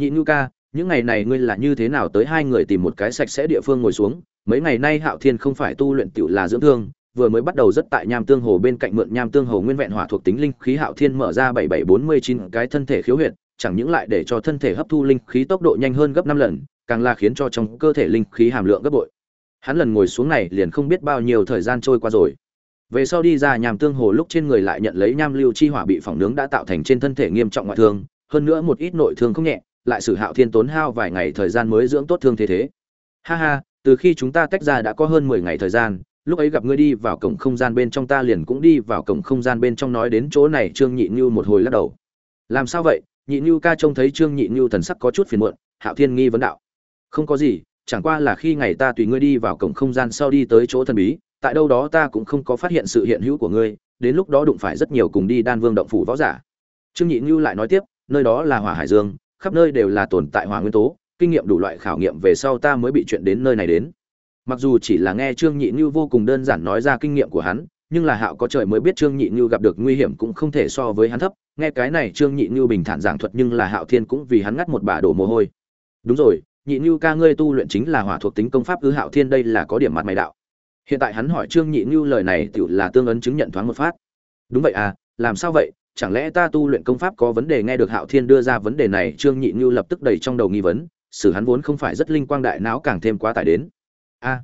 nhị ngưu ca, những ngày này ngươi là như thế nào tới hai người tìm một cái sạch sẽ địa phương ngồi xuống? Mấy ngày nay hạo thiên không phải tu luyện tiểu là dưỡng thương, vừa mới bắt đầu rất tại nham tương hồ bên cạnh mượn nham tương hồ nguyên vẹn hỏa thuộc tính linh khí hạo thiên mở ra bảy bảy bốn mươi chín cái thân thể khiếu huyệt, chẳng những lại để cho thân thể hấp thu linh khí tốc độ nhanh hơn gấp năm lần, càng là khiến cho trong cơ thể linh khí hàm lượng gấp bội. Hắn lần ngồi xuống này liền không biết bao nhiêu thời gian trôi qua rồi. Về sau đi ra nham tương hồ lúc trên người lại nhận lấy nham lưu chi hỏa bị phỏng nướng đã tạo thành trên thân thể nghiêm trọng ngoại thương, hơn nữa một ít nội thương không nhẹ lại sử hạo thiên tốn hao vài ngày thời gian mới dưỡng tốt thương thế thế. Ha ha, từ khi chúng ta tách ra đã có hơn mười ngày thời gian, lúc ấy gặp ngươi đi vào cổng không gian bên trong ta liền cũng đi vào cổng không gian bên trong nói đến chỗ này, trương nhị như một hồi lắc đầu. Làm sao vậy? Nhị như ca trông thấy trương nhị như thần sắc có chút phiền muộn, hạo thiên nghi vấn đạo. Không có gì, chẳng qua là khi ngày ta tùy ngươi đi vào cổng không gian sau đi tới chỗ thần bí, tại đâu đó ta cũng không có phát hiện sự hiện hữu của ngươi, đến lúc đó đụng phải rất nhiều cùng đi đan vương động phủ võ giả. Trương nhị như lại nói tiếp, nơi đó là hỏa hải dương khắp nơi đều là tồn tại hỏa nguyên tố, kinh nghiệm đủ loại khảo nghiệm về sau ta mới bị chuyện đến nơi này đến. Mặc dù chỉ là nghe trương nhị như vô cùng đơn giản nói ra kinh nghiệm của hắn, nhưng là hạo có trời mới biết trương nhị như gặp được nguy hiểm cũng không thể so với hắn thấp, nghe cái này trương nhị như bình thản giảng thuật nhưng là hạo thiên cũng vì hắn ngắt một bà đổ mồ hôi. Đúng rồi, nhị như ca ngươi tu luyện chính là hỏa thuộc tính công pháp ư hạo thiên đây là có điểm mặt mày đạo. Hiện tại hắn hỏi trương nhị như lời này tự là tương ấn chứng nhận thoáng một phát. Đúng vậy à làm sao vậy? Chẳng lẽ ta tu luyện công pháp có vấn đề? Nghe được hạo thiên đưa ra vấn đề này, trương nhị Nhu lập tức đầy trong đầu nghi vấn sự hắn vốn không phải rất linh quang đại não càng thêm quá tải đến. A,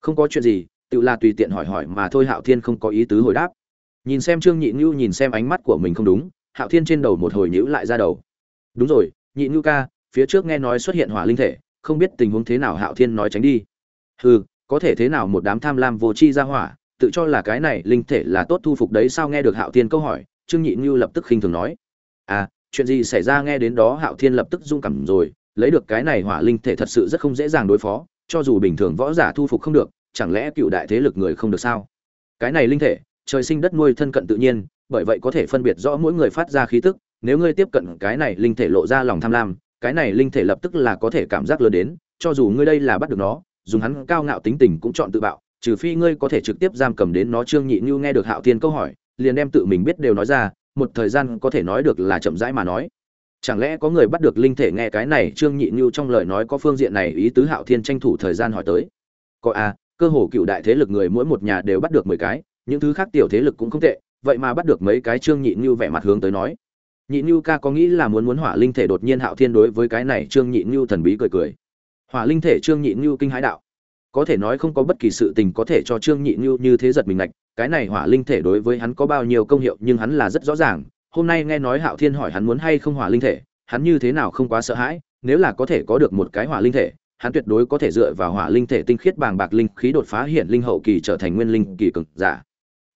không có chuyện gì, tự là tùy tiện hỏi hỏi mà thôi, hạo thiên không có ý tứ hồi đáp. Nhìn xem trương nhị Nhu nhìn xem ánh mắt của mình không đúng, hạo thiên trên đầu một hồi nhíu lại ra đầu. Đúng rồi, nhị Nhu ca, phía trước nghe nói xuất hiện hỏa linh thể, không biết tình huống thế nào, hạo thiên nói tránh đi. Hừ, có thể thế nào một đám tham lam vô tri ra hỏa, tự cho là cái này linh thể là tốt thu phục đấy, sao nghe được hạo thiên câu hỏi trương nhị như lập tức khinh thường nói à chuyện gì xảy ra nghe đến đó hạo thiên lập tức rung cảm rồi, lấy được cái này hỏa linh thể thật sự rất không dễ dàng đối phó, cho dù bình thường võ giả thu phục không được, chẳng lẽ cựu đại thế lực người không được sao? Cái này linh thể, trời sinh đất nuôi thân cận tự nhiên, bởi vậy có thể phân biệt rõ mỗi người phát ra khí tức, nếu ngươi tiếp cận cái này linh thể lộ ra lòng tham lam, cái này linh thể lập tức là có thể cảm giác lớn đến, cho dù ngươi đây là bắt được nó, dùng hắn cao ngạo tính tình cũng chọn tự bạo, trừ phi ngươi có thể trực tiếp giam cầm đến nó. Trương nhị như nghe được hạo thiên câu hỏi liền đem tự mình biết đều nói ra một thời gian có thể nói được là chậm rãi mà nói. Chẳng lẽ có người bắt được linh thể nghe cái này trương nhị như trong lời nói có phương diện này ý tứ hạo thiên tranh thủ thời gian hỏi tới. Có a à, cơ hồ cựu đại thế lực người mỗi một nhà đều bắt được mười cái những thứ khác tiểu thế lực cũng không tệ vậy mà bắt được mấy cái trương nhị như vẻ mặt hướng tới nói. Nhị như ca có nghĩ là muốn muốn hỏa linh thể đột nhiên hạo thiên đối với cái này trương nhị như thần bí cười cười. Hỏa linh thể trương nhị như kinh hãi đạo. Có thể nói không có bất kỳ sự tình có thể cho trương nhị như như thế giật mình lạch cái này hỏa linh thể đối với hắn có bao nhiêu công hiệu, nhưng hắn là rất rõ ràng. Hôm nay nghe nói hạo thiên hỏi hắn muốn hay không hỏa linh thể, hắn như thế nào không quá sợ hãi, nếu là có thể có được một cái hỏa linh thể, hắn tuyệt đối có thể dựa vào hỏa linh thể tinh khiết bàng bạc linh khí đột phá hiện linh hậu kỳ trở thành nguyên linh kỳ cực giả.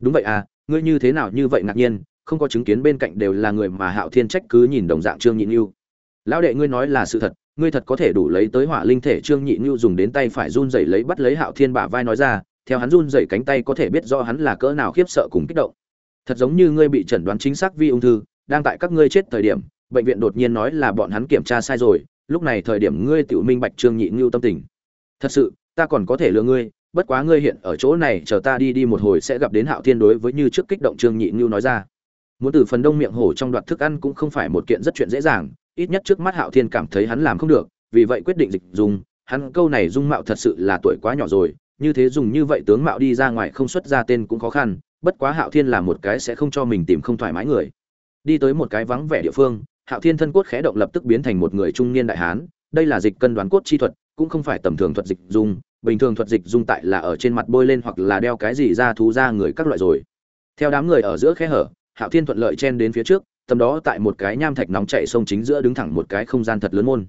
Đúng vậy à ngươi như thế nào như vậy ngạc nhiên, không có chứng kiến bên cạnh đều là người mà hạo thiên trách cứ nhìn đồng dạng trương nhị như lão đệ ngươi nói là sự thật, ngươi thật có thể đủ lấy tới hỏa linh thể trương nhị như dùng đến tay phải run rẩy lấy bắt lấy hạo thiên bả vai nói ra theo hắn run rẩy cánh tay có thể biết do hắn là cỡ nào khiếp sợ cùng kích động. Thật giống như ngươi bị chẩn đoán chính xác vi ung thư, đang tại các ngươi chết thời điểm, bệnh viện đột nhiên nói là bọn hắn kiểm tra sai rồi, lúc này thời điểm ngươi tự minh bạch trương nhị ngưu tâm tình. Thật sự, ta còn có thể lừa ngươi, bất quá ngươi hiện ở chỗ này, chờ ta đi đi một hồi sẽ gặp đến hạo thiên đối với như trước kích động trương nhị ngưu nói ra. Muốn từ phần đông miệng hổ trong đoạt thức ăn cũng không phải một kiện rất chuyện dễ dàng, ít nhất trước mắt hạo thiên cảm thấy hắn làm không được, vì vậy quyết định dịch dùng. Hắn câu này dung mạo thật sự là tuổi quá nhỏ rồi như thế dùng như vậy tướng mạo đi ra ngoài không xuất ra tên cũng khó khăn, bất quá hạo thiên là một cái sẽ không cho mình tìm không thoải mái người. Đi tới một cái vắng vẻ địa phương, hạo thiên thân cốt khẽ động lập tức biến thành một người trung niên đại hán, đây là dịch cân đoán cốt chi thuật, cũng không phải tầm thường thuật dịch dung bình thường thuật dịch dung tại là ở trên mặt bôi lên hoặc là đeo cái gì ra thú ra người các loại rồi. Theo đám người ở giữa khe hở, hạo thiên thuận lợi chen đến phía trước, tầm đó tại một cái nham thạch nóng chạy sông chính giữa đứng thẳng một cái không gian thật lớn môn.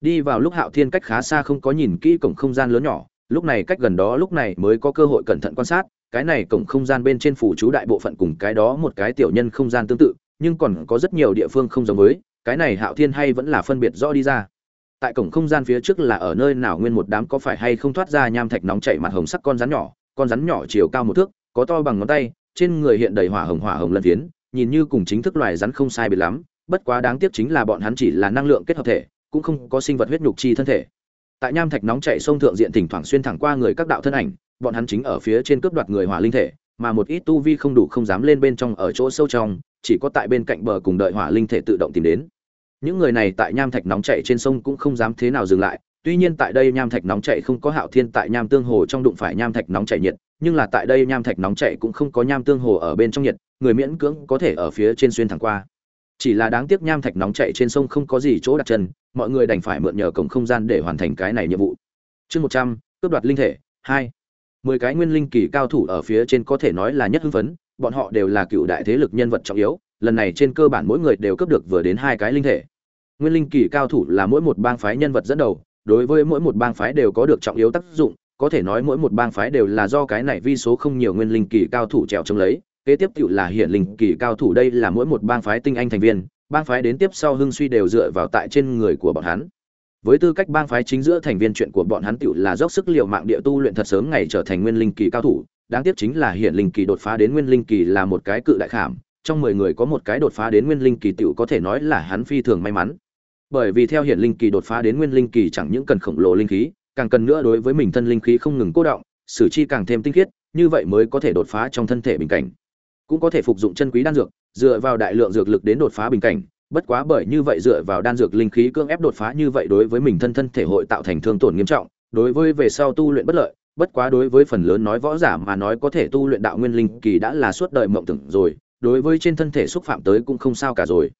Đi vào lúc hạo thiên cách khá xa không có nhìn kỹ cổng không gian lớn nhỏ lúc này cách gần đó lúc này mới có cơ hội cẩn thận quan sát, cái này cổng không gian bên trên phủ chú đại bộ phận cùng cái đó một cái tiểu nhân không gian tương tự, nhưng còn có rất nhiều địa phương không giống với, cái này hạo thiên hay vẫn là phân biệt rõ đi ra. Tại cổng không gian phía trước là ở nơi nào nguyên một đám có phải hay không thoát ra nham thạch nóng chảy mặt hồng sắc con rắn nhỏ, con rắn nhỏ chiều cao một thước, có to bằng ngón tay, trên người hiện đầy hỏa hồng hỏa hồng lân phiến, nhìn như cùng chính thức loài rắn không sai biệt lắm, bất quá đáng tiếc chính là bọn hắn chỉ là năng lượng kết hợp thể, cũng không có sinh vật huyết nhục chi thân thể tại nham thạch nóng chảy sông thượng diện thỉnh thoảng xuyên thẳng qua người các đạo thân ảnh, bọn hắn chính ở phía trên cướp đoạt người hỏa linh thể, mà một ít tu vi không đủ không dám lên bên trong ở chỗ sâu trong, chỉ có tại bên cạnh bờ cùng đợi hỏa linh thể tự động tìm đến. Những người này tại nham thạch nóng chảy trên sông cũng không dám thế nào dừng lại, tuy nhiên tại đây nham thạch nóng chảy không có hạo thiên tại nham tương hồ trong đụng phải nham thạch nóng chảy nhiệt, nhưng là tại đây nham thạch nóng chảy cũng không có nham tương hồ ở bên trong nhiệt, người miễn cưỡng có thể ở phía trên xuyên thẳng qua. Chỉ là đáng tiếc nham thạch nóng chảy trên sông không có gì chỗ đặt chân mọi người đành phải mượn nhờ cổng không gian để hoàn thành cái này nhiệm vụ. Chương một trăm, cướp đoạt linh thể, hai. Mười cái nguyên linh kỳ cao thủ ở phía trên có thể nói là nhất hưng phấn, bọn họ đều là cựu đại thế lực nhân vật trọng yếu, lần này trên cơ bản mỗi người đều cướp được vừa đến hai cái linh thể. Nguyên linh kỳ cao thủ là mỗi một bang phái nhân vật dẫn đầu, đối với mỗi một bang phái đều có được trọng yếu tác dụng, có thể nói mỗi một bang phái đều là do cái này vi số không nhiều nguyên linh kỳ cao thủ trèo trông lấy, kế tiếp cựu là hiện linh kỳ cao thủ đây là mỗi một bang phái tinh anh thành viên bang phái đến tiếp sau hưng suy đều dựa vào tại trên người của bọn hắn. Với tư cách bang phái chính giữa thành viên chuyện của bọn hắn tựu là dốc sức liệu mạng địa tu luyện thật sớm ngày trở thành nguyên linh kỳ cao thủ, đáng tiếc chính là hiện linh kỳ đột phá đến nguyên linh kỳ là một cái cự đại khảm, trong mười người có một cái đột phá đến nguyên linh kỳ tựu có thể nói là hắn phi thường may mắn. Bởi vì theo hiện linh kỳ đột phá đến nguyên linh kỳ chẳng những cần khổng lồ linh khí, càng cần nữa đối với mình thân linh khí không ngừng cố động sử chi càng thêm tinh khiết, như vậy mới có thể đột phá trong thân thể bình cảnh. Cũng có thể phục dụng chân quý đan dược dựa vào đại lượng dược lực đến đột phá bình cảnh, bất quá bởi như vậy dựa vào đan dược linh khí cưỡng ép đột phá như vậy đối với mình thân thân thể hội tạo thành thương tổn nghiêm trọng, đối với về sau tu luyện bất lợi, bất quá đối với phần lớn nói võ giả mà nói có thể tu luyện đạo nguyên linh kỳ đã là suốt đời mộng tưởng rồi, đối với trên thân thể xúc phạm tới cũng không sao cả rồi.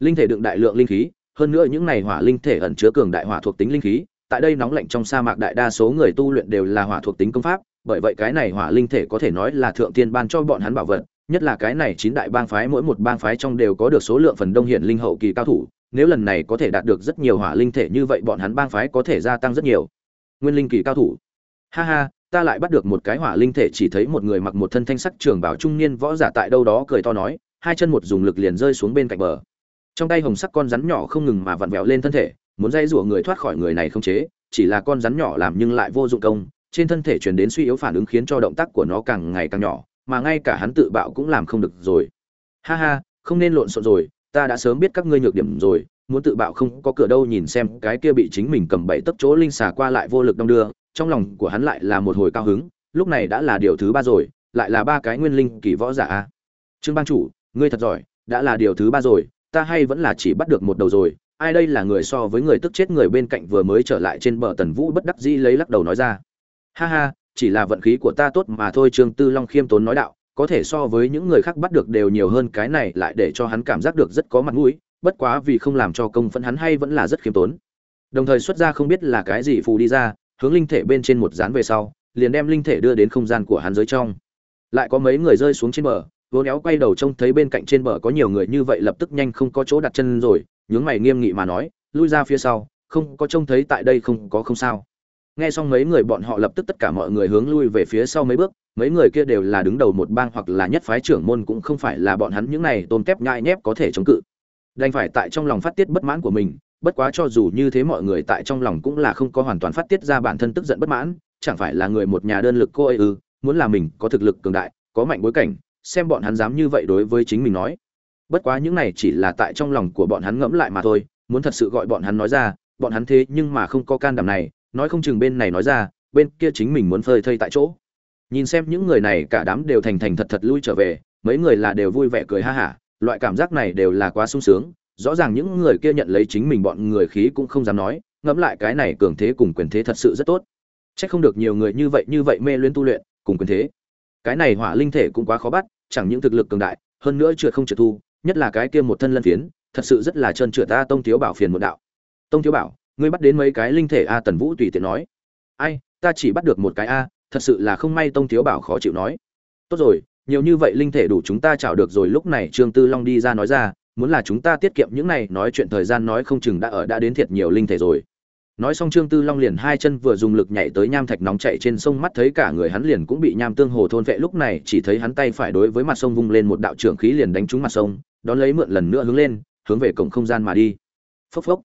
Linh thể đựng đại lượng linh khí, hơn nữa những này hỏa linh thể ẩn chứa cường đại hỏa thuộc tính linh khí, tại đây nóng lạnh trong sa mạc đại đa số người tu luyện đều là hỏa thuộc tính công pháp, bởi vậy cái này hỏa linh thể có thể nói là thượng tiên ban cho bọn hắn bảo vật nhất là cái này chín đại bang phái, mỗi một bang phái trong đều có được số lượng phần đông hiển linh hậu kỳ cao thủ. Nếu lần này có thể đạt được rất nhiều hỏa linh thể như vậy, bọn hắn bang phái có thể gia tăng rất nhiều. Nguyên linh kỳ cao thủ. Ha ha, ta lại bắt được một cái hỏa linh thể, chỉ thấy một người mặc một thân thanh sắc trường bảo trung niên võ giả tại đâu đó cười to nói, hai chân một dùng lực liền rơi xuống bên cạnh bờ. Trong tay hồng sắc con rắn nhỏ không ngừng mà vặn vẹo lên thân thể, muốn dây rủa người thoát khỏi người này không chế, chỉ là con rắn nhỏ làm nhưng lại vô dụng công, trên thân thể truyền đến suy yếu phản ứng khiến cho động tác của nó càng ngày càng nhỏ mà ngay cả hắn tự bạo cũng làm không được rồi. Ha ha, không nên lộn xộn rồi, ta đã sớm biết các ngươi nhược điểm rồi, muốn tự bạo không có cửa đâu nhìn xem cái kia bị chính mình cầm bậy tấp chỗ linh xà qua lại vô lực đong đưa, trong lòng của hắn lại là một hồi cao hứng, lúc này đã là điều thứ ba rồi, lại là ba cái nguyên linh kỳ võ giả. A trương bang chủ, ngươi thật giỏi, đã là điều thứ ba rồi, ta hay vẫn là chỉ bắt được một đầu rồi, ai đây là người so với người tức chết người bên cạnh vừa mới trở lại trên bờ tần vũ bất đắc dĩ lấy lắc đầu nói ra. Ha ha chỉ là vận khí của ta tốt mà thôi, trương tư long khiêm tốn nói đạo, có thể so với những người khác bắt được đều nhiều hơn, cái này lại để cho hắn cảm giác được rất có mặt mũi, bất quá vì không làm cho công phẫn hắn hay vẫn là rất khiêm tốn. Đồng thời xuất ra không biết là cái gì phù đi ra, hướng linh thể bên trên một dán về sau, liền đem linh thể đưa đến không gian của hắn dưới trong. Lại có mấy người rơi xuống trên bờ, vốn éo quay đầu trông thấy bên cạnh trên bờ có nhiều người như vậy lập tức nhanh không có chỗ đặt chân rồi, nhướng mày nghiêm nghị mà nói, lui ra phía sau, không có trông thấy tại đây không có không sao nghe xong mấy người bọn họ lập tức tất cả mọi người hướng lui về phía sau mấy bước, mấy người kia đều là đứng đầu một bang hoặc là nhất phái trưởng môn cũng không phải là bọn hắn những này tôm tép nhai nhép có thể chống cự. Đành phải tại trong lòng phát tiết bất mãn của mình, bất quá cho dù như thế mọi người tại trong lòng cũng là không có hoàn toàn phát tiết ra bản thân tức giận bất mãn, chẳng phải là người một nhà đơn lực cô ấy ư, muốn là mình có thực lực cường đại, có mạnh bối cảnh, xem bọn hắn dám như vậy đối với chính mình nói. Bất quá những này chỉ là tại trong lòng của bọn hắn ngẫm lại mà thôi, muốn thật sự gọi bọn hắn nói ra, bọn hắn thế nhưng mà không có can đảm này nói không chừng bên này nói ra, bên kia chính mình muốn phơi thây tại chỗ. Nhìn xem những người này cả đám đều thành thành thật thật lui trở về, mấy người là đều vui vẻ cười ha hả, loại cảm giác này đều là quá sung sướng, rõ ràng những người kia nhận lấy chính mình bọn người khí cũng không dám nói, ngẫm lại cái này cường thế cùng quyền thế thật sự rất tốt. C h ắ c không được nhiều người như vậy như vậy mê luyến tu luyện, cùng quyền thế. Cái này hỏa linh thể cũng quá khó bắt, chẳng những thực lực cường đại, hơn nữa trượt không trượt thu, nhất là cái kia một thân lân phiến, thật sự rất là trơn trượt ta tông thiếu bảo phiền một đạo. Tông thiếu bảo ngươi bắt đến mấy cái linh thể a tần vũ tùy tiện nói. Ai, ta chỉ bắt được một cái a, thật sự là không may tông thiếu bảo khó chịu nói. Tốt rồi, nhiều như vậy linh thể đủ chúng ta chảo được rồi, lúc này trương tư long đi ra nói ra, muốn là chúng ta tiết kiệm những này, nói chuyện thời gian nói không chừng đã ở, đã đến thiệt nhiều linh thể rồi. Nói xong trương tư long liền hai chân vừa dùng lực nhảy tới nham thạch nóng chạy trên sông mắt, thấy cả người hắn liền cũng bị nham tương hồ thôn vệ, lúc này chỉ thấy hắn tay phải đối với mặt sông vung lên một đạo trưởng khí liền đánh trúng mặt sông, đón lấy mượn lần nữa hướng lên, hướng về cổng không gian mà đi. Phốc phốc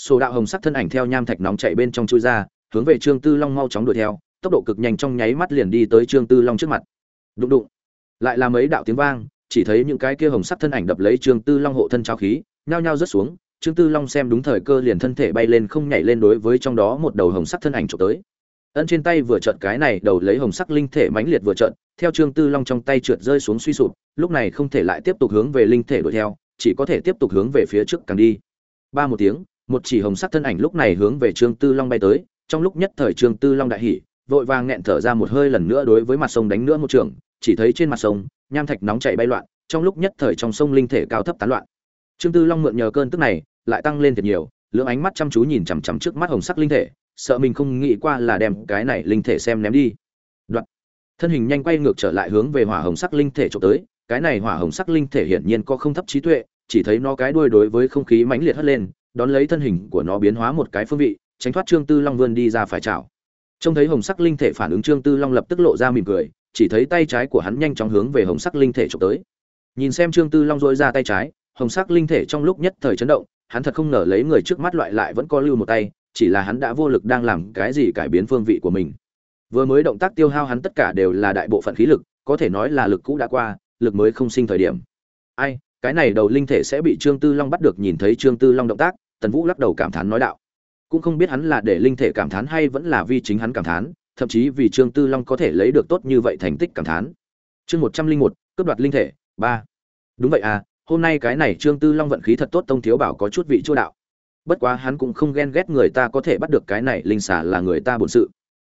sổ đạo hồng sắc thân ảnh theo nham thạch nóng chạy bên trong chui ra, hướng về trương tư long mau chóng đuổi theo, tốc độ cực nhanh trong nháy mắt liền đi tới trương tư long trước mặt. Đụng đụng. Lại là mấy đạo tiếng vang, chỉ thấy những cái kia hồng sắc thân ảnh đập lấy trương tư long hộ thân trao khí, nhao nhao rớt xuống, trương tư long xem đúng thời cơ liền thân thể bay lên không nhảy lên đối với trong đó một đầu hồng sắc thân ảnh trộm tới. Ân trên tay vừa trợn cái này, đầu lấy hồng sắc linh thể mãnh liệt vừa trợn theo trương tư long trong tay trượt rơi xuống suy sụp, lúc này không thể lại tiếp tục hướng về linh thể đuổi theo, chỉ có thể tiếp tục hướng về phía trước càng đi. Ba một tiếng một chỉ hồng sắc thân ảnh lúc này hướng về trương tư long bay tới, trong lúc nhất thời trương tư long đại hỉ, vội vàng nghẹn thở ra một hơi lần nữa đối với mặt sông đánh nữa một trường, chỉ thấy trên mặt sông, nham thạch nóng chảy bay loạn, trong lúc nhất thời trong sông linh thể cao thấp tán loạn. Trương tư long mượn nhờ cơn tức này, lại tăng lên thật nhiều, lưỡng ánh mắt chăm chú nhìn chằm chằm trước mắt hồng sắc linh thể, sợ mình không nghĩ qua là đem cái này linh thể xem ném đi. Đoạn. Thân hình nhanh quay ngược trở lại hướng về hỏa hồng sắc linh thể trộm tới, cái này hỏa hồng sắc linh thể hiển nhiên có không thấp trí tuệ, chỉ thấy nó cái đuôi đối với không khí mãnh liệt hất lên đón lấy thân hình của nó biến hóa một cái phương vị, tránh thoát trương tư long vươn đi ra phải chảo. Trông thấy hồng sắc linh thể phản ứng trương tư long lập tức lộ ra mỉm cười, chỉ thấy tay trái của hắn nhanh chóng hướng về hồng sắc linh thể trộm tới. Nhìn xem trương tư long dội ra tay trái, hồng sắc linh thể trong lúc nhất thời chấn động, hắn thật không ngờ lấy người trước mắt loại lại vẫn có lưu một tay, chỉ là hắn đã vô lực đang làm cái gì cải biến phương vị của mình. Vừa mới động tác tiêu hao hắn tất cả đều là đại bộ phận khí lực, có thể nói là lực cũ đã qua, lực mới không sinh thời điểm. Ai cái này đầu linh thể sẽ bị trương tư long bắt được nhìn thấy trương tư long động tác, tần vũ lắc đầu cảm thán nói đạo. Cũng không biết hắn là để linh thể cảm thán hay vẫn là vì chính hắn cảm thán, thậm chí vì trương tư long có thể lấy được tốt như vậy thành tích cảm thán. Chương một trăm linh một, cướp đoạt linh thể, ba. Đúng vậy à hôm nay cái này trương tư long vận khí thật tốt, tông thiếu bảo có chút vị chỗ đạo. Bất quá hắn cũng không ghen ghét người ta có thể bắt được cái này linh xả là người ta bổn sự.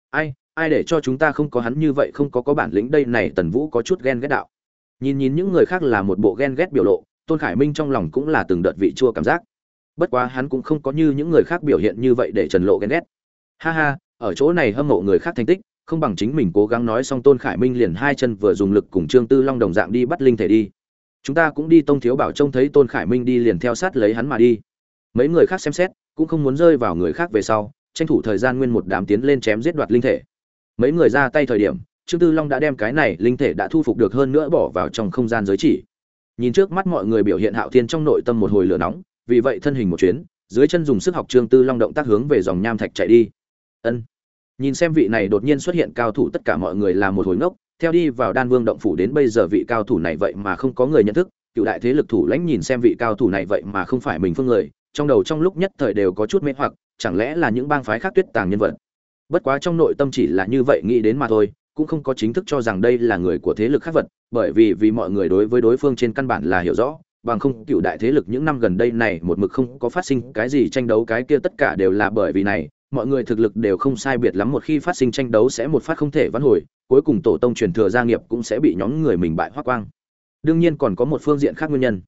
Ai ai để cho chúng ta không có hắn như vậy, không có có bản lĩnh đây này, tần vũ có chút ghen ghét đạo nhìn nhìn những người khác là một bộ ghen ghét biểu lộ, tôn khải minh trong lòng cũng là từng đợt vị chua cảm giác. Bất quá hắn cũng không có như những người khác biểu hiện như vậy để trần lộ ghen ghét. Ha ha, ở chỗ này hâm mộ người khác thành tích, không bằng chính mình cố gắng nói xong tôn khải minh liền hai chân vừa dùng lực cùng trương tư long đồng dạng đi bắt linh thể đi. Chúng ta cũng đi tông thiếu bảo trông thấy tôn khải minh đi liền theo sát lấy hắn mà đi. Mấy người khác xem xét, cũng không muốn rơi vào người khác về sau, tranh thủ thời gian nguyên một đám tiến lên chém giết đoạt linh thể. Mấy người ra tay thời điểm trương tư long đã đem cái này linh thể đã thu phục được hơn nữa bỏ vào trong không gian giới chỉ. Nhìn trước mắt mọi người biểu hiện hạo thiên trong nội tâm một hồi lửa nóng, vì vậy thân hình một chuyến, dưới chân dùng sức học trương tư long động tác hướng về dòng nham thạch chạy đi. Ân. Nhìn xem vị này đột nhiên xuất hiện cao thủ tất cả mọi người là một hồi ngốc, theo đi vào đan vương động phủ đến bây giờ vị cao thủ này vậy mà không có người nhận thức, cựu đại thế lực thủ lãnh nhìn xem vị cao thủ này vậy mà không phải mình phương người, trong đầu trong lúc nhất thời đều có chút mê hoặc, chẳng lẽ là những bang phái khác tuyết tàng nhân vật. Bất quá trong nội tâm chỉ là như vậy nghĩ đến mà thôi cũng không có chính thức cho rằng đây là người của thế lực khác vật, bởi vì vì mọi người đối với đối phương trên căn bản là hiểu rõ, bằng không, cựu đại thế lực những năm gần đây này một mực không có phát sinh cái gì tranh đấu, cái kia tất cả đều là bởi vì này, mọi người thực lực đều không sai biệt lắm, một khi phát sinh tranh đấu sẽ một phát không thể vãn hồi, cuối cùng tổ tông truyền thừa gia nghiệp cũng sẽ bị nhóm người mình bại hoắc quang. Đương nhiên còn có một phương diện khác nguyên nhân.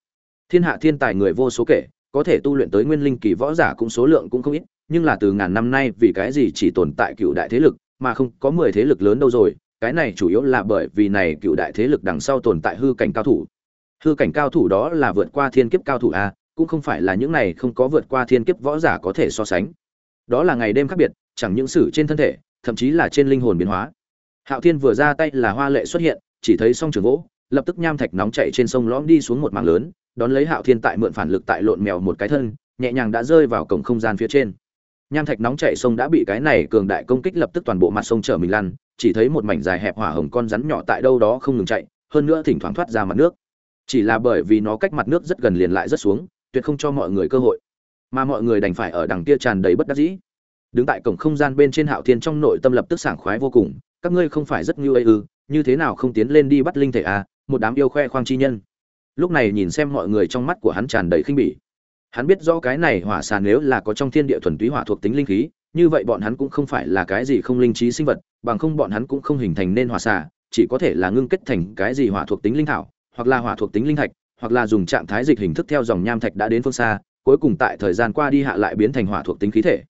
Thiên hạ thiên tài người vô số kể, có thể tu luyện tới nguyên linh kỳ võ giả cũng số lượng cũng không ít, nhưng là từ ngàn năm nay vì cái gì chỉ tồn tại cựu đại thế lực mà không có mười thế lực lớn đâu rồi, cái này chủ yếu là bởi vì này cựu đại thế lực đằng sau tồn tại hư cảnh cao thủ. Hư cảnh cao thủ đó là vượt qua thiên kiếp cao thủ a, cũng không phải là những này không có vượt qua thiên kiếp võ giả có thể so sánh. Đó là ngày đêm khác biệt, chẳng những sử trên thân thể, thậm chí là trên linh hồn biến hóa. Hạo thiên vừa ra tay là hoa lệ xuất hiện, chỉ thấy song trường gỗ, lập tức nham thạch nóng chạy trên sông lõm đi xuống một mảng lớn, đón lấy hạo thiên tại mượn phản lực tại lộn mèo một cái thân, nhẹ nhàng đã rơi vào cổng không gian phía trên nham thạch nóng chạy sông đã bị cái này cường đại công kích lập tức toàn bộ mặt sông trở mình lăn, chỉ thấy một mảnh dài hẹp hỏa hồng con rắn nhỏ tại đâu đó không ngừng chạy, hơn nữa thỉnh thoảng thoát ra mặt nước. Chỉ là bởi vì nó cách mặt nước rất gần liền lại rất xuống, tuyệt không cho mọi người cơ hội. Mà mọi người đành phải ở đằng kia tràn đầy bất đắc dĩ. Đứng tại cổng không gian bên trên hạo thiên trong nội tâm lập tức sảng khoái vô cùng, các ngươi không phải rất như ư ư, như thế nào không tiến lên đi bắt linh thể à một đám yêu khoe khoang chi nhân. Lúc này nhìn xem mọi người trong mắt của hắn tràn đầy khinh bỉ hắn biết rõ cái này hỏa xà nếu là có trong thiên địa thuần túy hỏa thuộc tính linh khí, như vậy bọn hắn cũng không phải là cái gì không linh trí sinh vật, bằng không bọn hắn cũng không hình thành nên hỏa xà, chỉ có thể là ngưng kết thành cái gì hỏa thuộc tính linh thảo, hoặc là hỏa thuộc tính linh thạch, hoặc là dùng trạng thái dịch hình thức theo dòng nham thạch đã đến phương xa, cuối cùng tại thời gian qua đi hạ lại biến thành hỏa thuộc tính khí thể.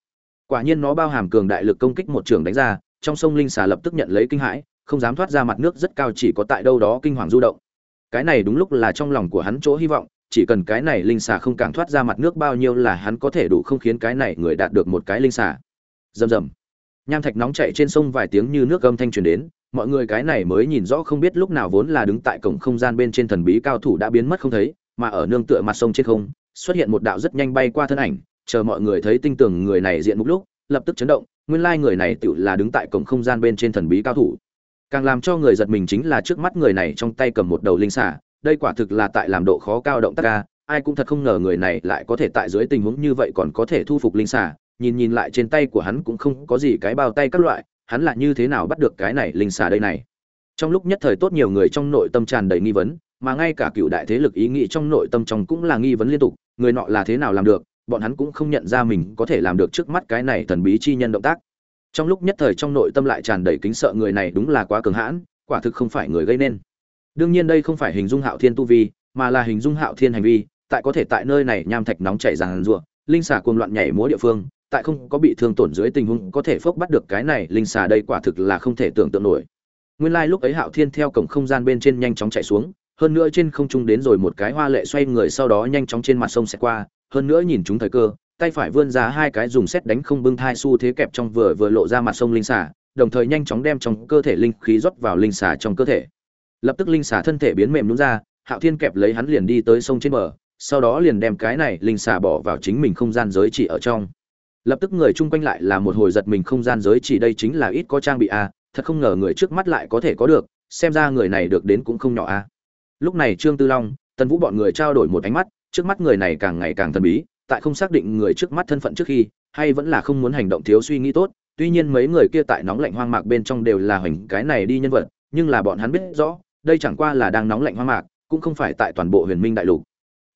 Quả nhiên nó bao hàm cường đại lực công kích một trường đánh ra, trong sông linh xà lập tức nhận lấy kinh hãi, không dám thoát ra mặt nước rất cao chỉ có tại đâu đó kinh hoàng du động. Cái này đúng lúc là trong lòng của hắn chỗ hy vọng chỉ cần cái này linh xà không càng thoát ra mặt nước bao nhiêu là hắn có thể đủ không khiến cái này người đạt được một cái linh xà. Rầm rầm. Nham thạch nóng chạy trên sông vài tiếng như nước gầm thanh truyền đến, mọi người cái này mới nhìn rõ không biết lúc nào vốn là đứng tại cổng không gian bên trên thần bí cao thủ đã biến mất không thấy, mà ở nương tựa mặt sông trên không, xuất hiện một đạo rất nhanh bay qua thân ảnh, chờ mọi người thấy tinh tường người này diện mục lúc, lập tức chấn động, nguyên lai người này tự là đứng tại cổng không gian bên trên thần bí cao thủ. Càng làm cho người giật mình chính là trước mắt người này trong tay cầm một đầu linh xả đây quả thực là tại làm độ khó cao động tác ca, ai cũng thật không ngờ người này lại có thể tại dưới tình huống như vậy còn có thể thu phục linh xà, nhìn nhìn lại trên tay của hắn cũng không có gì cái bao tay các loại, hắn là như thế nào bắt được cái này linh xà đây này? Trong lúc nhất thời tốt nhiều người trong nội tâm tràn đầy nghi vấn, mà ngay cả cựu đại thế lực ý nghĩ trong nội tâm trong cũng là nghi vấn liên tục, người nọ là thế nào làm được, bọn hắn cũng không nhận ra mình có thể làm được trước mắt cái này thần bí chi nhân động tác. Trong lúc nhất thời trong nội tâm lại tràn đầy kính sợ người này đúng là quá cường hãn, quả thực không phải người gây nên đương nhiên đây không phải hình dung hạo thiên tu vi, mà là hình dung hạo thiên hành vi, tại có thể tại nơi này nham thạch nóng chảy ràng rụa, linh xà cuồng loạn nhảy múa địa phương, tại không có bị thương tổn dưới tình huống có thể phốc bắt được cái này linh xà đây quả thực là không thể tưởng tượng nổi. Nguyên lai like lúc ấy hạo thiên theo cổng không gian bên trên nhanh chóng chạy xuống, hơn nữa trên không trung đến rồi một cái hoa lệ xoay người sau đó nhanh chóng trên mặt sông sẽ qua, hơn nữa nhìn chúng thời cơ, tay phải vươn ra hai cái dùng xét đánh không bưng thai xu thế kẹp trong vừa vừa lộ ra mặt sông linh xà, đồng thời nhanh chóng đem trong cơ thể linh khí rót vào linh xà trong cơ thể lập tức linh xà thân thể biến mềm nhún ra, hạo thiên kẹp lấy hắn liền đi tới sông trên bờ, sau đó liền đem cái này linh xà bỏ vào chính mình không gian giới chỉ ở trong. Lập tức người chung quanh lại là một hồi giật mình không gian giới chỉ đây chính là ít có trang bị a, thật không ngờ người trước mắt lại có thể có được, xem ra người này được đến cũng không nhỏ a. Lúc này trương tư long, tần vũ bọn người trao đổi một ánh mắt, trước mắt người này càng ngày càng thần bí, tại không xác định người trước mắt thân phận trước khi, hay vẫn là không muốn hành động thiếu suy nghĩ tốt, tuy nhiên mấy người kia tại nóng lạnh hoang mạc bên trong đều là hoành cái này đi nhân vật, nhưng là bọn hắn biết rõ đây chẳng qua là đang nóng lạnh hoang mạc, cũng không phải tại toàn bộ huyền minh đại lục.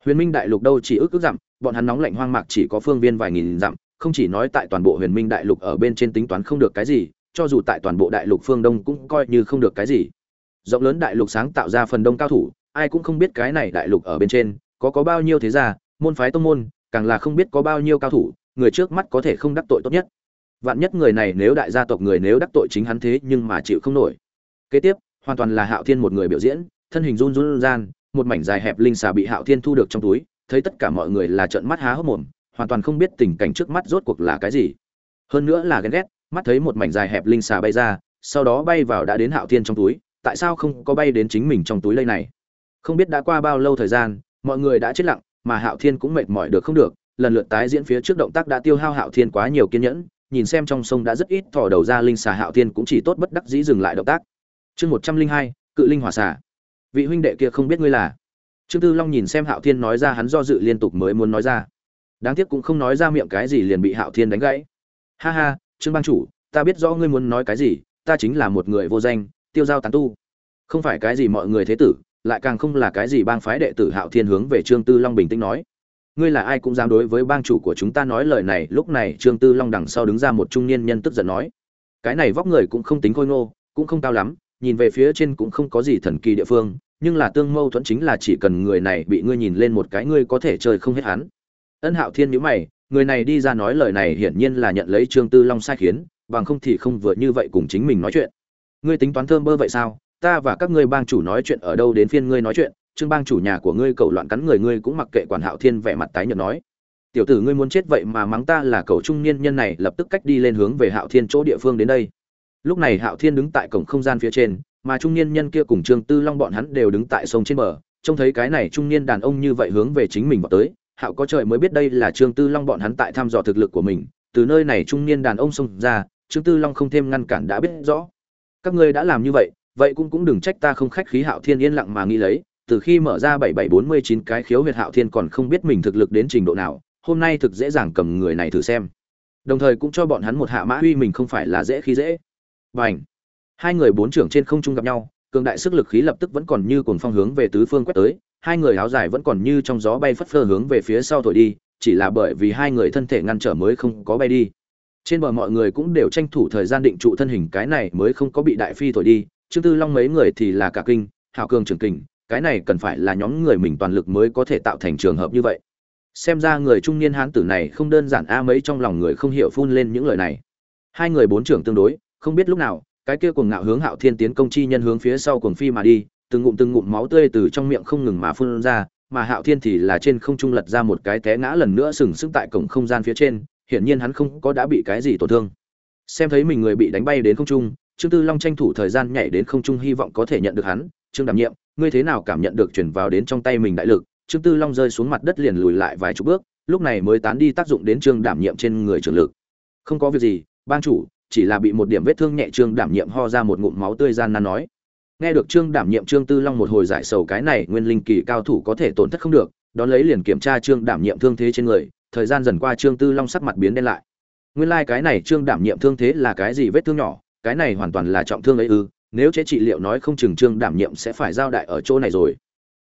Huyền minh đại lục đâu chỉ ước ước dặm, bọn hắn nóng lạnh hoang mạc chỉ có phương viên vài nghìn dặm, không chỉ nói tại toàn bộ huyền minh đại lục ở bên trên tính toán không được cái gì, cho dù tại toàn bộ đại lục phương đông cũng coi như không được cái gì. Rộng lớn đại lục sáng tạo ra phần đông cao thủ, ai cũng không biết cái này đại lục ở bên trên có có bao nhiêu thế gia, môn phái tông môn, càng là không biết có bao nhiêu cao thủ, người trước mắt có thể không đắc tội tốt nhất. Vạn nhất người này nếu đại gia tộc người nếu đắc tội chính hắn thế nhưng mà chịu không nổi. Kế tiếp hoàn toàn là hạo thiên một người biểu diễn, thân hình run run gian, một mảnh dài hẹp linh xà bị hạo thiên thu được trong túi, thấy tất cả mọi người là trợn mắt há hốc mồm, hoàn toàn không biết tình cảnh trước mắt rốt cuộc là cái gì. Hơn nữa là ghen ghét, mắt thấy một mảnh dài hẹp linh xà bay ra, sau đó bay vào đã đến hạo thiên trong túi, tại sao không có bay đến chính mình trong túi lây này? Không biết đã qua bao lâu thời gian, mọi người đã chết lặng, mà hạo thiên cũng mệt mỏi được không được, lần lượt tái diễn phía trước động tác đã tiêu hao hạo thiên quá nhiều kiên nhẫn, nhìn xem trong sông đã rất ít thò đầu ra linh xà, hạo thiên cũng chỉ tốt bất đắc dĩ dừng lại động tác chương một trăm linh hai, cự linh hỏa xả. vị huynh đệ kia không biết ngươi là. Trương tư long nhìn xem hạo thiên nói ra hắn do dự liên tục mới muốn nói ra. Đáng tiếc cũng không nói ra miệng cái gì liền bị hạo thiên đánh gãy. Ha ha, trương bang chủ, ta biết rõ ngươi muốn nói cái gì, ta chính là một người vô danh, tiêu giao tán tu. Không phải cái gì mọi người thế tử, lại càng không là cái gì bang phái đệ tử hạo thiên hướng về trương tư long bình tĩnh nói. Ngươi là ai cũng dám đối với bang chủ của chúng ta nói lời này, lúc này trương tư long đằng sau đứng ra một trung niên nhân tức giận nói. Cái này vóc người cũng không tính khôi ngô, cũng không cao lắm nhìn về phía trên cũng không có gì thần kỳ địa phương, nhưng là tương mâu thuẫn chính là chỉ cần người này bị ngươi nhìn lên một cái ngươi có thể chơi không hết hắn. Ân hạo thiên nhữ mày, người này đi ra nói lời này hiển nhiên là nhận lấy trương tư long sai khiến, bằng không thì không vừa như vậy cùng chính mình nói chuyện. Ngươi tính toán thơm bơ vậy sao? Ta và các ngươi bang chủ nói chuyện ở đâu đến phiên ngươi nói chuyện? Trương bang chủ nhà của ngươi cầu loạn cắn người ngươi cũng mặc kệ quản hạo thiên vẻ mặt tái nhợt nói. Tiểu tử ngươi muốn chết vậy mà mắng ta là cậu trung niên nhân này, lập tức cách đi lên hướng về hạo thiên chỗ địa phương đến đây lúc này hạo thiên đứng tại cổng không gian phía trên, mà trung niên nhân kia cùng trương tư long bọn hắn đều đứng tại sông trên bờ, trông thấy cái này trung niên đàn ông như vậy hướng về chính mình vào tới, hạo có trời mới biết đây là trương tư long bọn hắn tại thăm dò thực lực của mình, từ nơi này trung niên đàn ông xông ra, trương tư long không thêm ngăn cản đã biết rõ. Các ngươi đã làm như vậy vậy cũng cũng đừng trách ta không khách khí, hạo thiên yên lặng mà nghĩ lấy, từ khi mở ra bảy bảy bốn mươi chín cái khiếu huyệt hạo thiên còn không biết mình thực lực đến trình độ nào, hôm nay thực dễ dàng cầm người này thử xem. Đồng thời cũng cho bọn hắn một hạ mã uy mình không phải là dễ khi dễ và ảnh. Hai người bốn trưởng trên không trung gặp nhau, cường đại sức lực khí lập tức vẫn còn như cuồng phong hướng về tứ phương quét tới, hai người áo dài vẫn còn như trong gió bay phất phơ hướng về phía sau thổi đi, chỉ là bởi vì hai người thân thể ngăn trở mới không có bay đi. Trên bờ mọi người cũng đều tranh thủ thời gian định trụ thân hình, cái này mới không có bị đại phi thổi đi, trương tư long mấy người thì là cả kinh hào cường trường kình cái này cần phải là nhóm người mình toàn lực mới có thể tạo thành trường hợp như vậy. Xem ra người trung niên hán tử này không đơn giản a à, mấy trong lòng người không hiểu phun lên những lời này. Hai người bốn trưởng tương đối không biết lúc nào, cái kia cuồng ngạo hướng hạo thiên tiến công chi nhân hướng phía sau cuồng phi mà đi, từng ngụm từng ngụm máu tươi từ trong miệng không ngừng mà phun ra, mà hạo thiên thì là trên không trung lật ra một cái té ngã lần nữa sừng sững tại cổng không gian phía trên, hiển nhiên hắn không có đã bị cái gì tổn thương. Xem thấy mình người bị đánh bay đến không trung, trương tư long tranh thủ thời gian nhảy đến không trung hy vọng có thể nhận được hắn, trương đảm nhiệm, ngươi thế nào cảm nhận được chuyển vào đến trong tay mình đại lực? Trương tư long rơi xuống mặt đất liền lùi lại vài chục bước, lúc này mới tán đi tác dụng đến trương đảm nhiệm trên người trường lực. Không có việc gì, ban chủ chỉ là bị một điểm vết thương nhẹ trương đảm nhiệm ho ra một ngụm máu tươi gian nan nói. Nghe được trương đảm nhiệm, trương tư long một hồi giải sầu cái này, nguyên linh kỳ cao thủ có thể tổn thất không được, đón lấy liền kiểm tra trương đảm nhiệm thương thế trên người, thời gian dần qua trương tư long sắc mặt biến đen lại. Nguyên lai cái này trương đảm nhiệm thương thế là cái gì vết thương nhỏ, cái này hoàn toàn là trọng thương ấy ư, nếu chế trị liệu nói không chừng trương đảm nhiệm sẽ phải giao đại ở chỗ này rồi.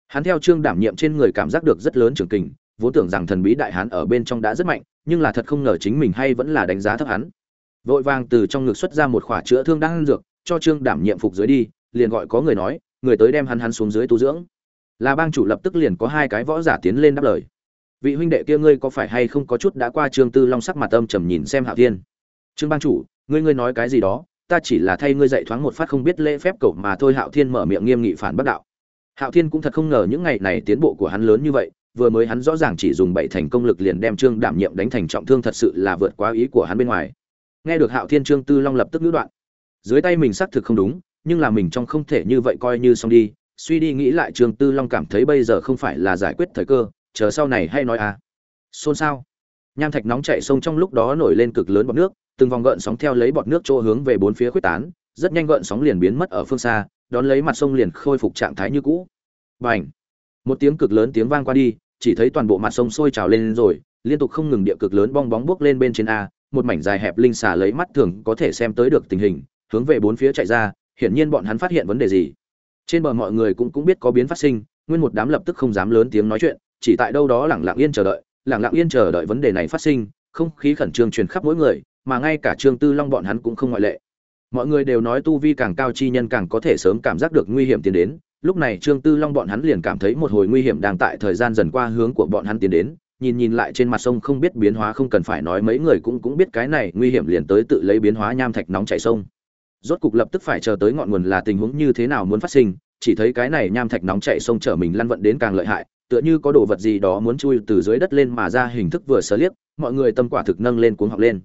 Hắn theo trương đảm nhiệm trên người cảm giác được rất lớn trường kình, vốn tưởng rằng thần bí đại hán ở bên trong đã rất mạnh, nhưng là thật không ngờ chính mình hay vẫn là đánh giá thấp hắn vội vàng từ trong ngực xuất ra một khỏa chữa thương đang dược, cho trương đảm nhiệm phục dưới đi, liền gọi có người nói, người tới đem hắn hắn xuống dưới tu dưỡng. Là bang chủ lập tức liền có hai cái võ giả tiến lên đáp lời. Vị huynh đệ kia ngươi có phải hay không có chút đã qua trương tư long sắc mặt âm trầm nhìn xem hạo thiên. Trương bang chủ, ngươi ngươi nói cái gì đó, ta chỉ là thay ngươi dạy thoáng một phát không biết lễ phép cậu mà thôi hạo thiên mở miệng nghiêm nghị phản bất đạo. Hạo thiên cũng thật không ngờ những ngày này tiến bộ của hắn lớn như vậy, vừa mới hắn rõ ràng chỉ dùng bảy thành công lực liền đem trương đảm nhiệm đánh thành trọng thương thật sự là vượt quá ý của hắn bên ngoài nghe được hạo thiên trương tư long lập tức ngữ đoạn. Dưới tay mình xác thực không đúng, nhưng là mình trong không thể như vậy coi như xong đi, suy đi nghĩ lại trương tư long cảm thấy bây giờ không phải là giải quyết thời cơ, chờ sau này hay nói à. Xôn xao. Nham thạch nóng chạy sông trong lúc đó nổi lên cực lớn bọt nước, từng vòng gợn sóng theo lấy bọt nước chỗ hướng về bốn phía khuếch tán, rất nhanh gợn sóng liền biến mất ở phương xa, đón lấy mặt sông liền khôi phục trạng thái như cũ. Bành! Một tiếng cực lớn tiếng vang qua đi, chỉ thấy toàn bộ mặt sông sôi trào lên rồi, liên tục không ngừng địa cực lớn bong bóng bước lên bên trên a một mảnh dài hẹp linh xà lấy mắt thường có thể xem tới được tình hình, hướng về bốn phía chạy ra, hiển nhiên bọn hắn phát hiện vấn đề gì. Trên bờ mọi người cũng cũng biết có biến phát sinh, nguyên một đám lập tức không dám lớn tiếng nói chuyện, chỉ tại đâu đó lẳng lặng yên chờ đợi lẳng lặng yên chờ đợi vấn đề này phát sinh, không khí khẩn trương truyền khắp mỗi người, mà ngay cả trương tư long bọn hắn cũng không ngoại lệ. Mọi người đều nói tu vi càng cao chi nhân càng có thể sớm cảm giác được nguy hiểm tiến đến, lúc này trương tư long bọn hắn liền cảm thấy một hồi nguy hiểm đang tại thời gian dần qua hướng của bọn hắn tiến đến nhìn nhìn lại trên mặt sông không biết biến hóa, không cần phải nói mấy người cũng cũng biết cái này nguy hiểm liền tới tự lấy biến hóa nham thạch nóng chảy sông. Rốt cục lập tức phải chờ tới ngọn nguồn là tình huống như thế nào muốn phát sinh, chỉ thấy cái này nham thạch nóng chảy sông trở mình lăn vận đến càng lợi hại, tựa như có đồ vật gì đó muốn chui từ dưới đất lên mà ra hình thức vừa sơ liếc, mọi người tâm quả thực nâng lên cuống học lên.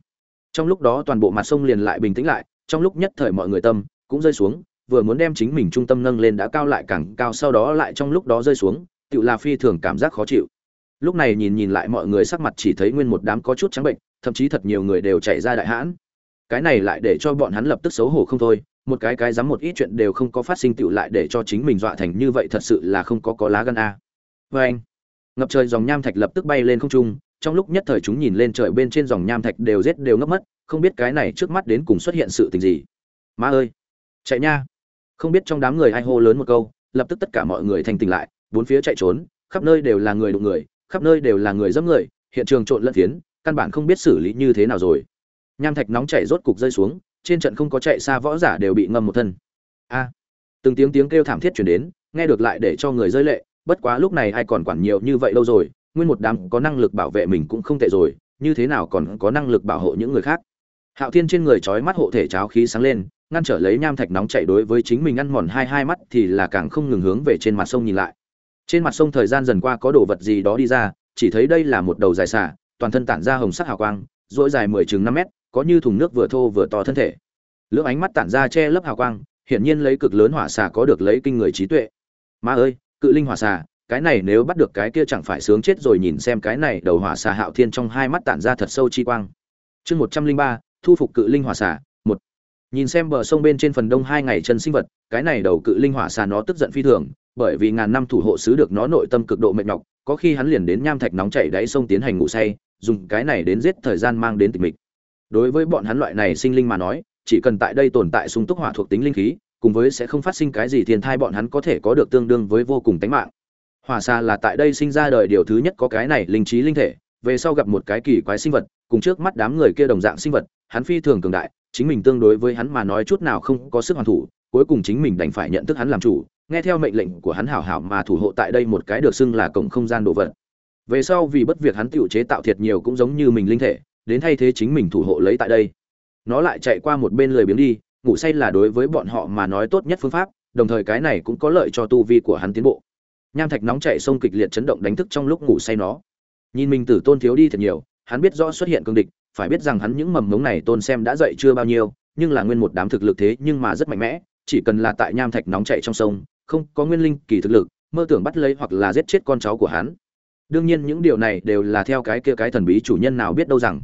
Trong lúc đó toàn bộ mặt sông liền lại bình tĩnh lại, trong lúc nhất thời mọi người tâm cũng rơi xuống, vừa muốn đem chính mình trung tâm nâng lên đã cao lại càng cao, sau đó lại trong lúc đó rơi xuống tự là phi thường cảm giác khó chịu lúc này nhìn nhìn lại mọi người sắc mặt chỉ thấy nguyên một đám có chút trắng bệnh, thậm chí thật nhiều người đều chạy ra đại hãn. Cái này lại để cho bọn hắn lập tức xấu hổ không thôi, một cái cái dám một ít chuyện đều không có phát sinh tựu lại để cho chính mình dọa thành như vậy thật sự là không có có lá gan a. Vê anh, ngập trời dòng nham thạch lập tức bay lên không trung, trong lúc nhất thời chúng nhìn lên trời bên trên dòng nham thạch đều rết đều ngấp mất, không biết cái này trước mắt đến cùng xuất hiện sự tình gì. Ma ơi, chạy nha. Không biết trong đám người ai hô lớn một câu, lập tức tất cả mọi người thành tỉnh lại, bốn phía chạy trốn, khắp nơi đều là người đụng người khắp nơi đều là người dẫm người, hiện trường trộn lẫn phiến, căn bản không biết xử lý như thế nào rồi. Nham thạch nóng chảy rốt cục rơi xuống, trên trận không có chạy xa võ giả đều bị ngâm một thân. A! Từng tiếng tiếng kêu thảm thiết chuyển đến, nghe được lại để cho người rơi lệ, bất quá lúc này ai còn quản nhiều như vậy lâu rồi, nguyên một đám có năng lực bảo vệ mình cũng không tệ rồi, như thế nào còn có năng lực bảo hộ những người khác? Hạo thiên trên người trói mắt hộ thể cháo khí sáng lên, ngăn trở lấy nham thạch nóng chạy đối với chính mình ăn mòn hai hai mắt thì là càng không ngừng hướng về trên mặt sông nhìn lại trên mặt sông thời gian dần qua có đồ vật gì đó đi ra, chỉ thấy đây là một đầu dài xả, toàn thân tản ra hồng sắc hào quang dỗi dài mười chừng năm mét, có như thùng nước vừa thô vừa to thân thể. Lưỡng ánh mắt tản ra che lấp hào quang, hiển nhiên lấy cực lớn hỏa xà có được lấy kinh người trí tuệ. Ma ơi, cự linh hỏa xà cái này nếu bắt được cái kia chẳng phải sướng chết rồi nhìn xem cái này đầu hỏa xà hạo thiên trong hai mắt tản ra thật sâu chi quang. Chương một trăm linh ba, thu phục cự linh hỏa xà một. Nhìn xem bờ sông bên trên phần đông hai ngày chân sinh vật, cái này đầu cự linh hỏa xà nó tức giận phi thường bởi vì ngàn năm thủ hộ sứ được nó nội tâm cực độ mệt nhọc, có khi hắn liền đến nham thạch nóng chảy đáy sông tiến hành ngủ say, dùng cái này đến giết thời gian mang đến tịch mịch. Đối với bọn hắn loại này sinh linh mà nói, chỉ cần tại đây tồn tại sung túc hỏa thuộc tính linh khí, cùng với sẽ không phát sinh cái gì thiên thai bọn hắn có thể có được tương đương với vô cùng tánh mạng. Hỏa xa là tại đây sinh ra đời điều thứ nhất có cái này linh trí linh thể, về sau gặp một cái kỳ quái sinh vật, cùng trước mắt đám người kia đồng dạng sinh vật, hắn phi thường cường đại, chính mình tương đối với hắn mà nói chút nào không có sức hoàn thủ, cuối cùng chính mình đành phải nhận thức hắn làm chủ nghe theo mệnh lệnh của hắn hảo hảo mà thủ hộ tại đây một cái được xưng là cổng không gian đồ vật. Về sau vì bất việc hắn tự chế tạo thiệt nhiều cũng giống như mình linh thể, đến thay thế chính mình thủ hộ lấy tại đây. Nó lại chạy qua một bên lười biếng đi, ngủ say là đối với bọn họ mà nói tốt nhất phương pháp, đồng thời cái này cũng có lợi cho tu vi của hắn tiến bộ. Nham thạch nóng chạy sông kịch liệt chấn động đánh thức trong lúc ngủ say nó. Nhìn mình tử tôn thiếu đi thật nhiều, hắn biết rõ xuất hiện cương địch, phải biết rằng hắn những mầm mống này tôn xem đã dậy chưa bao nhiêu, nhưng là nguyên một đám thực lực thế nhưng mà rất mạnh mẽ, chỉ cần là tại nham thạch nóng chạy trong sông không có nguyên linh kỳ thực lực, mơ tưởng bắt lấy hoặc là giết chết con cháu của hắn. Đương nhiên những điều này đều là theo cái kia cái thần bí chủ nhân nào biết đâu rằng.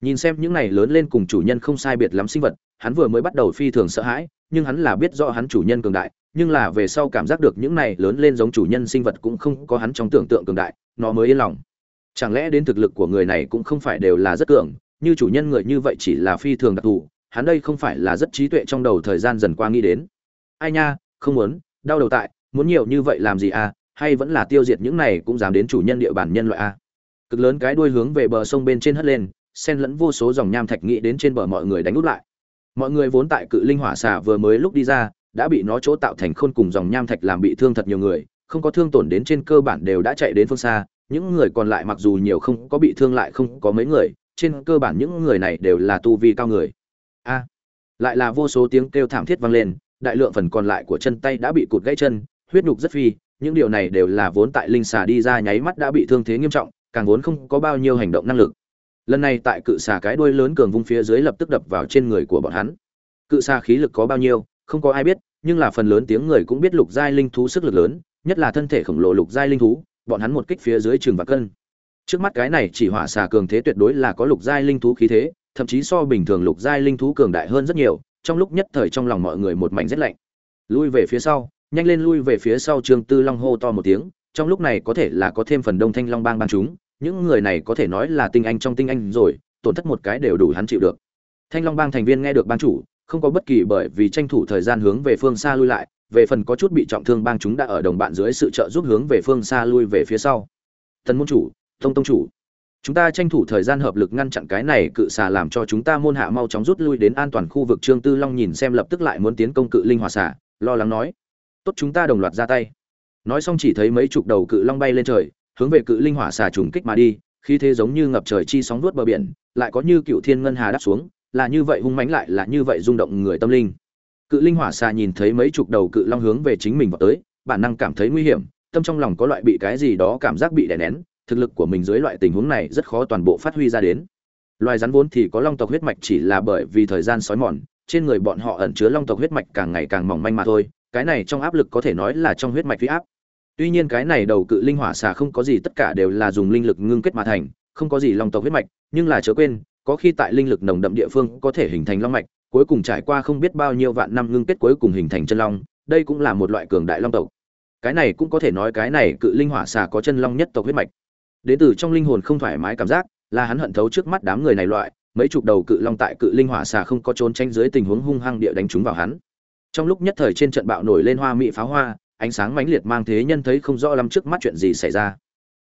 Nhìn xem những này lớn lên cùng chủ nhân không sai biệt lắm sinh vật, hắn vừa mới bắt đầu phi thường sợ hãi, nhưng hắn là biết rõ hắn chủ nhân cường đại, nhưng là về sau cảm giác được những này lớn lên giống chủ nhân sinh vật cũng không có hắn trong tưởng tượng cường đại, nó mới yên lòng. Chẳng lẽ đến thực lực của người này cũng không phải đều là rất cường, như chủ nhân người như vậy chỉ là phi thường đặc thù, hắn đây không phải là rất trí tuệ trong đầu thời gian dần qua nghĩ đến. Ai nha, không muốn đau đầu tại, muốn nhiều như vậy làm gì à hay vẫn là tiêu diệt những này cũng dám đến chủ nhân địa bàn nhân loại à. Cực lớn cái đuôi hướng về bờ sông bên trên hất lên, xen lẫn vô số dòng nham thạch nghĩ đến trên bờ mọi người đánh úp lại. Mọi người vốn tại cự linh hỏa xả vừa mới lúc đi ra, đã bị nó chỗ tạo thành khôn cùng dòng nham thạch làm bị thương thật nhiều người, không có thương tổn đến trên cơ bản đều đã chạy đến phương xa, những người còn lại mặc dù nhiều không có bị thương lại không có mấy người, trên cơ bản những người này đều là tu vi cao người. A lại là vô số tiếng kêu thảm thiết vang lên đại lượng phần còn lại của chân tay đã bị cụt gãy chân, huyết nhục rất phi, những điều này đều là vốn tại linh xà đi ra nháy mắt đã bị thương thế nghiêm trọng, càng vốn không có bao nhiêu hành động năng lực. Lần này tại cự xà cái đuôi lớn cường vung phía dưới lập tức đập vào trên người của bọn hắn. Cự xà khí lực có bao nhiêu, không có ai biết, nhưng là phần lớn tiếng người cũng biết lục giai linh thú sức lực lớn, nhất là thân thể khổng lồ lục giai linh thú, bọn hắn một kích phía dưới trường và cân. Trước mắt cái này chỉ hỏa xà cường thế tuyệt đối là có lục giai linh thú khí thế, thậm chí so bình thường lục giai linh thú cường đại hơn rất nhiều trong lúc nhất thời trong lòng mọi người một mảnh rét lạnh. Lui về phía sau, nhanh lên lui về phía sau trương tư long hô to một tiếng, trong lúc này có thể là có thêm phần đông thanh long bang bang chúng, những người này có thể nói là tinh anh trong tinh anh rồi, tổn thất một cái đều đủ hắn chịu được. Thanh long bang thành viên nghe được bang chủ, không có bất kỳ bởi vì tranh thủ thời gian hướng về phương xa lui lại, về phần có chút bị trọng thương bang chúng đã ở đồng bạn dưới sự trợ giúp hướng về phương xa lui về phía sau. Thần môn chủ tông tông chủ chúng ta tranh thủ thời gian hợp lực ngăn chặn cái này cự xà làm cho chúng ta môn hạ mau chóng rút lui đến an toàn khu vực. Trương tư long nhìn xem lập tức lại muốn tiến công cự linh hòa xà, lo lắng nói, tốt, chúng ta đồng loạt ra tay. Nói xong chỉ thấy mấy chục đầu cự long bay lên trời, hướng về cự linh hỏa xà trùng kích mà đi khi thế giống như ngập trời chi sóng vuốt bờ biển, lại có như cựu thiên ngân hà đáp xuống, là như vậy hung mãnh lại là như vậy rung động người tâm linh. Cự linh hỏa xà nhìn thấy mấy chục đầu cự long hướng về chính mình vào tới, bản năng cảm thấy nguy hiểm, tâm trong lòng có loại bị cái gì đó cảm giác bị đè nén thực lực của mình dưới loại tình huống này rất khó toàn bộ phát huy ra đến. Loài rắn vốn thì có long tộc huyết mạch chỉ là bởi vì thời gian sói mòn, trên người bọn họ ẩn chứa long tộc huyết mạch càng ngày càng mỏng manh mà thôi, cái này trong áp lực có thể nói là trong huyết mạch huy áp. Tuy nhiên cái này đầu cự linh hỏa xà không có gì tất cả đều là dùng linh lực ngưng kết mà thành, không có gì long tộc huyết mạch, nhưng là chớ quên, có khi tại linh lực nồng đậm địa phương có thể hình thành long mạch, cuối cùng trải qua không biết bao nhiêu vạn năm ngưng kết cuối cùng hình thành chân long, đây cũng là một loại cường đại long tộc. Cái này cũng có thể nói cái này cự linh hỏa xà có chân long nhất tộc huyết mạch đến từ trong linh hồn không thoải mái cảm giác, là hắn hận thấu trước mắt đám người này loại, mấy chục đầu cự long tại cự linh hỏa xà không có trốn tránh dưới tình huống hung hăng địa đánh chúng vào hắn. Trong lúc nhất thời trên trận bạo nổi lên hoa mỹ pháo hoa, ánh sáng mãnh liệt mang thế nhân thấy không rõ lắm trước mắt chuyện gì xảy ra.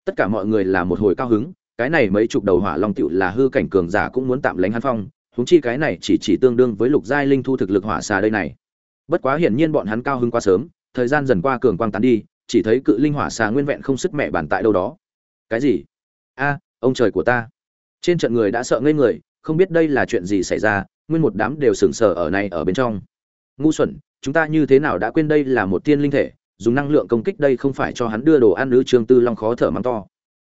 Tất cả mọi người là một hồi cao hứng, cái này mấy chục đầu hỏa long tựu là hư cảnh cường giả cũng muốn tạm lánh hắn phong, huống chi cái này chỉ chỉ tương đương với lục giai linh thu thực lực hỏa xà đây này. Bất quá hiển nhiên bọn hắn cao hứng quá sớm, thời gian dần qua cường quang tán đi, chỉ thấy cự linh hỏa xà nguyên vẹn không sức mẹ bàn tại đâu đó cái gì? A, ông trời của ta. Trên trận người đã sợ ngây người, không biết đây là chuyện gì xảy ra, nguyên một đám đều sững sờ ở này ở bên trong. Ngu xuẩn, chúng ta như thế nào đã quên đây là một tiên linh thể, dùng năng lượng công kích đây không phải cho hắn đưa đồ ăn nữ trương tư long khó thở mắng to.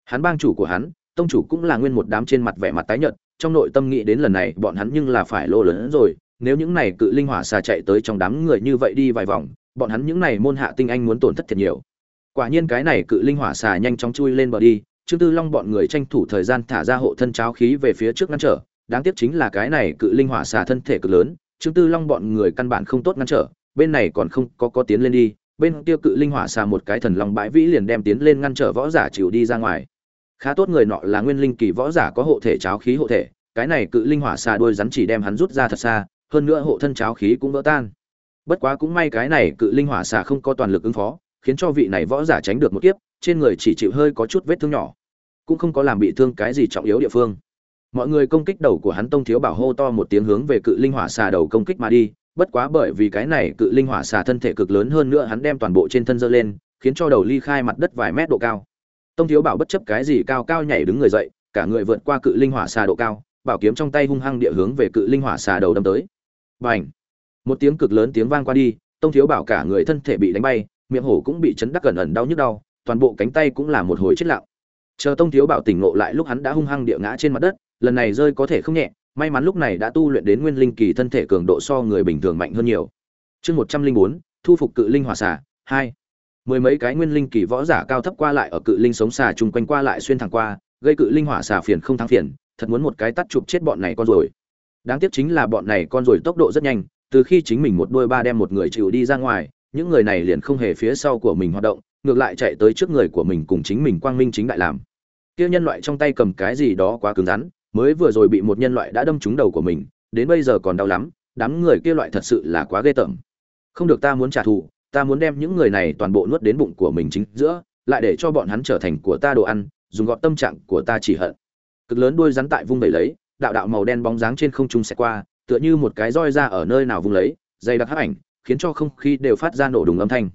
Hắn bang chủ của hắn, tông chủ cũng là nguyên một đám trên mặt vẻ mặt tái nhợt, trong nội tâm nghĩ đến lần này bọn hắn nhưng là phải lô lớn rồi, nếu những này cự linh hỏa xà chạy tới trong đám người như vậy đi vài vòng, bọn hắn những này môn hạ tinh anh muốn tổn thất thật nhiều quả nhiên cái này cự linh hỏa xà nhanh chóng chui lên bờ đi, trương tư long bọn người tranh thủ thời gian thả ra hộ thân cháo khí về phía trước ngăn trở, đáng tiếc chính là cái này cự linh hỏa xà thân thể cực lớn, trương tư long bọn người căn bản không tốt ngăn trở, bên này còn không có có tiến lên đi, bên kia cự linh hỏa xà một cái thần long bãi vĩ liền đem tiến lên ngăn trở võ giả chịu đi ra ngoài. Khá tốt người nọ là nguyên linh kỳ võ giả có hộ thể cháo khí hộ thể, cái này cự linh hỏa xà đôi rắn chỉ đem hắn rút ra thật xa, hơn nữa hộ thân cháo khí cũng vỡ tan. Bất quá cũng may cái này cự linh hỏa xà không có toàn lực ứng phó khiến cho vị này võ giả tránh được một kiếp, trên người chỉ chịu hơi có chút vết thương nhỏ, cũng không có làm bị thương cái gì trọng yếu địa phương. Mọi người công kích đầu của hắn tông thiếu bảo hô to một tiếng hướng về cự linh hỏa xà đầu công kích mà đi, bất quá bởi vì cái này cự linh hỏa xà thân thể cực lớn hơn nữa hắn đem toàn bộ trên thân dơ lên, khiến cho đầu ly khai mặt đất vài mét độ cao. Tông thiếu bảo bất chấp cái gì cao cao nhảy đứng người dậy, cả người vượt qua cự linh hỏa xà độ cao, bảo kiếm trong tay hung hăng địa hướng về cự linh hỏa xà đầu đâm tới. Bành! Một tiếng cực lớn tiếng vang qua đi, tông thiếu bảo cả người thân thể bị đánh bay miệng hổ cũng bị chấn đắc gần ẩn đau nhức đau, toàn bộ cánh tay cũng là một hồi chết lặng. Chờ tông thiếu bảo tỉnh ngộ lại lúc hắn đã hung hăng địa ngã trên mặt đất, lần này rơi có thể không nhẹ, may mắn lúc này đã tu luyện đến nguyên linh kỳ thân thể cường độ so người bình thường mạnh hơn nhiều. Chương một trăm linh bốn, thu phục cự linh hỏa xà, hai. Mười mấy cái nguyên linh kỳ võ giả cao thấp qua lại ở cự linh sống xà chung quanh qua lại xuyên thẳng qua, gây cự linh hỏa xà phiền không thắng phiền, thật muốn một cái tắt chụp chết bọn này con rồi. Đáng tiếc chính là bọn này con rồi tốc độ rất nhanh, từ khi chính mình một đôi ba đem một người chịu đi ra ngoài những người này liền không hề phía sau của mình hoạt động, ngược lại chạy tới trước người của mình cùng chính mình quang minh chính đại làm. Kia nhân loại trong tay cầm cái gì đó quá cứng rắn, mới vừa rồi bị một nhân loại đã đâm trúng đầu của mình, đến bây giờ còn đau lắm, đám người kia loại thật sự là quá ghê tởm. Không được ta muốn trả thù, ta muốn đem những người này toàn bộ nuốt đến bụng của mình chính giữa, lại để cho bọn hắn trở thành của ta đồ ăn, dùng gọt tâm trạng của ta chỉ hận. Cực lớn đuôi rắn tại vung đầy lấy, đạo đạo màu đen bóng dáng trên không trung sẽ qua, tựa như một cái roi ra ở nơi nào vung lấy, dày đặc hắc ảnh khiến cho không khí đều phát ra nổ đùng âm thanh.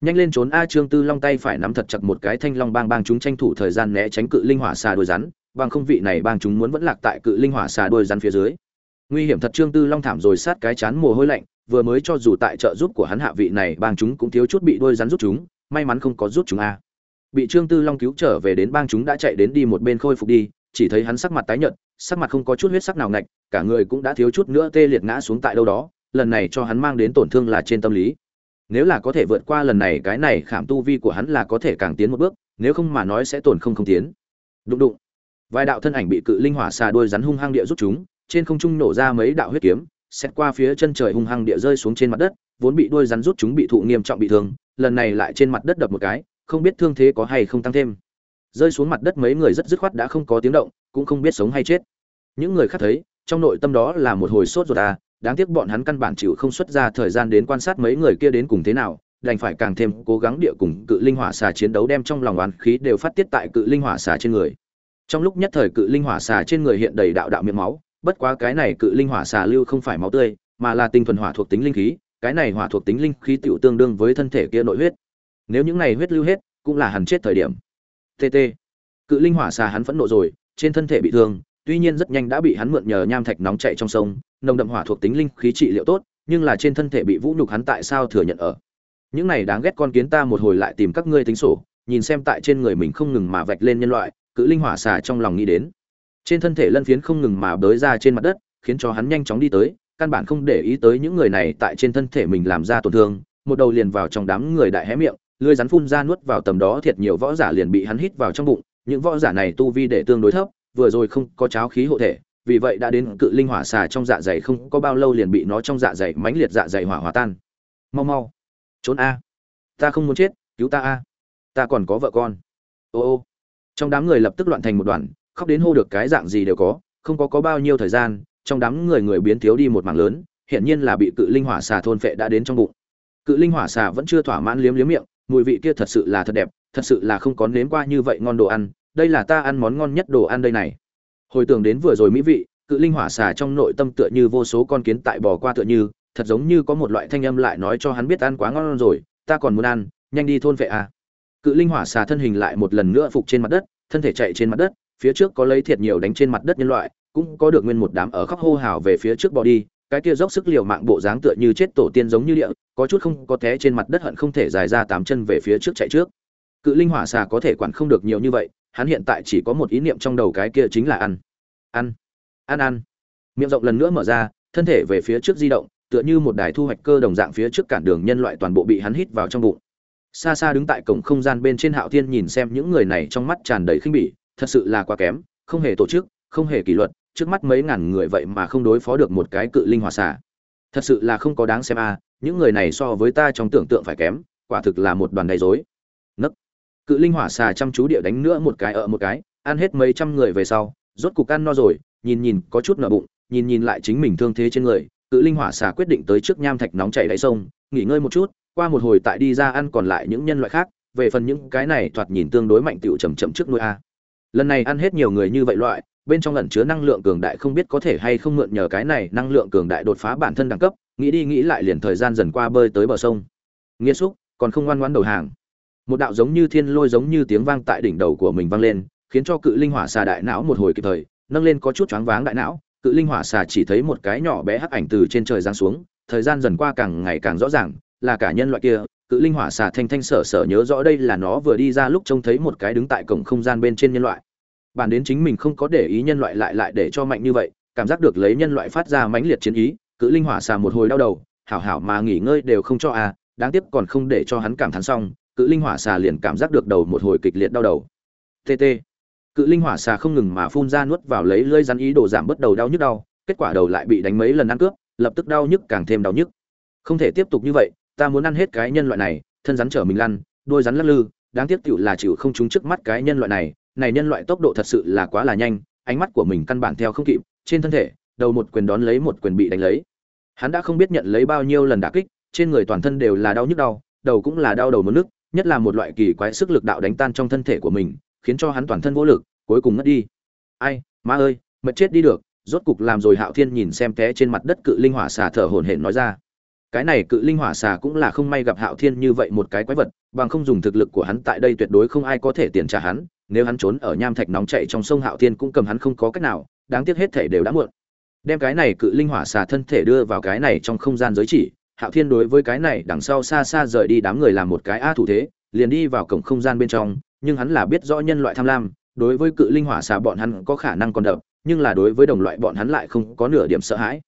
Nhanh lên trốn a trương tư long tay phải nắm thật chặt một cái thanh long bang bang chúng tranh thủ thời gian né tránh cự linh hỏa xà đuôi rắn, bằng không vị này bang chúng muốn vẫn lạc tại cự linh hỏa xà đuôi rắn phía dưới. Nguy hiểm thật trương tư long thảm rồi sát cái chán mồ hôi lạnh, vừa mới cho dù tại trợ giúp của hắn hạ vị này bang chúng cũng thiếu chút bị đuôi rắn rút chúng, may mắn không có rút chúng a. Bị trương tư long cứu trở về đến bang chúng đã chạy đến đi một bên khôi phục đi, chỉ thấy hắn sắc mặt tái nhợt, sắc mặt không có chút huyết sắc nào ngạch, cả người cũng đã thiếu chút nữa tê liệt ngã xuống tại đâu đó lần này cho hắn mang đến tổn thương là trên tâm lý. Nếu là có thể vượt qua lần này, cái này khảm tu vi của hắn là có thể càng tiến một bước, nếu không mà nói sẽ tổn không không tiến. Đụng đụng. Vài đạo thân ảnh bị cự linh hỏa xà đuôi rắn hung hăng địa rút chúng, trên không trung nổ ra mấy đạo huyết kiếm xét qua phía chân trời hung hăng địa rơi xuống trên mặt đất, vốn bị đuôi rắn rút chúng bị thụ nghiêm trọng bị thương, lần này lại trên mặt đất đập một cái, không biết thương thế có hay không tăng thêm. Rơi xuống mặt đất mấy người rất dứt khoát đã không có tiếng động, cũng không biết sống hay chết. Những người khác thấy, trong nội tâm đó là một hồi sốt ruột à đáng tiếc bọn hắn căn bản chịu không xuất ra thời gian đến quan sát mấy người kia đến cùng thế nào, đành phải càng thêm cố gắng địa cùng cự linh hỏa xà chiến đấu đem trong lòng oán khí đều phát tiết tại cự linh hỏa xà trên người. Trong lúc nhất thời cự linh hỏa xà trên người hiện đầy đạo đạo miệng máu, bất quá cái này cự linh hỏa xà lưu không phải máu tươi, mà là tinh thuần hỏa thuộc tính linh khí, cái này hỏa thuộc tính linh khí tựu tương đương với thân thể kia nội huyết. Nếu những này huyết lưu hết, cũng là hẳn chết thời điểm. Tt cự linh hỏa xà hắn phẫn nộ rồi, trên thân thể bị thương tuy nhiên rất nhanh đã bị hắn mượn nhờ nham thạch nóng chạy trong sông, nồng đậm hỏa thuộc tính linh khí trị liệu tốt, nhưng là trên thân thể bị vũ nhục hắn tại sao thừa nhận ở? Những này đáng ghét con kiến ta một hồi lại tìm các ngươi tính sổ, nhìn xem tại trên người mình không ngừng mà vạch lên nhân loại, cự linh hỏa xà trong lòng nghĩ đến. Trên thân thể lân phiến không ngừng mà bới ra trên mặt đất, khiến cho hắn nhanh chóng đi tới, căn bản không để ý tới những người này tại trên thân thể mình làm ra tổn thương, một đầu liền vào trong đám người đại hé miệng, lưỡi rắn phun ra nuốt vào tầm đó thiệt nhiều võ giả liền bị hắn hít vào trong bụng, những võ giả này tu vi để tương đối thấp vừa rồi không có cháo khí hộ thể, vì vậy đã đến cự linh hỏa xà trong dạ dày không có bao lâu liền bị nó trong dạ dày mãnh liệt dạ dày hỏa hòa tan. Mau mau. Trốn a. Ta không muốn chết, cứu ta a. Ta còn có vợ con. Ô ô. Trong đám người lập tức loạn thành một đoàn, khóc đến hô được cái dạng gì đều có, không có có bao nhiêu thời gian, trong đám người người biến thiếu đi một mảng lớn, hiển nhiên là bị cự linh hỏa xà thôn phệ đã đến trong bụng. Cự linh hỏa xà vẫn chưa thỏa mãn liếm liếm miệng, mùi vị kia thật sự là thật đẹp, thật sự là không có nếm qua như vậy ngon đồ ăn đây là ta ăn món ngon nhất đồ ăn đây này hồi tưởng đến vừa rồi mỹ vị, cự linh hỏa xà trong nội tâm tựa như vô số con kiến tại bò qua tựa như, thật giống như có một loại thanh âm lại nói cho hắn biết ăn quá ngon rồi, ta còn muốn ăn, nhanh đi thôn vệ à. cự linh hỏa xà thân hình lại một lần nữa phục trên mặt đất, thân thể chạy trên mặt đất, phía trước có lấy thiệt nhiều đánh trên mặt đất nhân loại, cũng có được nguyên một đám ở khóc hô hào về phía trước bỏ đi, cái kia dốc sức liều mạng bộ dáng tựa như chết tổ tiên giống như địa, có chút không có té trên mặt đất hận không thể dài ra tám chân về phía trước chạy trước cự linh hỏa xà có thể quản không được nhiều như vậy hắn hiện tại chỉ có một ý niệm trong đầu cái kia chính là ăn. Ăn. Ăn ăn. Miệng rộng lần nữa mở ra, thân thể về phía trước di động, tựa như một đài thu hoạch cơ đồng dạng phía trước cản đường nhân loại toàn bộ bị hắn hít vào trong bụng. Xa xa đứng tại cổng không gian bên trên hạo thiên nhìn xem những người này trong mắt tràn đầy khinh bỉ, thật sự là quá kém, không hề tổ chức, không hề kỷ luật, trước mắt mấy ngàn người vậy mà không đối phó được một cái cự linh hỏa xả thật sự là không có đáng xem a những người này so với ta trong tưởng tượng phải kém, quả thực là một đoàn đầy dối cự linh hỏa xà chăm chú địa đánh nữa một cái ở một cái, ăn hết mấy trăm người về sau, rốt cục ăn no rồi, nhìn nhìn, có chút nở bụng, nhìn nhìn lại chính mình thương thế trên người, cự linh hỏa xà quyết định tới trước nham thạch nóng chảy đáy sông, nghỉ ngơi một chút, qua một hồi tại đi ra ăn còn lại những nhân loại khác, về phần những cái này thoạt nhìn tương đối mạnh tiểu chậm chậm trước nuôi a. Lần này ăn hết nhiều người như vậy loại, bên trong ẩn chứa năng lượng cường đại không biết có thể hay không mượn nhờ cái này năng lượng cường đại đột phá bản thân đẳng cấp, nghĩ đi nghĩ lại liền thời gian dần qua bơi tới bờ sông. Nghĩa xúc, còn không ngoan ngoãn đầu hàng một đạo giống như thiên lôi giống như tiếng vang tại đỉnh đầu của mình vang lên, khiến cho cự linh hỏa xà đại não một hồi kịp thời, nâng lên có chút choáng váng đại não, cự linh hỏa xà chỉ thấy một cái nhỏ bé hắc ảnh từ trên trời giáng xuống, thời gian dần qua càng ngày càng rõ ràng, là cả nhân loại kia, cự linh hỏa xà thanh thanh sở sở nhớ rõ đây là nó vừa đi ra lúc trông thấy một cái đứng tại cổng không gian bên trên nhân loại. Bản đến chính mình không có để ý nhân loại lại lại để cho mạnh như vậy, cảm giác được lấy nhân loại phát ra mãnh liệt chiến ý, cự linh hỏa xà một hồi đau đầu, hảo hảo mà nghỉ ngơi đều không cho à đáng tiếc còn không để cho hắn cảm thán xong cự linh hỏa xà liền cảm giác được đầu một hồi kịch liệt đau đầu. Tt cự linh hỏa xà không ngừng mà phun ra nuốt vào lấy lơi rắn ý đồ giảm bớt đầu đau nhức đau, kết quả đầu lại bị đánh mấy lần ăn cướp, lập tức đau nhức càng thêm đau nhức. Không thể tiếp tục như vậy, ta muốn ăn hết cái nhân loại này, thân rắn trở mình lăn đôi rắn lắc lư, đáng tiếc tựu là chịu không trúng trước mắt cái nhân loại này này nhân loại tốc độ thật sự là quá là nhanh, ánh mắt của mình căn bản theo không kịp, trên thân thể, đầu một quyền đón lấy một quyền bị đánh lấy. Hắn đã không biết nhận lấy bao nhiêu lần đả kích, trên người toàn thân đều là đau nhức đau, đầu cũng là đau đầu mất nước nhất là một loại kỳ quái sức lực đạo đánh tan trong thân thể của mình, khiến cho hắn toàn thân vô lực, cuối cùng ngất đi. Ai má ơi, mệt chết đi được, rốt cục làm rồi hạo thiên nhìn xem té trên mặt đất cự linh hỏa xà thở hổn hển nói ra. Cái này cự linh hỏa xà cũng là không may gặp hạo thiên như vậy một cái quái vật, bằng không dùng thực lực của hắn tại đây tuyệt đối không ai có thể tiền trả hắn, nếu hắn trốn ở nham thạch nóng chạy trong sông hạo thiên cũng cầm hắn không có cách nào, đáng tiếc hết thể đều đã muộn. Đem cái này cự linh hỏa xà thân thể đưa vào cái này trong không gian giới chỉ hạo thiên đối với cái này đằng sau xa xa rời đi đám người làm một cái a thủ thế, liền đi vào cổng không gian bên trong, nhưng hắn là biết rõ nhân loại tham lam, đối với cự linh hỏa xà bọn hắn có khả năng còn đập, nhưng là đối với đồng loại bọn hắn lại không có nửa điểm sợ hãi.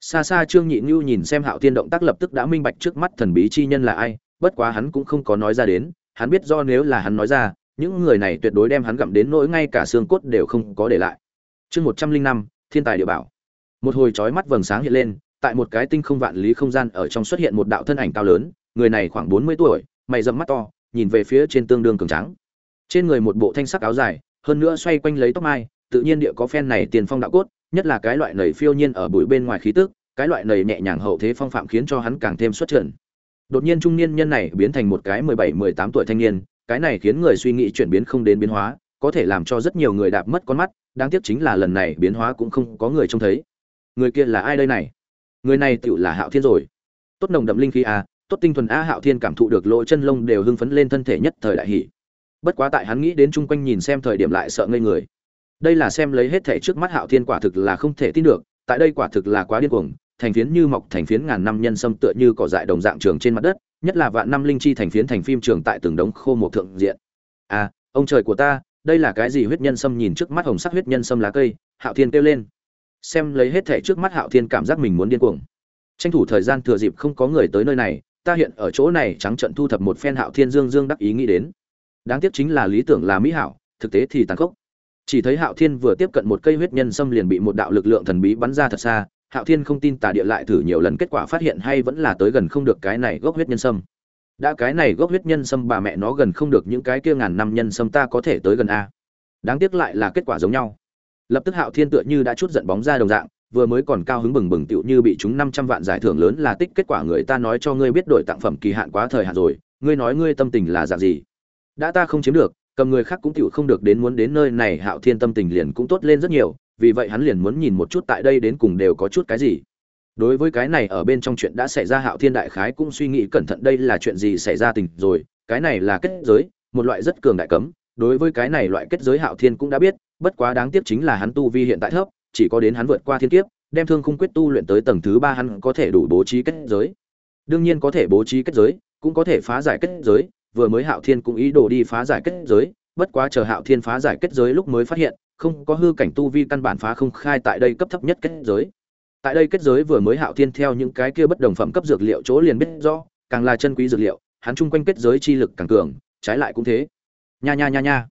Xa xa trương nhị ngưu nhìn xem hạo thiên động tác lập tức đã minh bạch trước mắt thần bí chi nhân là ai, bất quá hắn cũng không có nói ra đến, hắn biết do nếu là hắn nói ra, những người này tuyệt đối đem hắn gặm đến nỗi ngay cả xương cốt đều không có để lại. Chương một trăm linh năm, thiên tài địa bảo. Một hồi chói mắt vầng sáng hiện lên tại một cái tinh không vạn lý không gian ở trong xuất hiện một đạo thân ảnh cao lớn, người này khoảng bốn mươi tuổi, mày rậm mắt to, nhìn về phía trên tương đương cường trắng trên người một bộ thanh sắc áo dài, hơn nữa xoay quanh lấy tóc mai, tự nhiên địa có phen này tiền phong đạo cốt, nhất là cái loại nầy phiêu nhiên ở bụi bên ngoài khí tức, cái loại nầy nhẹ nhàng hậu thế phong phạm khiến cho hắn càng thêm xuất trận đột nhiên trung niên nhân này biến thành một cái mười bảy, mười tám tuổi thanh niên, cái này khiến người suy nghĩ chuyển biến không đến biến hóa, có thể làm cho rất nhiều người đạp mất con mắt, đáng tiếc chính là lần này biến hóa cũng không có người trông thấy. Người kia là ai đây này? Người này tựu là hạo thiên rồi. Tốt nồng đậm linh khí a tốt tinh thuần a hạo thiên cảm thụ được lỗ chân lông đều hưng phấn lên thân thể nhất thời đại hỷ bất quá tại hắn nghĩ đến chung quanh nhìn xem thời điểm lại sợ ngây người. Đây là xem lấy hết thể trước mắt hạo thiên quả thực là không thể tin được, tại đây quả thực là quá điên cuồng, thành phiến như mọc thành phiến ngàn năm nhân sâm tựa như cỏ dại đồng dạng trường trên mặt đất, nhất là vạn năm linh chi thành phiến thành phim trường tại từng đống khô một thượng diện. À ông trời của ta, đây là cái gì huyết nhân sâm nhìn trước mắt hồng sắc huyết nhân sâm lá cây, hạo thiên kêu lên xem lấy hết thể trước mắt hạo thiên cảm giác mình muốn điên cuồng. Tranh thủ thời gian thừa dịp không có người tới nơi này, ta hiện ở chỗ này trắng trận thu thập một phen hạo thiên dương dương đắc ý nghĩ đến. Đáng tiếc chính là lý tưởng là mỹ hảo, thực tế thì tàn khốc. Chỉ thấy hạo thiên vừa tiếp cận một cây huyết nhân sâm liền bị một đạo lực lượng thần bí bắn ra thật xa. Hạo thiên không tin tà địa lại thử nhiều lần kết quả phát hiện hay vẫn là tới gần không được cái này gốc huyết nhân sâm đã cái này gốc huyết nhân sâm bà mẹ nó gần không được những cái kia ngàn năm nhân sâm ta có thể tới gần a. Đáng tiếc lại là kết quả giống nhau lập tức hạo thiên tựa như đã chút giận bóng ra đồng dạng, vừa mới còn cao hứng bừng bừng tựu như bị chúng năm trăm vạn giải thưởng lớn là tích kết quả người ta nói cho ngươi biết đổi tặng phẩm kỳ hạn quá thời hạn rồi, ngươi nói ngươi tâm tình là dạng gì? Đã ta không chiếm được, cầm người khác cũng tựu không được đến muốn đến nơi này, hạo thiên tâm tình liền cũng tốt lên rất nhiều, vì vậy hắn liền muốn nhìn một chút tại đây đến cùng đều có chút cái gì. Đối với cái này ở bên trong chuyện đã xảy ra, hạo thiên đại khái cũng suy nghĩ cẩn thận đây là chuyện gì xảy ra tình rồi, cái này là kết giới, một loại rất cường đại cấm. Đối với cái này loại kết giới, hạo thiên cũng đã biết bất quá đáng tiếc chính là hắn tu vi hiện tại thấp, chỉ có đến hắn vượt qua thiên kiếp, đem thương khung quyết tu luyện tới tầng thứ ba hắn có thể đủ bố trí kết giới. Đương nhiên có thể bố trí kết giới, cũng có thể phá giải kết giới, vừa mới hạo thiên cũng ý đồ đi phá giải kết giới, bất quá chờ hạo thiên phá giải kết giới lúc mới phát hiện, không có hư cảnh tu vi căn bản phá không khai tại đây cấp thấp nhất kết giới. Tại đây kết giới vừa mới hạo thiên theo những cái kia bất đồng phẩm cấp dược liệu chỗ liền biết rõ, càng là chân quý dược liệu, hắn chung quanh kết giới chi lực càng cường, trái lại cũng thế. Nha nha nha nha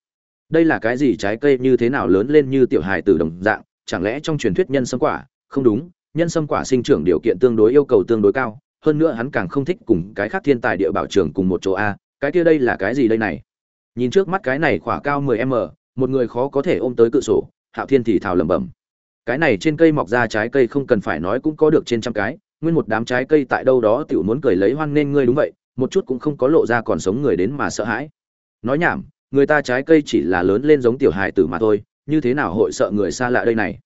đây là cái gì trái cây như thế nào lớn lên như tiểu hài từ đồng dạng, chẳng lẽ trong truyền thuyết nhân sâm quả? Không đúng, nhân sâm quả sinh trưởng điều kiện tương đối yêu cầu tương đối cao, hơn nữa hắn càng không thích cùng cái khác thiên tài địa bảo trường cùng một chỗ a, cái kia đây là cái gì đây này? Nhìn trước mắt cái này khỏa cao 10 m, một người khó có thể ôm tới cự sổ, hạo thiên thì thào lẩm bẩm. Cái này trên cây mọc ra trái cây không cần phải nói cũng có được trên trăm cái, nguyên một đám trái cây tại đâu đó tiểu muốn cười lấy hoan nên ngươi đúng vậy, một chút cũng không có lộ ra còn sống người đến mà sợ hãi. Nói nhảm người ta trái cây chỉ là lớn lên giống tiểu hài tử mà thôi, như thế nào hội sợ người xa lạ đây này?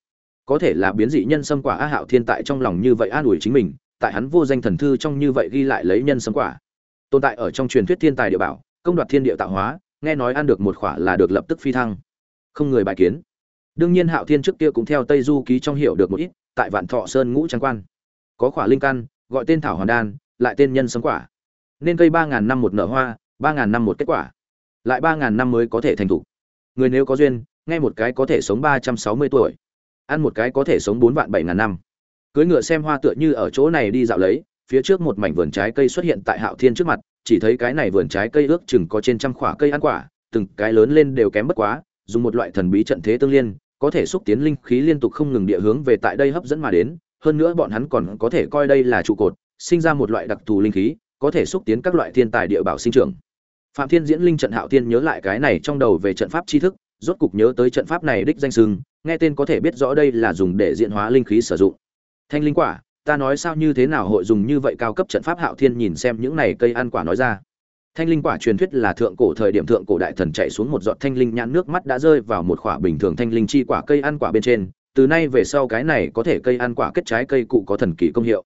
Có thể là biến dị nhân sâm quả á hạo thiên tại trong lòng như vậy an ủi chính mình, tại hắn vô danh thần thư trong như vậy ghi lại lấy nhân sâm quả. Tồn tại ở trong truyền thuyết thiên tài địa bảo, công đoạt thiên địa tạo hóa, nghe nói ăn được một khỏa là được lập tức phi thăng. Không người bài kiến. Đương nhiên hạo thiên trước kia cũng theo tây du ký trong hiểu được một ít, tại vạn thọ sơn ngũ trang quan. Có khỏa linh căn, gọi tên thảo hoàn đan, lại tên nhân sâm quả. Nên cây ba ngàn năm một nở hoa, ba ngàn năm một kết quả lại ba ngàn năm mới có thể thành thủ. người nếu có duyên, nghe một cái có thể sống ba trăm sáu mươi tuổi, ăn một cái có thể sống bốn vạn bảy ngàn năm cưới ngựa xem hoa tựa như ở chỗ này đi dạo lấy, phía trước một mảnh vườn trái cây xuất hiện tại hạo thiên trước mặt, chỉ thấy cái này vườn trái cây ước chừng có trên trăm khỏa cây ăn quả, từng cái lớn lên đều kém bất quá, dùng một loại thần bí trận thế tương liên, có thể xúc tiến linh khí liên tục không ngừng địa hướng về tại đây hấp dẫn mà đến, hơn nữa bọn hắn còn có thể coi đây là trụ cột, sinh ra một loại đặc thù linh khí, có thể xúc tiến các loại thiên tài địa bảo sinh trưởng phạm thiên diễn linh trận hạo thiên nhớ lại cái này trong đầu về trận pháp tri thức, rốt cục nhớ tới trận pháp này đích danh sưng, nghe tên có thể biết rõ đây là dùng để diễn hóa linh khí sử dụng. Thanh linh quả, ta nói sao như thế nào hội dùng như vậy cao cấp trận pháp hạo thiên nhìn xem những này cây ăn quả nói ra. Thanh linh quả truyền thuyết là thượng cổ thời điểm thượng cổ đại thần chạy xuống một giọt thanh linh nhãn nước mắt đã rơi vào một quả bình thường thanh linh chi quả cây ăn quả bên trên, từ nay về sau cái này có thể cây ăn quả kết trái cây cụ có thần kỳ công hiệu.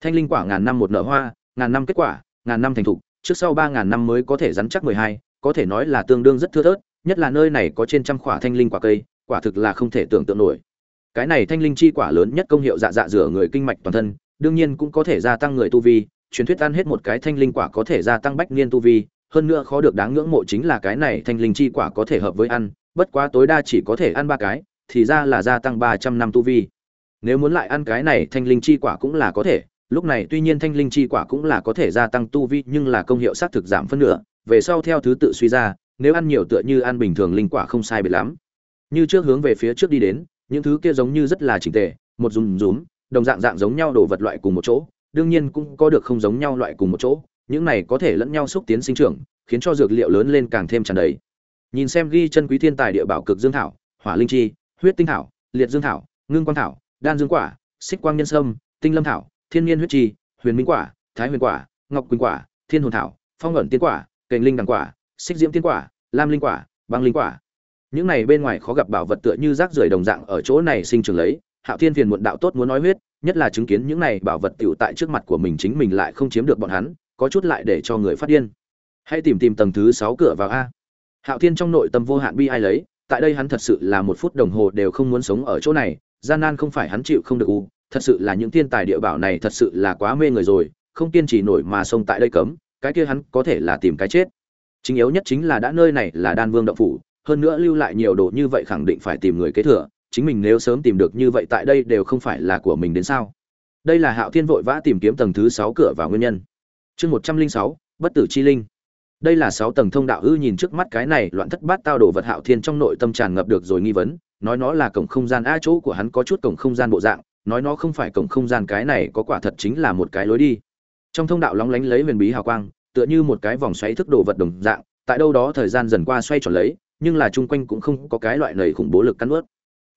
Thanh linh quả ngàn năm một nở hoa, ngàn năm kết quả, ngàn năm thành thục trước sau ba ngàn năm mới có thể rắn chắc mười hai, có thể nói là tương đương rất thưa thớt, nhất là nơi này có trên trăm quả thanh linh quả cây, quả thực là không thể tưởng tượng nổi. Cái này thanh linh chi quả lớn nhất công hiệu dạ dạ rửa người kinh mạch toàn thân, đương nhiên cũng có thể gia tăng người tu vi, truyền thuyết ăn hết một cái thanh linh quả có thể gia tăng bách niên tu vi, hơn nữa khó được đáng ngưỡng mộ chính là cái này thanh linh chi quả có thể hợp với ăn, bất quá tối đa chỉ có thể ăn ba cái, thì ra là gia tăng ba trăm năm tu vi. Nếu muốn lại ăn cái này thanh linh chi quả cũng là có thể lúc này tuy nhiên thanh linh chi quả cũng là có thể gia tăng tu vi, nhưng là công hiệu xác thực giảm phân nửa, về sau theo thứ tự suy ra, nếu ăn nhiều tựa như ăn bình thường linh quả không sai biệt lắm. Như trước hướng về phía trước đi đến, những thứ kia giống như rất là chỉnh tề, một rùm rúm, đồng dạng dạng giống nhau đồ vật loại cùng một chỗ, đương nhiên cũng có được không giống nhau loại cùng một chỗ, những này có thể lẫn nhau xúc tiến sinh trưởng, khiến cho dược liệu lớn lên càng thêm tràn đầy. Nhìn xem ghi chân quý thiên tài địa bảo cực dương thảo, hỏa linh chi, huyết tinh thảo, liệt dương thảo, ngưng quang thảo, đan dương quả, xích quang nhân sâm, tinh lâm thảo thiên nhiên huyết chi, huyền minh quả, thái huyền quả, ngọc quỳnh quả, thiên hồn thảo, phong ẩn tiên quả Cành linh đằng quả, xích diễm tiên quả, lam linh quả, băng linh quả. Những này bên ngoài khó gặp bảo vật tựa như rác rưởi đồng dạng ở chỗ này sinh trưởng lấy, hạo thiên phiền muộn đạo tốt muốn nói huyết, nhất là chứng kiến những này bảo vật tiểu tại trước mặt của mình chính mình lại không chiếm được bọn hắn, có chút lại để cho người phát điên. Hãy tìm tìm tầng thứ sáu cửa vào a. Hạo thiên trong nội tâm vô hạn bi ai lấy, tại đây hắn thật sự là một phút đồng hồ đều không muốn sống ở chỗ này, gian nan không phải hắn chịu không được u thật sự là những thiên tài địa bảo này thật sự là quá mê người rồi, không kiên trì nổi mà xông tại đây cấm, cái kia hắn có thể là tìm cái chết. Chính yếu nhất chính là đã nơi này là đan vương động phủ, hơn nữa lưu lại nhiều đồ như vậy khẳng định phải tìm người kế thừa, chính mình nếu sớm tìm được như vậy tại đây đều không phải là của mình đến sao. Đây là hạo thiên vội vã tìm kiếm tầng thứ sáu cửa vào nguyên nhân. Chương một trăm linh sáu, bất tử chi linh. Đây là sáu tầng thông đạo ư nhìn trước mắt cái này loạn thất bát tao đồ vật hạo thiên trong nội tâm tràn ngập được rồi nghi vấn, nói nó là cổng không gian a chỗ của hắn có chút cổng không gian bộ dạng nói nó không phải cổng không gian, cái này có quả thật chính là một cái lối đi. Trong thông đạo lóng lánh lấy huyền bí hào quang, tựa như một cái vòng xoáy thức đồ vật đồng dạng, tại đâu đó thời gian dần qua xoay tròn lấy, nhưng là chung quanh cũng không có cái loại nầy khủng bố lực cắn ướt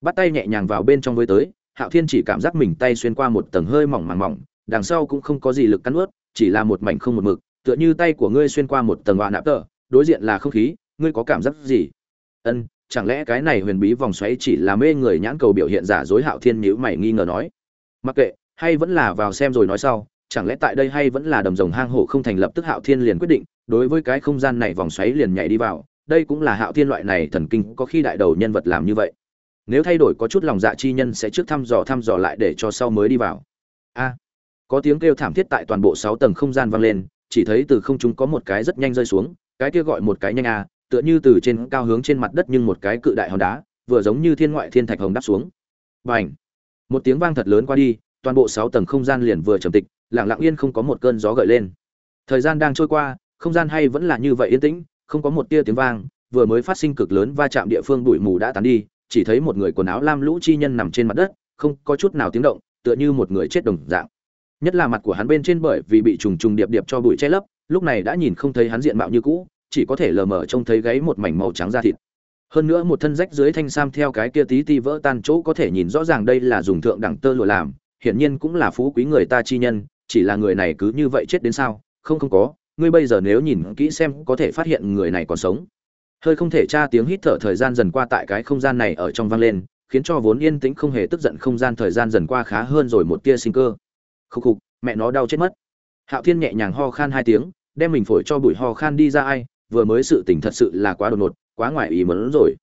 bắt tay nhẹ nhàng vào bên trong với tới, hạo thiên chỉ cảm giác mình tay xuyên qua một tầng hơi mỏng màng mỏng, đằng sau cũng không có gì lực cắn ướt chỉ là một mảnh không một mực, tựa như tay của ngươi xuyên qua một tầng hoa nạp tờ, đối diện là không khí, ngươi có cảm giác gì? Ân chẳng lẽ cái này huyền bí vòng xoáy chỉ là mê người nhãn cầu biểu hiện giả dối hạo thiên nhữ mày nghi ngờ nói? Mặc kệ, hay vẫn là vào xem rồi nói sau, chẳng lẽ tại đây hay vẫn là đầm rồng hang hổ không thành lập tức hạo thiên liền quyết định, đối với cái không gian này vòng xoáy liền nhảy đi vào, đây cũng là hạo thiên loại này thần kinh có khi đại đầu nhân vật làm như vậy. Nếu thay đổi có chút lòng dạ chi nhân sẽ trước thăm dò thăm dò lại để cho sau mới đi vào. A, có tiếng kêu thảm thiết tại toàn bộ sáu tầng không gian vang lên, chỉ thấy từ không trung có một cái rất nhanh rơi xuống, cái kia gọi một cái nhanh a tựa như từ trên cao hướng trên mặt đất nhưng một cái cự đại hòn đá, vừa giống như thiên ngoại thiên thạch hồng đáp xuống. Bành! Một tiếng vang thật lớn qua đi, toàn bộ sáu tầng không gian liền vừa trầm tịch, lặng lặng yên không có một cơn gió gợi lên. Thời gian đang trôi qua, không gian hay vẫn là như vậy yên tĩnh, không có một tia tiếng vang, vừa mới phát sinh cực lớn va chạm địa phương bụi mù đã tán đi, chỉ thấy một người quần áo lam lũ chi nhân nằm trên mặt đất, không có chút nào tiếng động, tựa như một người chết đồng dạng. Nhất là mặt của hắn bên trên bởi vì bị trùng trùng điệp điệp cho bụi che lấp, lúc này đã nhìn không thấy hắn diện mạo như cũ chỉ có thể lờ mờ trông thấy gáy một mảnh màu trắng da thịt. Hơn nữa một thân rách dưới thanh sam theo cái kia tí ti vỡ tan chỗ có thể nhìn rõ ràng đây là dùng thượng đẳng tơ lụa làm, hiển nhiên cũng là phú quý người ta chi nhân, chỉ là người này cứ như vậy chết đến sao? Không không có. Ngươi bây giờ nếu nhìn kỹ xem có thể phát hiện người này còn sống. Hơi không thể tra tiếng hít thở thời gian dần qua tại cái không gian này ở trong vang lên, khiến cho vốn yên tĩnh không hề tức giận không gian thời gian dần qua khá hơn rồi một tia sinh cơ. Khúc khục, mẹ nó đau chết mất. Hạo thiên nhẹ nhàng ho khan hai tiếng, đem mình phổi cho bụi ho khan đi ra ai vừa mới sự tỉnh thật sự là quá đột ngột, quá ngoài ý muốn rồi.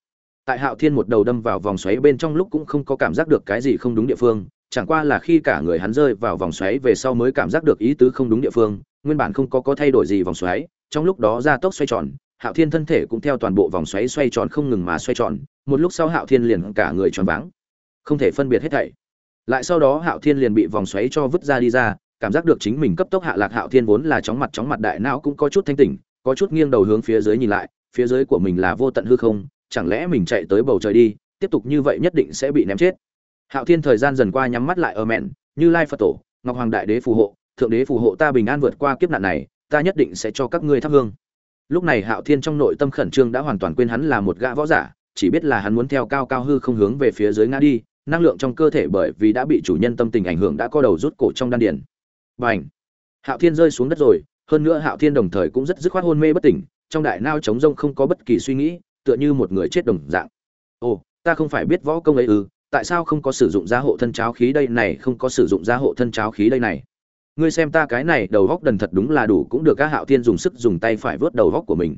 Tại hạo thiên một đầu đâm vào vòng xoáy bên trong lúc cũng không có cảm giác được cái gì không đúng địa phương, chẳng qua là khi cả người hắn rơi vào vòng xoáy về sau mới cảm giác được ý tứ không đúng địa phương, nguyên bản không có có thay đổi gì vòng xoáy, trong lúc đó gia tốc xoay tròn, hạo thiên thân thể cũng theo toàn bộ vòng xoáy xoay tròn không ngừng mà xoay tròn, một lúc sau hạo thiên liền cả người tròn váng. Không thể phân biệt hết thảy. Lại sau đó hạo thiên liền bị vòng xoáy cho vứt ra đi ra, cảm giác được chính mình cấp tốc hạ lạc hạo thiên vốn là chóng mặt chóng mặt đại não cũng có chút thanh tỉnh có chút nghiêng đầu hướng phía dưới nhìn lại, phía dưới của mình là vô tận hư không, chẳng lẽ mình chạy tới bầu trời đi, tiếp tục như vậy nhất định sẽ bị ném chết. Hạo thiên thời gian dần qua nhắm mắt lại ở mẹn, như lai phật tổ, ngọc hoàng đại đế phù hộ, thượng đế phù hộ ta bình an vượt qua kiếp nạn này, ta nhất định sẽ cho các ngươi thắp hương. Lúc này hạo thiên trong nội tâm khẩn trương đã hoàn toàn quên hắn là một gã võ giả, chỉ biết là hắn muốn theo cao cao hư không hướng về phía dưới ngã đi, năng lượng trong cơ thể bởi vì đã bị chủ nhân tâm tình ảnh hưởng đã co đầu rút cổ trong đan điền. Bành! Hạo thiên rơi xuống đất rồi hơn nữa hạo thiên đồng thời cũng rất dứt khoát hôn mê bất tỉnh, trong đại nao trống rông không có bất kỳ suy nghĩ, tựa như một người chết đồng dạng. Ồ, ta không phải biết võ công ấy ư, tại sao không có sử dụng gia hộ thân cháo khí đây này, không có sử dụng gia hộ thân cháo khí đây này? Ngươi xem ta cái này, đầu góc đần thật đúng là đủ cũng được, các hạo thiên dùng sức dùng tay phải vớt đầu góc của mình.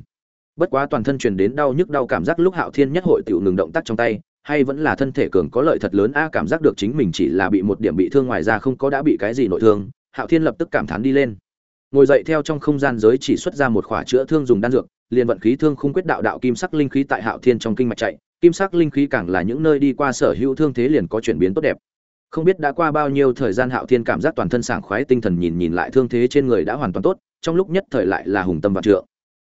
Bất quá toàn thân truyền đến đau nhức đau cảm giác lúc hạo thiên nhất hội tiểu ngừng động tác trong tay, hay vẫn là thân thể cường có lợi thật lớn, a cảm giác được chính mình chỉ là bị một điểm bị thương ngoài ra không có đã bị cái gì nội thương, hạo thiên lập tức cảm thán đi lên ngồi dậy theo trong không gian giới chỉ xuất ra một khỏa chữa thương dùng đan dược, liền vận khí thương khung quyết đạo đạo kim sắc linh khí tại hạo thiên trong kinh mạch chạy, kim sắc linh khí càng là những nơi đi qua sở hữu thương thế liền có chuyển biến tốt đẹp. Không biết đã qua bao nhiêu thời gian hạo thiên cảm giác toàn thân sảng khoái tinh thần nhìn nhìn lại thương thế trên người đã hoàn toàn tốt, trong lúc nhất thời lại là hùng tâm vạn trượng.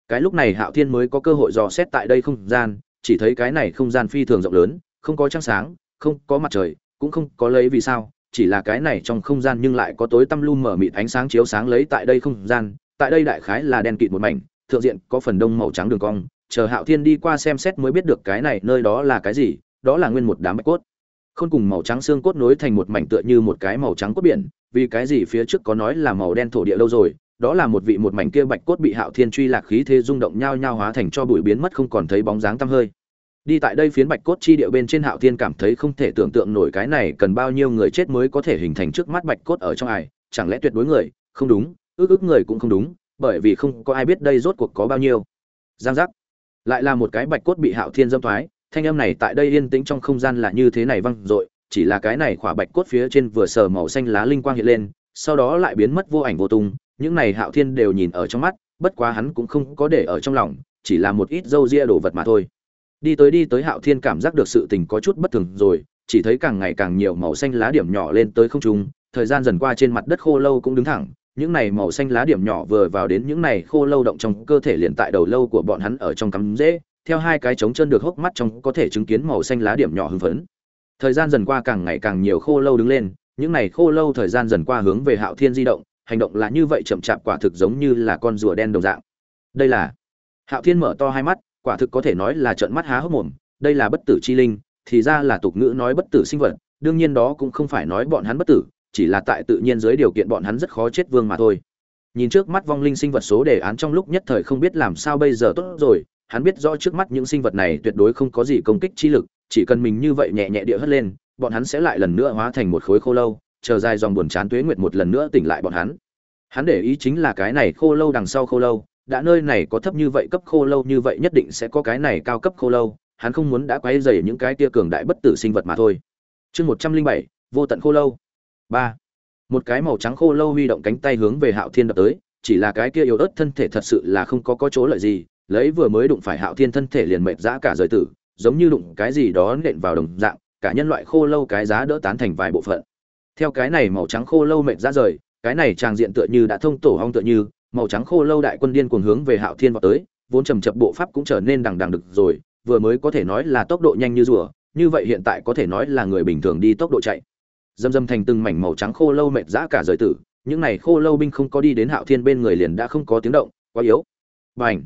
Cái lúc này hạo thiên mới có cơ hội dò xét tại đây không gian, chỉ thấy cái này không gian phi thường rộng lớn, không có trăng sáng, không có mặt trời, cũng không có lấy vì sao chỉ là cái này trong không gian nhưng lại có tối tăm lu mở mịt ánh sáng chiếu sáng lấy tại đây không gian, tại đây đại khái là đen kịt một mảnh, thượng diện có phần đông màu trắng đường cong, chờ hạo thiên đi qua xem xét mới biết được cái này nơi đó là cái gì, đó là nguyên một đám bạch cốt. Khôn cùng màu trắng xương cốt nối thành một mảnh tựa như một cái màu trắng cốt biển, vì cái gì phía trước có nói là màu đen thổ địa lâu rồi, đó là một vị một mảnh kia bạch cốt bị hạo thiên truy lạc khí thế rung động nhao nhao hóa thành cho bụi biến mất không còn thấy bóng dáng tăm hơi đi tại đây phiến bạch cốt chi địa bên trên hạo thiên cảm thấy không thể tưởng tượng nổi cái này cần bao nhiêu người chết mới có thể hình thành trước mắt bạch cốt ở trong ải chẳng lẽ tuyệt đối người? Không đúng, ước ước người cũng không đúng, bởi vì không có ai biết đây rốt cuộc có bao nhiêu. Giang giác. Lại là một cái bạch cốt bị hạo thiên dâm thoái, thanh âm này tại đây yên tĩnh trong không gian là như thế này văng dội, chỉ là cái này khỏa bạch cốt phía trên vừa sờ màu xanh lá linh quang hiện lên, sau đó lại biến mất vô ảnh vô tung, những này hạo thiên đều nhìn ở trong mắt, bất quá hắn cũng không có để ở trong lòng, chỉ là một ít dâu ria đồ vật mà thôi đi tới đi tới hạo thiên cảm giác được sự tình có chút bất thường rồi, chỉ thấy càng ngày càng nhiều màu xanh lá điểm nhỏ lên tới không trung, thời gian dần qua trên mặt đất khô lâu cũng đứng thẳng, những này màu xanh lá điểm nhỏ vừa vào đến những này khô lâu động trong cơ thể liền tại đầu lâu của bọn hắn ở trong cắm rễ, theo hai cái trống chân được hốc mắt trong có thể chứng kiến màu xanh lá điểm nhỏ hưng phấn. Thời gian dần qua càng ngày càng nhiều khô lâu đứng lên, những này khô lâu thời gian dần qua hướng về hạo thiên di động, hành động là như vậy chậm chạp quả thực giống như là con rùa đen đồng dạng. Đây là hạo thiên mở to hai mắt quả thực có thể nói là trợn mắt há hốc mồm, đây là bất tử chi linh, thì ra là tục ngữ nói bất tử sinh vật, đương nhiên đó cũng không phải nói bọn hắn bất tử, chỉ là tại tự nhiên dưới điều kiện bọn hắn rất khó chết vương mà thôi. Nhìn trước mắt vong linh sinh vật số đề án trong lúc nhất thời không biết làm sao bây giờ tốt rồi, hắn biết rõ trước mắt những sinh vật này tuyệt đối không có gì công kích chi lực, chỉ cần mình như vậy nhẹ nhẹ địa hất lên, bọn hắn sẽ lại lần nữa hóa thành một khối khô lâu, chờ dài dòng buồn chán tuế nguyệt một lần nữa tỉnh lại bọn hắn. Hắn để ý chính là cái này khô lâu đằng sau khô lâu đã nơi này có thấp như vậy cấp khô lâu như vậy nhất định sẽ có cái này cao cấp khô lâu, hắn không muốn đã quấy dày những cái tia cường đại bất tử sinh vật mà thôi. Chương một trăm linh bảy, vô tận khô lâu. Ba. Một cái màu trắng khô lâu huy động cánh tay hướng về hạo thiên đập tới, chỉ là cái kia yếu ớt thân thể thật sự là không có có chỗ lợi gì, lấy vừa mới đụng phải hạo thiên thân thể liền mệt dã cả rời tử, giống như đụng cái gì đó nện vào đồng dạng, cả nhân loại khô lâu cái giá đỡ tán thành vài bộ phận. Theo cái này màu trắng khô lâu mệt ra rời, cái này tràng diện tựa như đã thông tổ hong tựa như màu trắng khô lâu đại quân điên cuồng hướng về hạo thiên vọt tới, vốn trầm chập bộ pháp cũng trở nên đằng đằng được rồi, vừa mới có thể nói là tốc độ nhanh như rùa, như vậy hiện tại có thể nói là người bình thường đi tốc độ chạy. Dâm dâm thành từng mảnh màu trắng khô lâu mệt dã cả rời tử, những này khô lâu binh không có đi đến hạo thiên bên người liền đã không có tiếng động, quá yếu. Bành!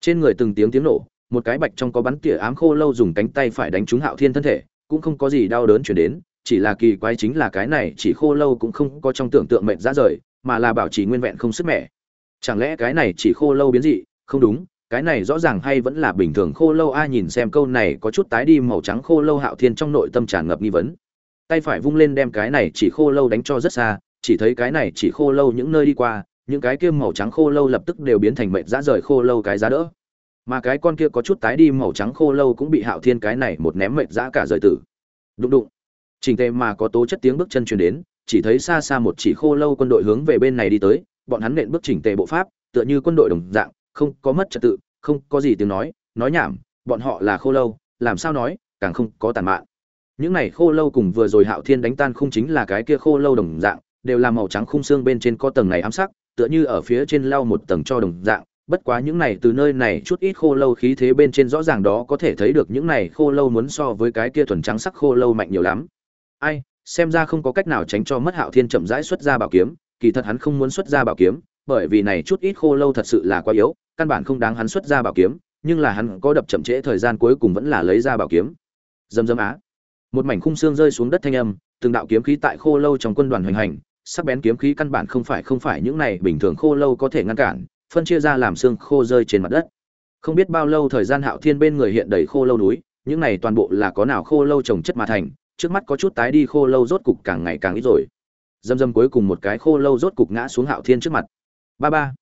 trên người từng tiếng tiếng nổ, một cái bạch trong có bắn tỉa ám khô lâu dùng cánh tay phải đánh trúng hạo thiên thân thể, cũng không có gì đau đớn chuyển đến, chỉ là kỳ quái chính là cái này chỉ khô lâu cũng không có trong tưởng tượng mệt ra rời, mà là bảo trì nguyên vẹn không sức mẻ chẳng lẽ cái này chỉ khô lâu biến dị? Không đúng, cái này rõ ràng hay vẫn là bình thường khô lâu. Ai nhìn xem câu này có chút tái đi, màu trắng khô lâu hạo thiên trong nội tâm tràn ngập nghi vấn. Tay phải vung lên đem cái này chỉ khô lâu đánh cho rất xa, chỉ thấy cái này chỉ khô lâu những nơi đi qua, những cái kia màu trắng khô lâu lập tức đều biến thành mệnh dã rời khô lâu cái giá đỡ. Mà cái con kia có chút tái đi, màu trắng khô lâu cũng bị hạo thiên cái này một ném mệnh dã cả rời tử. Đụng đụng. Trình tề mà có tố chất tiếng bước chân truyền đến, chỉ thấy xa xa một chỉ khô lâu quân đội hướng về bên này đi tới bọn hắn nện bước chỉnh tề bộ pháp, tựa như quân đội đồng dạng, không có mất trật tự, không có gì tiếng nói nói nhảm, bọn họ là khô lâu, làm sao nói, càng không có tàn mạn. Những này khô lâu cùng vừa rồi hạo thiên đánh tan không chính là cái kia khô lâu đồng dạng, đều là màu trắng khung xương bên trên có tầng này ám sắc, tựa như ở phía trên lau một tầng cho đồng dạng. Bất quá những này từ nơi này chút ít khô lâu khí thế bên trên rõ ràng đó có thể thấy được những này khô lâu muốn so với cái kia thuần trắng sắc khô lâu mạnh nhiều lắm. Ai, xem ra không có cách nào tránh cho mất hạo thiên chậm rãi xuất ra bảo kiếm kỳ thật hắn không muốn xuất ra bảo kiếm, bởi vì này chút ít khô lâu thật sự là quá yếu, căn bản không đáng hắn xuất ra bảo kiếm, nhưng là hắn có đập chậm trễ thời gian cuối cùng vẫn là lấy ra bảo kiếm. Dầm dầm á. Một mảnh khung xương rơi xuống đất thanh âm, từng đạo kiếm khí tại khô lâu trong quân đoàn hoành hành, sắc bén kiếm khí căn bản không phải không phải những này bình thường khô lâu có thể ngăn cản, phân chia ra làm xương khô rơi trên mặt đất. Không biết bao lâu thời gian hạo thiên bên người hiện đầy khô lâu núi, những này toàn bộ là có nào khô lâu trồng chất mà thành, trước mắt có chút tái đi khô lâu rốt cục càng ngày càng ít rồi dâm dâm cuối cùng một cái khô lâu rốt cục ngã xuống hạo thiên trước mặt. Ba ba.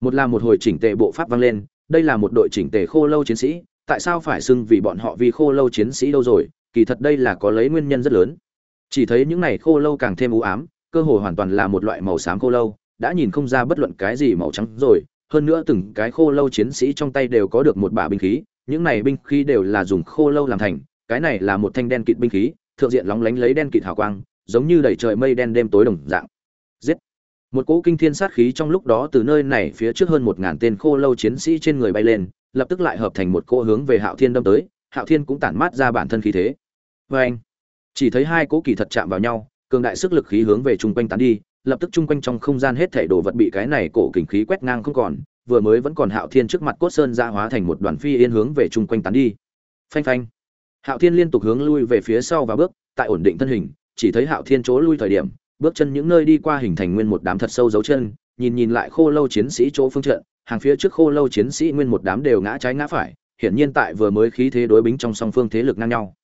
Một là một hồi chỉnh tề bộ pháp vang lên, đây là một đội chỉnh tề khô lâu chiến sĩ, tại sao phải xưng vì bọn họ vì khô lâu chiến sĩ đâu rồi? Kỳ thật đây là có lấy nguyên nhân rất lớn. Chỉ thấy những này khô lâu càng thêm u ám, cơ hồ hoàn toàn là một loại màu xám khô lâu, đã nhìn không ra bất luận cái gì màu trắng rồi. Hơn nữa từng cái khô lâu chiến sĩ trong tay đều có được một bả binh khí, những này binh khí đều là dùng khô lâu làm thành, cái này là một thanh đen kịt binh khí, thượng diện lóng lánh lấy đen kịt hào quang giống như đầy trời mây đen đêm tối đồng dạng. Giết! Một cỗ kinh thiên sát khí trong lúc đó từ nơi này phía trước hơn một ngàn tên khô lâu chiến sĩ trên người bay lên, lập tức lại hợp thành một cỗ hướng về hạo thiên đâm tới, hạo thiên cũng tản mát ra bản thân khí thế. Vê anh, chỉ thấy hai cỗ kỳ thật chạm vào nhau, cường đại sức lực khí hướng về chung quanh tán đi, lập tức chung quanh trong không gian hết thảy đồ vật bị cái này cổ kình khí quét ngang không còn, vừa mới vẫn còn hạo thiên trước mặt cốt sơn ra hóa thành một đoàn phi yên hướng về chung quanh tán đi. Phanh phanh! Hạo thiên liên tục hướng lui về phía sau và bước, tại ổn định thân hình chỉ thấy hạo thiên chỗ lui thời điểm, bước chân những nơi đi qua hình thành nguyên một đám thật sâu dấu chân, nhìn nhìn lại khô lâu chiến sĩ chỗ phương trận, hàng phía trước khô lâu chiến sĩ nguyên một đám đều ngã trái ngã phải, hiển nhiên tại vừa mới khí thế đối bính trong song phương thế lực ngang nhau.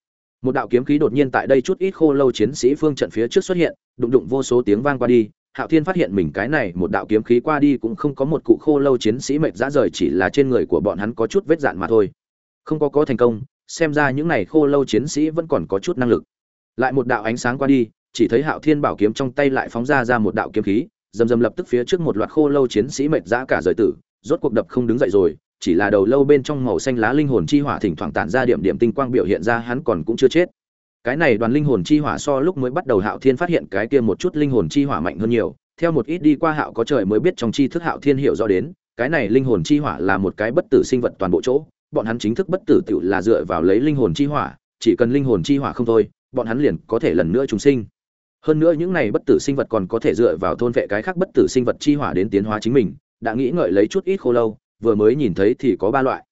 Một đạo kiếm khí đột nhiên tại đây chút ít khô lâu chiến sĩ phương trận phía trước xuất hiện, đụng đụng vô số tiếng vang qua đi, hạo thiên phát hiện mình cái này một đạo kiếm khí qua đi cũng không có một cụ khô lâu chiến sĩ mệt dã rời chỉ là trên người của bọn hắn có chút vết dạn mà thôi. Không có có thành công, xem ra những này khô lâu chiến sĩ vẫn còn có chút năng lực lại một đạo ánh sáng qua đi, chỉ thấy hạo thiên bảo kiếm trong tay lại phóng ra ra một đạo kiếm khí, dầm dầm lập tức phía trước một loạt khô lâu chiến sĩ mệt dã cả rời tử, rốt cuộc đập không đứng dậy rồi, chỉ là đầu lâu bên trong màu xanh lá linh hồn chi hỏa thỉnh thoảng tản ra điểm điểm tinh quang biểu hiện ra hắn còn cũng chưa chết. Cái này đoàn linh hồn chi hỏa so lúc mới bắt đầu hạo thiên phát hiện cái kia một chút linh hồn chi hỏa mạnh hơn nhiều, theo một ít đi qua hạo có trời mới biết trong chi thức hạo thiên hiểu rõ đến, cái này linh hồn chi hỏa là một cái bất tử sinh vật toàn bộ chỗ, bọn hắn chính thức bất tử tự là dựa vào lấy linh hồn chi hỏa, chỉ cần linh hồn chi hỏa không thôi bọn hắn liền có thể lần nữa trùng sinh hơn nữa những này bất tử sinh vật còn có thể dựa vào thôn vệ cái khác bất tử sinh vật chi hỏa đến tiến hóa chính mình đã nghĩ ngợi lấy chút ít khô lâu vừa mới nhìn thấy thì có ba loại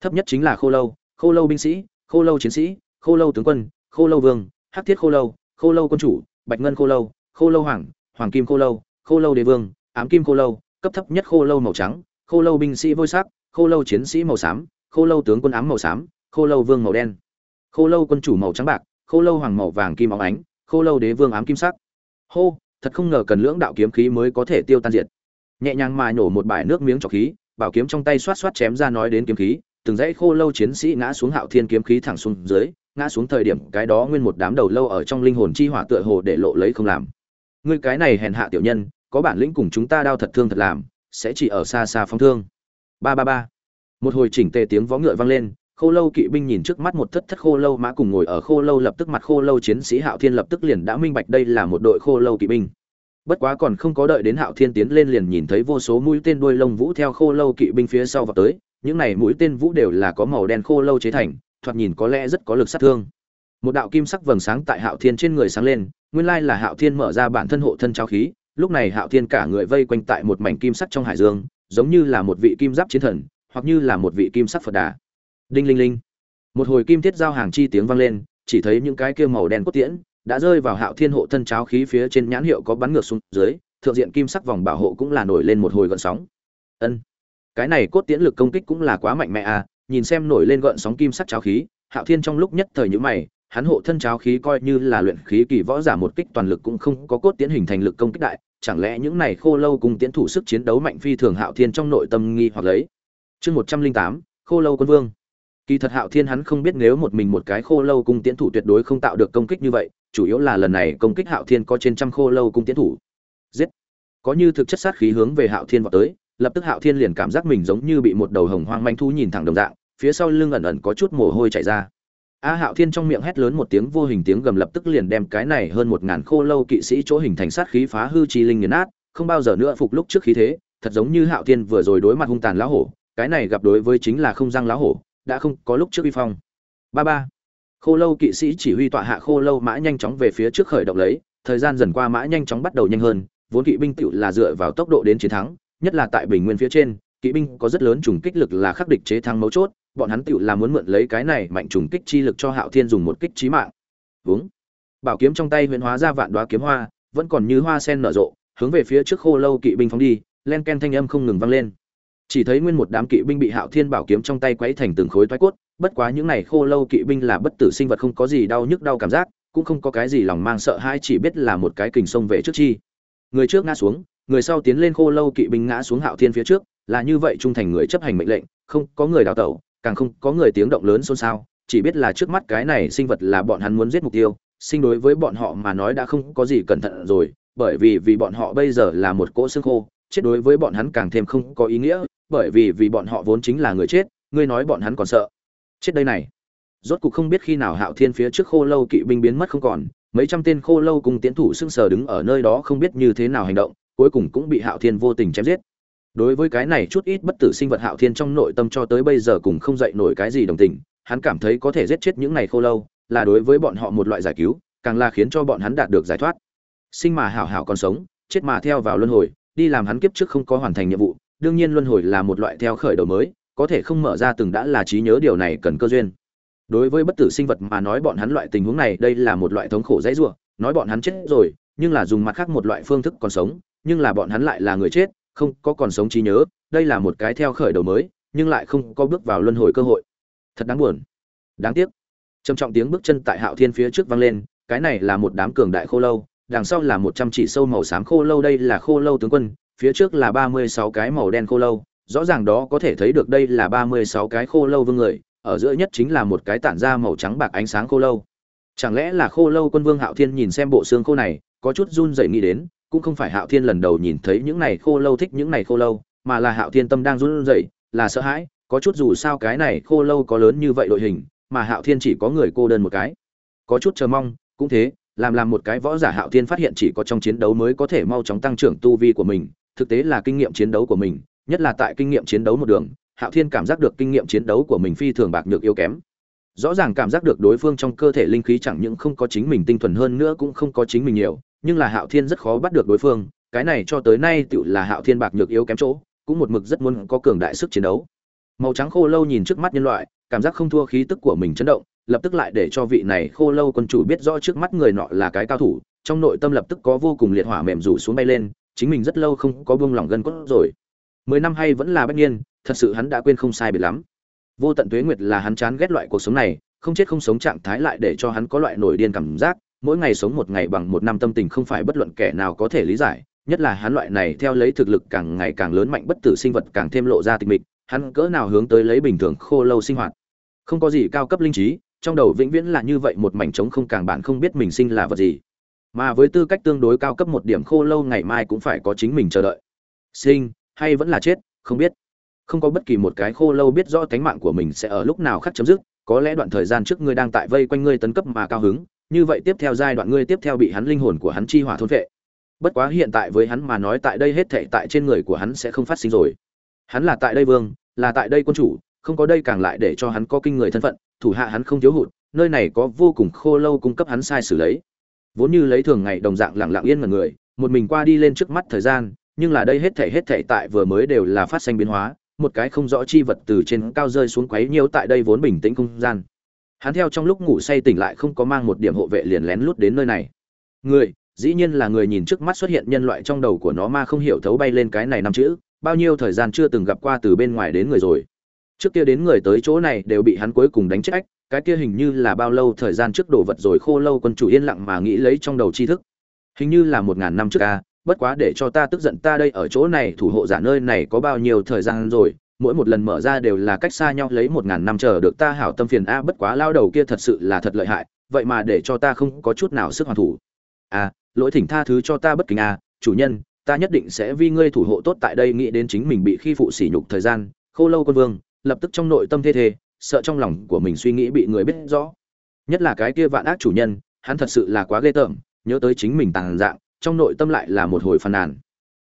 thấp nhất chính là khô lâu khô lâu binh sĩ khô lâu chiến sĩ khô lâu tướng quân khô lâu vương hắc thiết khô lâu khô lâu quân chủ bạch ngân khô lâu khô lâu hoàng hoàng kim khô lâu khô lâu đế vương ám kim khô lâu cấp thấp nhất khô lâu màu trắng khô lâu binh sĩ vôi sắc khô lâu chiến sĩ màu xám khô lâu tướng quân ám màu xám khô lâu vương màu đen khô lâu quân chủ màu trắng bạc khô lâu hoàng màu vàng kim óng ánh, khô lâu đế vương ám kim sắc. Hô, thật không ngờ cần lưỡng đạo kiếm khí mới có thể tiêu tan diệt. Nhẹ nhàng mà nổ một bài nước miếng trọc khí, bảo kiếm trong tay xoát xoát chém ra nói đến kiếm khí, từng dãy khô lâu chiến sĩ ngã xuống hạo thiên kiếm khí thẳng xuống dưới, ngã xuống thời điểm cái đó nguyên một đám đầu lâu ở trong linh hồn chi hỏa tựa hồ để lộ lấy không làm. Ngươi cái này hèn hạ tiểu nhân, có bản lĩnh cùng chúng ta đao thật thương thật làm, sẽ chỉ ở xa xa phong thương. Ba ba ba. Một hồi chỉnh tề tiếng vó ngựa vang lên khô lâu kỵ binh nhìn trước mắt một thất thất khô lâu mã cùng ngồi ở khô lâu lập tức mặt khô lâu chiến sĩ hạo thiên lập tức liền đã minh bạch đây là một đội khô lâu kỵ binh. Bất quá còn không có đợi đến hạo thiên tiến lên liền nhìn thấy vô số mũi tên đuôi lông vũ theo khô lâu kỵ binh phía sau vào tới, những này mũi tên vũ đều là có màu đen khô lâu chế thành, thoạt nhìn có lẽ rất có lực sát thương. Một đạo kim sắc vầng sáng tại hạo thiên trên người sáng lên, nguyên lai là hạo thiên mở ra bản thân hộ thân trao khí, lúc này hạo thiên cả người vây quanh tại một mảnh kim sắc trong hải dương, giống như là một vị kim giáp chiến thần, hoặc như là một vị kim sắc phật đà đinh linh linh. Một hồi kim thiết giao hàng chi tiếng vang lên, chỉ thấy những cái kia màu đen cốt tiễn đã rơi vào hạo thiên hộ thân cháo khí phía trên nhãn hiệu có bắn ngược xuống dưới, thượng diện kim sắc vòng bảo hộ cũng là nổi lên một hồi gợn sóng. Ân, cái này cốt tiễn lực công kích cũng là quá mạnh mẽ à nhìn xem nổi lên gợn sóng kim sắc cháo khí, hạo thiên trong lúc nhất thời nhữ mày, hắn hộ thân cháo khí coi như là luyện khí kỳ võ giả một kích toàn lực cũng không có cốt tiễn hình thành lực công kích đại, chẳng lẽ những này khô lâu cùng tiễn thủ sức chiến đấu mạnh phi thường hạo thiên trong nội tâm nghi hoặc lấy. Chương một trăm linh tám, khô lâu quân vương kỳ thật hạo thiên hắn không biết nếu một mình một cái khô lâu cung tiễn thủ tuyệt đối không tạo được công kích như vậy, chủ yếu là lần này công kích hạo thiên có trên trăm khô lâu cung tiễn thủ. Giết! Có như thực chất sát khí hướng về hạo thiên vọt tới, lập tức hạo thiên liền cảm giác mình giống như bị một đầu hồng hoang manh thu nhìn thẳng đồng dạng, phía sau lưng ẩn ẩn có chút mồ hôi chảy ra. A hạo thiên trong miệng hét lớn một tiếng vô hình tiếng gầm lập tức liền đem cái này hơn một ngàn khô lâu kỵ sĩ chỗ hình thành sát khí phá hư chi linh nghiền nát, không bao giờ nữa phục lúc trước khí thế, thật giống như hạo thiên vừa rồi đối mặt hung tàn lão hổ, cái này gặp đối với chính là không răng lão hổ đã không có lúc trước uy phong. Ba ba. Khô lâu kỵ sĩ chỉ huy tọa hạ khô lâu mã nhanh chóng về phía trước khởi động lấy, thời gian dần qua mã nhanh chóng bắt đầu nhanh hơn, vốn kỵ binh tựu là dựa vào tốc độ đến chiến thắng, nhất là tại bình nguyên phía trên, kỵ binh có rất lớn trùng kích lực là khắc địch chế thắng mấu chốt, bọn hắn tựu là muốn mượn lấy cái này mạnh trùng kích chi lực cho hạo thiên dùng một kích chí mạng. Vướng bảo kiếm trong tay huyễn hóa ra vạn đoá kiếm hoa, vẫn còn như hoa sen nở rộ, hướng về phía trước khô lâu kỵ binh phóng đi, len ken thanh âm không ngừng vang lên chỉ thấy nguyên một đám kỵ binh bị hạo thiên bảo kiếm trong tay quấy thành từng khối toái cốt, bất quá những này khô lâu kỵ binh là bất tử sinh vật không có gì đau nhức đau cảm giác, cũng không có cái gì lòng mang sợ hãi, chỉ biết là một cái kình sông về trước chi. Người trước ngã xuống, người sau tiến lên khô lâu kỵ binh ngã xuống hạo thiên phía trước, là như vậy trung thành người chấp hành mệnh lệnh, không có người đào tẩu, càng không có người tiếng động lớn xôn xao, chỉ biết là trước mắt cái này sinh vật là bọn hắn muốn giết mục tiêu, sinh đối với bọn họ mà nói đã không có gì cẩn thận rồi, bởi vì vì bọn họ bây giờ là một cỗ xương khô, chết đối với bọn hắn càng thêm không có ý nghĩa bởi vì vì bọn họ vốn chính là người chết, ngươi nói bọn hắn còn sợ. Chết đây này. Rốt cục không biết khi nào hạo thiên phía trước khô lâu kỵ binh biến mất không còn, mấy trăm tên khô lâu cùng tiến thủ sưng sờ đứng ở nơi đó không biết như thế nào hành động, cuối cùng cũng bị hạo thiên vô tình chém giết. Đối với cái này chút ít bất tử sinh vật hạo thiên trong nội tâm cho tới bây giờ cũng không dậy nổi cái gì đồng tình, hắn cảm thấy có thể giết chết những này khô lâu, là đối với bọn họ một loại giải cứu, càng là khiến cho bọn hắn đạt được giải thoát. Sinh mà hảo hảo còn sống, chết mà theo vào luân hồi, đi làm hắn kiếp trước không có hoàn thành nhiệm vụ đương nhiên luân hồi là một loại theo khởi đầu mới, có thể không mở ra từng đã là trí nhớ điều này cần cơ duyên. Đối với bất tử sinh vật mà nói bọn hắn loại tình huống này, đây là một loại thống khổ dãy rủa, nói bọn hắn chết rồi, nhưng là dùng mặt khác một loại phương thức còn sống, nhưng là bọn hắn lại là người chết, không có còn sống trí nhớ, đây là một cái theo khởi đầu mới, nhưng lại không có bước vào luân hồi cơ hội. Thật đáng buồn. Đáng tiếc. Trầm trọng tiếng bước chân tại hạo thiên phía trước vang lên, cái này là một đám cường đại khô lâu, đằng sau là một trăm chỉ sâu màu xám khô lâu, đây là khô lâu tướng quân phía trước là ba mươi sáu cái màu đen khô lâu, rõ ràng đó có thể thấy được đây là ba mươi sáu cái khô lâu vương người, ở giữa nhất chính là một cái tản ra màu trắng bạc ánh sáng khô lâu. Chẳng lẽ là khô lâu quân vương hạo thiên nhìn xem bộ xương khô này, có chút run rẩy nghĩ đến, cũng không phải hạo thiên lần đầu nhìn thấy những này khô lâu thích những này khô lâu, mà là hạo thiên tâm đang run rẩy, là sợ hãi, có chút dù sao cái này khô lâu có lớn như vậy đội hình, mà hạo thiên chỉ có người cô đơn một cái. Có chút chờ mong, cũng thế làm làm một cái võ giả hạo thiên phát hiện chỉ có trong chiến đấu mới có thể mau chóng tăng trưởng tu vi của mình, thực tế là kinh nghiệm chiến đấu của mình, nhất là tại kinh nghiệm chiến đấu một đường, hạo thiên cảm giác được kinh nghiệm chiến đấu của mình phi thường bạc nhược yếu kém. Rõ ràng cảm giác được đối phương trong cơ thể linh khí chẳng những không có chính mình tinh thuần hơn nữa cũng không có chính mình nhiều, nhưng là hạo thiên rất khó bắt được đối phương, cái này cho tới nay tự là hạo thiên bạc nhược yếu kém chỗ, cũng một mực rất muốn có cường đại sức chiến đấu. Màu trắng khô lâu nhìn trước mắt nhân loại, cảm giác không thua khí tức của mình chấn động lập tức lại để cho vị này khô lâu quân chủ biết rõ trước mắt người nọ là cái cao thủ, trong nội tâm lập tức có vô cùng liệt hỏa mềm rủ xuống bay lên, chính mình rất lâu không có buông lỏng gân cốt rồi. Mười năm hay vẫn là bất nhiên thật sự hắn đã quên không sai biệt lắm. Vô tận tuế nguyệt là hắn chán ghét loại cuộc sống này, không chết không sống trạng thái lại để cho hắn có loại nổi điên cảm giác, mỗi ngày sống một ngày bằng một năm tâm tình không phải bất luận kẻ nào có thể lý giải, nhất là hắn loại này theo lấy thực lực càng ngày càng lớn mạnh bất tử sinh vật càng thêm lộ ra tịch mịch, hắn cỡ nào hướng tới lấy bình thường khô lâu sinh hoạt. Không có gì cao cấp linh trí trong đầu vĩnh viễn là như vậy, một mảnh trống không càng bạn không biết mình sinh là vật gì. Mà với tư cách tương đối cao cấp một điểm khô lâu, ngày mai cũng phải có chính mình chờ đợi. Sinh hay vẫn là chết, không biết. Không có bất kỳ một cái khô lâu biết rõ tánh mạng của mình sẽ ở lúc nào khắc chấm dứt, có lẽ đoạn thời gian trước ngươi đang tại vây quanh ngươi tấn cấp mà cao hứng, như vậy tiếp theo giai đoạn ngươi tiếp theo bị hắn linh hồn của hắn chi hỏa thôn vệ bất quá hiện tại với hắn mà nói tại đây hết thệ tại trên người của hắn sẽ không phát sinh rồi. Hắn là tại đây vương, là tại đây quân chủ, không có đây càng lại để cho hắn có kinh người thân phận thủ hạ hắn không thiếu hụt, nơi này có vô cùng khô lâu cung cấp hắn sai xử lấy. Vốn như lấy thường ngày đồng dạng lặng lặng yên mà người, một mình qua đi lên trước mắt thời gian, nhưng là đây hết thảy hết thảy tại vừa mới đều là phát sinh biến hóa, một cái không rõ chi vật từ trên cao rơi xuống quấy nhiễu tại đây vốn bình tĩnh không gian. Hắn theo trong lúc ngủ say tỉnh lại không có mang một điểm hộ vệ liền lén lút đến nơi này. Người, dĩ nhiên là người nhìn trước mắt xuất hiện nhân loại trong đầu của nó ma không hiểu thấu bay lên cái này năm chữ, bao nhiêu thời gian chưa từng gặp qua từ bên ngoài đến người rồi trước kia đến người tới chỗ này đều bị hắn cuối cùng đánh chết ách cái kia hình như là bao lâu thời gian trước đổ vật rồi khô lâu quân chủ yên lặng mà nghĩ lấy trong đầu tri thức. Hình như là một ngàn năm trước ca bất quá để cho ta tức giận ta đây ở chỗ này thủ hộ giả nơi này có bao nhiêu thời gian rồi mỗi một lần mở ra đều là cách xa nhau lấy một ngàn năm chờ được ta hảo tâm phiền a bất quá lao đầu kia thật sự là thật lợi hại vậy mà để cho ta không có chút nào sức hoàn thủ. A à, lỗi thỉnh tha thứ cho ta bất kính a chủ nhân ta nhất định sẽ vì ngươi thủ hộ tốt tại đây nghĩ đến chính mình bị khi phụ sỉ nhục thời gian khô lâu quân vương lập tức trong nội tâm thê thê, sợ trong lòng của mình suy nghĩ bị người biết rõ. Nhất là cái kia vạn ác chủ nhân, hắn thật sự là quá ghê tởm, nhớ tới chính mình tàn dạng, trong nội tâm lại là một hồi phàn nàn.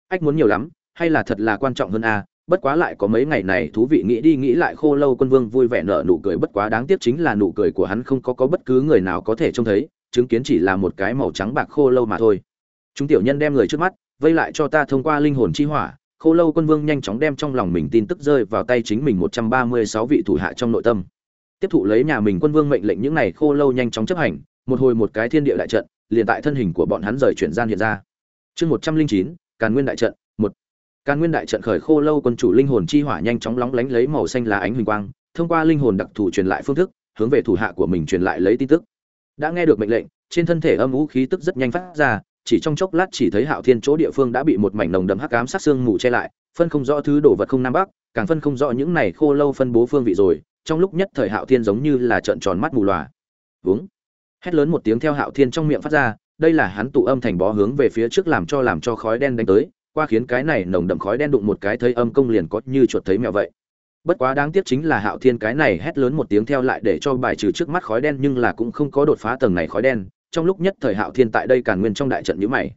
Ách muốn nhiều lắm, hay là thật là quan trọng hơn a, bất quá lại có mấy ngày này thú vị nghĩ đi nghĩ lại khô lâu quân vương vui vẻ nở nụ cười, bất quá đáng tiếc chính là nụ cười của hắn không có có bất cứ người nào có thể trông thấy, chứng kiến chỉ là một cái màu trắng bạc khô lâu mà thôi. Chúng tiểu nhân đem người trước mắt, vây lại cho ta thông qua linh hồn chi hỏa khô lâu quân vương nhanh chóng đem trong lòng mình tin tức rơi vào tay chính mình một trăm ba mươi sáu vị thủ hạ trong nội tâm. Tiếp thụ lấy nhà mình quân vương mệnh lệnh những này khô lâu nhanh chóng chấp hành, một hồi một cái thiên địa đại trận, liền tại thân hình của bọn hắn rời chuyển gian hiện ra. Chương một trăm linh chín, càn nguyên đại trận, một. Càn nguyên đại trận khởi khô lâu quân chủ linh hồn chi hỏa nhanh chóng lóng lánh lấy màu xanh lá ánh huỳnh quang, thông qua linh hồn đặc thù truyền lại phương thức, hướng về thủ hạ của mình truyền lại lấy tin tức. Đã nghe được mệnh lệnh, trên thân thể âm u khí tức rất nhanh phát ra chỉ trong chốc lát chỉ thấy hạo thiên chỗ địa phương đã bị một mảnh nồng đậm hắc ám sát xương mù che lại, phân không rõ thứ đồ vật không nam bắc, càng phân không rõ những này khô lâu phân bố phương vị rồi, trong lúc nhất thời hạo thiên giống như là trợn tròn mắt mù lòa. Uống hét lớn một tiếng theo hạo thiên trong miệng phát ra, đây là hắn tụ âm thành bó hướng về phía trước làm cho làm cho khói đen đánh tới, qua khiến cái này nồng đậm khói đen đụng một cái thấy âm công liền có như chuột thấy mèo vậy. Bất quá đáng tiếc chính là hạo thiên cái này hét lớn một tiếng theo lại để cho bài trừ trước mắt khói đen nhưng là cũng không có đột phá tầng này khói đen trong lúc nhất thời hạo thiên tại đây càn nguyên trong đại trận nhíu mày.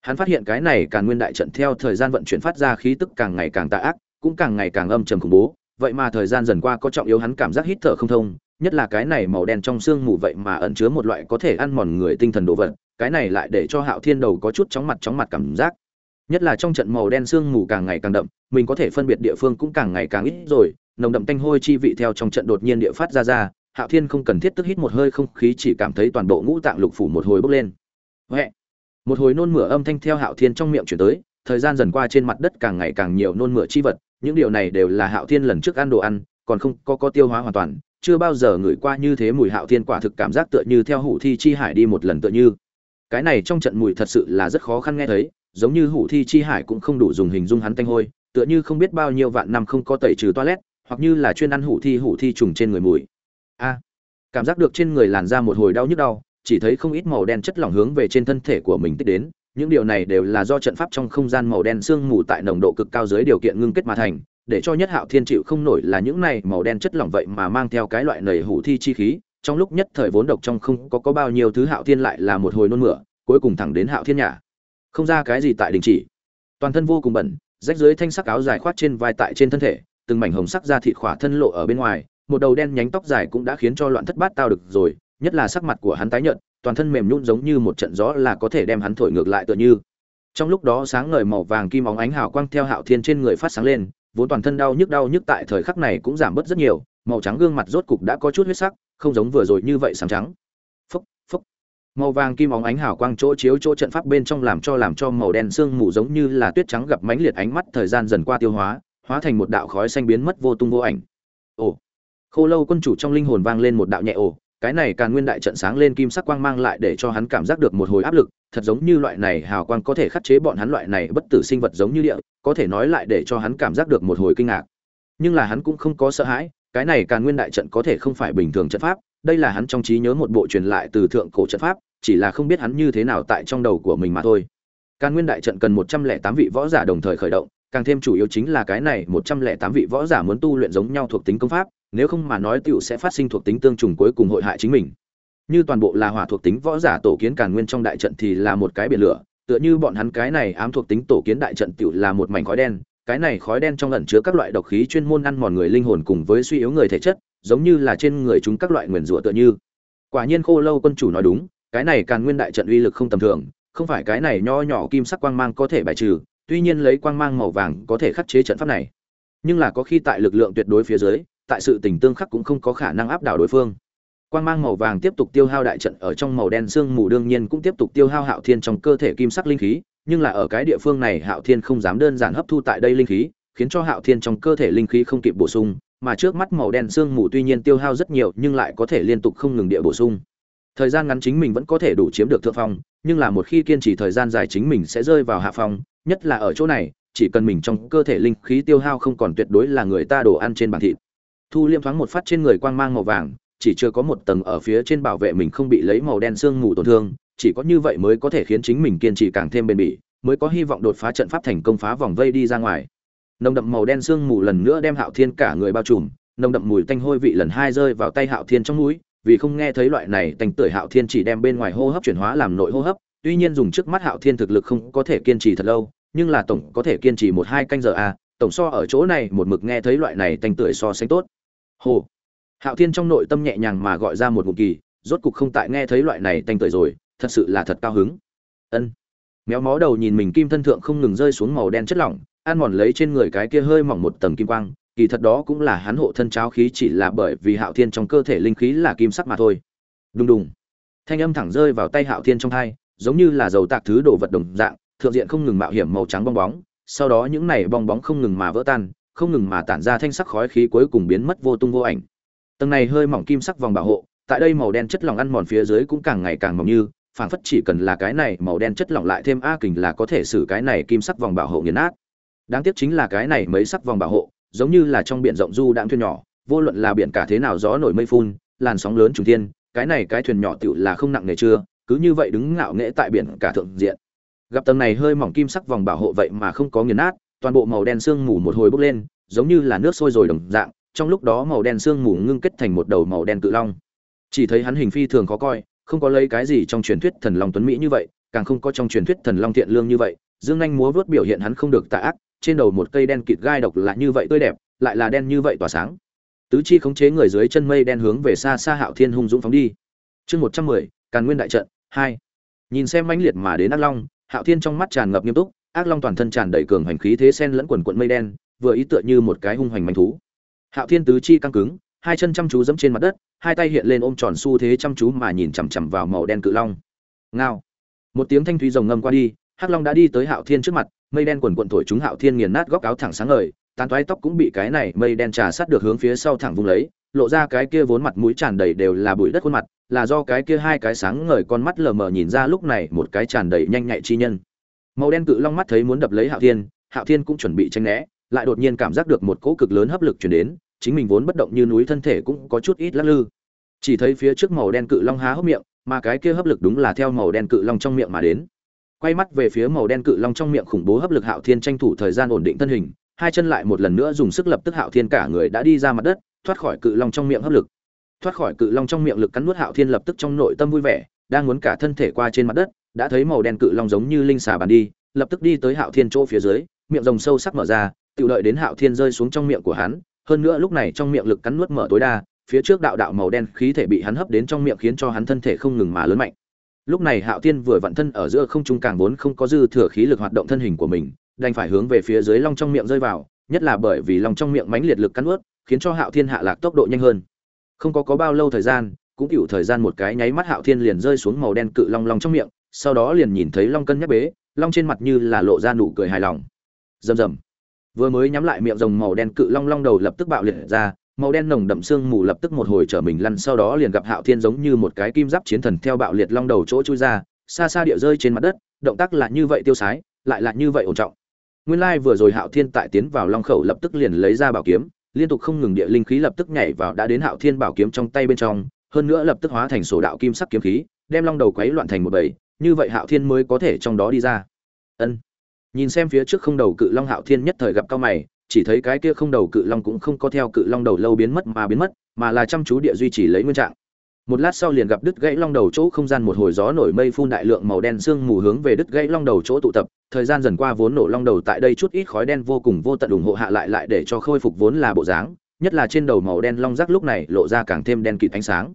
Hắn phát hiện cái này càn nguyên đại trận theo thời gian vận chuyển phát ra khí tức càng ngày càng tà ác, cũng càng ngày càng âm trầm khủng bố, vậy mà thời gian dần qua có trọng yếu hắn cảm giác hít thở không thông, nhất là cái này màu đen trong xương mù vậy mà ẩn chứa một loại có thể ăn mòn người tinh thần đồ vật, cái này lại để cho hạo thiên đầu có chút chóng mặt chóng mặt cảm giác. Nhất là trong trận màu đen xương mù càng ngày càng đậm, mình có thể phân biệt địa phương cũng càng ngày càng ít rồi, nồng đậm tanh hôi chi vị theo trong trận đột nhiên địa phát ra ra hạo thiên không cần thiết tức hít một hơi không khí, chỉ cảm thấy toàn bộ ngũ tạng lục phủ một hồi bốc lên. Huệ. một hồi nôn mửa âm thanh theo hạo thiên trong miệng chuyển tới, thời gian dần qua trên mặt đất càng ngày càng nhiều nôn mửa chi vật, những điều này đều là hạo thiên lần trước ăn đồ ăn, còn không có có tiêu hóa hoàn toàn, chưa bao giờ ngửi qua như thế mùi hạo thiên quả thực cảm giác tựa như theo hủ thi chi hải đi một lần tựa như. Cái này trong trận mùi thật sự là rất khó khăn nghe thấy, giống như hủ thi chi hải cũng không đủ dùng hình dung hắn tanh hôi, tựa như không biết bao nhiêu vạn năm không có tẩy trừ toilet, hoặc như là chuyên ăn hủ thi hủ thi trùng trên người mùi a cảm giác được trên người làn ra một hồi đau nhức đau, chỉ thấy không ít màu đen chất lỏng hướng về trên thân thể của mình tích đến. Những điều này đều là do trận pháp trong không gian màu đen sương mù tại nồng độ cực cao dưới điều kiện ngưng kết mà thành, để cho nhất hạo thiên chịu không nổi là những này màu đen chất lỏng vậy mà mang theo cái loại nầy hủ thi chi khí. Trong lúc nhất thời vốn độc trong không có có bao nhiêu thứ hạo thiên lại là một hồi nôn mửa, cuối cùng thẳng đến hạo thiên nhà. Không ra cái gì tại đình chỉ. Toàn thân vô cùng bẩn, rách dưới thanh sắc áo dài khoát trên vai tại trên thân thể, từng mảnh hồng sắc da thịt khỏa thân lộ ở bên ngoài một đầu đen nhánh tóc dài cũng đã khiến cho loạn thất bát tao được rồi, nhất là sắc mặt của hắn tái nhợt, toàn thân mềm nhũn giống như một trận gió là có thể đem hắn thổi ngược lại tựa như. Trong lúc đó sáng ngời màu vàng kim óng ánh hào quang theo hạo thiên trên người phát sáng lên, vốn toàn thân đau nhức đau nhức tại thời khắc này cũng giảm bớt rất nhiều, màu trắng gương mặt rốt cục đã có chút huyết sắc, không giống vừa rồi như vậy sáng trắng. Phúc phúc. Màu vàng kim óng ánh hào quang chỗ chiếu chỗ trận pháp bên trong làm cho làm cho màu đen sương mù giống như là tuyết trắng gặp mãnh liệt ánh mắt thời gian dần qua tiêu hóa hóa thành một đạo khói xanh biến mất vô tung vô ảnh. Ồ khô lâu quân chủ trong linh hồn vang lên một đạo nhẹ ồ, cái này càng nguyên đại trận sáng lên kim sắc quang mang lại để cho hắn cảm giác được một hồi áp lực, thật giống như loại này hào quang có thể khắc chế bọn hắn loại này bất tử sinh vật giống như địa, có thể nói lại để cho hắn cảm giác được một hồi kinh ngạc. Nhưng là hắn cũng không có sợ hãi, cái này càng nguyên đại trận có thể không phải bình thường trận pháp, đây là hắn trong trí nhớ một bộ truyền lại từ thượng cổ trận pháp, chỉ là không biết hắn như thế nào tại trong đầu của mình mà thôi. Càng nguyên đại trận cần một trăm lẻ tám vị võ giả đồng thời khởi động, càng thêm chủ yếu chính là cái này một trăm lẻ tám vị võ giả muốn tu luyện giống nhau thuộc tính công pháp nếu không mà nói tiểu sẽ phát sinh thuộc tính tương trùng cuối cùng hội hại chính mình. Như toàn bộ là hỏa thuộc tính võ giả tổ kiến càn nguyên trong đại trận thì là một cái biển lửa, tựa như bọn hắn cái này ám thuộc tính tổ kiến đại trận tiểu là một mảnh khói đen, cái này khói đen trong ẩn chứa các loại độc khí chuyên môn ăn mòn người linh hồn cùng với suy yếu người thể chất, giống như là trên người chúng các loại nguyền rủa tựa như. Quả nhiên khô lâu quân chủ nói đúng, cái này càn nguyên đại trận uy lực không tầm thường, không phải cái này nho nhỏ kim sắc quang mang có thể bài trừ, tuy nhiên lấy quang mang màu vàng có thể khắc chế trận pháp này. Nhưng là có khi tại lực lượng tuyệt đối phía dưới tại sự tình tương khắc cũng không có khả năng áp đảo đối phương. Quang mang màu vàng tiếp tục tiêu hao đại trận ở trong màu đen sương mù đương nhiên cũng tiếp tục tiêu hao hạo thiên trong cơ thể kim sắc linh khí, nhưng là ở cái địa phương này hạo thiên không dám đơn giản hấp thu tại đây linh khí, khiến cho hạo thiên trong cơ thể linh khí không kịp bổ sung, mà trước mắt màu đen sương mù tuy nhiên tiêu hao rất nhiều nhưng lại có thể liên tục không ngừng địa bổ sung. Thời gian ngắn chính mình vẫn có thể đủ chiếm được thượng phong, nhưng là một khi kiên trì thời gian dài chính mình sẽ rơi vào hạ phong, nhất là ở chỗ này, chỉ cần mình trong cơ thể linh khí tiêu hao không còn tuyệt đối là người ta đồ ăn trên bàn thịt thu liêm thoáng một phát trên người quang mang màu vàng, chỉ chưa có một tầng ở phía trên bảo vệ mình không bị lấy màu đen sương mù tổn thương, chỉ có như vậy mới có thể khiến chính mình kiên trì càng thêm bền bỉ, mới có hy vọng đột phá trận pháp thành công phá vòng vây đi ra ngoài. Nồng đậm màu đen sương mù lần nữa đem hạo thiên cả người bao trùm, nồng đậm mùi tanh hôi vị lần hai rơi vào tay hạo thiên trong núi vì không nghe thấy loại này tanh tưởi hạo thiên chỉ đem bên ngoài hô hấp chuyển hóa làm nội hô hấp, tuy nhiên dùng trước mắt hạo thiên thực lực không có thể kiên trì thật lâu, nhưng là tổng có thể kiên trì một hai canh giờ à tổng so ở chỗ này một mực nghe thấy loại này tanh tưởi so sánh tốt hồ. Hạo thiên trong nội tâm nhẹ nhàng mà gọi ra một ngụm kỳ, rốt cục không tại nghe thấy loại này tanh tưởi rồi, thật sự là thật cao hứng. Ân. Méo mó đầu nhìn mình kim thân thượng không ngừng rơi xuống màu đen chất lỏng, ăn mòn lấy trên người cái kia hơi mỏng một tầng kim quang, kỳ thật đó cũng là hắn hộ thân cháo khí chỉ là bởi vì hạo thiên trong cơ thể linh khí là kim sắc mà thôi. Đùng đùng. Thanh âm thẳng rơi vào tay hạo thiên trong thai giống như là dầu tạc thứ đồ vật đồng dạng, thượng diện không ngừng mạo hiểm màu trắng bong bóng, sau đó những này bong bóng không ngừng mà vỡ tan không ngừng mà tản ra thanh sắc khói khí cuối cùng biến mất vô tung vô ảnh. Tầng này hơi mỏng kim sắc vòng bảo hộ, tại đây màu đen chất lỏng ăn mòn phía dưới cũng càng ngày càng mỏng như, phảng phất chỉ cần là cái này màu đen chất lỏng lại thêm a kình là có thể xử cái này kim sắc vòng bảo hộ nghiền nát. Đáng tiếc chính là cái này mấy sắc vòng bảo hộ, giống như là trong biển rộng du đãng thuyền nhỏ, vô luận là biển cả thế nào gió nổi mây phun, làn sóng lớn trùng thiên, cái này cái thuyền nhỏ tựu là không nặng nề chưa, cứ như vậy đứng ngạo nghễ tại biển cả thượng diện. Gặp tầng này hơi mỏng kim sắc vòng bảo hộ vậy mà không có nghiền nát toàn bộ màu đen sương mù một hồi bốc lên, giống như là nước sôi rồi đồng dạng, trong lúc đó màu đen sương mù ngưng kết thành một đầu màu đen cự long. Chỉ thấy hắn hình phi thường khó coi, không có lấy cái gì trong truyền thuyết thần long tuấn mỹ như vậy, càng không có trong truyền thuyết thần long thiện lương như vậy. Dương anh múa vớt biểu hiện hắn không được tà ác, trên đầu một cây đen kịt gai độc lại như vậy tươi đẹp, lại là đen như vậy tỏa sáng. Tứ chi khống chế người dưới chân mây đen hướng về xa xa hạo thiên hung dũng phóng đi. Chương một trăm mười, càn nguyên đại trận, hai. Nhìn xem mãnh liệt mà đến ác long, hạo thiên trong mắt tràn ngập nghiêm túc ác long toàn thân tràn đầy cường hành khí thế sen lẫn quần quận mây đen, vừa ý tựa như một cái hung hoành manh thú. Hạo thiên tứ chi căng cứng, hai chân chăm chú dẫm trên mặt đất, hai tay hiện lên ôm tròn xu thế chăm chú mà nhìn chằm chằm vào màu đen cự long. Ngao. Một tiếng thanh thúy rồng ngâm qua đi, hắc long đã đi tới hạo thiên trước mặt, mây đen quần quận thổi chúng hạo thiên nghiền nát góc áo thẳng sáng ngời, tán toái tóc cũng bị cái này mây đen trà sát được hướng phía sau thẳng vung lấy, lộ ra cái kia vốn mặt mũi tràn đầy đều là bụi đất khuôn mặt, là do cái kia hai cái sáng ngời con mắt lờ mờ nhìn ra lúc này một cái tràn đầy nhanh nhạy chi nhân màu đen cự long mắt thấy muốn đập lấy hạo thiên hạo thiên cũng chuẩn bị tranh né, lại đột nhiên cảm giác được một cỗ cực lớn hấp lực chuyển đến, chính mình vốn bất động như núi thân thể cũng có chút ít lắc lư. Chỉ thấy phía trước màu đen cự long há hốc miệng, mà cái kia hấp lực đúng là theo màu đen cự long trong miệng mà đến. Quay mắt về phía màu đen cự long trong miệng khủng bố hấp lực hạo thiên tranh thủ thời gian ổn định thân hình, hai chân lại một lần nữa dùng sức lập tức hạo thiên cả người đã đi ra mặt đất, thoát khỏi cự long trong miệng hấp lực. Thoát khỏi cự long trong miệng lực cắn nuốt hạo thiên lập tức trong nội tâm vui vẻ, đang muốn cả thân thể qua trên mặt đất đã thấy màu đen cự long giống như linh xà bàn đi, lập tức đi tới hạo thiên chỗ phía dưới, miệng rồng sâu sắc mở ra tự đợi đến hạo thiên rơi xuống trong miệng của hắn, hơn nữa lúc này trong miệng lực cắn nuốt mở tối đa, phía trước đạo đạo màu đen khí thể bị hắn hấp đến trong miệng khiến cho hắn thân thể không ngừng mà lớn mạnh. Lúc này hạo thiên vừa vận thân ở giữa không trung càng vốn không có dư thừa khí lực hoạt động thân hình của mình, đành phải hướng về phía dưới long trong miệng rơi vào, nhất là bởi vì long trong miệng mãnh liệt lực cắn ướt khiến cho hạo thiên hạ lạc tốc độ nhanh hơn. Không có có bao lâu thời gian, cũng cựu thời gian một cái nháy mắt hạo thiên liền rơi xuống màu đen cự long long trong miệng sau đó liền nhìn thấy long cân nhắc bế, long trên mặt như là lộ ra nụ cười hài lòng. Rầm rầm. Vừa mới nhắm lại miệng rồng màu đen cự long long đầu lập tức bạo liệt ra, màu đen nồng đậm sương mù lập tức một hồi trở mình lăn, sau đó liền gặp hạo thiên giống như một cái kim giáp chiến thần theo bạo liệt long đầu chỗ chui ra, xa xa địa rơi trên mặt đất, động tác là như vậy tiêu sái, lại là như vậy ổn trọng. Nguyên lai vừa rồi hạo thiên tại tiến vào long khẩu lập tức liền lấy ra bảo kiếm, liên tục không ngừng địa linh khí lập tức nhảy vào đã đến hạo thiên bảo kiếm trong tay bên trong, hơn nữa lập tức hóa thành sổ đạo kim sắc kiếm khí, đem long đầu quấy loạn thành một bầy như vậy hạo thiên mới có thể trong đó đi ra. Ân. Nhìn xem phía trước không đầu cự long hạo thiên nhất thời gặp cao mày, chỉ thấy cái kia không đầu cự long cũng không có theo cự long đầu lâu biến mất mà biến mất, mà là chăm chú địa duy trì lấy nguyên trạng. Một lát sau liền gặp đứt gãy long đầu chỗ không gian một hồi gió nổi mây phun đại lượng màu đen sương mù hướng về đứt gãy long đầu chỗ tụ tập, thời gian dần qua vốn nổ long đầu tại đây chút ít khói đen vô cùng vô tận ủng hộ hạ lại lại để cho khôi phục vốn là bộ dáng, nhất là trên đầu màu đen long rác lúc này lộ ra càng thêm đen kịt ánh sáng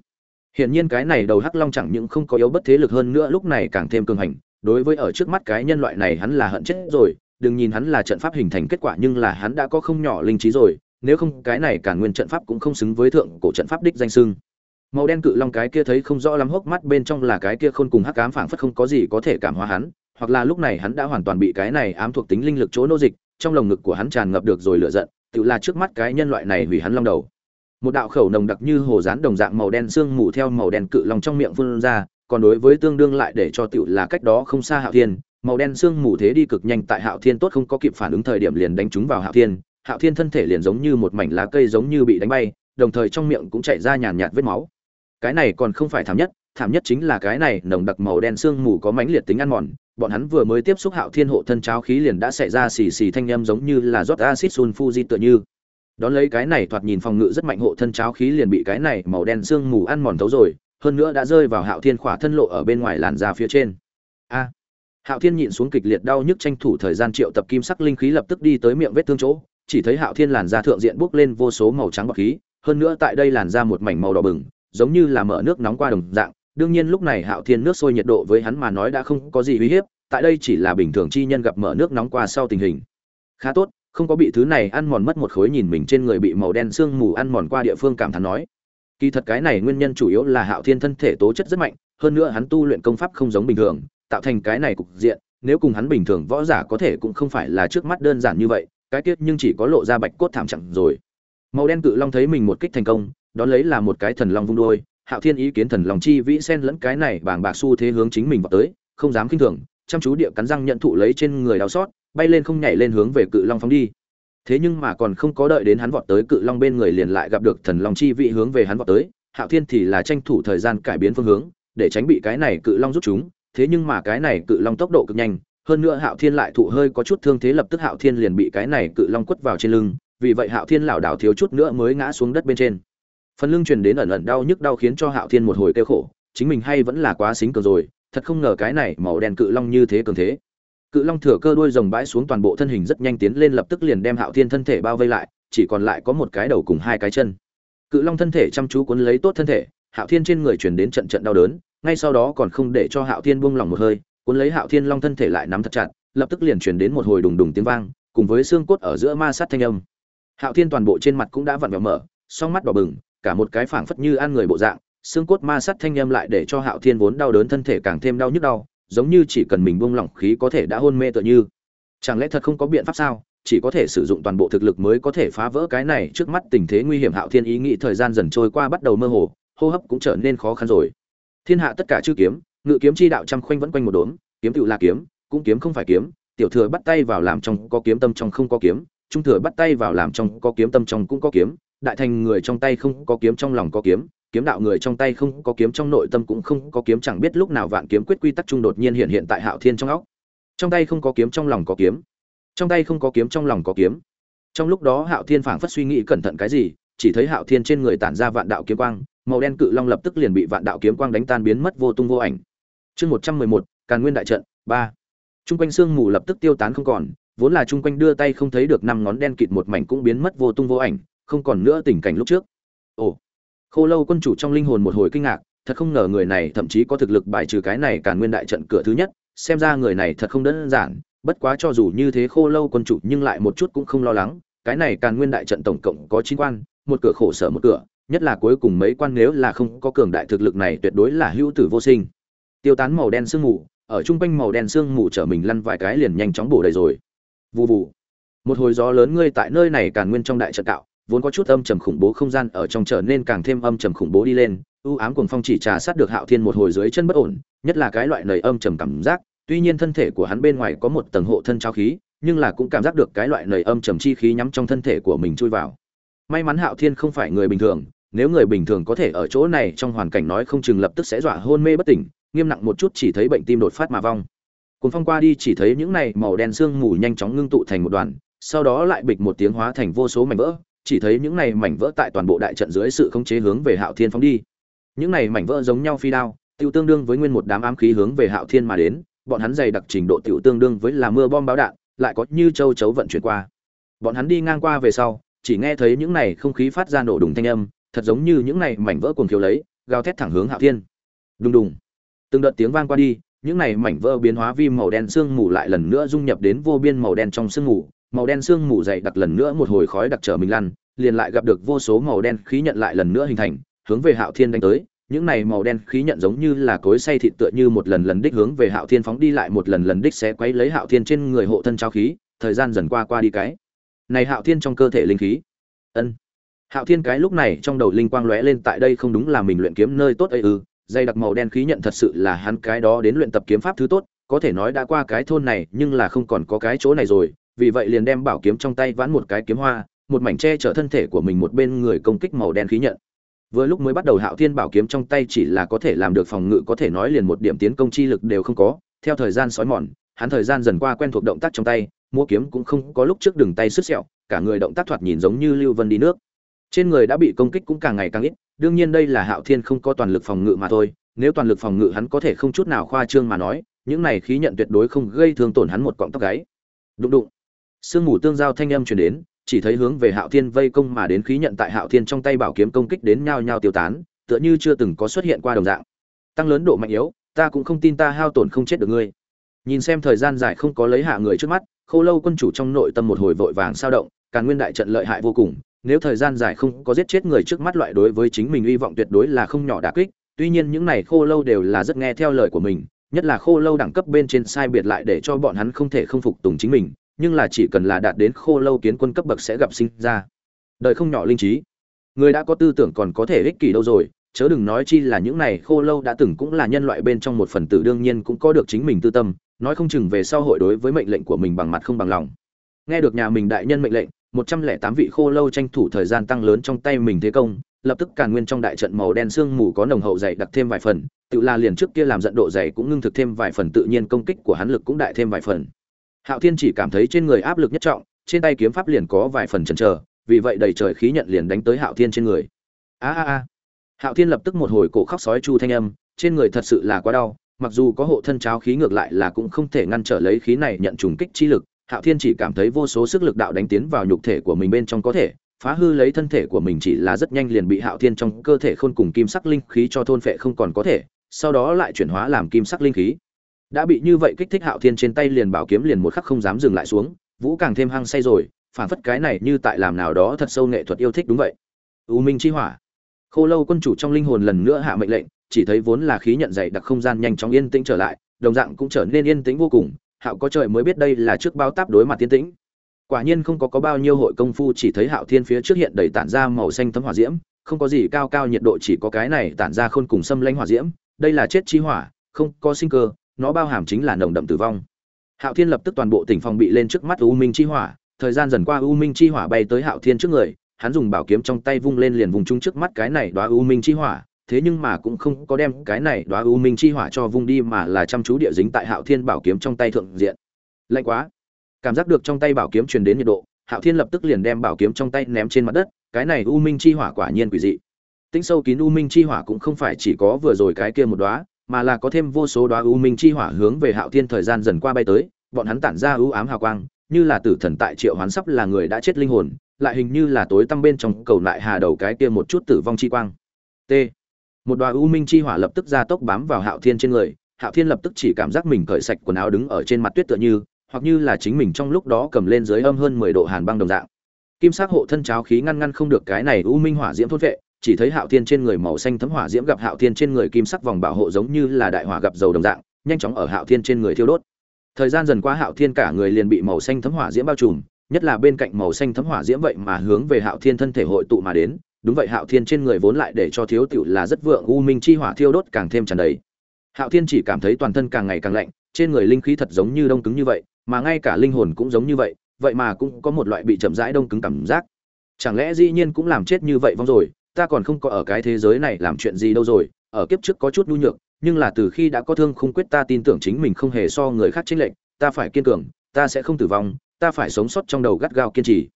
hiển nhiên cái này đầu hắc long chẳng những không có yếu bất thế lực hơn nữa, lúc này càng thêm cường hành. Đối với ở trước mắt cái nhân loại này hắn là hận chết rồi. Đừng nhìn hắn là trận pháp hình thành kết quả, nhưng là hắn đã có không nhỏ linh trí rồi. Nếu không, cái này cả nguyên trận pháp cũng không xứng với thượng cổ trận pháp đích danh xưng. màu đen cự long cái kia thấy không rõ lắm, hốc mắt bên trong là cái kia khôn cùng hắc ám phảng phất không có gì có thể cảm hóa hắn. Hoặc là lúc này hắn đã hoàn toàn bị cái này ám thuộc tính linh lực chỗ nô dịch, trong lồng ngực của hắn tràn ngập được rồi lửa giận, tự là trước mắt cái nhân loại này hủy hắn long đầu một đạo khẩu nồng đặc như hồ rán đồng dạng màu đen xương mù theo màu đen cự long trong miệng phun ra, còn đối với tương đương lại để cho tiểu là cách đó không xa hạo thiên, màu đen xương mù thế đi cực nhanh tại hạo thiên tốt không có kịp phản ứng thời điểm liền đánh trúng vào hạo thiên hạo thiên thân thể liền giống như một mảnh lá cây giống như bị đánh bay, đồng thời trong miệng cũng chảy ra nhàn nhạt vết máu. Cái này còn không phải thảm nhất thảm nhất chính là cái này nồng đặc màu đen xương mù có mãnh liệt tính ăn mòn, bọn hắn vừa mới tiếp xúc hạo thiên hộ thân cháo khí liền đã xảy ra xì xì thanh âm giống như là rót acid sunfuji tựa như đón lấy cái này thoạt nhìn phòng ngự rất mạnh hộ thân cháo khí liền bị cái này màu đen sương mù ăn mòn thấu rồi, hơn nữa đã rơi vào hạo thiên khỏa thân lộ ở bên ngoài làn da phía trên. A! Hạo thiên nhịn xuống kịch liệt đau nhức tranh thủ thời gian triệu tập kim sắc linh khí lập tức đi tới miệng vết thương chỗ, chỉ thấy hạo thiên làn da thượng diện bốc lên vô số màu trắng bọc khí, hơn nữa tại đây làn da một mảnh màu đỏ bừng, giống như là mở nước nóng qua đồng dạng. Đương nhiên lúc này hạo thiên nước sôi nhiệt độ với hắn mà nói đã không có gì uy hiếp, tại đây chỉ là bình thường chi nhân gặp mở nước nóng qua sau tình hình. Khá tốt không có bị thứ này ăn mòn mất một khối nhìn mình trên người bị màu đen sương mù ăn mòn qua địa phương cảm thán nói. Kỳ thật cái này nguyên nhân chủ yếu là hạo thiên thân thể tố chất rất mạnh, hơn nữa hắn tu luyện công pháp không giống bình thường, tạo thành cái này cục diện, nếu cùng hắn bình thường võ giả có thể cũng không phải là trước mắt đơn giản như vậy, cái tiết nhưng chỉ có lộ ra bạch cốt thảm chẳng rồi. Màu đen cự long thấy mình một kích thành công đón lấy là một cái thần long vung đôi, hạo thiên ý kiến thần long chi vĩ sen lẫn cái này bàng bạc xu thế hướng chính mình vào tới, không dám kinh thường, chăm chú địa cắn răng nhận thụ lấy trên người đau xót bay lên không nhảy lên hướng về cự long phóng đi. Thế nhưng mà còn không có đợi đến hắn vọt tới cự long bên người liền lại gặp được thần long chi vị hướng về hắn vọt tới. Hạo thiên thì là tranh thủ thời gian cải biến phương hướng, để tránh bị cái này cự long rút chúng. Thế nhưng mà cái này cự long tốc độ cực nhanh, hơn nữa hạo thiên lại thụ hơi có chút thương thế lập tức hạo thiên liền bị cái này cự long quất vào trên lưng. Vì vậy hạo thiên lảo đảo thiếu chút nữa mới ngã xuống đất bên trên. Phần lưng truyền đến ẩn ẩn đau nhức đau khiến cho hạo thiên một hồi kêu khổ, chính mình hay vẫn là quá xính cường rồi, thật không ngờ cái này màu đen cự long như thế cường thế cự long thừa cơ đuôi rồng bãi xuống toàn bộ thân hình rất nhanh tiến lên lập tức liền đem hạo thiên thân thể bao vây lại, chỉ còn lại có một cái đầu cùng hai cái chân. Cự long thân thể chăm chú cuốn lấy tốt thân thể, hạo thiên trên người truyền đến trận trận đau đớn, ngay sau đó còn không để cho hạo thiên buông lỏng một hơi, cuốn lấy hạo thiên long thân thể lại nắm thật chặt, lập tức liền truyền đến một hồi đùng đùng tiếng vang, cùng với xương cốt ở giữa ma sát thanh âm. Hạo thiên toàn bộ trên mặt cũng đã vặn vẹo mở, song mắt đỏ bừng, cả một cái phảng phất như ăn người bộ dạng, xương cốt ma sát thanh âm lại để cho hạo thiên vốn đau đớn thân thể càng thêm đau nhức đau giống như chỉ cần mình buông lỏng khí có thể đã hôn mê tựa như. Chẳng lẽ thật không có biện pháp sao? Chỉ có thể sử dụng toàn bộ thực lực mới có thể phá vỡ cái này trước mắt tình thế nguy hiểm hạo thiên ý nghĩ thời gian dần trôi qua bắt đầu mơ hồ, hô hấp cũng trở nên khó khăn rồi. Thiên hạ tất cả chư kiếm, ngự kiếm chi đạo trăm khoanh vẫn quanh một đốm, kiếm tựu là kiếm, cũng kiếm không phải kiếm, tiểu thừa bắt tay vào làm trong có kiếm tâm trong không có kiếm, trung thừa bắt tay vào làm trong có kiếm tâm trong cũng có kiếm, đại thành người trong tay không có kiếm trong lòng có kiếm kiếm đạo người trong tay không có kiếm trong nội tâm cũng không có kiếm, chẳng biết lúc nào vạn kiếm quyết quy tắc trung đột nhiên hiện hiện tại hạo thiên trong óc. Trong tay không có kiếm, trong lòng có kiếm. Trong tay không có kiếm, trong lòng có kiếm. Trong lúc đó hạo thiên phảng phất suy nghĩ cẩn thận cái gì, chỉ thấy hạo thiên trên người tản ra vạn đạo kiếm quang, màu đen cự long lập tức liền bị vạn đạo kiếm quang đánh tan biến mất vô tung vô ảnh. Chương một trăm mười một, càn nguyên đại trận, ba. Trung quanh sương mù lập tức tiêu tán không còn, vốn là trung quanh đưa tay không thấy được năm ngón đen kịt một mảnh cũng biến mất vô tung vô ảnh, không còn nữa tình cảnh lúc trước. Ồ khô lâu quân chủ trong linh hồn một hồi kinh ngạc, thật không ngờ người này thậm chí có thực lực bài trừ cái này cả nguyên đại trận cửa thứ nhất, xem ra người này thật không đơn giản, bất quá cho dù như thế khô lâu quân chủ nhưng lại một chút cũng không lo lắng, cái này càn nguyên đại trận tổng cộng có chín quan, một cửa khổ sở một cửa, nhất là cuối cùng mấy quan nếu là không có cường đại thực lực này tuyệt đối là hữu tử vô sinh. Tiêu tán màu đen sương mù, ở trung quanh màu đen sương mù trở mình lăn vài cái liền nhanh chóng bổ đầy rồi. Vù vù. Một hồi gió lớn ngươi tại nơi này càn nguyên trong đại trận cạo vốn có chút âm trầm khủng bố không gian ở trong trở nên càng thêm âm trầm khủng bố đi lên. Ưu ám cuồng phong chỉ trà sát được hạo thiên một hồi dưới chân bất ổn, nhất là cái loại nầy âm trầm cảm giác. Tuy nhiên thân thể của hắn bên ngoài có một tầng hộ thân trao khí, nhưng là cũng cảm giác được cái loại nầy âm trầm chi khí nhắm trong thân thể của mình chui vào. May mắn hạo thiên không phải người bình thường, nếu người bình thường có thể ở chỗ này trong hoàn cảnh nói không chừng lập tức sẽ dọa hôn mê bất tỉnh, nghiêm nặng một chút chỉ thấy bệnh tim đột phát mà vong. Cuốn phong qua đi chỉ thấy những này màu đen sương mù nhanh chóng ngưng tụ thành một đoàn, sau đó lại bịch một tiếng hóa thành vô số mảnh vỡ chỉ thấy những này mảnh vỡ tại toàn bộ đại trận dưới sự khống chế hướng về hạo thiên phóng đi. Những này mảnh vỡ giống nhau phi đao tiêu tương đương với nguyên một đám ám khí hướng về hạo thiên mà đến, bọn hắn dày đặc trình độ tiểu tương đương với là mưa bom báo đạn, lại có như châu chấu vận chuyển qua. Bọn hắn đi ngang qua về sau, chỉ nghe thấy những này không khí phát ra nổ đùng thanh âm, thật giống như những này mảnh vỡ cuồng thiếu lấy, gào thét thẳng hướng hạo thiên. Đùng đùng. Từng đợt tiếng vang qua đi, những này mảnh vỡ biến hóa vi màu đen sương mù lại lần nữa dung nhập đến vô biên màu đen trong sương mù màu đen sương mù dày đặc lần nữa một hồi khói đặc trở mình lăn, liền lại gặp được vô số màu đen khí nhận lại lần nữa hình thành, hướng về hạo thiên đánh tới. Những này màu đen khí nhận giống như là cối xay thịt tựa như một lần lần đích hướng về hạo thiên phóng đi lại, một lần lần đích sẽ quấy lấy hạo thiên trên người hộ thân trao khí, thời gian dần qua qua đi cái. Này hạo thiên trong cơ thể linh khí. Ân. Hạo thiên cái lúc này trong đầu linh quang lóe lên, tại đây không đúng là mình luyện kiếm nơi tốt ấy ư. Dây đặc màu đen khí nhận thật sự là hắn cái đó đến luyện tập kiếm pháp thứ tốt, có thể nói đã qua cái thôn này, nhưng là không còn có cái chỗ này rồi vì vậy liền đem bảo kiếm trong tay vãn một cái kiếm hoa, một mảnh che chở thân thể của mình một bên người công kích màu đen khí nhận. Vừa lúc mới bắt đầu hạo thiên bảo kiếm trong tay chỉ là có thể làm được phòng ngự, có thể nói liền một điểm tiến công chi lực đều không có. Theo thời gian sói mòn, hắn thời gian dần qua quen thuộc động tác trong tay mua kiếm cũng không có lúc trước đường tay sứt sẹo, cả người động tác thoạt nhìn giống như lưu vân đi nước. Trên người đã bị công kích cũng càng ngày càng ít, đương nhiên đây là hạo thiên không có toàn lực phòng ngự mà thôi, nếu toàn lực phòng ngự hắn có thể không chút nào khoa trương mà nói, những này khí nhận tuyệt đối không gây thương tổn hắn một cọng tóc gáy. Đụng đụng sương mù tương giao thanh âm truyền đến, chỉ thấy hướng về hạo thiên vây công mà đến khí nhận tại hạo thiên trong tay bảo kiếm công kích đến nhao nhao tiêu tán, tựa như chưa từng có xuất hiện qua đồng dạng. Tăng lớn độ mạnh yếu, ta cũng không tin ta hao tổn không chết được ngươi. Nhìn xem thời gian dài không có lấy hạ người trước mắt, khô lâu quân chủ trong nội tâm một hồi vội vàng sao động càng nguyên đại trận lợi hại vô cùng, nếu thời gian dài không có giết chết người trước mắt loại đối với chính mình hy vọng tuyệt đối là không nhỏ đả kích, tuy nhiên những này khô lâu đều là rất nghe theo lời của mình, nhất là khô lâu đẳng cấp bên trên sai biệt lại để cho bọn hắn không thể không phục tùng chính mình nhưng là chỉ cần là đạt đến khô lâu kiến quân cấp bậc sẽ gặp sinh ra. Đời không nhỏ linh trí. Người đã có tư tưởng còn có thể ích kỷ đâu rồi, chớ đừng nói chi là những này khô lâu đã từng cũng là nhân loại bên trong một phần tử đương nhiên cũng có được chính mình tư tâm, nói không chừng về sau hội đối với mệnh lệnh của mình bằng mặt không bằng lòng. Nghe được nhà mình đại nhân mệnh lệnh, một trăm lẻ tám vị khô lâu tranh thủ thời gian tăng lớn trong tay mình thế công, lập tức càn nguyên trong đại trận màu đen sương mù có nồng hậu dày đặc thêm vài phần, tự là liền trước kia làm giận độ dày cũng ngưng thực thêm vài phần tự nhiên công kích của hắn lực cũng đại thêm vài phần hạo thiên chỉ cảm thấy trên người áp lực nhất trọng, trên tay kiếm pháp liền có vài phần chần chờ, vì vậy đầy trời khí nhận liền đánh tới hạo thiên trên người. A a a. Hạo thiên lập tức một hồi cổ khóc sói chu thanh âm, trên người thật sự là quá đau, mặc dù có hộ thân cháo khí ngược lại là cũng không thể ngăn trở lấy khí này nhận trùng kích chi lực, hạo thiên chỉ cảm thấy vô số sức lực đạo đánh tiến vào nhục thể của mình bên trong có thể, phá hư lấy thân thể của mình chỉ là rất nhanh liền bị hạo thiên trong cơ thể khôn cùng kim sắc linh khí cho thôn phệ không còn có thể, sau đó lại chuyển hóa làm kim sắc linh khí đã bị như vậy kích thích hạo thiên trên tay liền bảo kiếm liền một khắc không dám dừng lại xuống, vũ càng thêm hăng say rồi, phản phất cái này như tại làm nào đó thật sâu nghệ thuật yêu thích đúng vậy. U minh chi hỏa. Khô lâu quân chủ trong linh hồn lần nữa hạ mệnh lệnh, chỉ thấy vốn là khí nhận dày đặc không gian nhanh chóng yên tĩnh trở lại, đồng dạng cũng trở nên yên tĩnh vô cùng, hạo có trời mới biết đây là trước bao táp đối mặt tiên tĩnh. Quả nhiên không có có bao nhiêu hội công phu, chỉ thấy hạo thiên phía trước hiện đầy tản ra màu xanh thấm hỏa diễm, không có gì cao cao nhiệt độ, chỉ có cái này tản ra khôn cùng xâm lanh hỏa diễm, đây là chết chi hỏa, không có sinh cơ nó bao hàm chính là nồng đậm tử vong. Hạo thiên lập tức toàn bộ tỉnh phòng bị lên trước mắt u minh chi hỏa. Thời gian dần qua u minh chi hỏa bay tới hạo thiên trước người, hắn dùng bảo kiếm trong tay vung lên liền vùng chung trước mắt cái này đoá u minh chi hỏa. Thế nhưng mà cũng không có đem cái này đoá u minh chi hỏa cho vung đi mà là chăm chú địa dính tại hạo thiên bảo kiếm trong tay thượng diện. Lạnh quá. Cảm giác được trong tay bảo kiếm truyền đến nhiệt độ, hạo thiên lập tức liền đem bảo kiếm trong tay ném trên mặt đất. Cái này u minh chi hỏa quả nhiên quỷ dị. Tinh sâu kín u minh chi hỏa cũng không phải chỉ có vừa rồi cái kia một đóa mà là có thêm vô số đóa u minh chi hỏa hướng về hạo thiên thời gian dần qua bay tới, bọn hắn tản ra u ám hào quang, như là tử thần tại triệu hoán sắp là người đã chết linh hồn, lại hình như là tối tăm bên trong cầu lại hà đầu cái kia một chút tử vong chi quang. T. Một đóa u minh chi hỏa lập tức ra tốc bám vào hạo thiên trên người, hạo thiên lập tức chỉ cảm giác mình cởi sạch quần áo đứng ở trên mặt tuyết tựa như, hoặc như là chính mình trong lúc đó cầm lên dưới âm hơn mười độ hàn băng đồng dạng. Kim sắc hộ thân cháo khí ngăn ngăn không được cái này u minh hỏa diễm thôn vệ chỉ thấy hạo thiên trên người màu xanh thấm hỏa diễm gặp hạo thiên trên người kim sắc vòng bảo hộ giống như là đại hỏa gặp dầu đồng dạng, nhanh chóng ở hạo thiên trên người thiêu đốt. Thời gian dần qua hạo thiên cả người liền bị màu xanh thấm hỏa diễm bao trùm, nhất là bên cạnh màu xanh thấm hỏa diễm vậy mà hướng về hạo thiên thân thể hội tụ mà đến, đúng vậy hạo thiên trên người vốn lại để cho thiếu tiểu là rất vượng u minh chi hỏa thiêu đốt càng thêm tràn đầy. Hạo thiên chỉ cảm thấy toàn thân càng ngày càng lạnh, trên người linh khí thật giống như đông cứng như vậy, mà ngay cả linh hồn cũng giống như vậy vậy mà cũng có một loại bị chậm rãi đông cứng cảm giác. Chẳng lẽ dĩ nhiên cũng làm chết như vậy vong rồi ta còn không có ở cái thế giới này làm chuyện gì đâu rồi, ở kiếp trước có chút nhu nhược, nhưng là từ khi đã có thương không quyết ta tin tưởng chính mình không hề so người khác chênh lệch, ta phải kiên cường, ta sẽ không tử vong, ta phải sống sót trong đầu gắt gao kiên trì.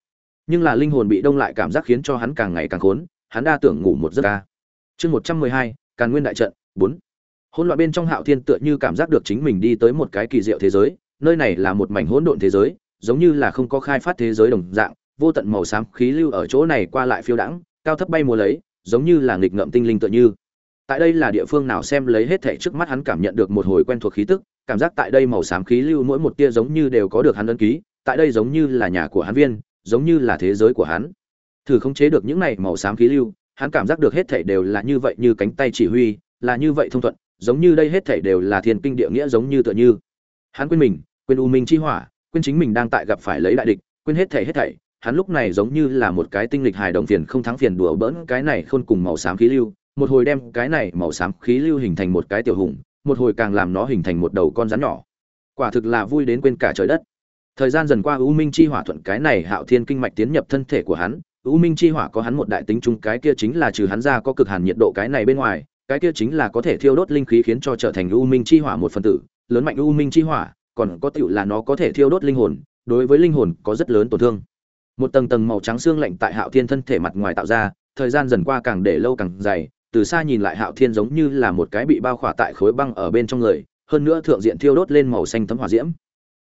Nhưng là linh hồn bị đông lại cảm giác khiến cho hắn càng ngày càng khốn, hắn đa tưởng ngủ một giấc ca. Chương một trăm mười hai, càn nguyên đại trận, bốn. Hỗn loạn bên trong hạo thiên tựa như cảm giác được chính mình đi tới một cái kỳ diệu thế giới, nơi này là một mảnh hỗn độn thế giới, giống như là không có khai phát thế giới đồng dạng, vô tận màu xám khí lưu ở chỗ này qua lại phiêu đãng cao thấp bay mùa lấy, giống như là nghịch ngợm tinh linh tựa như. Tại đây là địa phương nào xem lấy hết thảy trước mắt hắn cảm nhận được một hồi quen thuộc khí tức, cảm giác tại đây màu xám khí lưu mỗi một tia giống như đều có được hắn ấn ký, tại đây giống như là nhà của hắn viên, giống như là thế giới của hắn. Thử không chế được những này màu xám khí lưu, hắn cảm giác được hết thảy đều là như vậy như cánh tay chỉ huy, là như vậy thông thuận, giống như đây hết thảy đều là thiên kinh địa nghĩa giống như tựa như. Hắn quên mình, quên u minh chi hỏa, quên chính mình đang tại gặp phải lấy đại địch, quên hết thảy hết thảy hắn lúc này giống như là một cái tinh lịch hài đồng phiền không thắng phiền đùa bỡn cái này khôn cùng màu xám khí lưu, một hồi đem cái này màu xám khí lưu hình thành một cái tiểu hùng, một hồi càng làm nó hình thành một đầu con rắn nhỏ. Quả thực là vui đến quên cả trời đất. Thời gian dần qua u minh chi hỏa thuận cái này hạo thiên kinh mạch tiến nhập thân thể của hắn, u minh chi hỏa có hắn một đại tính chung cái kia chính là trừ hắn ra có cực hàn nhiệt độ cái này bên ngoài, cái kia chính là có thể thiêu đốt linh khí khiến cho trở thành u minh chi hỏa một phần tử, lớn mạnh u minh chi hỏa, còn có tựu là nó có thể thiêu đốt linh hồn, đối với linh hồn có rất lớn tổn thương một tầng tầng màu trắng xương lạnh tại hạo thiên thân thể mặt ngoài tạo ra, thời gian dần qua càng để lâu càng dày, từ xa nhìn lại hạo thiên giống như là một cái bị bao khỏa tại khối băng ở bên trong người, hơn nữa thượng diện thiêu đốt lên màu xanh thấm hỏa diễm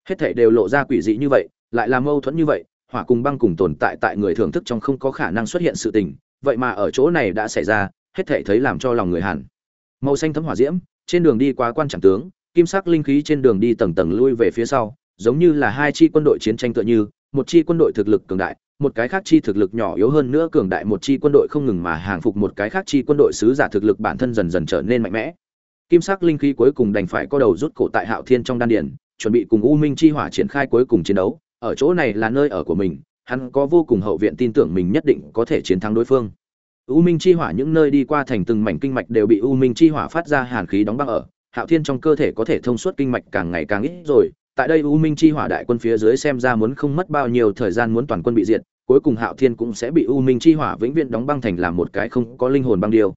hết thảy đều lộ ra quỷ dị như vậy, lại là mâu thuẫn như vậy, hỏa cùng băng cùng tồn tại tại người thưởng thức trong không có khả năng xuất hiện sự tình, vậy mà ở chỗ này đã xảy ra, hết thảy thấy làm cho lòng người hẳn. màu xanh thấm hỏa diễm, trên đường đi qua quan trọng tướng, kim sắc linh khí trên đường đi tầng tầng lui về phía sau, giống như là hai chi quân đội chiến tranh tựa như một chi quân đội thực lực cường đại, một cái khác chi thực lực nhỏ yếu hơn nữa cường đại, một chi quân đội không ngừng mà hàng phục một cái khác chi quân đội sứ giả thực lực bản thân dần dần trở nên mạnh mẽ. Kim sắc linh khí cuối cùng đành phải có đầu rút cổ tại hạo thiên trong đan điển chuẩn bị cùng u minh chi hỏa triển khai cuối cùng chiến đấu. Ở chỗ này là nơi ở của mình, hắn có vô cùng hậu viện tin tưởng mình nhất định có thể chiến thắng đối phương. U minh chi hỏa những nơi đi qua thành từng mảnh kinh mạch đều bị u minh chi hỏa phát ra hàn khí đóng băng ở. Hạo thiên trong cơ thể có thể thông suốt kinh mạch càng ngày càng ít rồi tại đây u minh chi hỏa đại quân phía dưới xem ra muốn không mất bao nhiêu thời gian muốn toàn quân bị diệt, cuối cùng hạo thiên cũng sẽ bị u minh chi hỏa vĩnh viễn đóng băng thành làm một cái không có linh hồn băng điêu.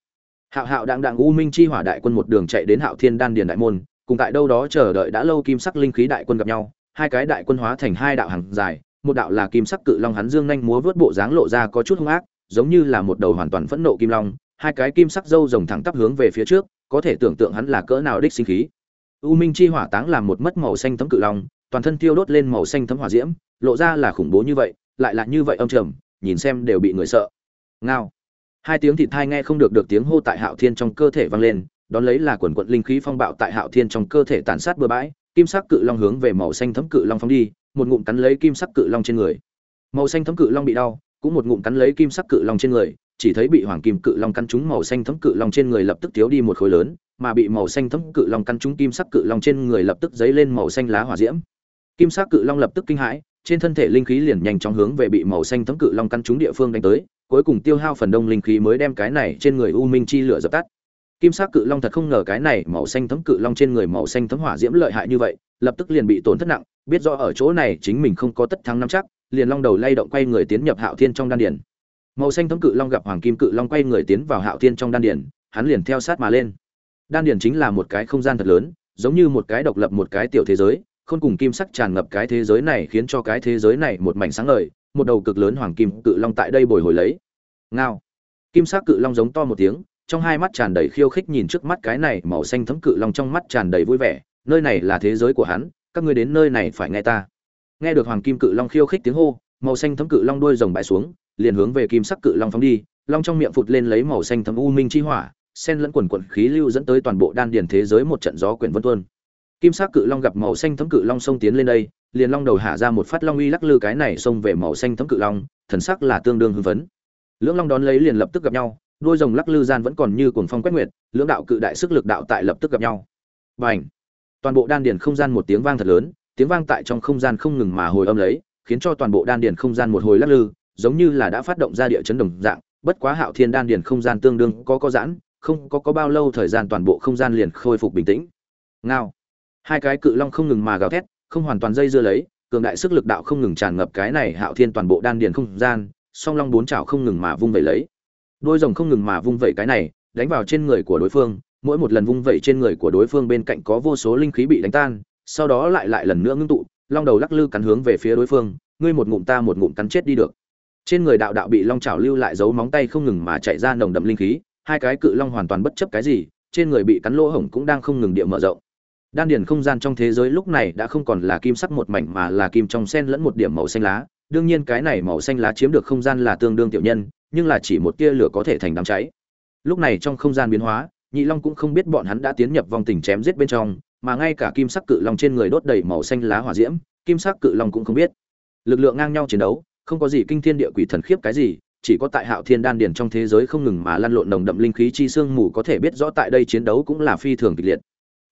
Hạo hạo đặng đặng u minh chi hỏa đại quân một đường chạy đến hạo thiên đan điền đại môn, cùng tại đâu đó chờ đợi đã lâu kim sắc linh khí đại quân gặp nhau, hai cái đại quân hóa thành hai đạo hàng dài, một đạo là kim sắc cự long hắn dương nhanh múa vớt bộ dáng lộ ra có chút hung ác, giống như là một đầu hoàn toàn phẫn nộ kim long, hai cái kim sắc dâu rồng thẳng tắp hướng về phía trước, có thể tưởng tượng hắn là cỡ nào đích sinh khí u minh chi hỏa táng làm một mất màu xanh thấm cự long, toàn thân tiêu đốt lên màu xanh thấm hỏa diễm, lộ ra là khủng bố như vậy, lại là như vậy âm trầm, nhìn xem đều bị người sợ. Ngao. Hai tiếng thịt thai nghe không được được tiếng hô tại hạo thiên trong cơ thể vang lên, đón lấy là quần quận linh khí phong bạo tại hạo thiên trong cơ thể tàn sát bừa bãi, kim sắc cự long hướng về màu xanh thấm cự long phóng đi, một ngụm cắn lấy kim sắc cự long trên người. Màu xanh thấm cự long bị đau, cũng một ngụm cắn lấy kim sắc cự long trên người chỉ thấy bị hoàng kim cự long căn trúng màu xanh thấm cự long trên người lập tức thiếu đi một khối lớn, mà bị màu xanh thấm cự long căn trúng kim sắc cự long trên người lập tức dấy lên màu xanh lá hỏa diễm kim sắc cự long lập tức kinh hãi, trên thân thể linh khí liền nhanh chóng hướng về bị màu xanh thấm cự long căn trúng địa phương đánh tới, cuối cùng tiêu hao phần đông linh khí mới đem cái này trên người u minh chi lửa dập tắt kim sắc cự long thật không ngờ cái này màu xanh thấm cự long trên người màu xanh thấm hỏa diễm lợi hại như vậy, lập tức liền bị tổn thất nặng, biết rõ ở chỗ này chính mình không có tất thắng năm chắc, liền long đầu lay động quay người tiến nhập hạo thiên trong đan điền màu xanh thấm cự long gặp hoàng kim cự long quay người tiến vào hạo thiên trong đan điển hắn liền theo sát mà lên. Đan điển chính là một cái không gian thật lớn, giống như một cái độc lập một cái tiểu thế giới, khôn cùng kim sắc tràn ngập cái thế giới này khiến cho cái thế giới này một mảnh sáng ngời, một đầu cực lớn hoàng kim cự long tại đây bồi hồi lấy. Ngao. Kim sắc cự long giống to một tiếng, trong hai mắt tràn đầy khiêu khích nhìn trước mắt cái này màu xanh thấm cự long trong mắt tràn đầy vui vẻ, nơi này là thế giới của hắn, các ngươi đến nơi này phải nghe ta. Nghe được hoàng kim cự long khiêu khích tiếng hô, màu xanh thấm cự long đuôi rồng bãi xuống liền hướng về kim sắc cự long phóng đi, long trong miệng phụt lên lấy màu xanh thấm u minh chi hỏa, sen lẫn quần quần khí lưu dẫn tới toàn bộ đan điền thế giới một trận gió quyển vân tuôn. Kim sắc cự long gặp màu xanh thấm cự long xông tiến lên đây, liền long đầu hạ ra một phát long uy lắc lư cái này xông về màu xanh thấm cự long, thần sắc là tương đương hưng phấn. Lưỡng long đón lấy liền lập tức gặp nhau đuôi rồng lắc lư gian vẫn còn như cuồng phong quét nguyệt, lưỡng đạo cự đại sức lực đạo tại lập tức gặp nhau. Bành! Toàn bộ đan điền không gian một tiếng vang thật lớn, tiếng vang tại trong không gian không ngừng mà hồi âm lấy, khiến cho toàn bộ đan điền không gian một hồi lắc lư giống như là đã phát động ra địa chấn đồng dạng, bất quá hạo thiên đan điền không gian tương đương có có giãn, không có có bao lâu thời gian toàn bộ không gian liền khôi phục bình tĩnh. Ngao. Hai cái cự long không ngừng mà gào thét, không hoàn toàn dây dưa lấy, cường đại sức lực đạo không ngừng tràn ngập cái này hạo thiên toàn bộ đan điền không gian, song long bốn chảo không ngừng mà vung vẩy lấy. Đôi rồng không ngừng mà vung vẩy cái này, đánh vào trên người của đối phương, mỗi một lần vung vẩy trên người của đối phương bên cạnh có vô số linh khí bị đánh tan, sau đó lại lại lần nữa ngưng tụ, long đầu lắc lư cắn hướng về phía đối phương, ngươi một ngụm ta một ngụm cắn chết đi được trên người đạo đạo bị long chảo lưu lại dấu móng tay không ngừng mà chạy ra nồng đậm linh khí, hai cái cự long hoàn toàn bất chấp cái gì, trên người bị cắn lỗ hổng cũng đang không ngừng địa mở rộng. Đan điền không gian trong thế giới lúc này đã không còn là kim sắc một mảnh mà là kim trong sen lẫn một điểm màu xanh lá. Đương nhiên cái này màu xanh lá chiếm được không gian là tương đương tiểu nhân, nhưng là chỉ một tia lửa có thể thành đám cháy. Lúc này trong không gian biến hóa, nhị long cũng không biết bọn hắn đã tiến nhập vòng tình chém giết bên trong, mà ngay cả kim sắc cự long trên người đốt đầy màu xanh lá hỏa diễm, kim sắc cự long cũng không biết. Lực lượng ngang nhau chiến đấu không có gì kinh thiên địa quỷ thần khiếp cái gì, chỉ có tại hạo thiên đan điền trong thế giới không ngừng mà lăn lộn nồng đậm linh khí chi xương mù có thể biết rõ tại đây chiến đấu cũng là phi thường kịch liệt.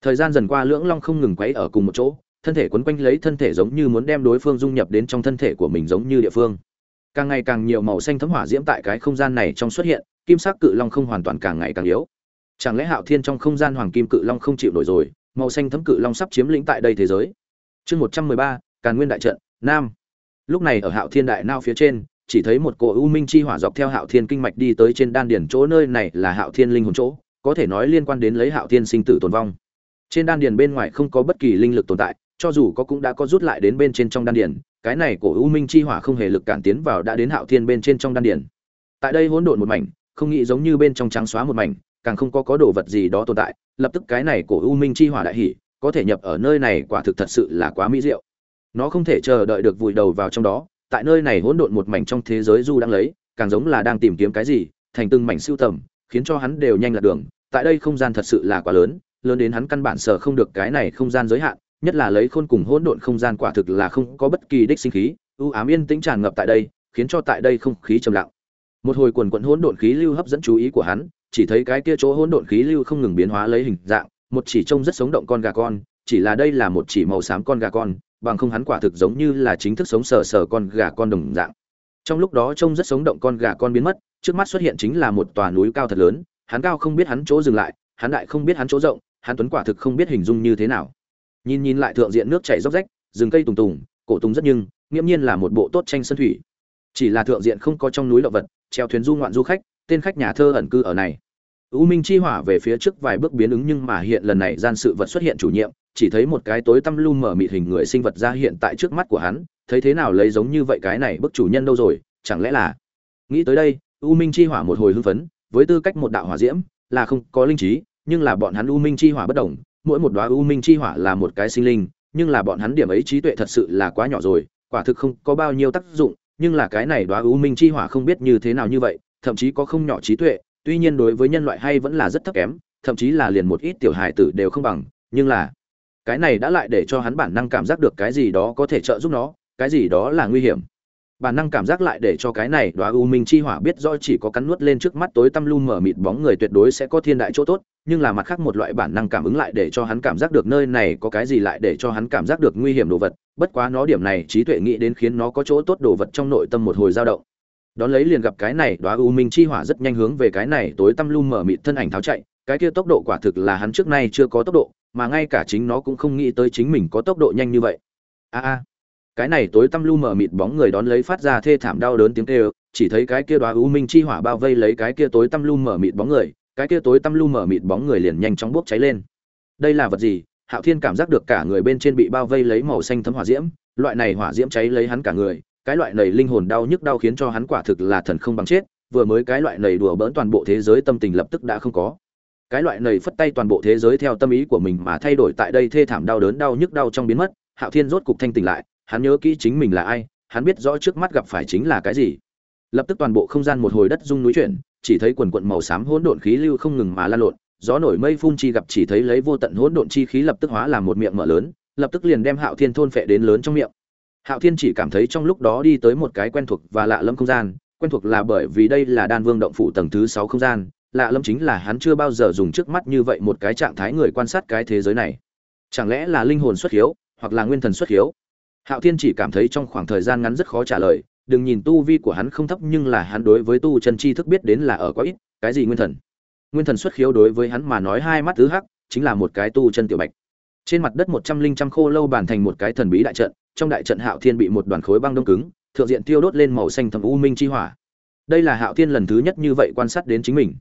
Thời gian dần qua lưỡng long không ngừng quấy ở cùng một chỗ, thân thể quấn quanh lấy thân thể giống như muốn đem đối phương dung nhập đến trong thân thể của mình giống như địa phương. Càng ngày càng nhiều màu xanh thấm hỏa diễm tại cái không gian này trong xuất hiện, kim sắc cự long không hoàn toàn càng ngày càng yếu. Chẳng lẽ hạo thiên trong không gian hoàng kim cự long không chịu nổi rồi, màu xanh thấm cự long sắp chiếm lĩnh tại đây thế giới? Chương một trăm mười ba, càn nguyên đại trận, nam lúc này ở hạo thiên đại nao phía trên, chỉ thấy một cỗ u minh chi hỏa dọc theo hạo thiên kinh mạch đi tới trên đan điền chỗ nơi này là hạo thiên linh hồn chỗ, có thể nói liên quan đến lấy hạo thiên sinh tử tồn vong. Trên đan điền bên ngoài không có bất kỳ linh lực tồn tại, cho dù có cũng đã có rút lại đến bên trên trong đan điền, cái này cỗ u minh chi hỏa không hề lực cản tiến vào đã đến hạo thiên bên trên trong đan điền. Tại đây hỗn độn một mảnh, không nghĩ giống như bên trong trắng xóa một mảnh, càng không có có đồ vật gì đó tồn tại, lập tức cái này cỗ u minh chi hỏa đại hỉ, có thể nhập ở nơi này quả thực thật sự là quá mỹ diệu nó không thể chờ đợi được vùi đầu vào trong đó, tại nơi này hỗn độn một mảnh trong thế giới du đang lấy, càng giống là đang tìm kiếm cái gì, thành từng mảnh siêu tầm, khiến cho hắn đều nhanh lạc đường. Tại đây không gian thật sự là quá lớn lớn đến hắn căn bản sở không được cái này không gian giới hạn, nhất là lấy khôn cùng hỗn độn không gian quả thực là không có bất kỳ đích sinh khí ưu ám yên tĩnh tràn ngập tại đây, khiến cho tại đây không khí trầm lặng. Một hồi quần quận hỗn độn khí lưu hấp dẫn chú ý của hắn, chỉ thấy cái kia chỗ hỗn độn khí lưu không ngừng biến hóa lấy hình dạng, một chỉ trông rất sống động con gà con, chỉ là đây là một chỉ màu xám con gà con bằng không hắn quả thực giống như là chính thức sống sờ sờ con gà con đồng dạng. Trong lúc đó trông rất sống động con gà con biến mất, trước mắt xuất hiện chính là một tòa núi cao thật lớn, hắn cao không biết hắn chỗ dừng lại, hắn đại không biết hắn chỗ rộng, hắn tuấn quả thực không biết hình dung như thế nào. Nhìn nhìn lại thượng diện nước chảy róc rách, rừng cây tùng tùng, cổ tùng rất nhưng, nghiễm nhiên là một bộ tốt tranh sân thủy. Chỉ là thượng diện không có trong núi động vật, treo thuyền du ngoạn du khách, tên khách nhà thơ ẩn cư ở này u minh chi hỏa về phía trước vài bước biến ứng nhưng mà hiện lần này gian sự vật xuất hiện chủ nhiệm, chỉ thấy một cái tối tăm lu mở mịt hình người sinh vật ra hiện tại trước mắt của hắn, thấy thế nào lấy giống như vậy cái này bức chủ nhân đâu rồi, chẳng lẽ là? Nghĩ tới đây, u minh chi hỏa một hồi hưng phấn, với tư cách một đạo hỏa diễm, là không có linh trí, nhưng là bọn hắn u minh chi hỏa bất đồng, mỗi một đóa u minh chi hỏa là một cái sinh linh, nhưng là bọn hắn điểm ấy trí tuệ thật sự là quá nhỏ rồi, quả thực không có bao nhiêu tác dụng, nhưng là cái này đóa u minh chi hỏa không biết như thế nào như vậy, thậm chí có không nhỏ trí tuệ tuy nhiên đối với nhân loại hay vẫn là rất thấp kém, thậm chí là liền một ít tiểu hài tử đều không bằng, nhưng là cái này đã lại để cho hắn bản năng cảm giác được cái gì đó có thể trợ giúp nó, cái gì đó là nguy hiểm. Bản năng cảm giác lại để cho cái này đoá u minh chi hỏa biết rõ chỉ có cắn nuốt lên trước mắt tối tăm lu mở mịt bóng người tuyệt đối sẽ có thiên đại chỗ tốt, nhưng là mặt khác một loại bản năng cảm ứng lại để cho hắn cảm giác được nơi này có cái gì lại để cho hắn cảm giác được nguy hiểm đồ vật, bất quá nó điểm này trí tuệ nghĩ đến khiến nó có chỗ tốt đồ vật trong nội tâm một hồi dao động đón lấy liền gặp cái này đoá u minh chi hỏa rất nhanh hướng về cái này tối tăm lu mở mịt thân ảnh tháo chạy, cái kia tốc độ quả thực là hắn trước nay chưa có tốc độ, mà ngay cả chính nó cũng không nghĩ tới chính mình có tốc độ nhanh như vậy. A a. Cái này tối tăm lu mở mịt bóng người đón lấy phát ra thê thảm đau đớn tiếng kêu, chỉ thấy cái kia đoá u minh chi hỏa bao vây lấy cái kia tối tăm lu mở mịt bóng người, cái kia tối tăm lu mở mịt bóng người liền nhanh chóng bốc cháy lên. Đây là vật gì? Hạo thiên cảm giác được cả người bên trên bị bao vây lấy màu xanh thấm hỏa diễm, loại này hỏa diễm cháy lấy hắn cả người cái loại này linh hồn đau nhức đau khiến cho hắn quả thực là thần không bằng chết, vừa mới cái loại này đùa bỡn toàn bộ thế giới tâm tình lập tức đã không có. Cái loại này phất tay toàn bộ thế giới theo tâm ý của mình mà thay đổi tại đây thê thảm đau đớn đau nhức đau trong biến mất, hạo thiên rốt cục thanh tỉnh lại, hắn nhớ kỹ chính mình là ai, hắn biết rõ trước mắt gặp phải chính là cái gì. Lập tức toàn bộ không gian một hồi đất rung núi chuyển, chỉ thấy quần quận màu xám hỗn độn khí lưu không ngừng mà lan lộn, gió nổi mây phun chi gặp chỉ thấy lấy vô tận hỗn độn chi khí lập tức hóa làm một miệng mở lớn, lập tức liền đem hạo thiên thôn phệ đến lớn trong miệng hạo thiên chỉ cảm thấy trong lúc đó đi tới một cái quen thuộc và lạ lẫm không gian, quen thuộc là bởi vì đây là đan vương động phủ tầng thứ sáu không gian, lạ lẫm chính là hắn chưa bao giờ dùng trước mắt như vậy một cái trạng thái người quan sát cái thế giới này. Chẳng lẽ là linh hồn xuất hiếu, hoặc là nguyên thần xuất hiếu? Hạo thiên chỉ cảm thấy trong khoảng thời gian ngắn rất khó trả lời, đừng nhìn tu vi của hắn không thấp nhưng là hắn đối với tu chân chi thức biết đến là ở quá ít, cái gì nguyên thần? Nguyên thần xuất khiếu đối với hắn mà nói hai mắt tứ hắc, chính là một cái tu chân tiểu bạch. Trên mặt đất một trăm linh trăm khô lâu bàn thành một cái thần bí đại trận trong đại trận hạo thiên bị một đoàn khối băng đông cứng, thượng diện tiêu đốt lên màu xanh thầm u minh chi hỏa. Đây là hạo thiên lần thứ nhất như vậy quan sát đến chính mình.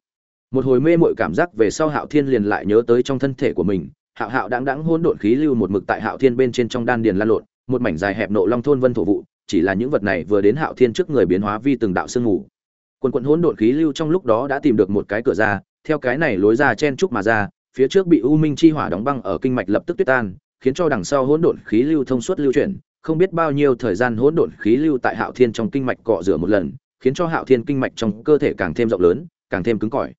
Một hồi mê muội cảm giác về sau hạo thiên liền lại nhớ tới trong thân thể của mình, hạo hạo đang đãng hỗn độn khí lưu một mực tại hạo thiên bên trên trong đan điền lan lộn, một mảnh dài hẹp nộ long thôn vân thổ vụ, chỉ là những vật này vừa đến hạo thiên trước người biến hóa vi từng đạo sương mù. Quần quần hỗn độn khí lưu trong lúc đó đã tìm được một cái cửa ra, theo cái này lối ra chen trúc mà ra, phía trước bị u minh chi hỏa đóng băng ở kinh mạch lập tức tuyết tan khiến cho đằng sau hỗn độn khí lưu thông suốt lưu chuyển, không biết bao nhiêu thời gian hỗn độn khí lưu tại hạo thiên trong kinh mạch cọ rửa một lần, khiến cho hạo thiên kinh mạch trong cơ thể càng thêm rộng lớn, càng thêm cứng cỏi.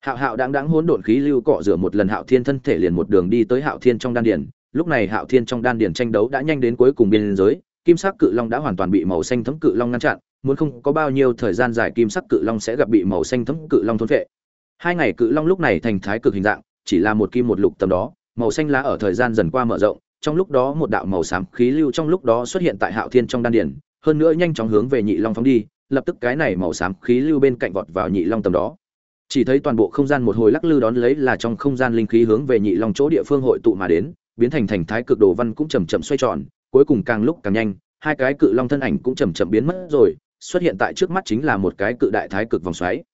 Hạo hạo đang đáng hỗn độn khí lưu cọ rửa một lần hạo thiên thân thể liền một đường đi tới hạo thiên trong đan điền. Lúc này hạo thiên trong đan điền tranh đấu đã nhanh đến cuối cùng biên giới, kim sắc cự long đã hoàn toàn bị màu xanh thấm cự long ngăn chặn, muốn không có bao nhiêu thời gian dài kim sắc cự long sẽ gặp bị màu xanh thấm cự long thôn phệ. Hai ngày cự long lúc này thành thái cực hình dạng, chỉ là một kim một lục tầm đó màu xanh lá ở thời gian dần qua mở rộng, trong lúc đó một đạo màu xám khí lưu trong lúc đó xuất hiện tại hạo thiên trong đan điền, hơn nữa nhanh chóng hướng về nhị long phóng đi, lập tức cái này màu xám khí lưu bên cạnh vọt vào nhị long tầm đó. Chỉ thấy toàn bộ không gian một hồi lắc lư đón lấy là trong không gian linh khí hướng về nhị long chỗ địa phương hội tụ mà đến, biến thành thành thái cực đồ văn cũng chậm chậm xoay tròn, cuối cùng càng lúc càng nhanh, hai cái cự long thân ảnh cũng chậm chậm biến mất rồi, xuất hiện tại trước mắt chính là một cái cự đại thái cực vòng xoáy.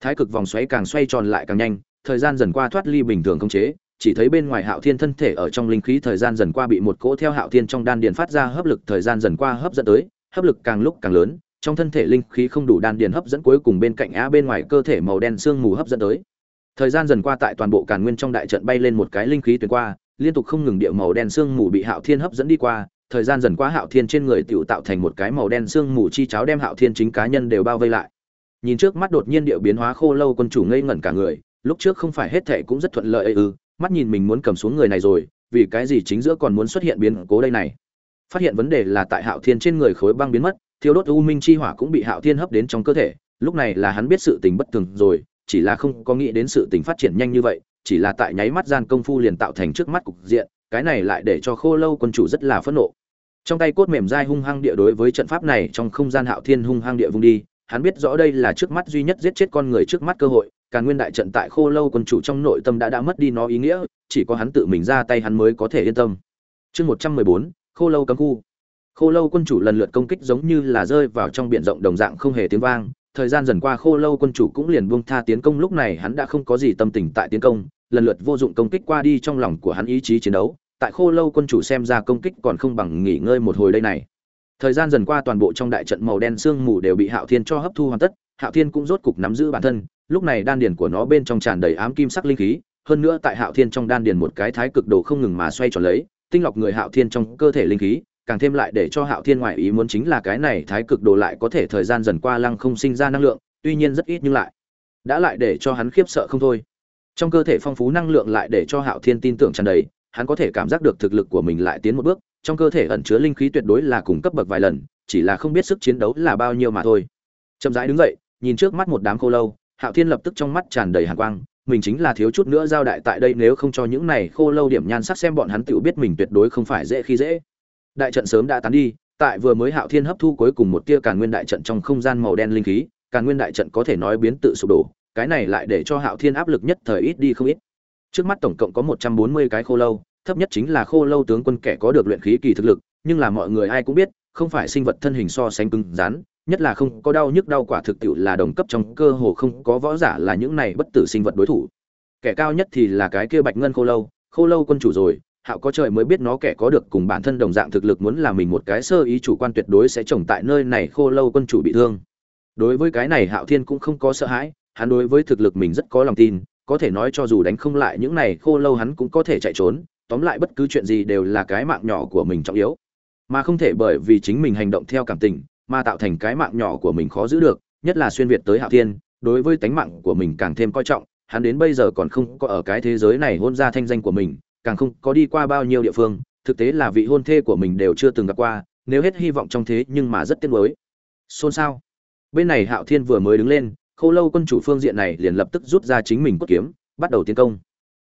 Thái cực vòng xoáy càng xoay tròn lại càng nhanh, thời gian dần qua thoát ly bình thường không chế chỉ thấy bên ngoài hạo thiên thân thể ở trong linh khí thời gian dần qua bị một cỗ theo hạo thiên trong đan điền phát ra hấp lực thời gian dần qua hấp dẫn tới, hấp lực càng lúc càng lớn, trong thân thể linh khí không đủ đan điền hấp dẫn cuối cùng bên cạnh á bên ngoài cơ thể màu đen sương mù hấp dẫn tới. Thời gian dần qua tại toàn bộ càn nguyên trong đại trận bay lên một cái linh khí tuyến qua, liên tục không ngừng địa màu đen sương mù bị hạo thiên hấp dẫn đi qua, thời gian dần qua hạo thiên trên người tựu tạo thành một cái màu đen sương mù chi cháo đem hạo thiên chính cá nhân đều bao vây lại. Nhìn trước mắt đột nhiên điệu biến hóa khô lâu quân chủ ngây ngẩn cả người, lúc trước không phải hết thảy cũng rất thuận lợi ư mắt nhìn mình muốn cầm xuống người này rồi, vì cái gì chính giữa còn muốn xuất hiện biến cố đây này? Phát hiện vấn đề là tại hạo thiên trên người khối băng biến mất, thiêu đốt u minh chi hỏa cũng bị hạo thiên hấp đến trong cơ thể, lúc này là hắn biết sự tình bất thường rồi, chỉ là không có nghĩ đến sự tình phát triển nhanh như vậy, chỉ là tại nháy mắt gian công phu liền tạo thành trước mắt cục diện, cái này lại để cho khô lâu quân chủ rất là phẫn nộ. Trong tay cốt mềm dai hung hăng địa đối với trận pháp này trong không gian hạo thiên hung hăng địa vung đi, hắn biết rõ đây là trước mắt duy nhất giết chết con người trước mắt cơ hội càn nguyên đại trận tại khô lâu quân chủ trong nội tâm đã đã mất đi nó ý nghĩa, chỉ có hắn tự mình ra tay hắn mới có thể yên tâm. Chương một trăm mười bốn, khô lâu cấm khu. Khô lâu quân chủ lần lượt công kích giống như là rơi vào trong biển rộng đồng dạng không hề tiếng vang. Thời gian dần qua khô lâu quân chủ cũng liền buông tha tiến công, lúc này hắn đã không có gì tâm tình tại tiến công, lần lượt vô dụng công kích qua đi trong lòng của hắn ý chí chiến đấu. Tại khô lâu quân chủ xem ra công kích còn không bằng nghỉ ngơi một hồi đây này. Thời gian dần qua toàn bộ trong đại trận màu đen sương mù đều bị hạo thiên cho hấp thu hoàn tất, hạo thiên cũng rốt cục nắm giữ bản thân lúc này đan điền của nó bên trong tràn đầy ám kim sắc linh khí, hơn nữa tại hạo thiên trong đan điền một cái thái cực đồ không ngừng mà xoay tròn lấy, tinh lọc người hạo thiên trong cơ thể linh khí, càng thêm lại để cho hạo thiên ngoại ý muốn chính là cái này thái cực đồ lại có thể thời gian dần qua lăng không sinh ra năng lượng, tuy nhiên rất ít nhưng lại đã lại để cho hắn khiếp sợ không thôi. Trong cơ thể phong phú năng lượng lại để cho hạo thiên tin tưởng tràn đầy, hắn có thể cảm giác được thực lực của mình lại tiến một bước, trong cơ thể ẩn chứa linh khí tuyệt đối là cùng cấp bậc vài lần, chỉ là không biết sức chiến đấu là bao nhiêu mà thôi. Chậm rãi đứng dậy, nhìn trước mắt một đám khô lâu hạo thiên lập tức trong mắt tràn đầy hàn quang, mình chính là thiếu chút nữa giao đại tại đây nếu không cho những này khô lâu điểm nhan sắc xem bọn hắn tự biết mình tuyệt đối không phải dễ khi dễ. Đại trận sớm đã tán đi, tại vừa mới hạo thiên hấp thu cuối cùng một tia càn nguyên đại trận trong không gian màu đen linh khí, càn nguyên đại trận có thể nói biến tự sụp đổ, cái này lại để cho hạo thiên áp lực nhất thời ít đi không ít. Trước mắt tổng cộng có một trăm bốn mươi cái khô lâu, thấp nhất chính là khô lâu tướng quân kẻ có được luyện khí kỳ thực lực, nhưng là mọi người ai cũng biết không phải sinh vật thân hình so sánh cứng rắn, nhất là không có đau nhức đau quả thực tiệu là đồng cấp trong cơ hồ không có võ giả là những này bất tử sinh vật đối thủ. Kẻ cao nhất thì là cái kia bạch ngân khô lâu khô lâu quân chủ rồi, hạo có trời mới biết nó kẻ có được cùng bản thân đồng dạng thực lực muốn là mình một cái sơ ý chủ quan tuyệt đối sẽ trồng tại nơi này khô lâu quân chủ bị thương. Đối với cái này hạo thiên cũng không có sợ hãi, hắn đối với thực lực mình rất có lòng tin, có thể nói cho dù đánh không lại những này khô lâu hắn cũng có thể chạy trốn, tóm lại bất cứ chuyện gì đều là cái mạng nhỏ của mình trọng yếu mà không thể bởi vì chính mình hành động theo cảm tình mà tạo thành cái mạng nhỏ của mình khó giữ được, nhất là xuyên việt tới hạo thiên, đối với tánh mạng của mình càng thêm coi trọng, hắn đến bây giờ còn không có ở cái thế giới này hôn ra thanh danh của mình, càng không có đi qua bao nhiêu địa phương, thực tế là vị hôn thê của mình đều chưa từng gặp qua, nếu hết hy vọng trong thế nhưng mà rất tiếc nuối. Xôn xao. Bên này hạo thiên vừa mới đứng lên khô lâu quân chủ phương diện này liền lập tức rút ra chính mình cốt kiếm, bắt đầu tiến công.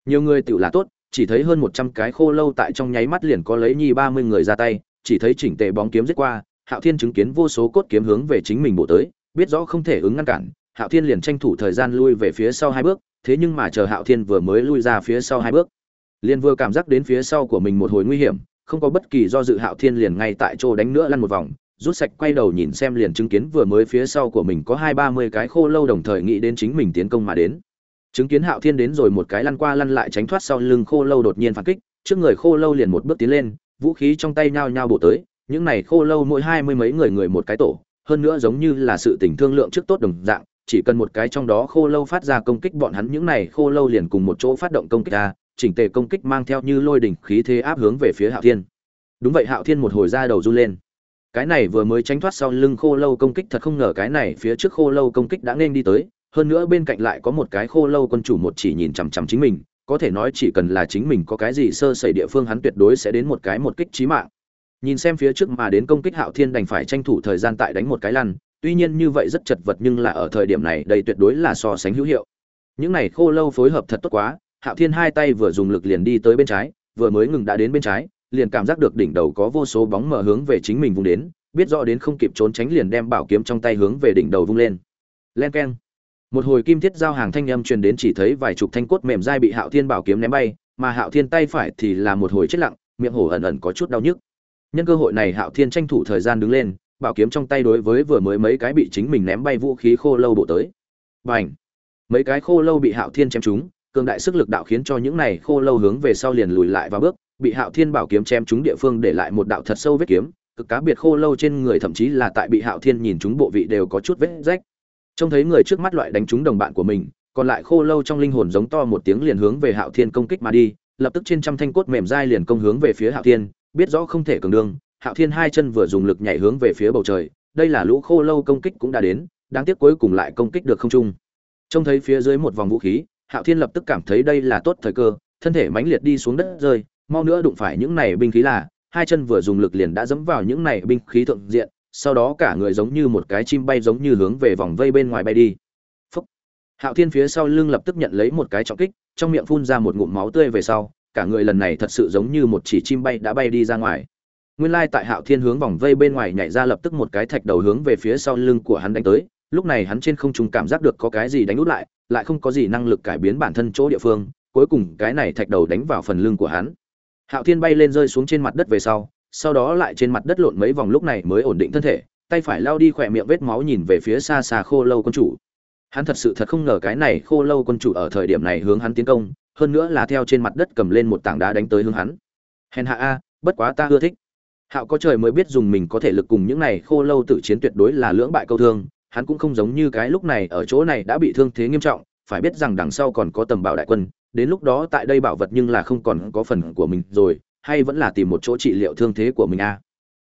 Nhiều người tự là tốt, chỉ thấy hơn một trăm cái khô lâu tại trong nháy mắt liền có lấy nhi ba mươi người ra tay chỉ thấy chỉnh tề bóng kiếm giết qua, hạo thiên chứng kiến vô số cốt kiếm hướng về chính mình bổ tới, biết rõ không thể ứng ngăn cản, hạo thiên liền tranh thủ thời gian lui về phía sau hai bước, thế nhưng mà chờ hạo thiên vừa mới lui ra phía sau hai bước, liền vừa cảm giác đến phía sau của mình một hồi nguy hiểm, không có bất kỳ do dự hạo thiên liền ngay tại chỗ đánh nữa lăn một vòng, rút sạch quay đầu nhìn xem liền chứng kiến vừa mới phía sau của mình có hai ba mươi cái khô lâu đồng thời nghĩ đến chính mình tiến công mà đến. Chứng kiến hạo thiên đến rồi một cái lăn qua lăn lại tránh thoát sau lưng khô lâu đột nhiên phản kích, trước người khô lâu liền một bước tiến lên vũ khí trong tay nhao nhao bổ tới, những này khô lâu mỗi hai mươi mấy người người một cái tổ, hơn nữa giống như là sự tình thương lượng trước tốt đồng dạng, chỉ cần một cái trong đó khô lâu phát ra công kích bọn hắn, những này khô lâu liền cùng một chỗ phát động công kích ra, chỉnh tề công kích mang theo như lôi đỉnh khí thế áp hướng về phía hạo thiên. Đúng vậy, hạo thiên một hồi ra đầu run lên. Cái này vừa mới tránh thoát sau lưng khô lâu công kích, thật không ngờ cái này phía trước khô lâu công kích đã nên đi tới, hơn nữa bên cạnh lại có một cái khô lâu quân chủ một chỉ nhìn chằm chằm chính mình có thể nói chỉ cần là chính mình có cái gì sơ sẩy địa phương hắn tuyệt đối sẽ đến một cái một kích trí mạng. Nhìn xem phía trước mà đến công kích hạo thiên đành phải tranh thủ thời gian tại đánh một cái lăn, tuy nhiên như vậy rất chật vật nhưng là ở thời điểm này đây tuyệt đối là so sánh hữu hiệu. Những này khô lâu phối hợp thật tốt quá, hạo thiên hai tay vừa dùng lực liền đi tới bên trái, vừa mới ngừng đã đến bên trái, liền cảm giác được đỉnh đầu có vô số bóng mở hướng về chính mình vung đến, biết rõ đến không kịp trốn tránh liền đem bảo kiếm trong tay hướng về đỉnh đầu vung lên. Len keng một hồi kim thiết giao hàng thanh âm truyền đến chỉ thấy vài chục thanh cốt mềm dai bị hạo thiên bảo kiếm ném bay, mà hạo thiên tay phải thì là một hồi chết lặng, miệng hổ ẩn ẩn có chút đau nhức. Nhân cơ hội này hạo thiên tranh thủ thời gian đứng lên, bảo kiếm trong tay đối với vừa mới mấy cái bị chính mình ném bay vũ khí khô lâu bộ tới. B mấy cái khô lâu bị hạo thiên chém trúng, cường đại sức lực đạo khiến cho những này khô lâu hướng về sau liền lùi lại và bước, bị hạo thiên bảo kiếm chém trúng địa phương để lại một đạo thật sâu vết kiếm, cực cá biệt khô lâu trên người thậm chí là tại bị hạo thiên nhìn chúng bộ vị đều có chút vết rách trông thấy người trước mắt loại đánh trúng đồng bạn của mình, còn lại khô lâu trong linh hồn giống to một tiếng liền hướng về hạo thiên công kích mà đi, lập tức trên trăm thanh cốt mềm dai liền công hướng về phía hạo thiên, biết rõ không thể cường đương, hạo thiên hai chân vừa dùng lực nhảy hướng về phía bầu trời, đây là lũ khô lâu công kích cũng đã đến, đáng tiếc cuối cùng lại công kích được không trung. Trông thấy phía dưới một vòng vũ khí, hạo thiên lập tức cảm thấy đây là tốt thời cơ, thân thể mãnh liệt đi xuống đất rơi, mau nữa đụng phải những này binh khí là, hai chân vừa dùng lực liền đã dẫm vào những này binh khí thượng diện sau đó cả người giống như một cái chim bay giống như hướng về vòng vây bên ngoài bay đi. Phúc. hạo thiên phía sau lưng lập tức nhận lấy một cái trọng kích, trong miệng phun ra một ngụm máu tươi về sau, cả người lần này thật sự giống như một chỉ chim bay đã bay đi ra ngoài. Nguyên lai tại hạo thiên hướng vòng vây bên ngoài nhảy ra lập tức một cái thạch đầu hướng về phía sau lưng của hắn đánh tới, lúc này hắn trên không trung cảm giác được có cái gì đánh út lại lại không có gì năng lực cải biến bản thân chỗ địa phương, cuối cùng cái này thạch đầu đánh vào phần lưng của hắn. Hạo thiên bay lên rơi xuống trên mặt đất về sau sau đó lại trên mặt đất lộn mấy vòng lúc này mới ổn định thân thể, tay phải lao đi khỏe miệng vết máu nhìn về phía xa xa khô lâu quân chủ. Hắn thật sự thật không ngờ cái này khô lâu quân chủ ở thời điểm này hướng hắn tiến công, hơn nữa là theo trên mặt đất cầm lên một tảng đá đánh tới hướng hắn. Hèn hạ a, bất quá ta ưa thích. Hạo có trời mới biết dùng mình có thể lực cùng những này khô lâu tự chiến tuyệt đối là lưỡng bại câu thương, hắn cũng không giống như cái lúc này ở chỗ này đã bị thương thế nghiêm trọng, phải biết rằng đằng sau còn có tầm bảo đại quân, đến lúc đó tại đây bảo vật nhưng là không còn có phần của mình rồi hay vẫn là tìm một chỗ trị liệu thương thế của mình a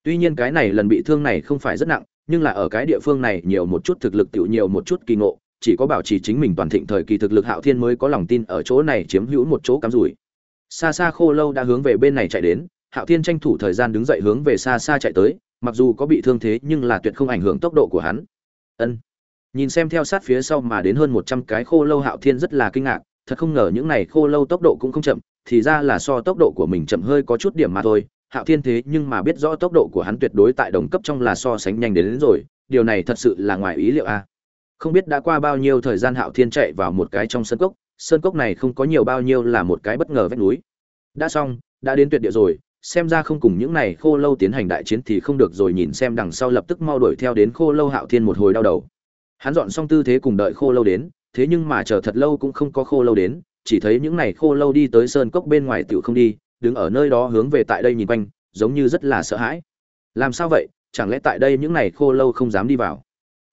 tuy nhiên cái này lần bị thương này không phải rất nặng, nhưng là ở cái địa phương này nhiều một chút thực lực tiểu nhiều một chút kỳ ngộ, chỉ có bảo trì chính mình toàn thịnh thời kỳ thực lực hạo thiên mới có lòng tin ở chỗ này chiếm hữu một chỗ cắm rủi. Xa xa khô lâu đã hướng về bên này chạy đến, hạo thiên tranh thủ thời gian đứng dậy hướng về xa xa chạy tới, mặc dù có bị thương thế nhưng là tuyệt không ảnh hưởng tốc độ của hắn. Ân. Nhìn xem theo sát phía sau mà đến hơn một trăm cái khô lâu hạo thiên rất là kinh ngạc, thật không ngờ những này khô lâu tốc độ cũng không chậm thì ra là so tốc độ của mình chậm hơi có chút điểm mà thôi. Hạo thiên thế nhưng mà biết rõ tốc độ của hắn tuyệt đối tại đồng cấp trong là so sánh nhanh đến, đến rồi. Điều này thật sự là ngoài ý liệu a. Không biết đã qua bao nhiêu thời gian hạo thiên chạy vào một cái trong sân cốc. Sơn cốc này không có nhiều bao nhiêu là một cái bất ngờ vách núi. Đã xong đã đến tuyệt địa rồi. Xem ra không cùng những này khô lâu tiến hành đại chiến thì không được rồi. Nhìn xem đằng sau lập tức mau đuổi theo đến khô lâu hạo thiên một hồi đau đầu. Hắn dọn xong tư thế cùng đợi khô lâu đến. Thế nhưng mà chờ thật lâu cũng không có khô lâu đến chỉ thấy những này khô lâu đi tới sơn cốc bên ngoài tiểu không đi, đứng ở nơi đó hướng về tại đây nhìn quanh, giống như rất là sợ hãi. Làm sao vậy? Chẳng lẽ tại đây những này khô lâu không dám đi vào?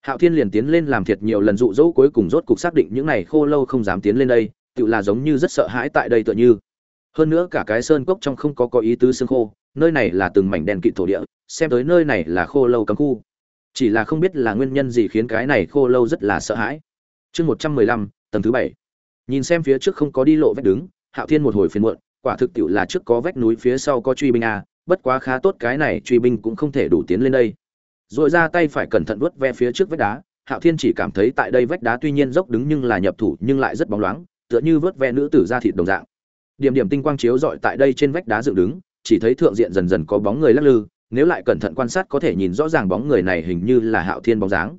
Hạo thiên liền tiến lên làm thiệt nhiều lần dụ dỗ cuối cùng rốt cục xác định những này khô lâu không dám tiến lên đây, tự là giống như rất sợ hãi tại đây tựa như. Hơn nữa cả cái sơn cốc trong không có có ý tứ xương khô, nơi này là từng mảnh đen kịt thổ địa, xem tới nơi này là khô lâu cấm khu. Chỉ là không biết là nguyên nhân gì khiến cái này khô lâu rất là sợ hãi. Chương một trăm mười lăm, tầng thứ bảy nhìn xem phía trước không có đi lộ vách đứng, hạo thiên một hồi phiền muộn, quả thực tiệu là trước có vách núi phía sau có truy binh a bất quá khá tốt cái này truy binh cũng không thể đủ tiến lên đây. Rồi ra tay phải cẩn thận vuốt ve phía trước vách đá, hạo thiên chỉ cảm thấy tại đây vách đá tuy nhiên dốc đứng nhưng là nhập thủ nhưng lại rất bóng loáng, tựa như vớt ve nữ tử ra thịt đồng dạng. Điểm điểm tinh quang chiếu dọi tại đây trên vách đá dựng đứng, chỉ thấy thượng diện dần dần có bóng người lắc lư, nếu lại cẩn thận quan sát có thể nhìn rõ ràng bóng người này hình như là hạo thiên bóng dáng.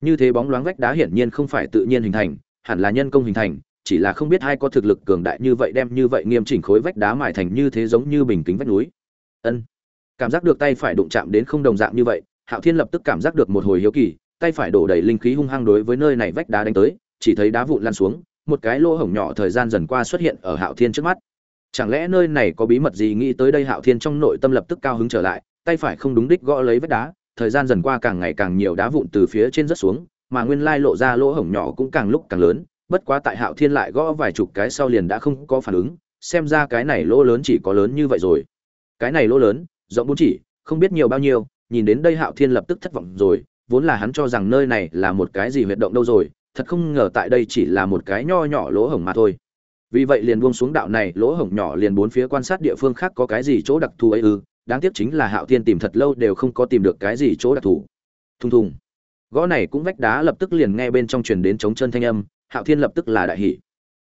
Như thế bóng loáng vách đá hiển nhiên không phải tự nhiên hình thành, hẳn là nhân công hình thành chỉ là không biết ai có thực lực cường đại như vậy đem như vậy nghiêm chỉnh khối vách đá mài thành như thế giống như bình kính vách núi. Ân, cảm giác được tay phải đụng chạm đến không đồng dạng như vậy, hạo thiên lập tức cảm giác được một hồi hiếu kỳ, tay phải đổ đầy linh khí hung hăng đối với nơi này vách đá đánh tới, chỉ thấy đá vụn lan xuống, một cái lỗ hổng nhỏ thời gian dần qua xuất hiện ở hạo thiên trước mắt. Chẳng lẽ nơi này có bí mật gì nghĩ tới đây hạo thiên trong nội tâm lập tức cao hứng trở lại, tay phải không đúng đích gõ lấy vách đá, thời gian dần qua càng ngày càng nhiều đá vụn từ phía trên rất xuống, mà nguyên lai lộ ra lỗ hổng nhỏ cũng càng lúc càng lớn bất quá tại hạo thiên lại gõ vài chục cái sau liền đã không có phản ứng, xem ra cái này lỗ lớn chỉ có lớn như vậy rồi. Cái này lỗ lớn, rộng bốn chỉ, không biết nhiều bao nhiêu, nhìn đến đây hạo thiên lập tức thất vọng rồi, vốn là hắn cho rằng nơi này là một cái gì huyệt động đâu rồi, thật không ngờ tại đây chỉ là một cái nho nhỏ lỗ hổng mà thôi. Vì vậy liền buông xuống đạo này lỗ hổng nhỏ liền bốn phía quan sát địa phương khác có cái gì chỗ đặc thù ấy ư, đáng tiếc chính là hạo thiên tìm thật lâu đều không có tìm được cái gì chỗ đặc thù. Thùng thùng. Gõ này cũng vách đá lập tức liền nghe bên trong truyền đến chống chân thanh âm hạo thiên lập tức là đại hỷ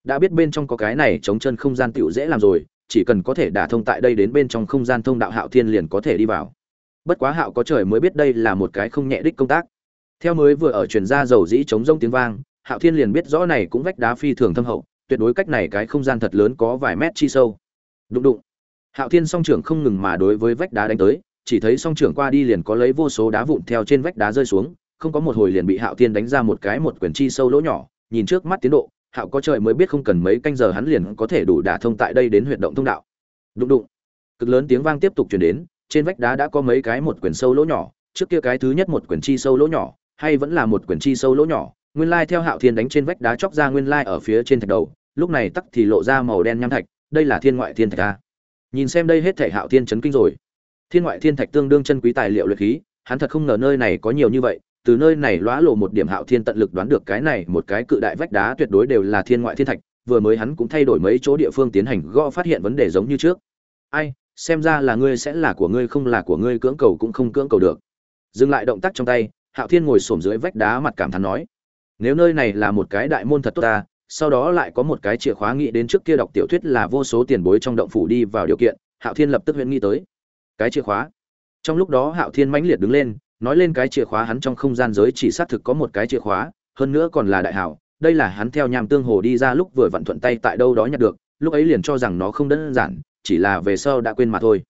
đã biết bên trong có cái này chống chân không gian tựu dễ làm rồi, chỉ cần có thể đả thông tại đây đến bên trong không gian thông đạo hạo thiên liền có thể đi vào. Bất quá hạo có trời mới biết đây là một cái không nhẹ đích công tác. Theo mới vừa ở truyền ra dầu dĩ chống rông tiếng vang, hạo thiên liền biết rõ này cũng vách đá phi thường thâm hậu, tuyệt đối cách này cái không gian thật lớn có vài mét chi sâu. Đụng đụng. Hạo thiên song trưởng không ngừng mà đối với vách đá đánh tới, chỉ thấy song trưởng qua đi liền có lấy vô số đá vụn theo trên vách đá rơi xuống, không có một hồi liền bị hạo thiên đánh ra một cái một quyển chi sâu lỗ nhỏ nhìn trước mắt tiến độ, hạo có trời mới biết không cần mấy canh giờ hắn liền có thể đủ đả thông tại đây đến huyệt động thông đạo. Đụng đụng. Cực lớn tiếng vang tiếp tục truyền đến, trên vách đá đã có mấy cái một quyển sâu lỗ nhỏ, trước kia cái thứ nhất một quyển chi sâu lỗ nhỏ, hay vẫn là một quyển chi sâu lỗ nhỏ, nguyên lai theo hạo thiên đánh trên vách đá chóc ra nguyên lai ở phía trên thạch đầu, lúc này tắc thì lộ ra màu đen nham thạch, đây là thiên ngoại thiên thạch a. Nhìn xem đây hết thể hạo thiên chấn kinh rồi. Thiên ngoại thiên thạch tương đương chân quý tài liệu luyện khí, hắn thật không ngờ nơi này có nhiều như vậy từ nơi này lóa lộ một điểm hạo thiên tận lực đoán được cái này một cái cự đại vách đá tuyệt đối đều là thiên ngoại thiên thạch, vừa mới hắn cũng thay đổi mấy chỗ địa phương tiến hành gõ phát hiện vấn đề giống như trước. Ai, xem ra là ngươi sẽ là của ngươi không là của ngươi cưỡng cầu cũng không cưỡng cầu được. Dừng lại động tác trong tay, hạo thiên ngồi xổm dưới vách đá mặt cảm thán nói, nếu nơi này là một cái đại môn thật tốt ta, sau đó lại có một cái chìa khóa nghĩ đến trước kia đọc tiểu thuyết là vô số tiền bối trong động phủ đi vào điều kiện. Hạo thiên lập tức huyễn nghĩ tới. Cái chìa khóa? Trong lúc đó hạo thiên mãnh liệt đứng lên nói lên cái chìa khóa hắn trong không gian giới chỉ xác thực có một cái chìa khóa, hơn nữa còn là đại hảo, đây là hắn theo nham tương hồ đi ra lúc vừa vặn thuận tay tại đâu đó nhặt được, lúc ấy liền cho rằng nó không đơn giản, chỉ là về sau đã quên mà thôi.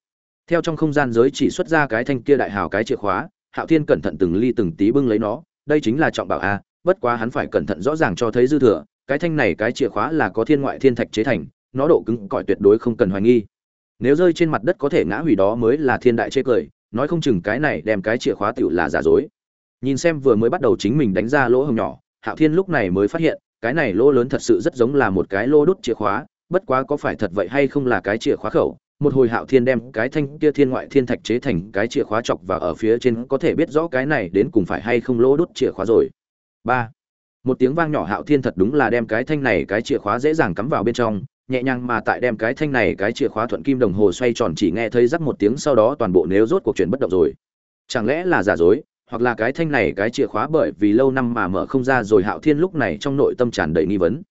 Theo trong không gian giới chỉ xuất ra cái thanh kia đại hào cái chìa khóa, hạo thiên cẩn thận từng ly từng tí bưng lấy nó, đây chính là trọng bảo a, bất quá hắn phải cẩn thận rõ ràng cho thấy dư thừa, cái thanh này cái chìa khóa là có thiên ngoại thiên thạch chế thành, nó độ cứng cỏi tuyệt đối không cần hoài nghi. Nếu rơi trên mặt đất có thể ngã hủy đó mới là thiên đại chê cười nói không chừng cái này đem cái chìa khóa tựu là giả dối. Nhìn xem vừa mới bắt đầu chính mình đánh ra lỗ hồng nhỏ, hạo thiên lúc này mới phát hiện, cái này lỗ lớn thật sự rất giống là một cái lỗ đốt chìa khóa, bất quá có phải thật vậy hay không là cái chìa khóa khẩu. Một hồi hạo thiên đem cái thanh kia thiên ngoại thiên thạch chế thành cái chìa khóa chọc và ở phía trên có thể biết rõ cái này đến cùng phải hay không lỗ đốt chìa khóa rồi. Ba. Một tiếng vang nhỏ hạo thiên thật đúng là đem cái thanh này cái chìa khóa dễ dàng cắm vào bên trong nhẹ nhàng mà tại đem cái thanh này cái chìa khóa thuận kim đồng hồ xoay tròn chỉ nghe thấy rắc một tiếng sau đó toàn bộ nếu rốt cuộc chuyển bất động rồi. Chẳng lẽ là giả dối, hoặc là cái thanh này cái chìa khóa bởi vì lâu năm mà mở không ra rồi hạo thiên lúc này trong nội tâm tràn đầy nghi vấn.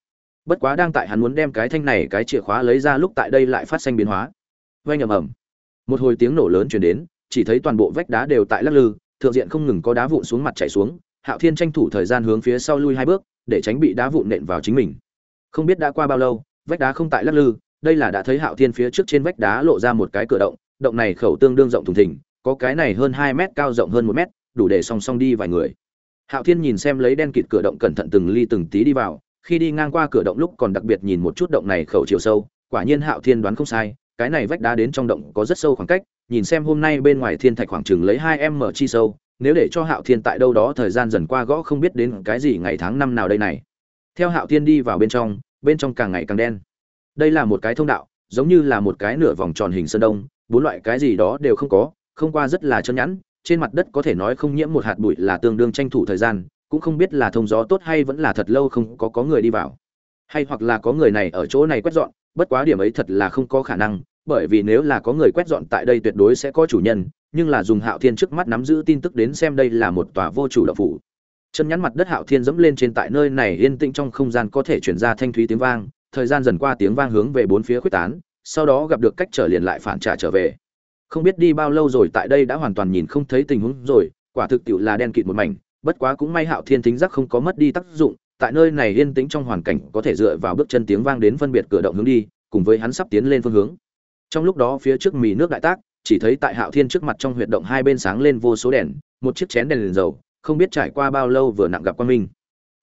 Bất quá đang tại hắn muốn đem cái thanh này cái chìa khóa lấy ra lúc tại đây lại phát sinh biến hóa. Vang ầm ầm. Một hồi tiếng nổ lớn truyền đến, chỉ thấy toàn bộ vách đá đều tại lắc lư, thượng diện không ngừng có đá vụn xuống mặt chảy xuống, hạo thiên tranh thủ thời gian hướng phía sau lui hai bước, để tránh bị đá vụn nện vào chính mình. Không biết đã qua bao lâu vách đá không tại lắc lư, đây là đã thấy hạo thiên phía trước trên vách đá lộ ra một cái cửa động động này khẩu tương đương rộng thùng thình, có cái này hơn hai mét, cao rộng hơn một mét, đủ để song song đi vài người. Hạo thiên nhìn xem lấy đen kịt cửa động cẩn thận từng ly từng tí đi vào, khi đi ngang qua cửa động lúc còn đặc biệt nhìn một chút động này khẩu chiều sâu, quả nhiên hạo thiên đoán không sai, cái này vách đá đến trong động có rất sâu khoảng cách, nhìn xem hôm nay bên ngoài thiên thạch khoảng chừng lấy hai em mở chi sâu, nếu để cho hạo thiên tại đâu đó thời gian dần qua gõ không biết đến cái gì ngày tháng năm nào đây này. Theo hạo thiên đi vào bên trong bên trong càng ngày càng đen. Đây là một cái thông đạo, giống như là một cái nửa vòng tròn hình sơn đông, bốn loại cái gì đó đều không có, không qua rất là chân nhẵn, trên mặt đất có thể nói không nhiễm một hạt bụi là tương đương tranh thủ thời gian, cũng không biết là thông gió tốt hay vẫn là thật lâu không có có người đi vào. Hay hoặc là có người này ở chỗ này quét dọn, bất quá điểm ấy thật là không có khả năng, bởi vì nếu là có người quét dọn tại đây tuyệt đối sẽ có chủ nhân, nhưng là dùng hạo thiên trước mắt nắm giữ tin tức đến xem đây là một tòa vô chủ đậu phủ chân nhắn mặt đất hạo thiên dẫm lên trên tại nơi này yên tĩnh trong không gian có thể chuyển ra thanh thúy tiếng vang, thời gian dần qua tiếng vang hướng về bốn phía quyết tán, sau đó gặp được cách trở liền lại phản trả trở về. Không biết đi bao lâu rồi tại đây đã hoàn toàn nhìn không thấy tình huống rồi, quả thực tiệu là đen kịt một mảnh, bất quá cũng may hạo thiên thính giác không có mất đi tác dụng, tại nơi này yên tĩnh trong hoàn cảnh có thể dựa vào bước chân tiếng vang đến phân biệt cửa động hướng đi, cùng với hắn sắp tiến lên phương hướng. Trong lúc đó phía trước mì nước đại tác, chỉ thấy tại hạo thiên trước mặt trong huyệt động hai bên sáng lên vô số đèn, một chiếc chén đèn liền dầu không biết trải qua bao lâu vừa nặng gặp quan minh.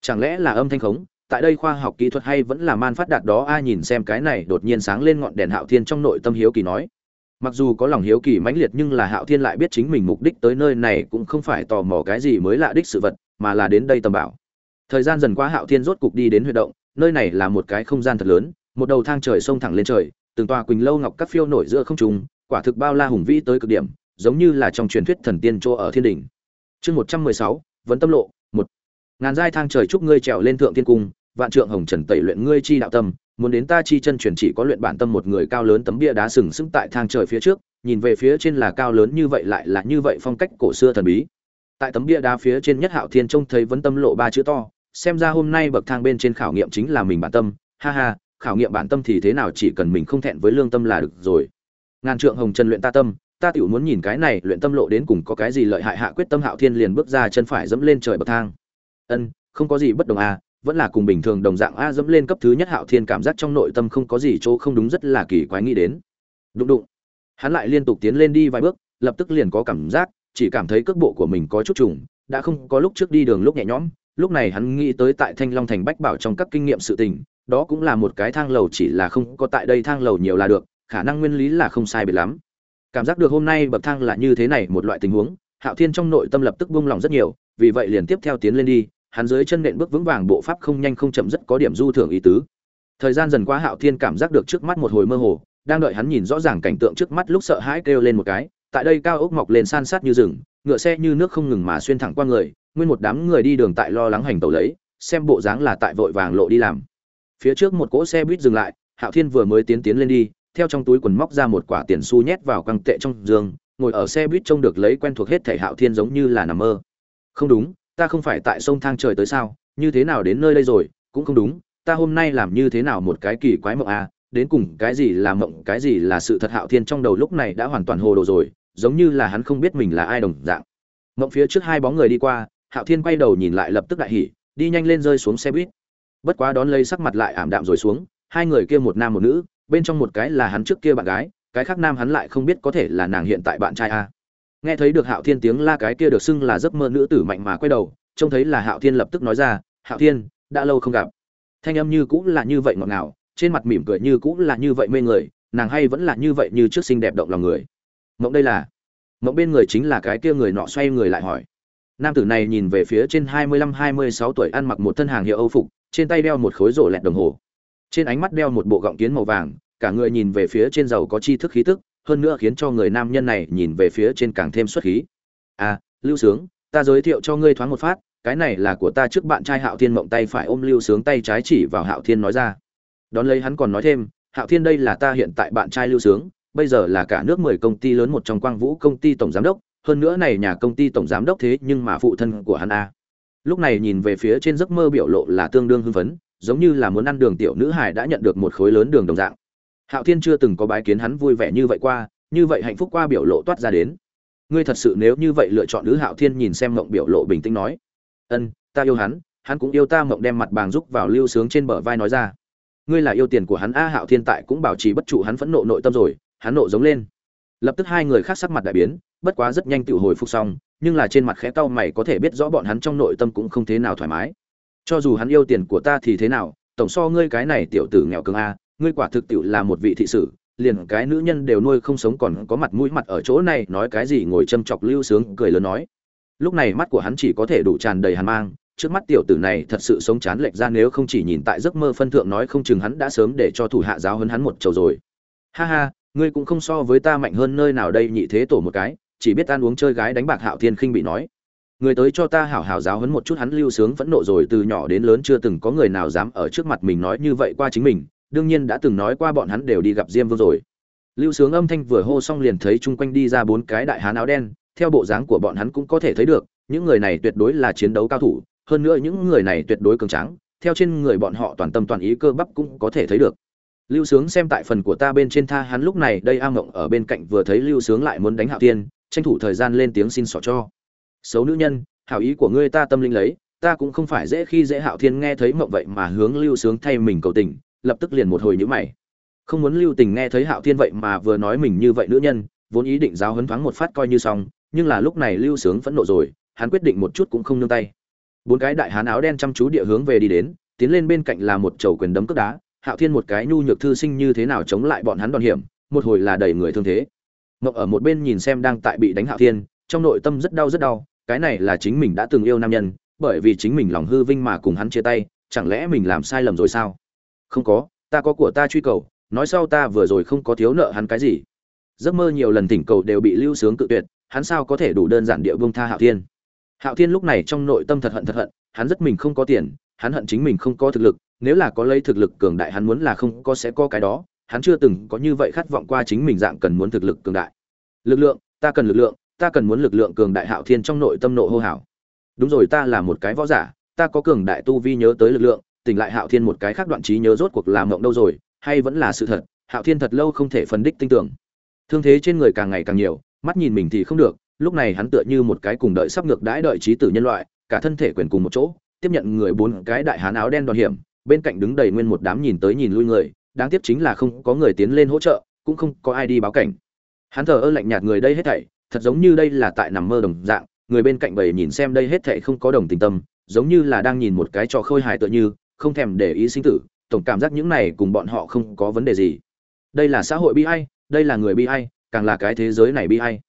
Chẳng lẽ là âm thanh khống? Tại đây khoa học kỹ thuật hay vẫn là man phát đạt đó? Ai nhìn xem cái này đột nhiên sáng lên ngọn đèn hạo thiên trong nội tâm hiếu kỳ nói. Mặc dù có lòng hiếu kỳ mãnh liệt nhưng là hạo thiên lại biết chính mình mục đích tới nơi này cũng không phải tò mò cái gì mới lạ đích sự vật, mà là đến đây tầm bảo. Thời gian dần qua hạo thiên rốt cục đi đến huy động, nơi này là một cái không gian thật lớn, một đầu thang trời sông thẳng lên trời, từng tòa quỳnh lâu ngọc các phiêu nổi giữa không trung, quả thực bao la hùng vĩ tới cực điểm, giống như là trong truyền thuyết thần tiên chỗ ở thiên đỉnh chương một trăm mười sáu, vấn tâm lộ, một. Ngàn giai thang trời chúc ngươi trèo lên thượng thiên cung, vạn trượng hồng trần tẩy luyện ngươi chi đạo tâm, muốn đến ta chi chân truyền chỉ có luyện bản tâm một người cao lớn tấm bia đá sừng sững tại thang trời phía trước, nhìn về phía trên là cao lớn như vậy lại là như vậy phong cách cổ xưa thần bí. Tại tấm bia đá phía trên nhất hạo thiên trông thấy vấn tâm lộ ba chữ to, xem ra hôm nay bậc thang bên trên khảo nghiệm chính là mình bản tâm, ha ha, khảo nghiệm bản tâm thì thế nào chỉ cần mình không thẹn với lương tâm là được rồi. Ngàn trượng hồng trần luyện ta tâm ta tiểu muốn nhìn cái này, luyện tâm lộ đến cùng có cái gì lợi hại hạ quyết tâm hạo thiên liền bước ra chân phải dẫm lên trời bậc thang. Ân, không có gì bất đồng à vẫn là cùng bình thường đồng dạng a dẫm lên cấp thứ nhất hạo thiên cảm giác trong nội tâm không có gì chỗ không đúng rất là kỳ quái nghĩ đến. Đụng đụng. Hắn lại liên tục tiến lên đi vài bước, lập tức liền có cảm giác, chỉ cảm thấy cước bộ của mình có chút trùng, đã không có lúc trước đi đường lúc nhẹ nhõm. Lúc này hắn nghĩ tới tại thanh long thành bách bảo trong các kinh nghiệm sự tình, đó cũng là một cái thang lầu chỉ là không có tại đây thang lầu nhiều là được, khả năng nguyên lý là không sai biệt lắm cảm giác được hôm nay bậc thang là như thế này một loại tình huống, hạo thiên trong nội tâm lập tức buông lòng rất nhiều, vì vậy liền tiếp theo tiến lên đi, hắn dưới chân nện bước vững vàng bộ pháp không nhanh không chậm rất có điểm du thưởng ý tứ. Thời gian dần qua hạo thiên cảm giác được trước mắt một hồi mơ hồ, đang đợi hắn nhìn rõ ràng cảnh tượng trước mắt lúc sợ hãi kêu lên một cái, tại đây cao ốc mọc lên san sát như rừng, ngựa xe như nước không ngừng mà xuyên thẳng qua người, nguyên một đám người đi đường tại lo lắng hành tẩu lấy, xem bộ dáng là tại vội vàng lộ đi làm. Phía trước một cỗ xe buýt dừng lại, hạo thiên vừa mới tiến tiến lên đi theo trong túi quần móc ra một quả tiền xu nhét vào căng tệ trong giường, ngồi ở xe buýt trông được lấy quen thuộc hết thể hạo thiên giống như là nằm mơ. Không đúng, ta không phải tại sông thang trời tới sao, như thế nào đến nơi đây rồi, cũng không đúng, ta hôm nay làm như thế nào một cái kỳ quái mộng à đến cùng cái gì là mộng, cái gì là sự thật hạo thiên trong đầu lúc này đã hoàn toàn hồ đồ rồi, giống như là hắn không biết mình là ai đồng dạng. Mộng phía trước hai bóng người đi qua, hạo thiên quay đầu nhìn lại lập tức đại hỉ, đi nhanh lên rơi xuống xe buýt. Bất quá đón lấy sắc mặt lại ảm đạm rồi xuống, hai người kia một nam một nữ bên trong một cái là hắn trước kia bạn gái, cái khác nam hắn lại không biết có thể là nàng hiện tại bạn trai a. Nghe thấy được hạo thiên tiếng la cái kia được xưng là giấc mơ nữ tử mạnh mà quay đầu, trông thấy là hạo thiên lập tức nói ra, hạo thiên, đã lâu không gặp. Thanh âm như cũng là như vậy ngọt ngào, trên mặt mỉm cười như cũng là như vậy mê người, nàng hay vẫn là như vậy như trước xinh đẹp động lòng người. Mộng đây là, mộng bên người chính là cái kia người nọ xoay người lại hỏi. Nam tử này nhìn về phía trên hai mươi lăm, hai mươi sáu tuổi ăn mặc một thân hàng hiệu âu phục, trên tay đeo một khối rổ lẹt đồng hồ trên ánh mắt đeo một bộ gọng kiến màu vàng, cả người nhìn về phía trên giàu có chi thức khí tức, hơn nữa khiến cho người nam nhân này nhìn về phía trên càng thêm xuất khí. À lưu sướng, ta giới thiệu cho ngươi thoáng một phát, cái này là của ta trước bạn trai hạo thiên mộng tay phải ôm lưu sướng tay trái chỉ vào hạo thiên nói ra. Đón lấy hắn còn nói thêm, hạo thiên đây là ta hiện tại bạn trai lưu sướng, bây giờ là cả nước mười công ty lớn một trong quang vũ công ty tổng giám đốc, hơn nữa này nhà công ty tổng giám đốc thế nhưng mà phụ thân của hắn a lúc này nhìn về phía trên giấc mơ biểu lộ là tương đương hưng phấn giống như là muốn ăn đường tiểu nữ hải đã nhận được một khối lớn đường đồng dạng. Hạo thiên chưa từng có bái kiến hắn vui vẻ như vậy qua, như vậy hạnh phúc qua biểu lộ toát ra đến. Ngươi thật sự nếu như vậy lựa chọn nữ hạo thiên nhìn xem mộng biểu lộ bình tĩnh nói. Ân, ta yêu hắn hắn cũng yêu ta, mộng đem mặt bàng rúc vào lưu sướng trên bờ vai nói ra. Ngươi là yêu tiền của hắn a, hạo thiên tại cũng bảo trì bất trụ hắn phẫn nộ nội tâm rồi, hắn nộ giống lên. Lập tức hai người khác sắc mặt đại biến, bất quá rất nhanh tự hồi phục xong, nhưng là trên mặt khẽ cau mày có thể biết rõ bọn hắn trong nội tâm cũng không thế nào thoải mái cho dù hắn yêu tiền của ta thì thế nào, tổng so ngươi cái này tiểu tử nghèo cường a, ngươi quả thực tiểu là một vị thị sử, liền cái nữ nhân đều nuôi không sống còn có mặt mũi mặt ở chỗ này, nói cái gì ngồi châm chọc lưu sướng, cười lớn nói. Lúc này mắt của hắn chỉ có thể đủ tràn đầy hàn mang, trước mắt tiểu tử này thật sự sống chán lệch ra nếu không chỉ nhìn tại giấc mơ phân thượng nói không chừng hắn đã sớm để cho thủ hạ giáo hấn hắn một chầu rồi. Ha ha, ngươi cũng không so với ta mạnh hơn nơi nào đây nhị thế tổ một cái, chỉ biết ăn uống chơi gái đánh bạc hạo thiên khinh bị nói người tới cho ta hảo hảo giáo hấn một chút hắn lưu sướng phẫn nộ rồi từ nhỏ đến lớn chưa từng có người nào dám ở trước mặt mình nói như vậy qua chính mình, đương nhiên đã từng nói qua bọn hắn đều đi gặp diêm vương rồi. Lưu sướng âm thanh vừa hô xong liền thấy chung quanh đi ra bốn cái đại hán áo đen, theo bộ dáng của bọn hắn cũng có thể thấy được, những người này tuyệt đối là chiến đấu cao thủ, hơn nữa những người này tuyệt đối cường tráng, theo trên người bọn họ toàn tâm toàn ý cơ bắp cũng có thể thấy được. Lưu sướng xem tại phần của ta bên trên tha hắn lúc này, đây a ngộng ở bên cạnh vừa thấy lưu sướng lại muốn đánh hạo tiên tranh thủ thời gian lên tiếng xin xỏ cho xấu nữ nhân, hảo ý của ngươi ta tâm linh lấy, ta cũng không phải dễ khi dễ hạo thiên nghe thấy mộng vậy mà hướng lưu sướng thay mình cầu tình, lập tức liền một hồi nhữ mày. Không muốn lưu tình nghe thấy hạo thiên vậy mà vừa nói mình như vậy nữ nhân, vốn ý định giáo hấn thoáng một phát coi như xong, nhưng là lúc này lưu sướng phẫn nộ rồi, hắn quyết định một chút cũng không nương tay. Bốn cái đại hán áo đen chăm chú địa hướng về đi đến, tiến lên bên cạnh là một chầu quyền đấm cước đá, hạo thiên một cái nhu nhược thư sinh như thế nào chống lại bọn hắn đòn hiểm, một hồi là đẩy người thương thế. Ngọc ở một bên nhìn xem đang tại bị đánh hạo thiên, trong nội tâm rất đau rất đau cái này là chính mình đã từng yêu nam nhân, bởi vì chính mình lòng hư vinh mà cùng hắn chia tay, chẳng lẽ mình làm sai lầm rồi sao? Không có, ta có của ta truy cầu, nói sau ta vừa rồi không có thiếu nợ hắn cái gì. Giấc mơ nhiều lần thỉnh cầu đều bị lưu sướng cự tuyệt, hắn sao có thể đủ đơn giản địa vương tha hạo thiên? Hạo thiên lúc này trong nội tâm thật hận thật hận, hắn rất mình không có tiền, hắn hận chính mình không có thực lực, nếu là có lấy thực lực cường đại hắn muốn là không có sẽ có cái đó, hắn chưa từng có như vậy khát vọng qua chính mình dạng cần muốn thực lực cường đại. Lực lượng, ta cần lực lượng ta cần muốn lực lượng cường đại hạo thiên trong nội tâm nộ hô hào. Đúng rồi, ta là một cái võ giả, ta có cường đại tu vi nhớ tới lực lượng, tỉnh lại hạo thiên một cái khác đoạn trí nhớ rốt cuộc làm mộng đâu rồi, hay vẫn là sự thật, hạo thiên thật lâu không thể phân đích tinh tưởng. Thương thế trên người càng ngày càng nhiều, mắt nhìn mình thì không được, lúc này hắn tựa như một cái cùng đợi sắp ngược đãi đợi trí tử nhân loại, cả thân thể quyền cùng một chỗ, tiếp nhận người bốn cái đại hán áo đen đoàn hiểm, bên cạnh đứng đầy nguyên một đám nhìn tới nhìn lui người, đáng tiếc chính là không có người tiến lên hỗ trợ, cũng không có ai đi báo cảnh. Hắn thờ ơ lạnh nhạt người đây hết thảy thật giống như đây là tại nằm mơ đồng dạng, người bên cạnh bầy nhìn xem đây hết thảy không có đồng tình tâm, giống như là đang nhìn một cái trò khôi hài tựa như, không thèm để ý sinh tử, tổng cảm giác những này cùng bọn họ không có vấn đề gì. Đây là xã hội bi ai, đây là người bi ai, càng là cái thế giới này bi ai.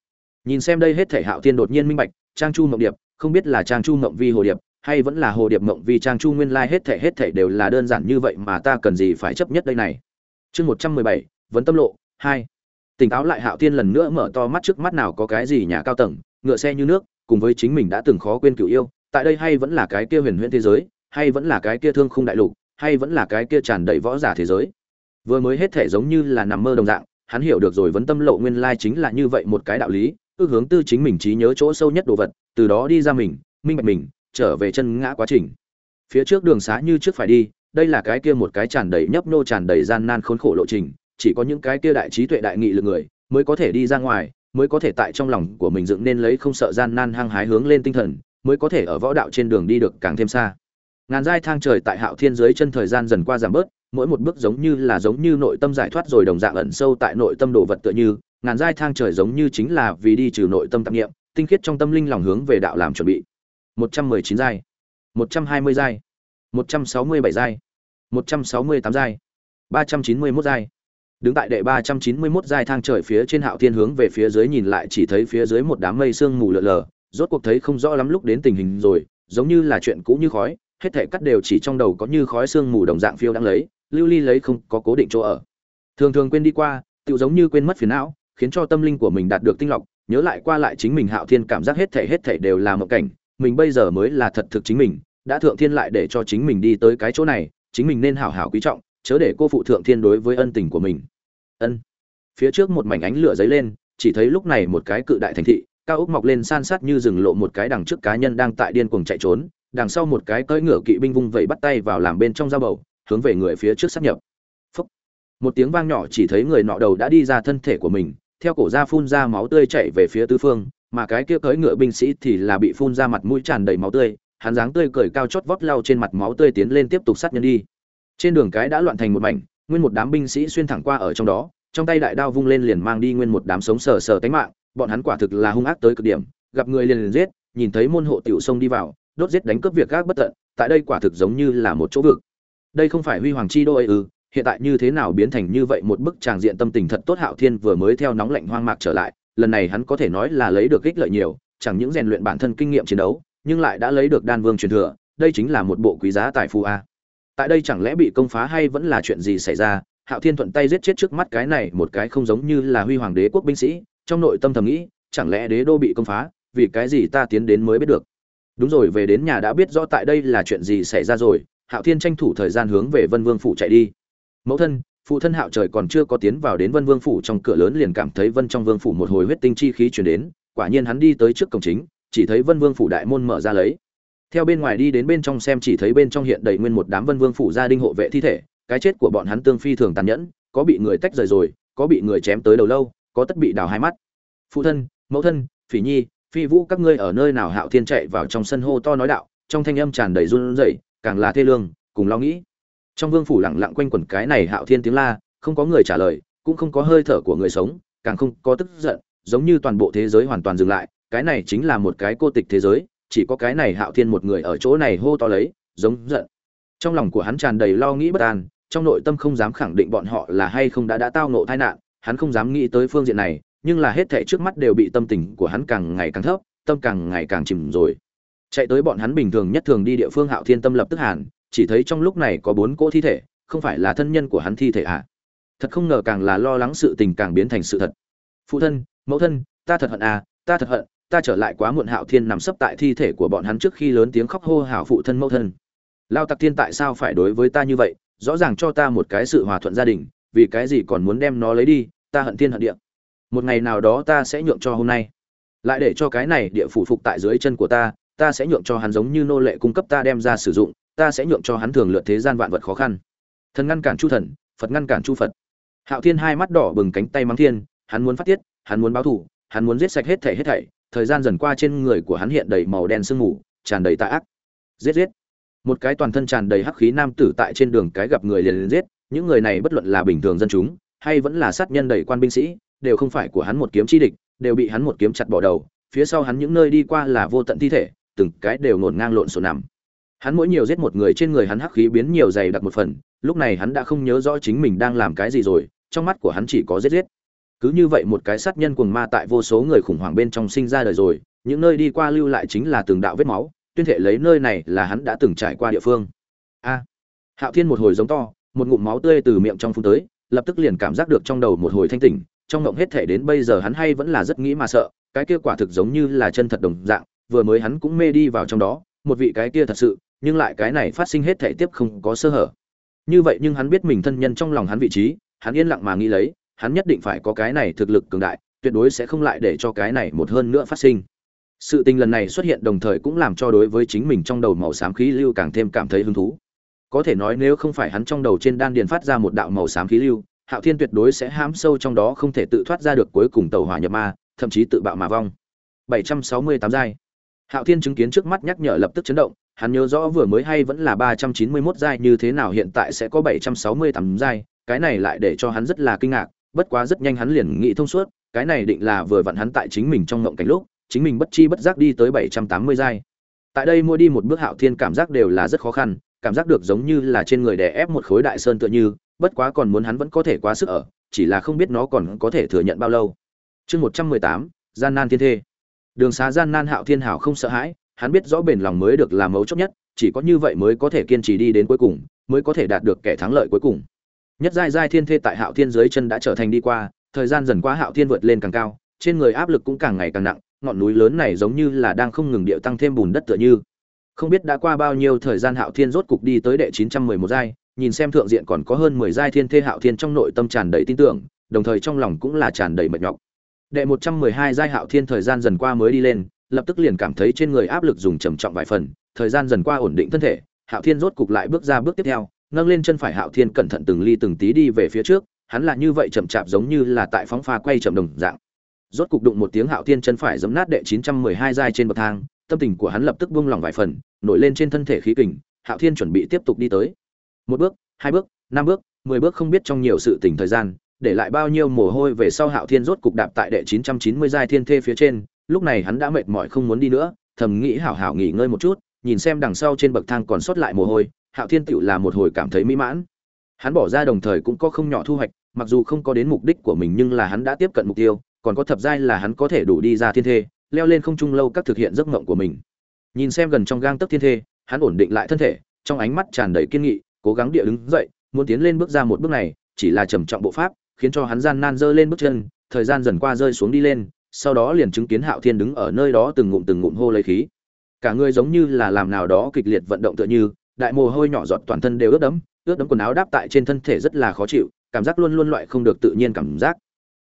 Nhìn xem đây hết thảy hạo thiên đột nhiên minh bạch, trang chu mộng điệp, không biết là trang chu mộng vi hồ điệp, hay vẫn là hồ điệp mộng vi trang chu nguyên lai hết thảy hết thảy đều là đơn giản như vậy mà ta cần gì phải chấp nhất đây này. Chương một trăm mười bảy, vấn tâm lộ, hai tỉnh táo lại hạo thiên lần nữa mở to mắt trước mắt nào có cái gì nhà cao tầng, ngựa xe như nước, cùng với chính mình đã từng khó quên cựu yêu, tại đây hay vẫn là cái kia huyền huyễn thế giới, hay vẫn là cái kia thương khung đại lục, hay vẫn là cái kia tràn đầy võ giả thế giới. Vừa mới hết thể giống như là nằm mơ đồng dạng, hắn hiểu được rồi vấn tâm lộ nguyên lai chính là như vậy một cái đạo lý, ước hướng tư chính mình trí nhớ chỗ sâu nhất đồ vật, từ đó đi ra mình, minh bạch mình, trở về chân ngã quá trình. Phía trước đường xá như trước phải đi, đây là cái kia một cái tràn đầy nhấp nô tràn đầy gian nan khốn khổ lộ trình chỉ có những cái kia đại trí tuệ đại nghị lực người mới có thể đi ra ngoài, mới có thể tại trong lòng của mình dựng nên lấy không sợ gian nan hăng hái hướng lên tinh thần, mới có thể ở võ đạo trên đường đi được càng thêm xa. Ngàn giai thang trời tại hạo thiên dưới chân thời gian dần qua giảm bớt, mỗi một bước giống như là giống như nội tâm giải thoát rồi đồng dạng ẩn sâu tại nội tâm đồ vật tựa như, ngàn giai thang trời giống như chính là vì đi trừ nội tâm tạp nghiệm, tinh khiết trong tâm linh lòng hướng về đạo làm chuẩn bị. Một trăm mười chín giai, một trăm hai mươi giai, một trăm sáu mươi bảy giai, một trăm sáu mươi tám giai, ba trăm chín mươi mốt giai đứng tại đệ ba trăm chín mươi mốt giai thang trời phía trên hạo thiên hướng về phía dưới nhìn lại chỉ thấy phía dưới một đám mây sương mù lờ lờ, rốt cuộc thấy không rõ lắm lúc đến tình hình rồi, giống như là chuyện cũ như khói, hết thảy cắt đều chỉ trong đầu có như khói sương mù đồng dạng phiêu đang lấy, lưu ly lấy không có cố định chỗ ở. Thường thường quên đi qua tự giống như quên mất phiền não, khiến cho tâm linh của mình đạt được tinh lọc, nhớ lại qua lại chính mình hạo thiên cảm giác hết thảy hết thảy đều là một cảnh, mình bây giờ mới là thật thực chính mình, đã thượng thiên lại để cho chính mình đi tới cái chỗ này, chính mình nên hảo hảo quý trọng chớ để cô phụ thượng thiên đối với ân tình của mình. Ân. Phía trước một mảnh ánh lửa dấy lên, chỉ thấy lúc này một cái cự đại thành thị, cao ốc mọc lên san sát như rừng lộ một cái đằng trước cá nhân đang tại điên cuồng chạy trốn, đằng sau một cái cưỡi ngựa kỵ binh vung vẩy bắt tay vào làm bên trong dao bầu, hướng về người phía trước sát nhập. Phúc. một tiếng vang nhỏ chỉ thấy người nọ đầu đã đi ra thân thể của mình, theo cổ ra phun ra máu tươi chạy về phía tứ phương, mà cái kia cưỡi ngựa binh sĩ thì là bị phun ra mặt mũi tràn đầy máu tươi, hắn dáng tươi cười cao chót vót lau trên mặt máu tươi tiến lên tiếp tục sát nhân đi trên đường cái đã loạn thành một mảnh, nguyên một đám binh sĩ xuyên thẳng qua ở trong đó, trong tay đại đao vung lên liền mang đi nguyên một đám sống sờ sờ tánh mạng, bọn hắn quả thực là hung ác tới cực điểm, gặp người liền liền giết, nhìn thấy môn hộ tiểu sông đi vào, đốt giết đánh cướp việc gác bất tận, tại đây quả thực giống như là một chỗ vực. Đây không phải huy hoàng chi đô ấy ư, hiện tại như thế nào biến thành như vậy một bức tràng diện tâm tình thật tốt hạo thiên vừa mới theo nóng lạnh hoang mạc trở lại, lần này hắn có thể nói là lấy được ích lợi nhiều, chẳng những rèn luyện bản thân kinh nghiệm chiến đấu, nhưng lại đã lấy được đan vương truyền thừa, đây chính là một bộ quý giá tài phú a tại đây chẳng lẽ bị công phá hay vẫn là chuyện gì xảy ra? Hạo thiên thuận tay giết chết trước mắt cái này một cái không giống như là huy hoàng đế quốc binh sĩ, trong nội tâm thầm nghĩ, chẳng lẽ đế đô bị công phá, vì cái gì ta tiến đến mới biết được? Đúng rồi, về đến nhà đã biết rõ tại đây là chuyện gì xảy ra rồi, hạo thiên tranh thủ thời gian hướng về vân vương phủ chạy đi. Mẫu thân, phụ thân hạo trời còn chưa có tiến vào đến vân vương phủ, trong cửa lớn liền cảm thấy vân trong vương phủ một hồi huyết tinh chi khí chuyển đến, quả nhiên hắn đi tới trước cổng chính, chỉ thấy vân vương phủ đại môn mở ra lấy theo bên ngoài đi đến bên trong xem chỉ thấy bên trong hiện đầy nguyên một đám vân vương phủ gia đình hộ vệ thi thể, cái chết của bọn hắn tương phi thường tàn nhẫn, có bị người tách rời rồi, có bị người chém tới đầu lâu, có tất bị đào hai mắt. Phụ thân, mẫu thân, phỉ nhi, phi vũ, các ngươi ở nơi nào hạo thiên chạy vào trong sân hô to nói đạo, trong thanh âm tràn đầy run rẩy, càng là thê lương, cùng lo nghĩ. Trong vương phủ lặng lặng quanh quẩn cái này hạo thiên tiếng la, không có người trả lời, cũng không có hơi thở của người sống, càng không có tức giận, giống như toàn bộ thế giới hoàn toàn dừng lại, cái này chính là một cái cô tịch thế giới chỉ có cái này hạo thiên một người ở chỗ này hô to lấy, giống giận. Trong lòng của hắn tràn đầy lo nghĩ bất an, trong nội tâm không dám khẳng định bọn họ là hay không đã đã tao nộ tai nạn, hắn không dám nghĩ tới phương diện này, nhưng là hết thảy trước mắt đều bị tâm tình của hắn càng ngày càng thấp, tâm càng ngày càng chìm rồi. Chạy tới bọn hắn bình thường nhất thường đi địa phương hạo thiên tâm lập tức hàn, chỉ thấy trong lúc này có bốn cỗ thi thể, không phải là thân nhân của hắn thi thể à? Thật không ngờ càng là lo lắng sự tình càng biến thành sự thật. Phụ thân, mẫu thân, ta thật hận à ta thật hận ta trở lại quá muộn hạo thiên nằm sấp tại thi thể của bọn hắn trước khi lớn tiếng khóc hô hào phụ thân mẫu thân. Lao tặc thiên tại sao phải đối với ta như vậy? Rõ ràng cho ta một cái sự hòa thuận gia đình, vì cái gì còn muốn đem nó lấy đi? Ta hận thiên hận địa. Một ngày nào đó ta sẽ nhượng cho hôm nay. Lại để cho cái này địa phủ phục tại dưới chân của ta ta sẽ nhượng cho hắn giống như nô lệ cung cấp ta đem ra sử dụng, ta sẽ nhượng cho hắn thường lượt thế gian vạn vật khó khăn. Thần ngăn cản chu thần, phật ngăn cản chu phật. Hạo thiên hai mắt đỏ bừng cánh tay mắng thiên, hắn muốn phát tiết, hắn muốn báo thù, hắn muốn giết sạch hết thảy hết thảy thời gian dần qua trên người của hắn hiện đầy màu đen sương mù, tràn đầy tà ác. Giết giết. Một cái toàn thân tràn đầy hắc khí nam tử tại trên đường cái gặp người liền liền giết. Những người này bất luận là bình thường dân chúng, hay vẫn là sát nhân đầy quan binh sĩ, đều không phải của hắn một kiếm chi địch, đều bị hắn một kiếm chặt bỏ đầu. Phía sau hắn những nơi đi qua là vô tận thi thể, từng cái đều ngổn ngang lộn xộn nằm. Hắn mỗi nhiều giết một người trên người hắn hắc khí biến nhiều dày đặc một phần, lúc này hắn đã không nhớ rõ chính mình đang làm cái gì rồi, trong mắt của hắn chỉ có giết giết cứ như vậy một cái sát nhân cuồng ma tại vô số người khủng hoảng bên trong sinh ra đời rồi, những nơi đi qua lưu lại chính là từng đạo vết máu, tuyên thể lấy nơi này là hắn đã từng trải qua địa phương. A. Hạo thiên một hồi giống to, một ngụm máu tươi từ miệng trong phun tới, lập tức liền cảm giác được trong đầu một hồi thanh tỉnh, trong ngộng hết thể đến bây giờ hắn hay vẫn là rất nghĩ mà sợ, cái kia quả thực giống như là chân thật đồng dạng, vừa mới hắn cũng mê đi vào trong đó, một vị cái kia thật sự, nhưng lại cái này phát sinh hết thể tiếp không có sơ hở. Như vậy nhưng hắn biết mình thân nhân trong lòng hắn vị trí, hắn yên lặng mà nghĩ lấy hắn nhất định phải có cái này thực lực cường đại, tuyệt đối sẽ không lại để cho cái này một hơn nữa phát sinh. Sự tình lần này xuất hiện đồng thời cũng làm cho đối với chính mình trong đầu màu xám khí lưu càng thêm cảm thấy hứng thú. Có thể nói nếu không phải hắn trong đầu trên đan điền phát ra một đạo màu xám khí lưu, hạo thiên tuyệt đối sẽ hãm sâu trong đó không thể tự thoát ra được cuối cùng tàu hỏa nhập ma, thậm chí tự bạo mà vong. 768 giai. Hạo thiên chứng kiến trước mắt nhắc nhở lập tức chấn động, hắn nhớ rõ vừa mới hay vẫn là 391 giai, như thế nào hiện tại sẽ có 768 giai, cái này lại để cho hắn rất là kinh ngạc bất quá rất nhanh hắn liền nghĩ thông suốt cái này định là vừa vặn hắn tại chính mình trong ngộng cảnh lúc chính mình bất chi bất giác đi tới 780 giai. Tại đây mua đi một bước hạo thiên cảm giác đều là rất khó khăn cảm giác được giống như là trên người đè ép một khối đại sơn tựa như bất quá còn muốn hắn vẫn có thể quá sức ở chỉ là không biết nó còn có thể thừa nhận bao lâu. Chương 118, gian nan thiên thê. Đường xá gian nan hạo thiên hảo không sợ hãi hắn biết rõ bền lòng mới được là mấu chốt nhất chỉ có như vậy mới có thể kiên trì đi đến cuối cùng mới có thể đạt được kẻ thắng lợi cuối cùng nhất giai giai thiên thê tại hạo thiên dưới chân đã trở thành đi qua, thời gian dần qua hạo thiên vượt lên càng cao, trên người áp lực cũng càng ngày càng nặng, ngọn núi lớn này giống như là đang không ngừng điệu tăng thêm bùn đất tựa như. Không biết đã qua bao nhiêu thời gian hạo thiên rốt cục đi tới đệ chín trăm mười một giai, nhìn xem thượng diện còn có hơn mười giai thiên thê hạo thiên trong nội tâm tràn đầy tin tưởng, đồng thời trong lòng cũng là tràn đầy mệt nhọc. Đệ một trăm mười hai giai hạo thiên thời gian dần qua mới đi lên, lập tức liền cảm thấy trên người áp lực dùng trầm trọng vài phần, thời gian dần qua ổn định thân thể, hạo thiên rốt cục lại bước ra bước tiếp theo nâng lên chân phải hạo thiên cẩn thận từng ly từng tí đi về phía trước, hắn là như vậy chậm chạp giống như là tại phóng pha quay chậm đồng dạng. Rốt cục đụng một tiếng hạo thiên chân phải giấm nát đệ chín trăm mười hai giai trên bậc thang, tâm tình của hắn lập tức buông lỏng vài phần, nổi lên trên thân thể khí kình, hạo thiên chuẩn bị tiếp tục đi tới. Một bước, hai bước, năm bước, mười bước không biết trong nhiều sự tình thời gian, để lại bao nhiêu mồ hôi về sau hạo thiên rốt cục đạp tại đệ chín trăm chín mươi giai thiên thê phía trên, lúc này hắn đã mệt mỏi không muốn đi nữa, thầm nghĩ hảo hảo nghỉ ngơi một chút nhìn xem đằng sau trên bậc thang còn sót lại mồ hôi, hạo thiên tựu là một hồi cảm thấy mỹ mãn. Hắn bỏ ra đồng thời cũng có không nhỏ thu hoạch, mặc dù không có đến mục đích của mình nhưng là hắn đã tiếp cận mục tiêu, còn có thập giai là hắn có thể đủ đi ra thiên thê, leo lên không trung lâu các thực hiện giấc mộng của mình. Nhìn xem gần trong gang tấc thiên thê, hắn ổn định lại thân thể, trong ánh mắt tràn đầy kiên nghị, cố gắng địa đứng dậy, muốn tiến lên bước ra một bước này, chỉ là trầm trọng bộ pháp, khiến cho hắn gian nan dơ lên bước chân, thời gian dần qua rơi xuống đi lên, sau đó liền chứng kiến hạo thiên đứng ở nơi đó từng ngụm từng ngụm hô lấy khí cả người giống như là làm nào đó kịch liệt vận động tựa như, đại mồ hôi nhỏ giọt toàn thân đều ướt đẫm ướt đẫm quần áo đáp tại trên thân thể rất là khó chịu, cảm giác luôn luôn loại không được tự nhiên cảm giác.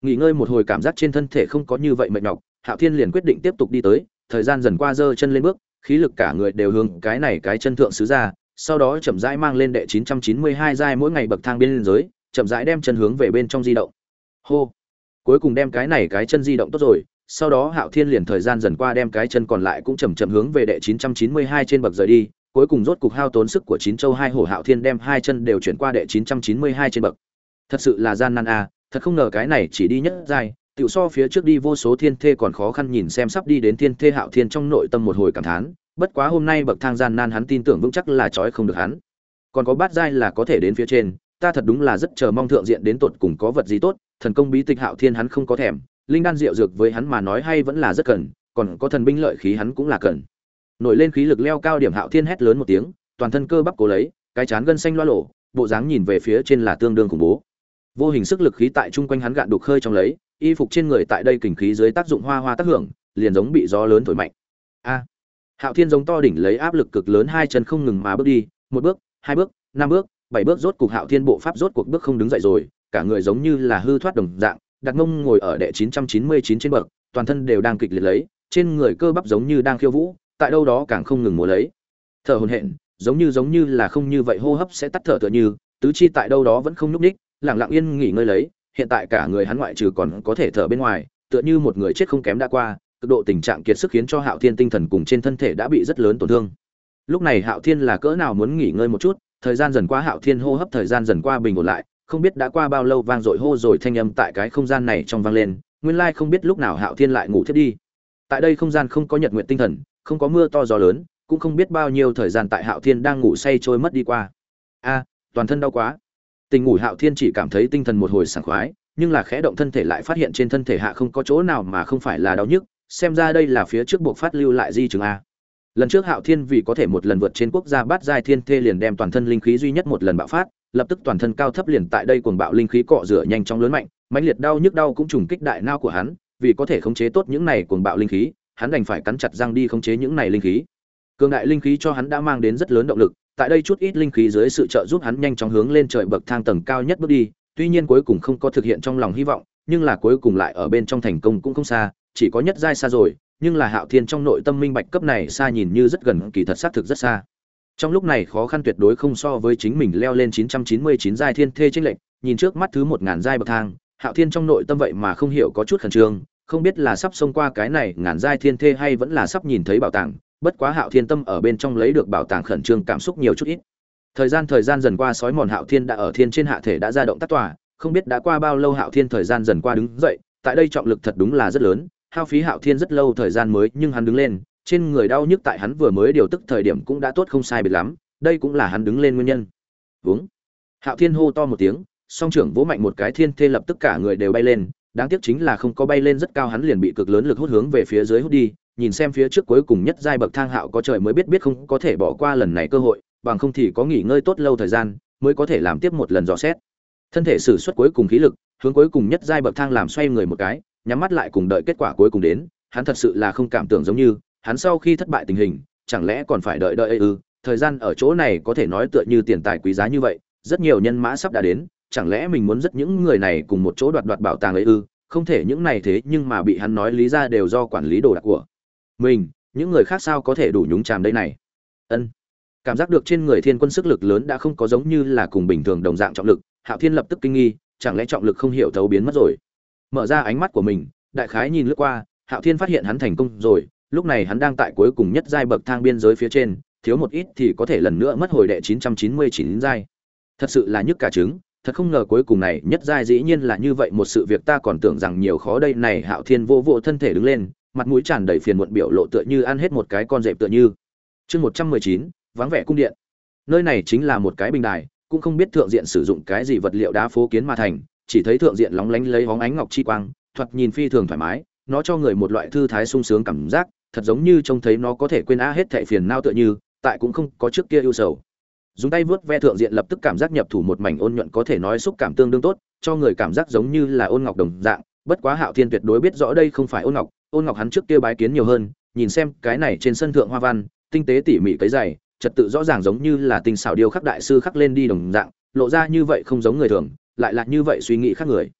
Nghỉ ngơi một hồi cảm giác trên thân thể không có như vậy mệt nhọc, hạo thiên liền quyết định tiếp tục đi tới, thời gian dần qua giơ chân lên bước, khí lực cả người đều hướng cái này cái chân thượng sứ ra, sau đó chậm rãi mang lên đệ 992 giai mỗi ngày bậc thang bên dưới, chậm rãi đem chân hướng về bên trong di động. Hô! Cuối cùng đem cái này cái chân di động tốt rồi sau đó hạo thiên liền thời gian dần qua đem cái chân còn lại cũng chậm chậm hướng về đệ 992 trên bậc rời đi cuối cùng rốt cục hao tốn sức của chín châu hai hổ hạo thiên đem hai chân đều chuyển qua đệ 992 trên bậc. Thật sự là gian nan a à, thật không ngờ cái này chỉ đi nhất giai tiểu so phía trước đi vô số thiên thê còn khó khăn nhìn xem sắp đi đến thiên thê hạo thiên trong nội tâm một hồi cảm thán bất quá hôm nay bậc thang gian nan hắn tin tưởng vững chắc là trói không được hắn. Còn có bát giai là có thể đến phía trên ta thật đúng là rất chờ mong thượng diện đến tột cùng có vật gì tốt thần công bí tịch hạo thiên hắn không có thèm linh đan rượu dược với hắn mà nói hay vẫn là rất cần, còn có thần binh lợi khí hắn cũng là cần. Nổi lên khí lực leo cao điểm hạo thiên hét lớn một tiếng, toàn thân cơ bắp cố lấy, cái chán gân xanh loa lổ, bộ dáng nhìn về phía trên là tương đương khủng bố. Vô hình sức lực khí tại chung quanh hắn gạn đục khơi trong lấy, y phục trên người tại đây kình khí dưới tác dụng hoa hoa tác hưởng, liền giống bị gió lớn thổi mạnh. A! Hạo thiên giống to đỉnh lấy áp lực cực lớn hai chân không ngừng mà bước đi, một bước, hai bước, năm bước, bảy bước, rốt cục hạo thiên bộ pháp rốt cuộc bước không đứng dậy rồi, cả người giống như là hư thoát đồng dạng đặt mông ngồi ở đệ 999 trên bậc toàn thân đều đang kịch liệt lấy trên người cơ bắp giống như đang khiêu vũ tại đâu đó càng không ngừng múa lấy. Thở hổn hển giống như giống như là không như vậy hô hấp sẽ tắt thở tựa như tứ chi tại đâu đó vẫn không nhúc nhích, lặng lặng yên nghỉ ngơi lấy hiện tại cả người hắn ngoại trừ còn có thể thở bên ngoài tựa như một người chết không kém đã qua cực độ tình trạng kiệt sức khiến cho hạo thiên tinh thần cùng trên thân thể đã bị rất lớn tổn thương. Lúc này hạo thiên là cỡ nào muốn nghỉ ngơi một chút thời gian dần qua hạo thiên hô hấp thời gian dần qua bình ổn lại không biết đã qua bao lâu vang dội hô rồi thanh âm tại cái không gian này trong vang lên, nguyên lai không biết lúc nào hạo thiên lại ngủ thiết đi. Tại đây không gian không có nhật nguyện tinh thần, không có mưa to gió lớn, cũng không biết bao nhiêu thời gian tại hạo thiên đang ngủ say trôi mất đi qua. A, toàn thân đau quá. Tình ngủ hạo thiên chỉ cảm thấy tinh thần một hồi sảng khoái, nhưng là khẽ động thân thể lại phát hiện trên thân thể hạ không có chỗ nào mà không phải là đau nhức, xem ra đây là phía trước buộc phát lưu lại di chứng a. Lần trước hạo thiên vì có thể một lần vượt trên quốc gia bát giai thiên thê liền đem toàn thân linh khí duy nhất một lần bạo phát lập tức toàn thân cao thấp liền tại đây cuồng bạo linh khí cọ rửa nhanh chóng lớn mạnh, mãnh liệt đau nhức đau cũng trùng kích đại não của hắn, vì có thể khống chế tốt những này cuồng bạo linh khí, hắn đành phải cắn chặt răng đi khống chế những này linh khí. Cường đại linh khí cho hắn đã mang đến rất lớn động lực, tại đây chút ít linh khí dưới sự trợ giúp hắn nhanh chóng hướng lên trời bậc thang tầng cao nhất bước đi, tuy nhiên cuối cùng không có thực hiện trong lòng hy vọng, nhưng là cuối cùng lại ở bên trong thành công cũng không xa, chỉ có nhất giai xa rồi, nhưng là hạo thiên trong nội tâm minh bạch cấp này xa nhìn như rất gần, kỳ thật xác thực rất xa trong lúc này khó khăn tuyệt đối không so với chính mình leo lên 999 giai thiên thê trên lệnh nhìn trước mắt thứ một ngàn giai bậc thang, hạo thiên trong nội tâm vậy mà không hiểu có chút khẩn trương, không biết là sắp xông qua cái này ngàn giai thiên thê hay vẫn là sắp nhìn thấy bảo tàng, bất quá hạo thiên tâm ở bên trong lấy được bảo tàng khẩn trương cảm xúc nhiều chút ít. Thời gian thời gian dần qua, sói mòn hạo thiên đã ở thiên trên hạ thể đã ra động tác tỏa, không biết đã qua bao lâu hạo thiên thời gian dần qua đứng dậy, tại đây trọng lực thật đúng là rất lớn, hao phí hạo thiên rất lâu thời gian mới, nhưng hắn đứng lên trên người đau nhức tại hắn vừa mới điều tức thời điểm cũng đã tốt không sai biệt lắm, đây cũng là hắn đứng lên nguyên nhân. Uống hạo thiên hô to một tiếng, song trưởng vỗ mạnh một cái thiên thê lập tức cả người đều bay lên, đáng tiếc chính là không có bay lên rất cao hắn liền bị cực lớn lực hút hướng về phía dưới hút đi, nhìn xem phía trước cuối cùng nhất giai bậc thang hạo có trời mới biết biết không có thể bỏ qua lần này cơ hội, bằng không thì có nghỉ ngơi tốt lâu thời gian, mới có thể làm tiếp một lần dò xét. Thân thể sử xuất cuối cùng khí lực, hướng cuối cùng nhất giai bậc thang làm xoay người một cái, nhắm mắt lại cùng đợi kết quả cuối cùng đến, hắn thật sự là không cảm tưởng giống như hắn sau khi thất bại tình hình, chẳng lẽ còn phải đợi đợi ư? Thời gian ở chỗ này có thể nói tựa như tiền tài quý giá như vậy, rất nhiều nhân mã sắp đã đến, chẳng lẽ mình muốn rất những người này cùng một chỗ đoạt đoạt bảo tàng ấy ư? Không thể, những này thế nhưng mà bị hắn nói lý ra đều do quản lý đồ đạc của mình, những người khác sao có thể đủ nhúng chàm đây này? Ân. Cảm giác được trên người thiên quân sức lực lớn đã không có giống như là cùng bình thường đồng dạng trọng lực, hạo thiên lập tức kinh nghi, chẳng lẽ trọng lực không hiểu thấu biến mất rồi? Mở ra ánh mắt của mình, đại khái nhìn lướt qua, hạo thiên phát hiện hắn thành công rồi lúc này hắn đang tại cuối cùng nhất giai bậc thang biên giới phía trên, thiếu một ít thì có thể lần nữa mất hồi đệ 999 giai. Thật sự là nhức cả trứng, thật không ngờ cuối cùng này nhất giai dĩ nhiên là như vậy, một sự việc ta còn tưởng rằng nhiều khó đây này, hạo thiên vô vô thân thể đứng lên, mặt mũi tràn đầy phiền muộn biểu lộ tựa như ăn hết một cái con dẹp tựa như. Chương một trăm mười chín, vắng vẻ cung điện. Nơi này chính là một cái bình đài, cũng không biết thượng diện sử dụng cái gì vật liệu đá phố kiến mà thành, chỉ thấy thượng diện lóng lánh lấy hóng ánh ngọc chi quang, thoạt nhìn phi thường thoải mái, nó cho người một loại thư thái sung sướng cảm giác thật giống như trông thấy nó có thể quên á hết thệ phiền nao tựa như, tại cũng không có trước kia ưu sầu. Dùng tay vướt ve thượng diện lập tức cảm giác nhập thủ một mảnh ôn nhuận có thể nói xúc cảm tương đương tốt, cho người cảm giác giống như là ôn ngọc đồng dạng, bất quá hạo thiên tuyệt đối biết rõ đây không phải ôn ngọc ôn ngọc hắn trước kia bái kiến nhiều hơn, nhìn xem cái này trên sân thượng hoa văn, tinh tế tỉ mỉ cấy dày, trật tự rõ ràng giống như là tinh xảo điêu khắc đại sư khắc lên đi đồng dạng, lộ ra như vậy không giống người thường, lại là như vậy suy nghĩ khác người.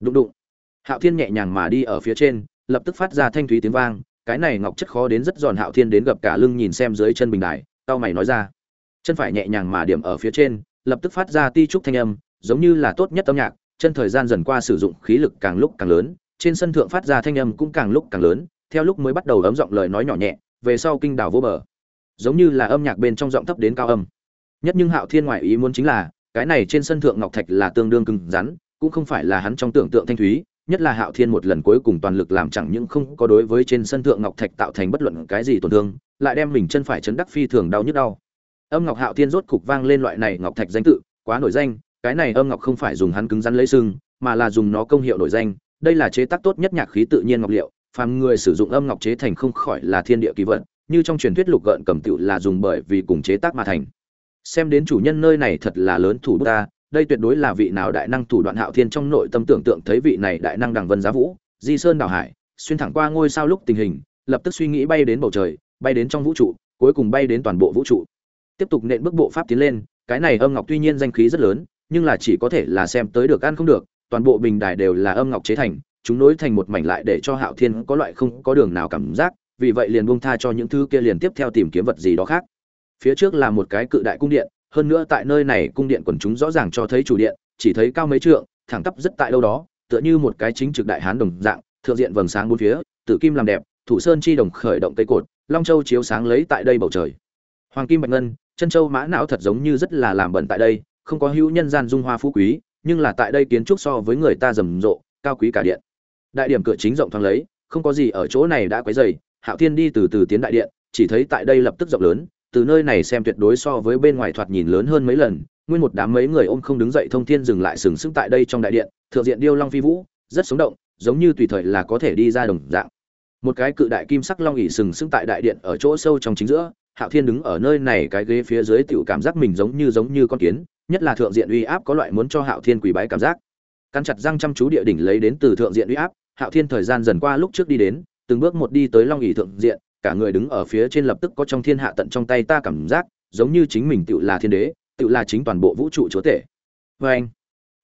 Đụng đụng. Hạo thiên nhẹ nhàng mà đi ở phía trên, lập tức phát ra thanh thúy tiếng vang cái này ngọc chất khó đến rất giòn hạo thiên đến gặp cả lưng nhìn xem dưới chân bình đài, tao mày nói ra. Chân phải nhẹ nhàng mà điểm ở phía trên, lập tức phát ra ti trúc thanh âm, giống như là tốt nhất âm nhạc, chân thời gian dần qua sử dụng khí lực càng lúc càng lớn, trên sân thượng phát ra thanh âm cũng càng lúc càng lớn, theo lúc mới bắt đầu ấm giọng lời nói nhỏ nhẹ, về sau kinh đảo vô bờ. Giống như là âm nhạc bên trong giọng thấp đến cao âm. Nhất nhưng hạo thiên ngoại ý muốn chính là, cái này trên sân thượng ngọc thạch là tương đương cứng rắn, cũng không phải là hắn trong tưởng tượng thanh thúy nhất là hạo thiên một lần cuối cùng toàn lực làm chẳng những không có đối với trên sân thượng ngọc thạch tạo thành bất luận cái gì tổn thương lại đem mình chân phải chấn đắc phi thường đau nhức đau. Âm ngọc hạo thiên rốt cục vang lên loại này ngọc thạch danh tự quá nổi danh cái này âm ngọc không phải dùng hắn cứng rắn lấy sừng, mà là dùng nó công hiệu nổi danh đây là chế tác tốt nhất nhạc khí tự nhiên ngọc liệu phàm người sử dụng âm ngọc chế thành không khỏi là thiên địa kỳ vận như trong truyền thuyết lục gợn cầm tựu là dùng bởi vì cùng chế tác mà thành. Xem đến chủ nhân nơi này thật là lớn thủ ta đây tuyệt đối là vị nào đại năng thủ đoạn hạo thiên trong nội tâm tưởng tượng thấy vị này đại năng đằng vân giá vũ, di sơn đảo hải, xuyên thẳng qua ngôi sao lúc tình hình, lập tức suy nghĩ bay đến bầu trời, bay đến trong vũ trụ, cuối cùng bay đến toàn bộ vũ trụ. Tiếp tục nện bước bộ pháp tiến lên, cái này âm ngọc tuy nhiên danh khí rất lớn, nhưng là chỉ có thể là xem tới được ăn không được, toàn bộ bình đài đều là âm ngọc chế thành, chúng nối thành một mảnh lại để cho hạo thiên có loại không có đường nào cảm giác, vì vậy liền buông tha cho những thứ kia liền tiếp theo tìm kiếm vật gì đó khác. Phía trước là một cái cự đại cung điện hơn nữa tại nơi này cung điện quần chúng rõ ràng cho thấy chủ điện, chỉ thấy cao mấy trượng, thẳng tắp rất tại đâu đó, tựa như một cái chính trực đại hán đồng dạng, thượng diện vầng sáng bốn phía, tử kim làm đẹp, thủ sơn chi đồng khởi động cây cột, long châu chiếu sáng lấy tại đây bầu trời. Hoàng kim bạch ngân, chân châu mã não thật giống như rất là làm bẩn tại đây, không có hữu nhân gian dung hoa phú quý, nhưng là tại đây kiến trúc so với người ta rầm rộ, cao quý cả điện. Đại điểm cửa chính rộng thoáng lấy, không có gì ở chỗ này đã quấy dày hạo thiên đi từ từ tiến đại điện, chỉ thấy tại đây lập tức rộng lớn từ nơi này xem tuyệt đối so với bên ngoài thoạt nhìn lớn hơn mấy lần, nguyên một đám mấy người ôm không đứng dậy thông thiên dừng lại sừng sững tại đây trong đại điện, thượng diện điêu long phi vũ, rất sống động, giống như tùy thời là có thể đi ra đồng dạng. Một cái cự đại kim sắc long ỉ sừng sững tại đại điện ở chỗ sâu trong chính giữa, hạo thiên đứng ở nơi này cái ghế phía dưới tựu cảm giác mình giống như giống như con kiến, nhất là thượng diện uy áp có loại muốn cho hạo thiên quỳ bái cảm giác. Căn chặt răng chăm chú địa đỉnh lấy đến từ thượng diện uy áp, hạo thiên thời gian dần qua lúc trước đi đến, từng bước một đi tới long ỉ thượng diện cả người đứng ở phía trên lập tức có trong thiên hạ tận trong tay ta cảm giác, giống như chính mình tự là thiên đế tự là chính toàn bộ vũ trụ chúa tể. Vê anh,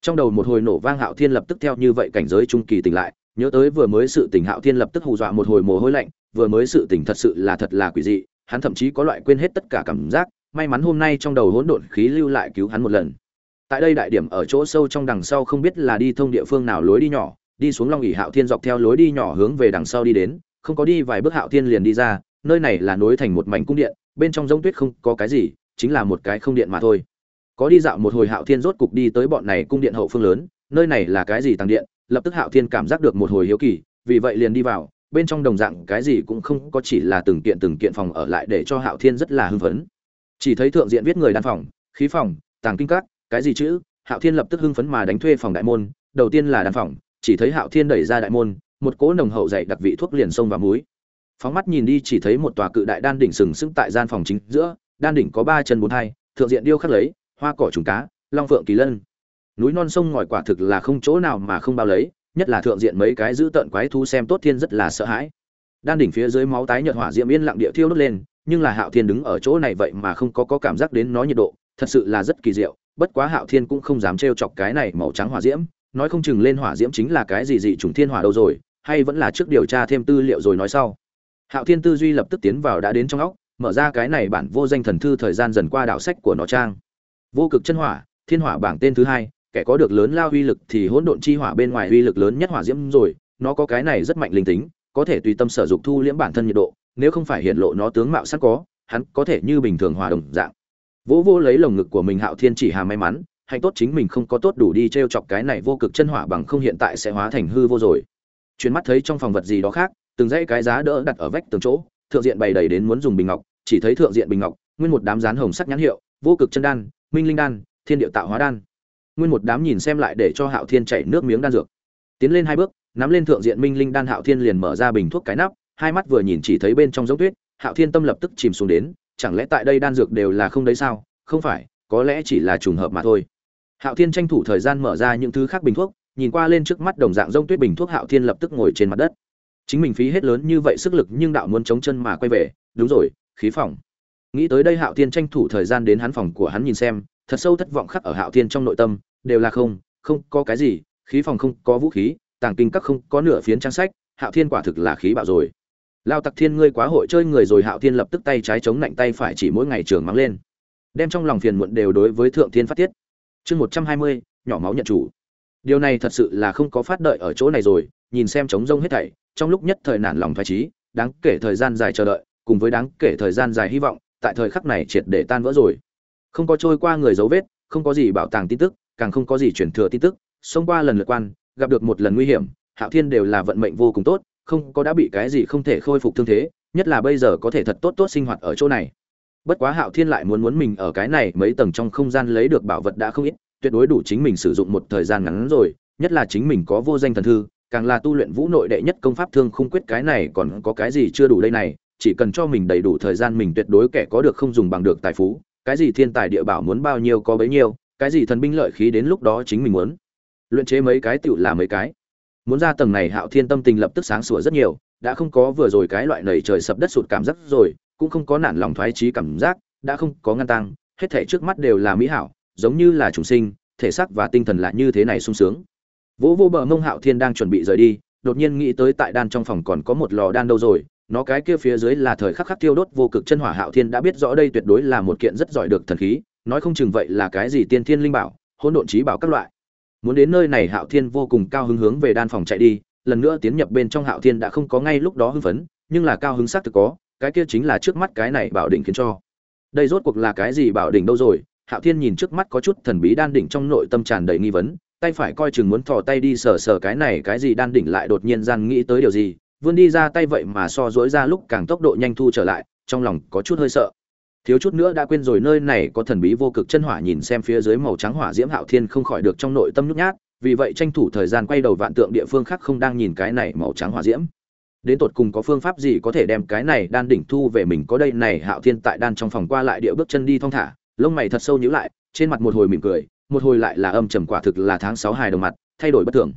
trong đầu một hồi nổ vang hạo thiên lập tức theo như vậy cảnh giới trung kỳ tỉnh lại, nhớ tới vừa mới sự tỉnh hạo thiên lập tức hù dọa một hồi mồ hôi lạnh, vừa mới sự tỉnh thật sự là thật là quỷ dị, hắn thậm chí có loại quên hết tất cả cảm giác, may mắn hôm nay trong đầu hỗn độn khí lưu lại cứu hắn một lần. Tại đây đại điểm ở chỗ sâu trong đằng sau không biết là đi thông địa phương nào lối đi nhỏ, đi xuống long ỉ hạo thiên dọc theo lối đi nhỏ hướng về đằng sau đi đến không có đi vài bước hạo thiên liền đi ra, nơi này là nối thành một mảnh cung điện, bên trong giống tuyết không có cái gì, chính là một cái không điện mà thôi. Có đi dạo một hồi hạo thiên rốt cục đi tới bọn này cung điện hậu phương lớn, nơi này là cái gì tăng điện, lập tức hạo thiên cảm giác được một hồi hiếu kỳ, vì vậy liền đi vào, bên trong đồng dạng cái gì cũng không có chỉ là từng kiện từng kiện phòng ở lại để cho hạo thiên rất là hưng phấn. Chỉ thấy thượng diện viết người đan phòng, khí phòng, tàng kinh các, cái gì chữ, hạo thiên lập tức hưng phấn mà đánh thuê phòng đại môn, đầu tiên là đan phòng, chỉ thấy hạo thiên đẩy ra đại môn một cỗ nồng hậu dày đặc vị thuốc liền sông vào muối, phóng mắt nhìn đi chỉ thấy một tòa cự đại đan đỉnh sừng sững tại gian phòng chính giữa. Đan đỉnh có ba chân bốn hai thượng diện điêu khắc lấy hoa cỏ trùng cá long phượng kỳ lân. Núi non sông ngòi quả thực là không chỗ nào mà không bao lấy nhất là thượng diện mấy cái giữ tận quái thú xem tốt thiên rất là sợ hãi. Đan đỉnh phía dưới máu tái nhợt hỏa diễm yên lặng địa thiêu đốt lên nhưng là hạo thiên đứng ở chỗ này vậy mà không có, có cảm giác đến nó nhiệt độ thật sự là rất kỳ diệu bất quá hạo thiên cũng không dám trêu chọc cái này màu trắng hỏa diễm nói không chừng lên hỏa diễm chính là cái gì dị trùng thiên hỏa đâu rồi hay vẫn là trước điều tra thêm tư liệu rồi nói sau. Hạo thiên tư duy lập tức tiến vào đã đến trong óc, mở ra cái này bản vô danh thần thư thời gian dần qua đạo sách của nó trang. Vô cực chân hỏa, thiên hỏa bảng tên thứ hai, kẻ có được lớn lao uy lực thì hỗn độn chi hỏa bên ngoài uy lực lớn nhất hỏa diễm rồi, nó có cái này rất mạnh linh tính, có thể tùy tâm sở dục thu liễm bản thân nhiệt độ, nếu không phải hiện lộ nó tướng mạo sẵn có, hắn có thể như bình thường hòa đồng dạng. Vỗ vô lấy lồng ngực của mình, hạo thiên chỉ hà may mắn, hạnh tốt chính mình không có tốt đủ đi t r e o chọc cái này vô cực chân hỏa bằng không hiện tại sẽ hóa thành hư vô rồi chuyến mắt thấy trong phòng vật gì đó khác, từng dãy cái giá đỡ đặt ở vách tường chỗ, thượng diện bày đầy đến muốn dùng bình ngọc, chỉ thấy thượng diện bình ngọc, nguyên một đám rán hồng sắc nhãn hiệu, vô cực chân đan, minh linh đan, thiên điệu tạo hóa đan. Nguyên một đám nhìn xem lại để cho hạo thiên chảy nước miếng đan dược. Tiến lên hai bước, nắm lên thượng diện minh linh đan hạo thiên liền mở ra bình thuốc cái nắp, hai mắt vừa nhìn chỉ thấy bên trong giống tuyết, hạo thiên tâm lập tức chìm xuống đến, chẳng lẽ tại đây đan dược đều là không đấy sao? Không phải, có lẽ chỉ là trùng hợp mà thôi. Hạo thiên tranh thủ thời gian mở ra những thứ khác bình thuốc nhìn qua lên trước mắt đồng dạng rông tuyết bình thuốc hạo thiên lập tức ngồi trên mặt đất. Chính mình phí hết lớn như vậy sức lực nhưng đạo muốn chống chân mà quay về. Đúng rồi, khí phòng. Nghĩ tới đây hạo thiên tranh thủ thời gian đến hắn phòng của hắn nhìn xem, thật sâu thất vọng khắc ở hạo thiên trong nội tâm, đều là không không có cái gì, khí phòng không có vũ khí, tàng kinh các không có nửa phiến trang sách, hạo thiên quả thực là khí bạo rồi. Lao tặc thiên ngươi quá hội chơi người rồi, hạo thiên lập tức tay trái chống lạnh tay phải chỉ mỗi ngày trường mắng lên. Đem trong lòng phiền muộn đều đối với thượng thiên phát tiết. Chương một trăm hai mươi, nhỏ máu nhận chủ điều này thật sự là không có phát đợi ở chỗ này rồi, nhìn xem trống rông hết thảy, trong lúc nhất thời nản lòng thoải trí đáng kể thời gian dài chờ đợi, cùng với đáng kể thời gian dài hy vọng, tại thời khắc này triệt để tan vỡ rồi. Không có trôi qua người dấu vết, không có gì bảo tàng tin tức, càng không có gì chuyển thừa tin tức, xông qua lần lượt quan, gặp được một lần nguy hiểm, hạo thiên đều là vận mệnh vô cùng tốt, không có đã bị cái gì không thể khôi phục thương thế, nhất là bây giờ có thể thật tốt tốt sinh hoạt ở chỗ này. Bất quá hạo thiên lại muốn muốn mình ở cái này mấy tầng trong không gian lấy được bảo vật đã không ít tuyệt đối đủ chính mình sử dụng một thời gian ngắn rồi, nhất là chính mình có vô danh thần thư, càng là tu luyện vũ nội đệ nhất công pháp thương không quyết cái này còn có cái gì chưa đủ đây này, chỉ cần cho mình đầy đủ thời gian mình tuyệt đối kẻ có được không dùng bằng được tài phú, cái gì thiên tài địa bảo muốn bao nhiêu có bấy nhiêu, cái gì thần binh lợi khí đến lúc đó chính mình muốn. Luyện chế mấy cái tựu là mấy cái. Muốn ra tầng này hạo thiên tâm tình lập tức sáng sủa rất nhiều, đã không có vừa rồi cái loại nảy trời sập đất sụt cảm giác rồi, cũng không có nản lòng thoái trí cảm giác, đã không có ngăn tăng hết thảy trước mắt đều là mỹ hảo giống như là trùng sinh, thể xác và tinh thần là như thế này sung sướng. Vỗ vô bờ mông hạo thiên đang chuẩn bị rời đi, đột nhiên nghĩ tới tại đan trong phòng còn có một lò đan đâu rồi, nó cái kia phía dưới là thời khắc khắc tiêu đốt vô cực chân hỏa hạo thiên đã biết rõ đây tuyệt đối là một kiện rất giỏi được thần khí, nói không chừng vậy là cái gì tiên thiên linh bảo, hỗn độn trí bảo các loại. Muốn đến nơi này hạo thiên vô cùng cao hứng hướng về đan phòng chạy đi, lần nữa tiến nhập bên trong hạo thiên đã không có ngay lúc đó hưng phấn, nhưng là cao hứng sắc thực có, cái kia chính là trước mắt cái này bảo đỉnh khiến cho. Đây rốt cuộc là cái gì bảo đỉnh đâu rồi hạo thiên nhìn trước mắt có chút thần bí đan đỉnh trong nội tâm tràn đầy nghi vấn, tay phải coi chừng muốn thò tay đi sờ sờ cái này cái gì đan đỉnh lại đột nhiên gian nghĩ tới điều gì, vươn đi ra tay vậy mà so dối ra lúc càng tốc độ nhanh thu trở lại, trong lòng có chút hơi sợ. Thiếu chút nữa đã quên rồi nơi này có thần bí vô cực chân hỏa nhìn xem phía dưới màu trắng hỏa diễm hạo thiên không khỏi được trong nội tâm nhút nhát, vì vậy tranh thủ thời gian quay đầu vạn tượng địa phương khác không đang nhìn cái này màu trắng hỏa diễm. Đến tột cùng có phương pháp gì có thể đem cái này đan đỉnh thu về mình, có đây này hạo thiên tại đan trong phòng qua lại địa bước chân đi thong thả lông mày thật sâu nhíu lại, trên mặt một hồi mỉm cười, một hồi lại là âm trầm quả thực là tháng sáu hài đồng mặt, thay đổi bất thường.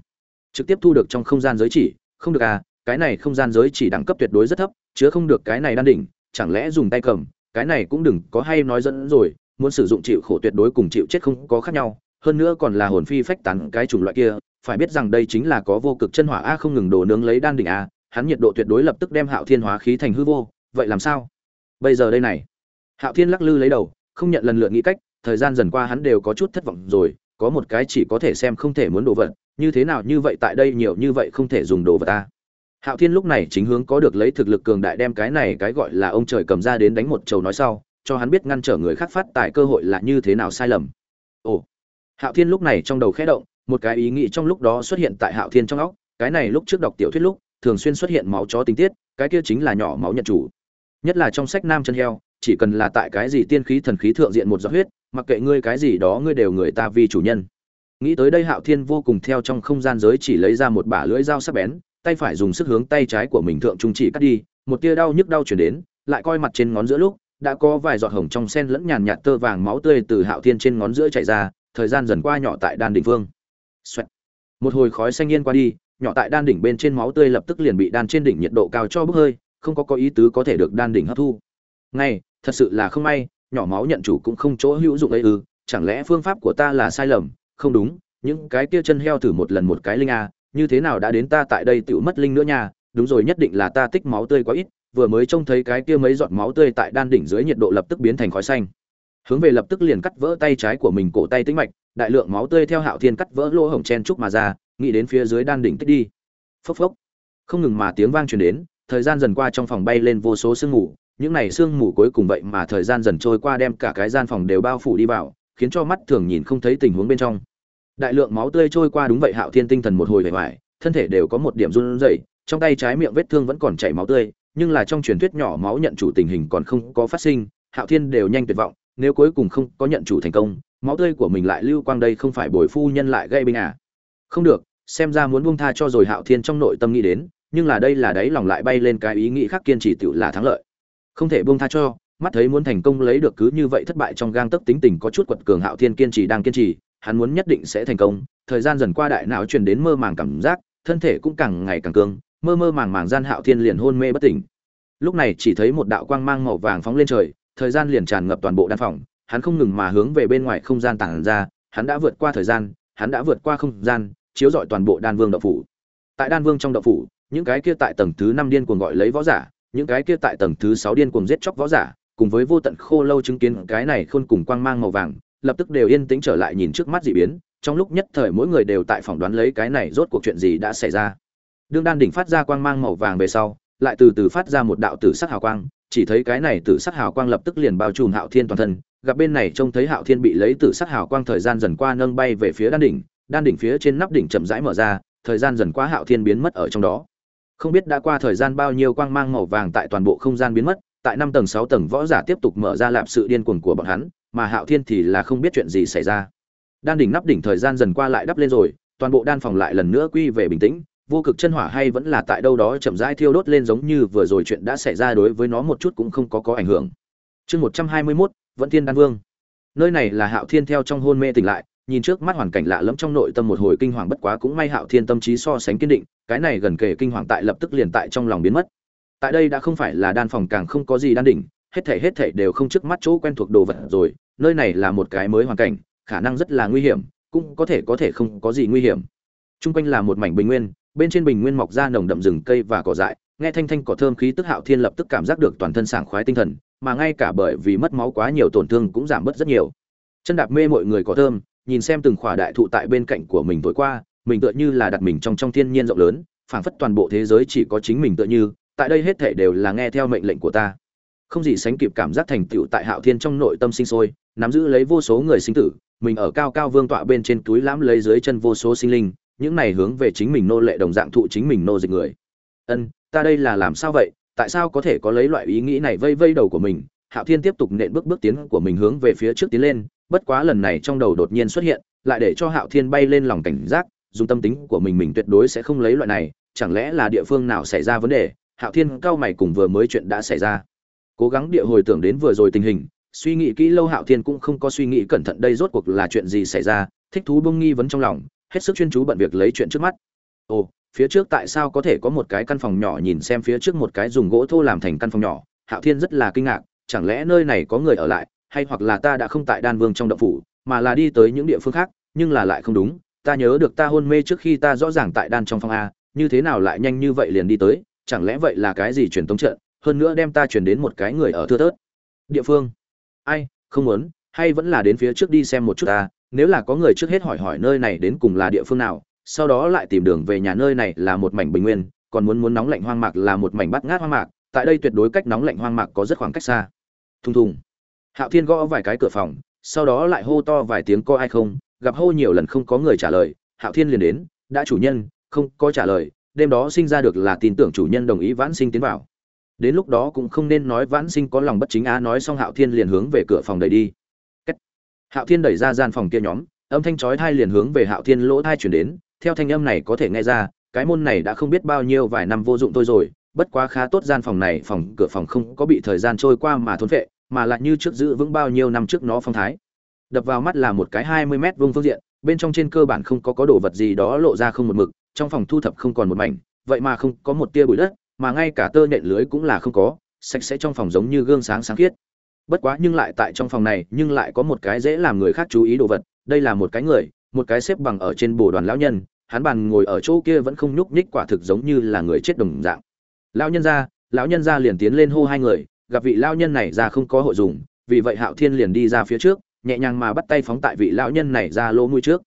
Trực tiếp thu được trong không gian giới chỉ, không được à cái này không gian giới chỉ đẳng cấp tuyệt đối rất thấp, chứa không được cái này đan đỉnh, chẳng lẽ dùng tay cầm, cái này cũng đừng có hay nói dẫn rồi, muốn sử dụng chịu khổ tuyệt đối cùng chịu chết không có khác nhau, hơn nữa còn là hồn phi phách tán cái chủng loại kia, phải biết rằng đây chính là có vô cực chân hỏa a không ngừng đổ nướng lấy đan đỉnh a, hắn nhiệt độ tuyệt đối lập tức đem hạo thiên hóa khí thành hư vô, vậy làm sao? Bây giờ đây này. Hạo thiên lắc lư lấy đầu không nhận lần lượt nghĩ cách, thời gian dần qua hắn đều có chút thất vọng rồi, có một cái chỉ có thể xem không thể muốn đồ vật, như thế nào như vậy tại đây nhiều như vậy không thể dùng đồ vật ta. Hạo thiên lúc này chính hướng có được lấy thực lực cường đại đem cái này cái gọi là ông trời cầm ra đến đánh một trầu nói sau, cho hắn biết ngăn trở người khác phát tài cơ hội là như thế nào sai lầm. Ồ. Hạo thiên lúc này trong đầu khẽ động, một cái ý nghĩ trong lúc đó xuất hiện tại hạo thiên trong óc, cái này lúc trước đọc tiểu thuyết lúc, thường xuyên xuất hiện máu chó tình tiết, cái kia chính là nhỏ máu nhận chủ. Nhất là trong sách nam chân heo chỉ cần là tại cái gì tiên khí thần khí thượng diện một giọt huyết mặc kệ ngươi cái gì đó ngươi đều người ta vì chủ nhân. Nghĩ tới đây hạo thiên vô cùng theo trong không gian giới chỉ lấy ra một bả lưỡi dao sắc bén tay phải dùng sức hướng tay trái của mình thượng trung chỉ cắt đi một tia đau nhức đau truyền đến lại coi mặt trên ngón giữa lúc đã có vài giọt hồng trong sen lẫn nhàn nhạt tơ vàng máu tươi từ hạo thiên trên ngón giữa chảy ra thời gian dần qua nhỏ tại đan đỉnh vương, Xoẹt. một hồi khói xanh yên qua đi nhỏ tại đan đỉnh bên trên máu tươi lập tức liền bị đan trên đỉnh nhiệt độ cao cho bốc hơi không có có ý tứ có thể được đan đỉnh hấp thu. Ngay thật sự là không may, nhỏ máu nhận chủ cũng không chỗ hữu dụng ấy ư, chẳng lẽ phương pháp của ta là sai lầm? Không đúng, những cái kia chân heo thử một lần một cái linh a, như thế nào đã đến ta tại đây tựu mất linh nữa nha? Đúng rồi, nhất định là ta tích máu tươi quá ít, vừa mới trông thấy cái kia mấy giọt máu tươi tại đan đỉnh dưới nhiệt độ lập tức biến thành khói xanh. Hướng về lập tức liền cắt vỡ tay trái của mình, cổ tay tĩnh mạch, đại lượng máu tươi theo hạo thiên cắt vỡ lỗ hổng chen trúc mà ra, nghĩ đến phía dưới đan đỉnh tích đi. Phốc phốc. Không ngừng mà tiếng vang truyền đến, thời gian dần qua trong phòng bay lên vô số sương ngủ những này sương mù cuối cùng vậy mà thời gian dần trôi qua đem cả cái gian phòng đều bao phủ đi vào, khiến cho mắt thường nhìn không thấy tình huống bên trong. Đại lượng máu tươi trôi qua đúng vậy hạo thiên tinh thần một hồi vẻ vải thân thể đều có một điểm run rẩy, trong tay trái miệng vết thương vẫn còn chảy máu tươi, nhưng là trong truyền thuyết nhỏ máu nhận chủ tình hình còn không có phát sinh, hạo thiên đều nhanh tuyệt vọng, nếu cuối cùng không có nhận chủ thành công, máu tươi của mình lại lưu quang đây không phải bồi phu nhân lại gây binh à. Không được, xem ra muốn buông tha cho rồi hạo thiên trong nội tâm nghĩ đến, nhưng là đây là đấy lòng lại bay lên cái ý nghĩ khác kiên trì tiểu là thắng lợi không thể buông tha cho, mắt thấy muốn thành công lấy được cứ như vậy thất bại trong gang tấc tính tình có chút quật cường hạo thiên kiên trì đang kiên trì, hắn muốn nhất định sẽ thành công thời gian dần qua đại não truyền đến mơ màng cảm giác, thân thể cũng càng ngày càng cường. mơ mơ màng màng gian hạo thiên liền hôn mê bất tỉnh lúc này chỉ thấy một đạo quang mang màu vàng phóng lên trời, thời gian liền tràn ngập toàn bộ đan phòng, hắn không ngừng mà hướng về bên ngoài không gian tản ra, hắn đã vượt qua thời gian, hắn đã vượt qua không gian, chiếu rọi toàn bộ đan vương đậu phủ tại đan vương trong đậu phủ, những cái kia tại tầng thứ năm điên cuồng gọi lấy võ giả những cái kia tại tầng thứ sáu điên cuồng giết chóc võ giả, cùng với vô tận khô lâu chứng kiến cái này khôn cùng quang mang màu vàng, lập tức đều yên tĩnh trở lại nhìn trước mắt dị biến, trong lúc nhất thời mỗi người đều tại phỏng đoán lấy cái này rốt cuộc chuyện gì đã xảy ra. Đương đan đỉnh phát ra quang mang màu vàng về sau, lại từ từ phát ra một đạo tử sắc hào quang, chỉ thấy cái này tử sắc hào quang lập tức liền bao trùm hạo thiên toàn thân, gặp bên này trông thấy hạo thiên bị lấy tử sắc hào quang thời gian dần qua nâng bay về phía đan đỉnh đan đỉnh phía trên nắp đỉnh chậm rãi mở ra, thời gian dần qua hạo thiên biến mất ở trong đó không biết đã qua thời gian bao nhiêu quang mang màu vàng tại toàn bộ không gian biến mất, tại năm tầng, sáu tầng võ giả tiếp tục mở ra lạp sự điên cuồng của bọn hắn, mà hạo thiên thì là không biết chuyện gì xảy ra. Đan đỉnh nắp đỉnh thời gian dần qua lại đắp lên rồi, toàn bộ đan phòng lại lần nữa quy về bình tĩnh, vô cực chân hỏa hay vẫn là tại đâu đó chậm rãi thiêu đốt lên giống như vừa rồi chuyện đã xảy ra đối với nó một chút cũng không có có ảnh hưởng. Chương một trăm hai mươi mốt, vẫn thiên đan vương. Nơi này là hạo thiên theo trong hôn mê tỉnh lại nhìn trước mắt hoàn cảnh lạ lẫm trong nội tâm một hồi kinh hoàng bất quá cũng may hạo thiên tâm trí so sánh kiên định, cái này gần kề kinh hoàng tại lập tức liền tại trong lòng biến mất. Tại đây đã không phải là đan phòng càng không có gì đan đỉnh, hết thể hết thể đều không trước mắt chỗ quen thuộc đồ vật rồi, nơi này là một cái mới hoàn cảnh, khả năng rất là nguy hiểm, cũng có thể có thể không có gì nguy hiểm. Trung quanh là một mảnh bình nguyên, bên trên bình nguyên mọc ra nồng đậm rừng cây và cỏ dại, nghe thanh thanh cỏ thơm khí tức hạo thiên lập tức cảm giác được toàn thân sảng khoái tinh thần, mà ngay cả bởi vì mất máu quá nhiều tổn thương cũng giảm bớt rất nhiều. Chân đạp mê mọi người cỏ thơm nhìn xem từng khỏa đại thụ tại bên cạnh của mình tối qua, mình tựa như là đặt mình trong trong thiên nhiên rộng lớn, phảng phất toàn bộ thế giới chỉ có chính mình tựa như, tại đây hết thể đều là nghe theo mệnh lệnh của ta. Không gì sánh kịp cảm giác thành tựu tại hạo thiên trong nội tâm sinh sôi, nắm giữ lấy vô số người sinh tử, mình ở cao cao vương tọa bên trên túi lãm lấy dưới chân vô số sinh linh, những này hướng về chính mình nô lệ đồng dạng thụ chính mình nô dịch người. Ân, ta đây là làm sao vậy? Tại sao có thể có lấy loại ý nghĩ này vây vây đầu của mình? Hạo thiên tiếp tục nện bước bước tiến của mình hướng về phía trước tiến lên bất quá lần này trong đầu đột nhiên xuất hiện, lại để cho hạo thiên bay lên lòng cảnh giác, dùng tâm tính của mình mình tuyệt đối sẽ không lấy loại này, chẳng lẽ là địa phương nào xảy ra vấn đề? Hạo thiên cao mày cùng vừa mới chuyện đã xảy ra. Cố gắng địa hồi tưởng đến vừa rồi tình hình, suy nghĩ kỹ lâu hạo thiên cũng không có suy nghĩ cẩn thận đây rốt cuộc là chuyện gì xảy ra, thích thú bông nghi vấn trong lòng, hết sức chuyên chú bận việc lấy chuyện trước mắt. Ồ, phía trước tại sao có thể có một cái căn phòng nhỏ nhìn xem phía trước một cái dùng gỗ thô làm thành căn phòng nhỏ? Hạo thiên rất là kinh ngạc, chẳng lẽ nơi này có người ở lại? Hay hoặc là ta đã không tại đan vương trong động phủ, mà là đi tới những địa phương khác, nhưng là lại không đúng, ta nhớ được ta hôn mê trước khi ta rõ ràng tại đan trong phòng a, như thế nào lại nhanh như vậy liền đi tới, chẳng lẽ vậy là cái gì truyền tống trận, hơn nữa đem ta chuyển đến một cái người ở thưa thớt. Địa phương. Ai, không muốn, hay vẫn là đến phía trước đi xem một chút ta, nếu là có người trước hết hỏi hỏi nơi này đến cùng là địa phương nào, sau đó lại tìm đường về nhà nơi này là một mảnh bình nguyên, còn muốn muốn nóng lạnh hoang mạc là một mảnh bắt ngát hoang mạc, tại đây tuyệt đối cách nóng lạnh hoang mạc có rất khoảng cách xa. Thùng thùng hạo thiên gõ vài cái cửa phòng, sau đó lại hô to vài tiếng có ai không, gặp hô nhiều lần không có người trả lời, hạo thiên liền đến, đã chủ nhân, không có trả lời, đêm đó sinh ra được là tin tưởng chủ nhân đồng ý vãn sinh tiến vào đến lúc đó cũng không nên nói vãn sinh có lòng bất chính á, nói xong hạo thiên liền hướng về cửa phòng đẩy đi Cách. hạo thiên đẩy ra gian phòng kia nhóm, âm thanh chói thai liền hướng về hạo thiên lỗ thai chuyển đến, theo thanh âm này có thể nghe ra, cái môn này đã không biết bao nhiêu vài năm vô dụng tôi rồi, bất quá khá tốt gian phòng này, phòng cửa phòng không có bị thời gian trôi qua mà thốn vệ mà lại như trước giữ vững bao nhiêu năm trước nó phong thái. Đập vào mắt là một cái hai mươi mét vuông phương diện, bên trong trên cơ bản không có có đồ vật gì đó lộ ra không một mực, trong phòng thu thập không còn một mảnh, vậy mà không có một tia bụi đất, mà ngay cả tơ nện lưới cũng là không có, sạch sẽ trong phòng giống như gương sáng sáng khiết. Bất quá nhưng lại tại trong phòng này, nhưng lại có một cái dễ làm người khác chú ý đồ vật, đây là một cái người, một cái xếp bằng ở trên bồ đoàn lão nhân, hắn bàn ngồi ở chỗ kia vẫn không nhúc nhích quả thực giống như là người chết đồng dạng. Lão nhân ra, lão nhân ra liền tiến lên hô hai người gặp vị lão nhân này ra không có hội dùng, vì vậy hạo thiên liền đi ra phía trước, nhẹ nhàng mà bắt tay phóng tại vị lão nhân này ra lỗ mũi trước.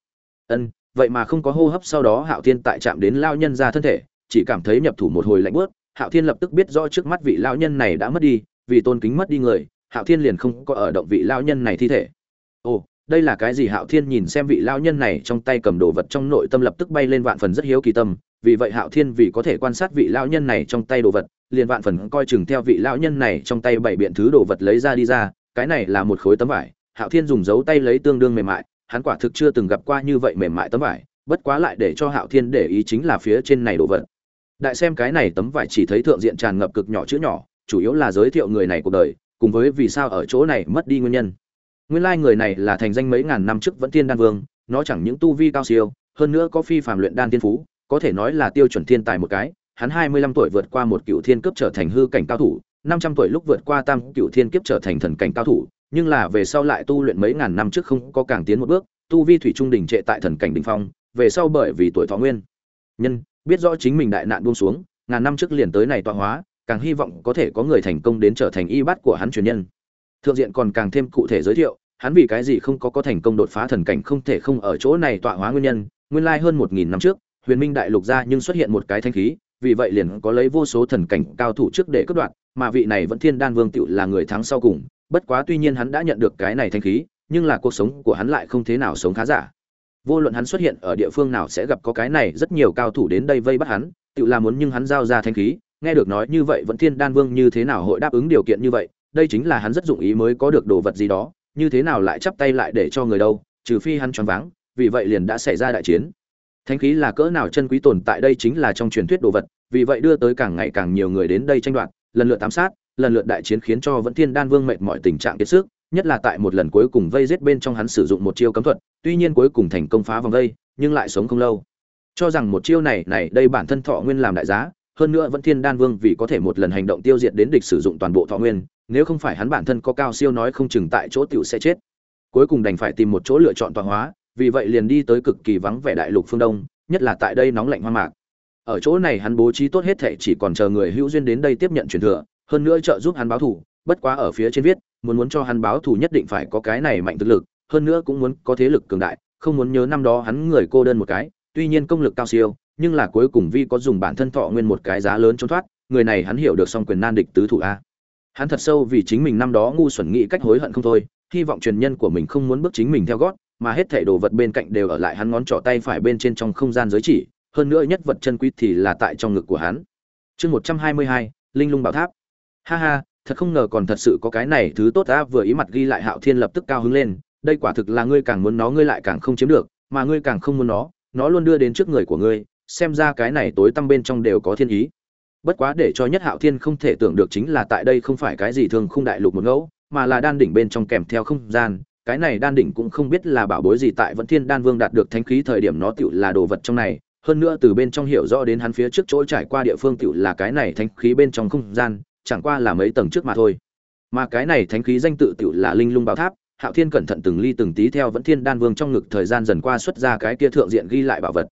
Ân, vậy mà không có hô hấp sau đó hạo thiên tại chạm đến lão nhân ra thân thể, chỉ cảm thấy nhập thủ một hồi lạnh bớt hạo thiên lập tức biết rõ trước mắt vị lão nhân này đã mất đi, vì tôn kính mất đi người, hạo thiên liền không có ở động vị lão nhân này thi thể. Ồ, đây là cái gì? Hạo thiên nhìn xem vị lão nhân này trong tay cầm đồ vật trong nội tâm lập tức bay lên vạn phần rất hiếu kỳ tâm vì vậy hạo thiên vì có thể quan sát vị lão nhân này trong tay đồ vật, liền vạn phần coi chừng theo vị lão nhân này trong tay bảy biện thứ đồ vật lấy ra đi ra, cái này là một khối tấm vải. Hạo thiên dùng dấu tay lấy tương đương mềm mại, hắn quả thực chưa từng gặp qua như vậy mềm mại tấm vải, bất quá lại để cho hạo thiên để ý chính là phía trên này đồ vật. Đại xem cái này tấm vải chỉ thấy thượng diện tràn ngập cực nhỏ chữ nhỏ, chủ yếu là giới thiệu người này cuộc đời, cùng với vì sao ở chỗ này mất đi nguyên nhân. Nguyên lai người này là thành danh mấy ngàn năm trước vẫn thiên đan vương, nó chẳng những tu vi cao siêu, hơn nữa có phi phàm luyện đan tiên phú có thể nói là tiêu chuẩn thiên tài một cái, hắn hai mươi lăm tuổi vượt qua một cựu thiên cấp trở thành hư cảnh cao thủ, năm trăm tuổi lúc vượt qua tam cựu thiên kiếp trở thành thần cảnh cao thủ, nhưng là về sau lại tu luyện mấy ngàn năm trước không có càng tiến một bước, tu vi thủy trung đỉnh trệ tại thần cảnh đỉnh phong, về sau bởi vì tuổi thọ nguyên nhân, biết rõ chính mình đại nạn buông xuống, ngàn năm trước liền tới này tọa hóa, càng hy vọng có thể có người thành công đến trở thành y bát của hắn truyền nhân. Thượng diện còn càng thêm cụ thể giới thiệu, hắn vì cái gì không có có thành công đột phá thần cảnh không thể không ở chỗ này tọa hóa nguyên nhân, nguyên lai hơn một nghìn năm trước huyền minh đại lục ra nhưng xuất hiện một cái thanh khí, vì vậy liền có lấy vô số thần cảnh cao thủ trước để cướp đoạt, mà vị này vẫn thiên đan vương tựu là người thắng sau cùng. Bất quá tuy nhiên hắn đã nhận được cái này thanh khí, nhưng là cuộc sống của hắn lại không thế nào sống khá giả. Vô luận hắn xuất hiện ở địa phương nào sẽ gặp có cái này rất nhiều cao thủ đến đây vây bắt hắn tự làm muốn nhưng hắn giao ra thanh khí. Nghe được nói như vậy, vẫn thiên đan vương như thế nào hội đáp ứng điều kiện như vậy? Đây chính là hắn rất dụng ý mới có được đồ vật gì đó. Như thế nào lại chắp tay lại để cho người đâu, trừ phi hắn choáng váng, vì vậy liền đã xảy ra đại chiến. Thánh khí là cỡ nào chân quý tồn tại đây chính là trong truyền thuyết đồ vật, vì vậy đưa tới càng ngày càng nhiều người đến đây tranh đoạt, lần lượt ám sát, lần lượt đại chiến khiến cho vẫn thiên đan vương mệt mọi tình trạng kiệt sức, nhất là tại một lần cuối cùng vây giết bên trong hắn sử dụng một chiêu cấm thuật, tuy nhiên cuối cùng thành công phá vòng vây, nhưng lại sống không lâu. Cho rằng một chiêu này này, đây bản thân thọ nguyên làm đại giá, hơn nữa vẫn thiên đan vương vì có thể một lần hành động tiêu diệt đến địch sử dụng toàn bộ thọ nguyên, nếu không phải hắn bản thân có cao siêu nói không chừng tại chỗ tiểu sẽ chết. Cuối cùng đành phải tìm một chỗ lựa chọn tọa hóa vì vậy liền đi tới cực kỳ vắng vẻ đại lục phương đông, nhất là tại đây nóng lạnh hoang mạc. Ở chỗ này hắn bố trí tốt hết thể chỉ còn chờ người hữu duyên đến đây tiếp nhận truyền thừa, hơn nữa trợ giúp hắn báo thù, bất quá ở phía trên viết, muốn muốn cho hắn báo thù nhất định phải có cái này mạnh thực lực, hơn nữa cũng muốn có thế lực cường đại, không muốn nhớ năm đó hắn người cô đơn một cái, tuy nhiên công lực cao siêu, nhưng là cuối cùng vi có dùng bản thân thọ nguyên một cái giá lớn trốn thoát, người này hắn hiểu được song quyền nan địch tứ thủ a. Hắn thật sâu vì chính mình năm đó ngu xuẩn nghĩ cách hối hận không thôi, hy vọng truyền nhân của mình không muốn bước chính mình theo gót mà hết thảy đồ vật bên cạnh đều ở lại hắn ngón trỏ tay phải bên trên trong không gian giới chỉ, hơn nữa nhất vật chân quý thì là tại trong ngực của hắn. Chương một trăm hai mươi hai, linh lung bảo tháp. Ha ha, thật không ngờ còn thật sự có cái này thứ tốt ta vừa ý mặt ghi lại hạo thiên lập tức cao hứng lên, đây quả thực là ngươi càng muốn nó ngươi lại càng không chiếm được, mà ngươi càng không muốn nó nó luôn đưa đến trước người của ngươi, xem ra cái này tối tăm bên trong đều có thiên ý. Bất quá để cho nhất hạo thiên không thể tưởng được chính là tại đây không phải cái gì thường khung đại lục một ngẫu, mà là đan đỉnh bên trong kèm theo không gian cái này đan đỉnh cũng không biết là bảo bối gì tại vẫn thiên đan vương đạt được thánh khí thời điểm nó tựu là đồ vật trong này. Hơn nữa từ bên trong hiểu rõ đến hắn phía trước chỗ trải qua địa phương tựu là cái này thánh khí bên trong không gian, chẳng qua là mấy tầng trước mà thôi. Mà cái này thánh khí danh tự tựu là linh lung bảo tháp, hạo thiên cẩn thận từng ly từng tí theo vẫn thiên đan vương trong ngực thời gian dần qua xuất ra cái kia thượng diện ghi lại bảo vật.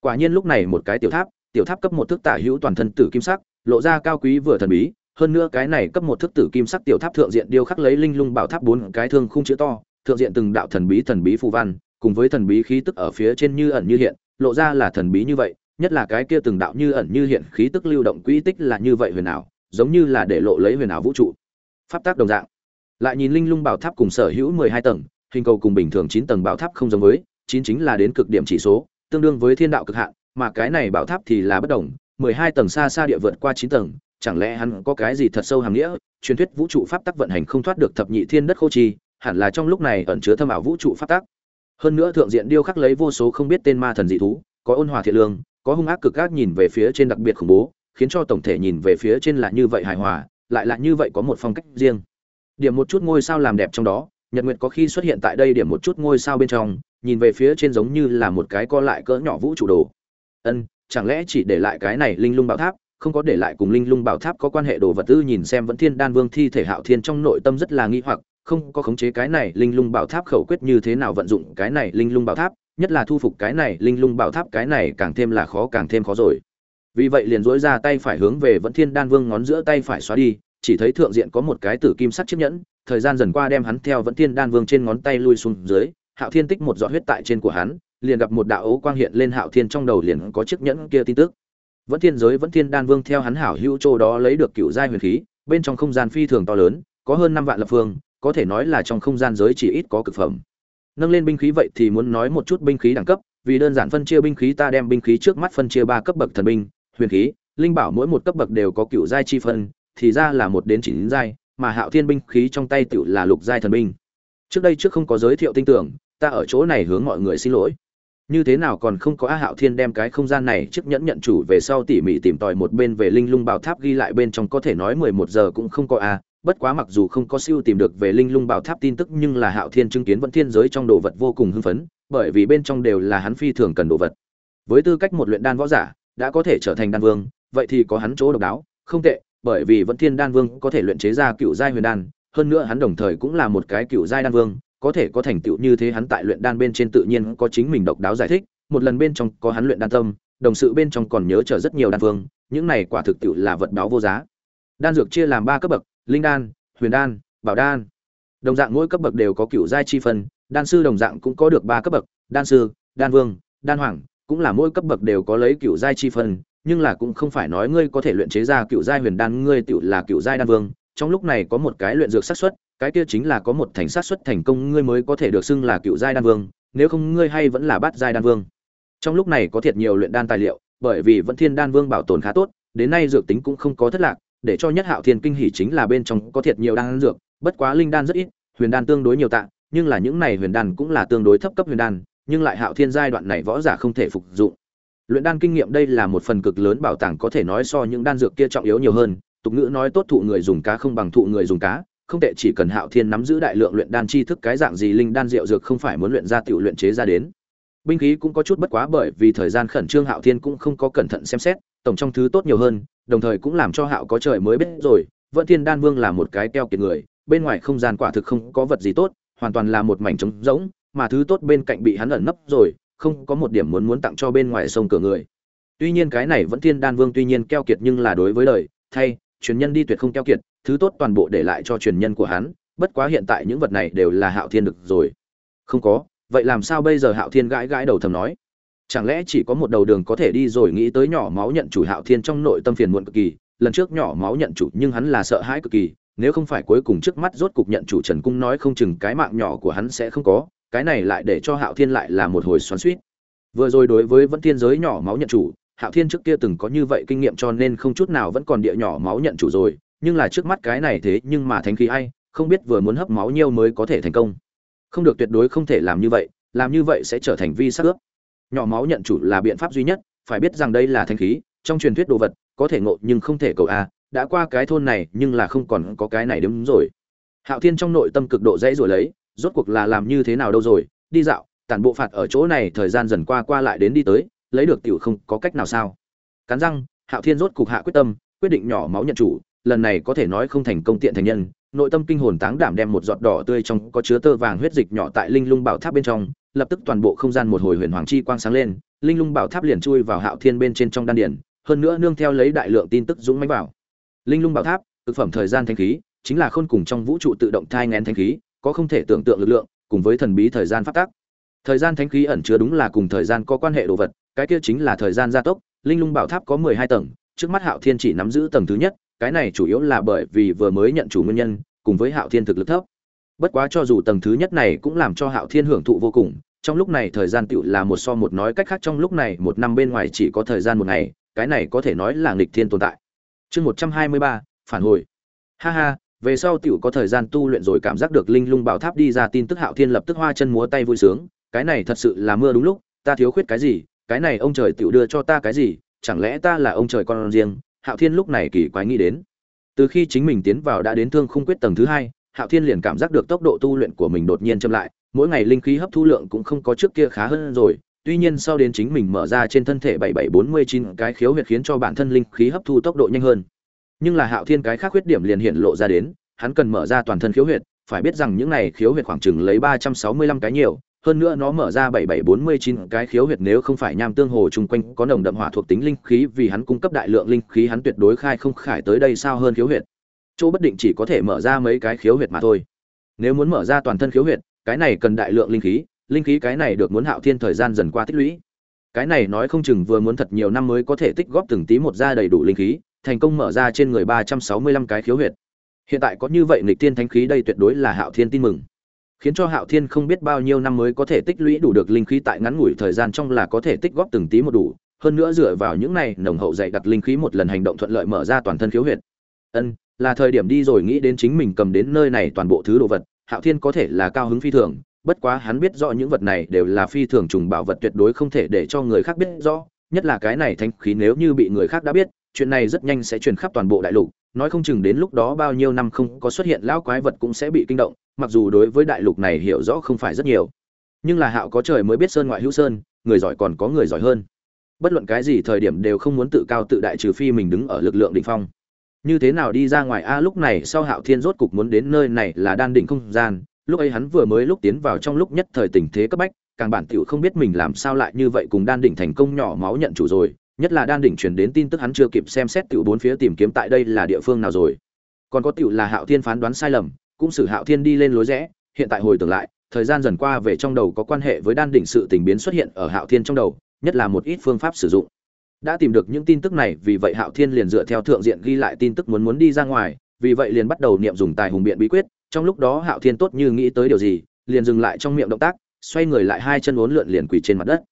Quả nhiên lúc này một cái tiểu tháp tiểu tháp cấp một thước tả hữu toàn thân tử kim sắc, lộ ra cao quý vừa thần bí. Hơn nữa cái này cấp một thức tử kim sắc tiểu tháp thượng diện điêu khắc lấy linh lung bảo tháp bốn cái thương khung chữ to thượng diện từng đạo thần bí thần bí phù văn, cùng với thần bí khí tức ở phía trên như ẩn như hiện, lộ ra là thần bí như vậy, nhất là cái kia từng đạo như ẩn như hiện khí tức lưu động quỹ tích là như vậy huyền ảo, giống như là để lộ lấy huyền ảo vũ trụ. Pháp tác đồng dạng. Lại nhìn linh lung bảo tháp cùng sở hữu mười hai tầng, hình cầu cùng bình thường chín tầng bảo tháp không giống với, chín chính là đến cực điểm chỉ số, tương đương với thiên đạo cực hạn, mà cái này bảo tháp thì là bất đồng, mười hai tầng xa xa địa vượt qua chín tầng, chẳng lẽ hắn có cái gì thật sâu hàm nghĩa, truyền thuyết vũ trụ pháp tắc vận hành không thoát được thập nhị thiên đất khô trì hẳn là trong lúc này ẩn chứa thâm ảo vũ trụ phát tác. hơn nữa thượng diện điêu khắc lấy vô số không biết tên ma thần dị thú, có ôn hòa thiện lương, có hung ác cực ác nhìn về phía trên đặc biệt khủng bố, khiến cho tổng thể nhìn về phía trên là như vậy hài hòa, lại là như vậy có một phong cách riêng. Điểm một chút ngôi sao làm đẹp trong đó, nhật nguyệt có khi xuất hiện tại đây điểm một chút ngôi sao bên trong, nhìn về phía trên giống như là một cái co lại cỡ nhỏ vũ trụ đồ. Ân, chẳng lẽ chỉ để lại cái này linh lung bảo tháp, không có để lại cùng linh lung bảo tháp có quan hệ đồ vật tư nhìn xem vẫn thiên đan vương thi thể hạo thiên trong nội tâm rất là nghi hoặc không có khống chế cái này linh lung bảo tháp khẩu quyết như thế nào vận dụng cái này linh lung bảo tháp, nhất là thu phục cái này linh lung bảo tháp, cái này càng thêm là khó, càng thêm khó rồi. Vì vậy liền dối ra tay phải hướng về vẫn thiên đan vương ngón giữa tay phải xóa đi, chỉ thấy thượng diện có một cái tử kim sắc chiếc nhẫn, thời gian dần qua đem hắn theo vẫn thiên đan vương trên ngón tay lui xuống dưới, hạo thiên tích một giọt huyết tại trên của hắn, liền gặp một đạo ấu quang hiện lên hạo thiên trong đầu liền có chiếc nhẫn kia tin tức. Vẫn thiên giới, vẫn thiên đan vương theo hắn hảo hữu châu đó lấy được cựu giai huyền khí, bên trong không gian phi thường to lớn, có hơn năm vạn lập phương có thể nói là trong không gian giới chỉ ít có cực phẩm. Nâng lên binh khí vậy thì muốn nói một chút binh khí đẳng cấp, vì đơn giản phân chia binh khí ta đem binh khí trước mắt phân chia ba cấp bậc thần binh, huyền khí, linh bảo mỗi một cấp bậc đều có cựu giai chi phân, thì ra là một đến chín giai, mà hạo thiên binh khí trong tay tựu là lục giai thần binh. Trước đây trước không có giới thiệu tin tưởng, ta ở chỗ này hướng mọi người xin lỗi. Như thế nào còn không có a hạo thiên đem cái không gian này trước nhẫn nhận chủ về sau tỉ mỉ tìm tòi một bên về linh lung bảo tháp ghi lại bên trong có thể nói mười một giờ cũng không có a bất quá mặc dù không có siêu tìm được về linh lung bảo tháp tin tức nhưng là hạo thiên chứng kiến vẫn thiên giới trong đồ vật vô cùng hưng phấn bởi vì bên trong đều là hắn phi thường cần đồ vật với tư cách một luyện đan võ giả đã có thể trở thành đan vương vậy thì có hắn chỗ độc đáo không tệ bởi vì vẫn thiên đan vương có thể luyện chế ra cựu giai huyền đan hơn nữa hắn đồng thời cũng là một cái cựu giai đan vương có thể có thành tựu như thế hắn tại luyện đan bên trên tự nhiên có chính mình độc đáo giải thích, một lần bên trong có hắn luyện đan tâm, đồng sự bên trong còn nhớ chờ rất nhiều đan vương, những này quả thực tiệu là vật đáo vô giá. Đan dược chia làm ba cấp bậc, linh đan, huyền đan, bảo đan. Đồng dạng mỗi cấp bậc đều có cựu giai chi phân, đan sư đồng dạng cũng có được ba cấp bậc, đan sư, đan vương, đan hoàng, cũng là mỗi cấp bậc đều có lấy cựu giai chi phân, nhưng là cũng không phải nói ngươi có thể luyện chế ra cựu giai huyền đan, ngươi tiểu là cựu giai đan vương, trong lúc này có một cái luyện dược xác suất, cái kia chính là có một thành sát xuất thành công ngươi mới có thể được xưng là cựu giai đan vương nếu không ngươi hay vẫn là bát giai đan vương trong lúc này có thiệt nhiều luyện đan tài liệu bởi vì vẫn thiên đan vương bảo tồn khá tốt đến nay dược tính cũng không có thất lạc để cho nhất hạo thiên kinh hỉ chính là bên trong có thiệt nhiều đan dược bất quá linh đan rất ít huyền đan tương đối nhiều tạ nhưng là những này huyền đan cũng là tương đối thấp cấp huyền đan nhưng lại hạo thiên giai đoạn này võ giả không thể phục dụng luyện đan kinh nghiệm đây là một phần cực lớn bảo tàng có thể nói so những đan dược kia trọng yếu nhiều hơn tục ngữ nói tốt thụ người dùng cá không bằng thụ người dùng cá không tệ chỉ cần Hạo Thiên nắm giữ đại lượng luyện đan chi thức cái dạng gì linh đan rượu dược không phải muốn luyện ra tiểu luyện chế ra đến. Binh khí cũng có chút bất quá bởi vì thời gian khẩn trương Hạo Thiên cũng không có cẩn thận xem xét, tổng trong thứ tốt nhiều hơn, đồng thời cũng làm cho Hạo có trời mới biết rồi, vẫn Thiên Đan Vương là một cái keo kiệt người, bên ngoài không gian quả thực không có vật gì tốt, hoàn toàn là một mảnh trống rỗng, mà thứ tốt bên cạnh bị hắn ẩn nấp rồi, không có một điểm muốn muốn tặng cho bên ngoài sông cửa người. Tuy nhiên cái này vẫn Thiên Đan Vương tuy nhiên keo kiệt nhưng là đối với lời, thay, truyền nhân đi tuyệt không keo kiệt, thứ tốt toàn bộ để lại cho truyền nhân của hắn bất quá hiện tại những vật này đều là hạo thiên được rồi không có vậy làm sao bây giờ hạo thiên gãi gãi đầu thầm nói chẳng lẽ chỉ có một đầu đường có thể đi rồi nghĩ tới nhỏ máu nhận chủ hạo thiên trong nội tâm phiền muộn cực kỳ, lần trước nhỏ máu nhận chủ nhưng hắn là sợ hãi cực kỳ, nếu không phải cuối cùng trước mắt rốt cục nhận chủ trần cung nói không chừng cái mạng nhỏ của hắn sẽ không có, cái này lại để cho hạo thiên lại là một hồi xoắn suýt vừa rồi đối với vẫn thiên giới nhỏ máu nhận chủ, hạo thiên trước kia từng có như vậy kinh nghiệm cho nên không chút nào vẫn còn địa nhỏ máu nhận chủ rồi, nhưng là trước mắt cái này thế nhưng mà thánh khí ai, không biết vừa muốn hấp máu nhiều mới có thể thành công. Không được tuyệt đối không thể làm như vậy, làm như vậy sẽ trở thành vi sắc ướp nhỏ máu nhận chủ là biện pháp duy nhất, phải biết rằng đây là thanh khí, trong truyền thuyết đồ vật, có thể ngộ nhưng không thể cầu a, đã qua cái thôn này nhưng là không còn có cái này đúng rồi. Hạo thiên trong nội tâm cực độ dễ rồi lấy, rốt cuộc là làm như thế nào đâu rồi, đi dạo, tản bộ phạt ở chỗ này thời gian dần qua qua lại đến đi tới, lấy được tiểu không có cách nào sao. Cắn răng, hạo thiên rốt cục hạ quyết tâm, quyết định nhỏ máu nhận chủ, lần này có thể nói không thành công tiện thành nhân, nội tâm kinh hồn táng đảm đem một giọt đỏ tươi trong có chứa tơ vàng huyết dịch nhỏ tại linh lung bảo tháp bên trong lập tức toàn bộ không gian một hồi huyền hoàng chi quang sáng lên linh lung bảo tháp liền chui vào hạo thiên bên trên trong đan điền, hơn nữa nương theo lấy đại lượng tin tức dũng mãnh vào. Linh lung bảo tháp thực phẩm thời gian thánh khí chính là khôn cùng trong vũ trụ tự động thai ngén thánh khí có không thể tưởng tượng lực lượng cùng với thần bí thời gian phát tác thời gian thánh khí ẩn chứa đúng là cùng thời gian có quan hệ đồ vật cái kia chính là thời gian gia tốc linh lung bảo tháp có mười hai tầng trước mắt hạo thiên chỉ nắm giữ tầng thứ nhất cái này chủ yếu là bởi vì vừa mới nhận chủ nguyên nhân cùng với hạo thiên thực lực thấp bất quá cho dù tầng thứ nhất này cũng làm cho hạo thiên hưởng thụ vô cùng, trong lúc này thời gian tựu là một so một nói cách khác trong lúc này một năm bên ngoài chỉ có thời gian một ngày, cái này có thể nói là nghịch thiên tồn tại. Chương một trăm hai mươi ba, phản hồi. Ha ha, về sau tựu có thời gian tu luyện rồi cảm giác được linh lung bảo tháp đi ra tin tức hạo thiên lập tức hoa chân múa tay vui sướng, cái này thật sự là mưa đúng lúc, ta thiếu khuyết cái gì, cái này ông trời tựu đưa cho ta cái gì, chẳng lẽ ta là ông trời con riêng? Hạo thiên lúc này kỳ quái nghĩ đến. Từ khi chính mình tiến vào đã đến thương khung quyết tầng thứ hai hạo thiên liền cảm giác được tốc độ tu luyện của mình đột nhiên chậm lại, mỗi ngày linh khí hấp thu lượng cũng không có trước kia khá hơn rồi. Tuy nhiên sau đến chính mình mở ra trên thân thể bảy bảy bốn mươi chín cái khiếu huyệt khiến cho bản thân linh khí hấp thu tốc độ nhanh hơn. Nhưng là hạo thiên cái khác khuyết điểm liền hiện lộ ra đến, hắn cần mở ra toàn thân khiếu huyệt, phải biết rằng những này khiếu huyệt khoảng chừng lấy ba trăm sáu mươi lăm cái nhiều, hơn nữa nó mở ra bảy bảy bốn mươi chín cái khiếu huyệt nếu không phải nham tương hồ chung quanh có nồng đậm hỏa thuộc tính linh khí, vì hắn cung cấp đại lượng linh khí hắn tuyệt đối khai không khải tới đây sao hơn khiếu huyệt chỗ bất định chỉ có thể mở ra mấy cái khiếu huyệt mà thôi. Nếu muốn mở ra toàn thân khiếu huyệt, cái này cần đại lượng linh khí linh khí cái này được muốn hạo thiên thời gian dần qua tích lũy. Cái này nói không chừng vừa muốn thật nhiều năm mới có thể tích góp từng tí một ra đầy đủ linh khí, thành công mở ra trên người ba trăm sáu mươi lăm cái khiếu huyệt. Hiện tại có như vậy nghịch tiên thánh khí đây tuyệt đối là hạo thiên tin mừng. Khiến cho hạo thiên không biết bao nhiêu năm mới có thể tích lũy đủ được linh khí tại ngắn ngủi thời gian trong là có thể tích góp từng tí một đủ, hơn nữa dựa vào những này nồng hậu dạy đặt linh khí một lần hành động thuận lợi mở ra toàn thân khiếu huyệt. Ân là thời điểm đi rồi nghĩ đến chính mình cầm đến nơi này toàn bộ thứ đồ vật, hạo thiên có thể là cao hứng phi thường, bất quá hắn biết rõ những vật này đều là phi thường trùng bảo vật tuyệt đối không thể để cho người khác biết rõ, nhất là cái này thanh khí nếu như bị người khác đã biết, chuyện này rất nhanh sẽ truyền khắp toàn bộ đại lục, nói không chừng đến lúc đó bao nhiêu năm không có xuất hiện lão quái vật cũng sẽ bị kinh động, mặc dù đối với đại lục này hiểu rõ không phải rất nhiều. Nhưng là hạo có trời mới biết sơn ngoại hữu sơn, người giỏi còn có người giỏi hơn. Bất luận cái gì thời điểm đều không muốn tự cao tự đại trừ phi mình đứng ở lực lượng đỉnh phong như thế nào đi ra ngoài? A, lúc này sau hạo thiên rốt cục muốn đến nơi này là đan đỉnh không gian. Lúc ấy hắn vừa mới lúc tiến vào trong lúc nhất thời tình thế cấp bách, càng bản tiểu không biết mình làm sao lại như vậy cùng đan đỉnh thành công nhỏ máu nhận chủ rồi. Nhất là đan đỉnh truyền đến tin tức hắn chưa kịp xem xét tiểu bốn phía tìm kiếm tại đây là địa phương nào rồi. Còn có tiểu là hạo thiên phán đoán sai lầm, cũng xử hạo thiên đi lên lối rẽ. Hiện tại hồi tưởng lại, thời gian dần qua về trong đầu có quan hệ với đan đỉnh sự tình biến xuất hiện ở hạo thiên trong đầu, nhất là một ít phương pháp sử dụng đã tìm được những tin tức này, vì vậy hạo thiên liền dựa theo thượng diện ghi lại tin tức muốn muốn đi ra ngoài, vì vậy liền bắt đầu niệm dùng tài hùng biện bí quyết. Trong lúc đó hạo thiên tốt như nghĩ tới điều gì, liền dừng lại trong miệng động tác, xoay người lại hai chân uốn lượn liền quỳ trên mặt đất.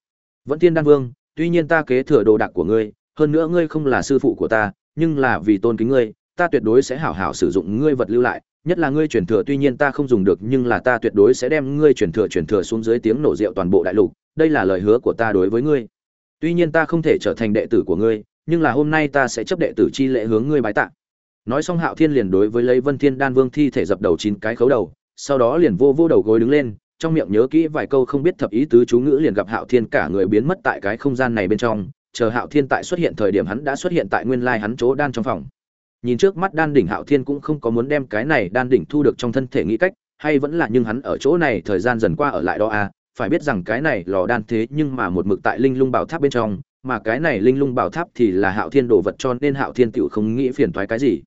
Vẫn thiên đan vương, tuy nhiên ta kế thừa đồ đạc của ngươi, hơn nữa ngươi không là sư phụ của ta, nhưng là vì tôn kính ngươi, ta tuyệt đối sẽ hảo hảo sử dụng ngươi vật lưu lại, nhất là ngươi truyền thừa tuy nhiên ta không dùng được, nhưng là ta tuyệt đối sẽ đem ngươi truyền thừa truyền thừa xuống dưới tiếng nổ rượu toàn bộ đại lục, đây là lời hứa của ta đối với ngươi tuy nhiên ta không thể trở thành đệ tử của ngươi, nhưng là hôm nay ta sẽ chấp đệ tử chi lễ hướng ngươi bái tạ. Nói xong hạo thiên liền đối với lấy vân thiên đan vương thi thể dập đầu chín cái khấu đầu, sau đó liền vô vô đầu gối đứng lên, trong miệng nhớ kỹ vài câu không biết thập ý tứ chú ngữ liền gặp hạo thiên cả người biến mất tại cái không gian này bên trong, chờ hạo thiên tại xuất hiện thời điểm hắn đã xuất hiện tại nguyên lai hắn chỗ đan trong phòng. Nhìn trước mắt đan đỉnh hạo thiên cũng không có muốn đem cái này đan đỉnh thu được trong thân thể nghĩ cách, hay vẫn là nhưng hắn ở chỗ này thời gian dần qua ở lại đó à phải biết rằng cái này lò đan thế nhưng mà một mực tại linh lung bảo tháp bên trong, mà cái này linh lung bảo tháp thì là hạo thiên đồ vật cho nên hạo thiên tựu không nghĩ phiền toái cái gì.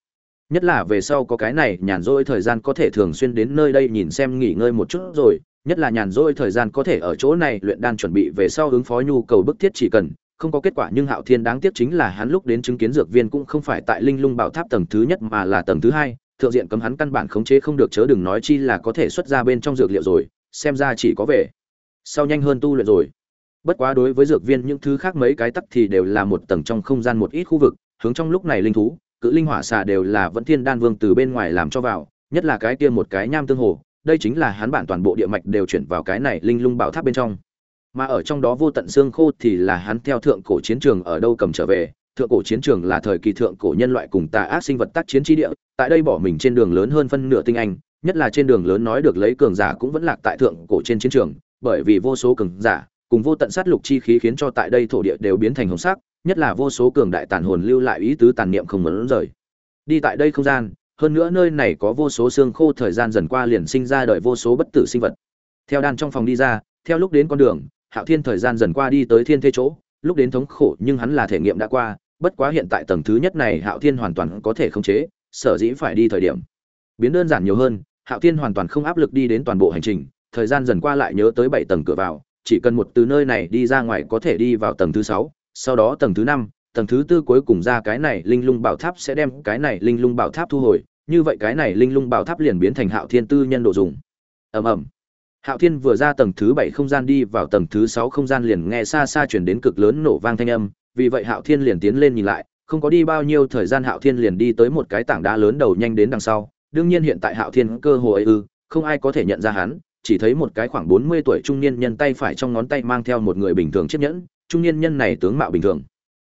Nhất là về sau có cái này nhàn rỗi thời gian có thể thường xuyên đến nơi đây nhìn xem nghỉ ngơi một chút rồi, nhất là nhàn rỗi thời gian có thể ở chỗ này luyện đan chuẩn bị về sau ứng phó nhu cầu bức thiết chỉ cần, không có kết quả nhưng hạo thiên đáng tiếc chính là hắn lúc đến chứng kiến dược viên cũng không phải tại linh lung bảo tháp tầng thứ nhất mà là tầng thứ hai, thượng diện cấm hắn căn bản khống chế không được chớ đừng nói chi là có thể xuất ra bên trong dược liệu rồi, xem ra chỉ có về sau nhanh hơn tu luyện rồi. Bất quá đối với dược viên những thứ khác mấy cái tắc thì đều là một tầng trong không gian một ít khu vực, hướng trong lúc này linh thú, cự linh hỏa xà đều là vẫn thiên đan vương từ bên ngoài làm cho vào, nhất là cái kia một cái nham tương hồ, đây chính là hắn bản toàn bộ địa mạch đều chuyển vào cái này linh lung bảo tháp bên trong. Mà ở trong đó vô tận xương khô thì là hắn theo thượng cổ chiến trường ở đâu cầm trở về, thượng cổ chiến trường là thời kỳ thượng cổ nhân loại cùng tà ác sinh vật tác chiến trí địa, tại đây bỏ mình trên đường lớn hơn phân nửa tinh anh, nhất là trên đường lớn nói được lấy cường giả cũng vẫn lạc tại thượng cổ trên chiến trường bởi vì vô số cường giả cùng vô tận sát lục chi khí khiến cho tại đây thổ địa đều biến thành hồng sắc, nhất là vô số cường đại tàn hồn lưu lại ý tứ tàn niệm không muốn rời. Đi tại đây không gian, hơn nữa nơi này có vô số xương khô thời gian dần qua liền sinh ra đợi vô số bất tử sinh vật. Theo đan trong phòng đi ra, theo lúc đến con đường, hạo thiên thời gian dần qua đi tới thiên thế chỗ, lúc đến thống khổ nhưng hắn là thể nghiệm đã qua, bất quá hiện tại tầng thứ nhất này hạo thiên hoàn toàn có thể khống chế, sở dĩ phải đi thời điểm. Biến đơn giản nhiều hơn, hạo thiên hoàn toàn không áp lực đi đến toàn bộ hành trình thời gian dần qua lại nhớ tới bảy tầng cửa vào, chỉ cần một từ nơi này đi ra ngoài có thể đi vào tầng thứ sáu, sau đó tầng thứ năm, tầng thứ tư cuối cùng ra cái này linh lung bảo tháp sẽ đem cái này linh lung bảo tháp thu hồi, như vậy cái này linh lung bảo tháp liền biến thành hạo thiên tư nhân đồ dùng. Ầm ầm. Hạo thiên vừa ra tầng thứ bảy không gian đi vào tầng thứ sáu không gian liền nghe xa xa chuyển đến cực lớn nổ vang thanh âm, vì vậy hạo thiên liền tiến lên nhìn lại, không có đi bao nhiêu thời gian hạo thiên liền đi tới một cái tảng đá lớn đầu nhanh đến đằng sau, đương nhiên hiện tại hạo thiên cơ hồ ấy ư, không ai có thể nhận ra hắn chỉ thấy một cái khoảng bốn mươi tuổi trung niên nhân tay phải trong ngón tay mang theo một người bình thường chiếc nhẫn, trung niên nhân này tướng mạo bình thường.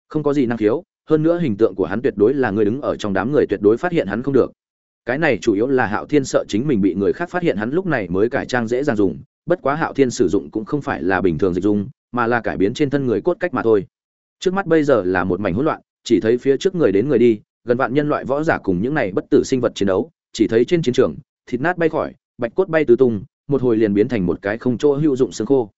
Không có gì năng khiếu, hơn nữa hình tượng của hắn tuyệt đối là người đứng ở trong đám người tuyệt đối phát hiện hắn không được. Cái này chủ yếu là hạo thiên sợ chính mình bị người khác phát hiện hắn lúc này mới cải trang dễ dàng dùng, bất quá hạo thiên sử dụng cũng không phải là bình thường dịch dung, mà là cải biến trên thân người cốt cách mà thôi. Trước mắt bây giờ là một mảnh hỗn loạn, chỉ thấy phía trước người đến người đi, gần vạn nhân loại võ giả cùng những này bất tử sinh vật chiến đấu, chỉ thấy trên chiến trường, thịt nát bay khỏi, bạch cốt bay tứ tung một hồi liền biến thành một cái không chỗ hữu dụng xương khô.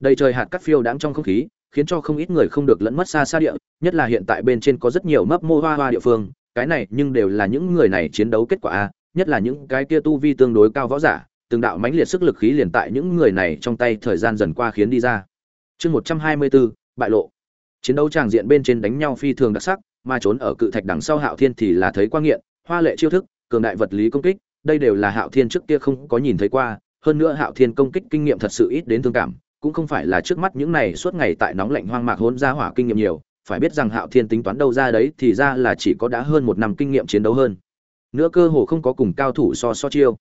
Đầy trời hạt cắt phiêu đáng trong không khí, khiến cho không ít người không được lẫn mất xa xa địa, nhất là hiện tại bên trên có rất nhiều mấp mô hoa hoa địa phương, cái này nhưng đều là những người này chiến đấu kết quả a, nhất là những cái kia tu vi tương đối cao võ giả, từng đạo mãnh liệt sức lực khí liền tại những người này trong tay thời gian dần qua khiến đi ra. Chương một trăm hai mươi bốn, bại lộ. Chiến đấu tràng diện bên trên đánh nhau phi thường đặc sắc, mà trốn ở cự thạch đằng sau hạo thiên thì là thấy quang nghiện, hoa lệ chiêu thức, cường đại vật lý công kích, đây đều là hạo thiên trước kia không có nhìn thấy qua hơn nữa hạo thiên công kích kinh nghiệm thật sự ít đến thương cảm, cũng không phải là trước mắt những này suốt ngày tại nóng lạnh hoang mạc hôn ra hỏa kinh nghiệm nhiều, phải biết rằng hạo thiên tính toán đâu ra đấy thì ra là chỉ có đã hơn một năm kinh nghiệm chiến đấu hơn. Nữa cơ hồ không có cùng cao thủ so so chiêu.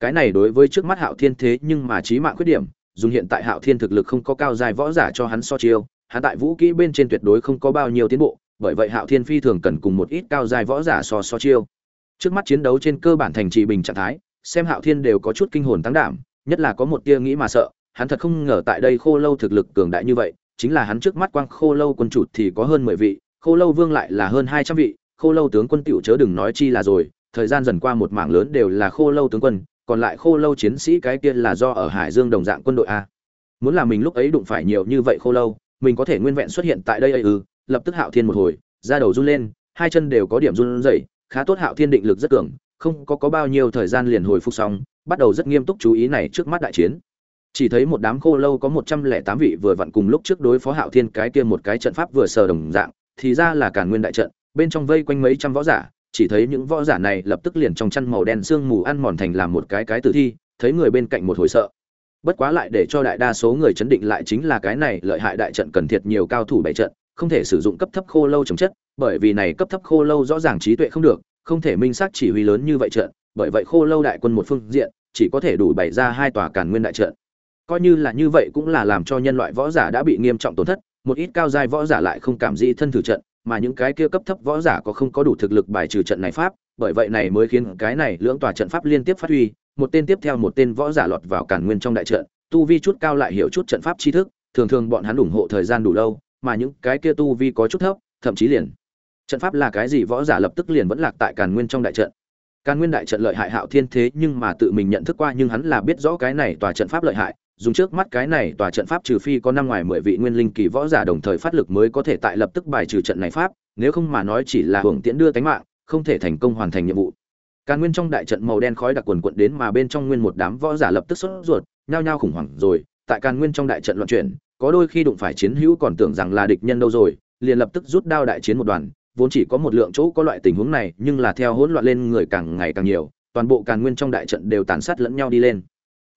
Cái này đối với trước mắt hạo thiên thế nhưng mà trí mạng khuyết điểm dùng hiện tại hạo thiên thực lực không có cao dài võ giả cho hắn so chiêu, hắn tại vũ kỹ bên trên tuyệt đối không có bao nhiêu tiến bộ, bởi vậy hạo thiên phi thường cần cùng một ít cao dài võ giả so so chiêu. Trước mắt chiến đấu trên cơ bản thành trì bình trạng thái xem hạo thiên đều có chút kinh hồn tăng đảm, nhất là có một tia nghĩ mà sợ, hắn thật không ngờ tại đây khô lâu thực lực cường đại như vậy, chính là hắn trước mắt quang khô lâu quân chủ thì có hơn mười vị, khô lâu vương lại là hơn hai trăm vị, khô lâu tướng quân tiểu chớ đừng nói chi là rồi, thời gian dần qua một mảng lớn đều là khô lâu tướng quân, còn lại khô lâu chiến sĩ cái kia là do ở hải dương đồng dạng quân đội a. Muốn là mình lúc ấy đụng phải nhiều như vậy khô lâu, mình có thể nguyên vẹn xuất hiện tại đây ư, lập tức hạo thiên một hồi, da đầu run lên, hai chân đều có điểm run rẩy, khá tốt hạo thiên định lực rất cường không có có bao nhiêu thời gian liền hồi phục xong, bắt đầu rất nghiêm túc chú ý này trước mắt đại chiến. Chỉ thấy một đám khô lâu có một trăm lẻ tám vị vừa vặn cùng lúc trước đối phó hạo thiên cái kia một cái trận pháp vừa sờ đồng dạng, thì ra là cả nguyên đại trận, bên trong vây quanh mấy trăm võ giả, chỉ thấy những võ giả này lập tức liền trong chăn màu đen sương mù ăn mòn thành làm một cái cái tử thi, thấy người bên cạnh một hồi sợ. Bất quá lại để cho đại đa số người chấn định lại chính là cái này lợi hại đại trận cần thiệt nhiều cao thủ bảy trận, không thể sử dụng cấp thấp khô lâu chống chất, bởi vì này cấp thấp khô lâu rõ ràng trí tuệ không được không thể minh xác chỉ huy lớn như vậy trận, bởi vậy khô lâu đại quân một phương diện, chỉ có thể đủ bày ra hai tòa càn nguyên đại trận. Coi như là như vậy cũng là làm cho nhân loại võ giả đã bị nghiêm trọng tổn thất, một ít cao giai võ giả lại không cảm dị thân thử trận, mà những cái kia cấp thấp võ giả có không có đủ thực lực bài trừ trận này pháp, bởi vậy này mới khiến cái này lưỡng tòa trận pháp liên tiếp phát huy, một tên tiếp theo một tên võ giả lọt vào càn nguyên trong đại trận, tu vi chút cao lại hiểu chút trận pháp tri thức, thường thường bọn hắn ủng hộ thời gian đủ lâu, mà những cái kia tu vi có chút thấp, thậm chí liền trận pháp là cái gì võ giả lập tức liền vẫn lạc tại càn nguyên trong đại trận. Càn nguyên đại trận lợi hại hạo thiên thế nhưng mà tự mình nhận thức qua nhưng hắn là biết rõ cái này tòa trận pháp lợi hại, dùng trước mắt cái này tòa trận pháp trừ phi có năm ngoài mười vị nguyên linh kỳ võ giả đồng thời phát lực mới có thể tại lập tức bài trừ trận này pháp, nếu không mà nói chỉ là hưởng tiễn đưa tánh mạng, không thể thành công hoàn thành nhiệm vụ. Càn nguyên trong đại trận màu đen khói đặc quần quận đến mà bên trong nguyên một đám võ giả lập tức sốt ruột, nhao nhao khủng hoảng rồi, tại càn nguyên trong đại trận loạn chuyển, có đôi khi đụng phải chiến hữu còn tưởng rằng là địch nhân đâu rồi, liền lập tức rút đao đại chiến một đoàn vốn chỉ có một lượng chỗ có loại tình huống này, nhưng là theo hỗn loạn lên người càng ngày càng nhiều, toàn bộ càn nguyên trong đại trận đều tàn sát lẫn nhau đi lên.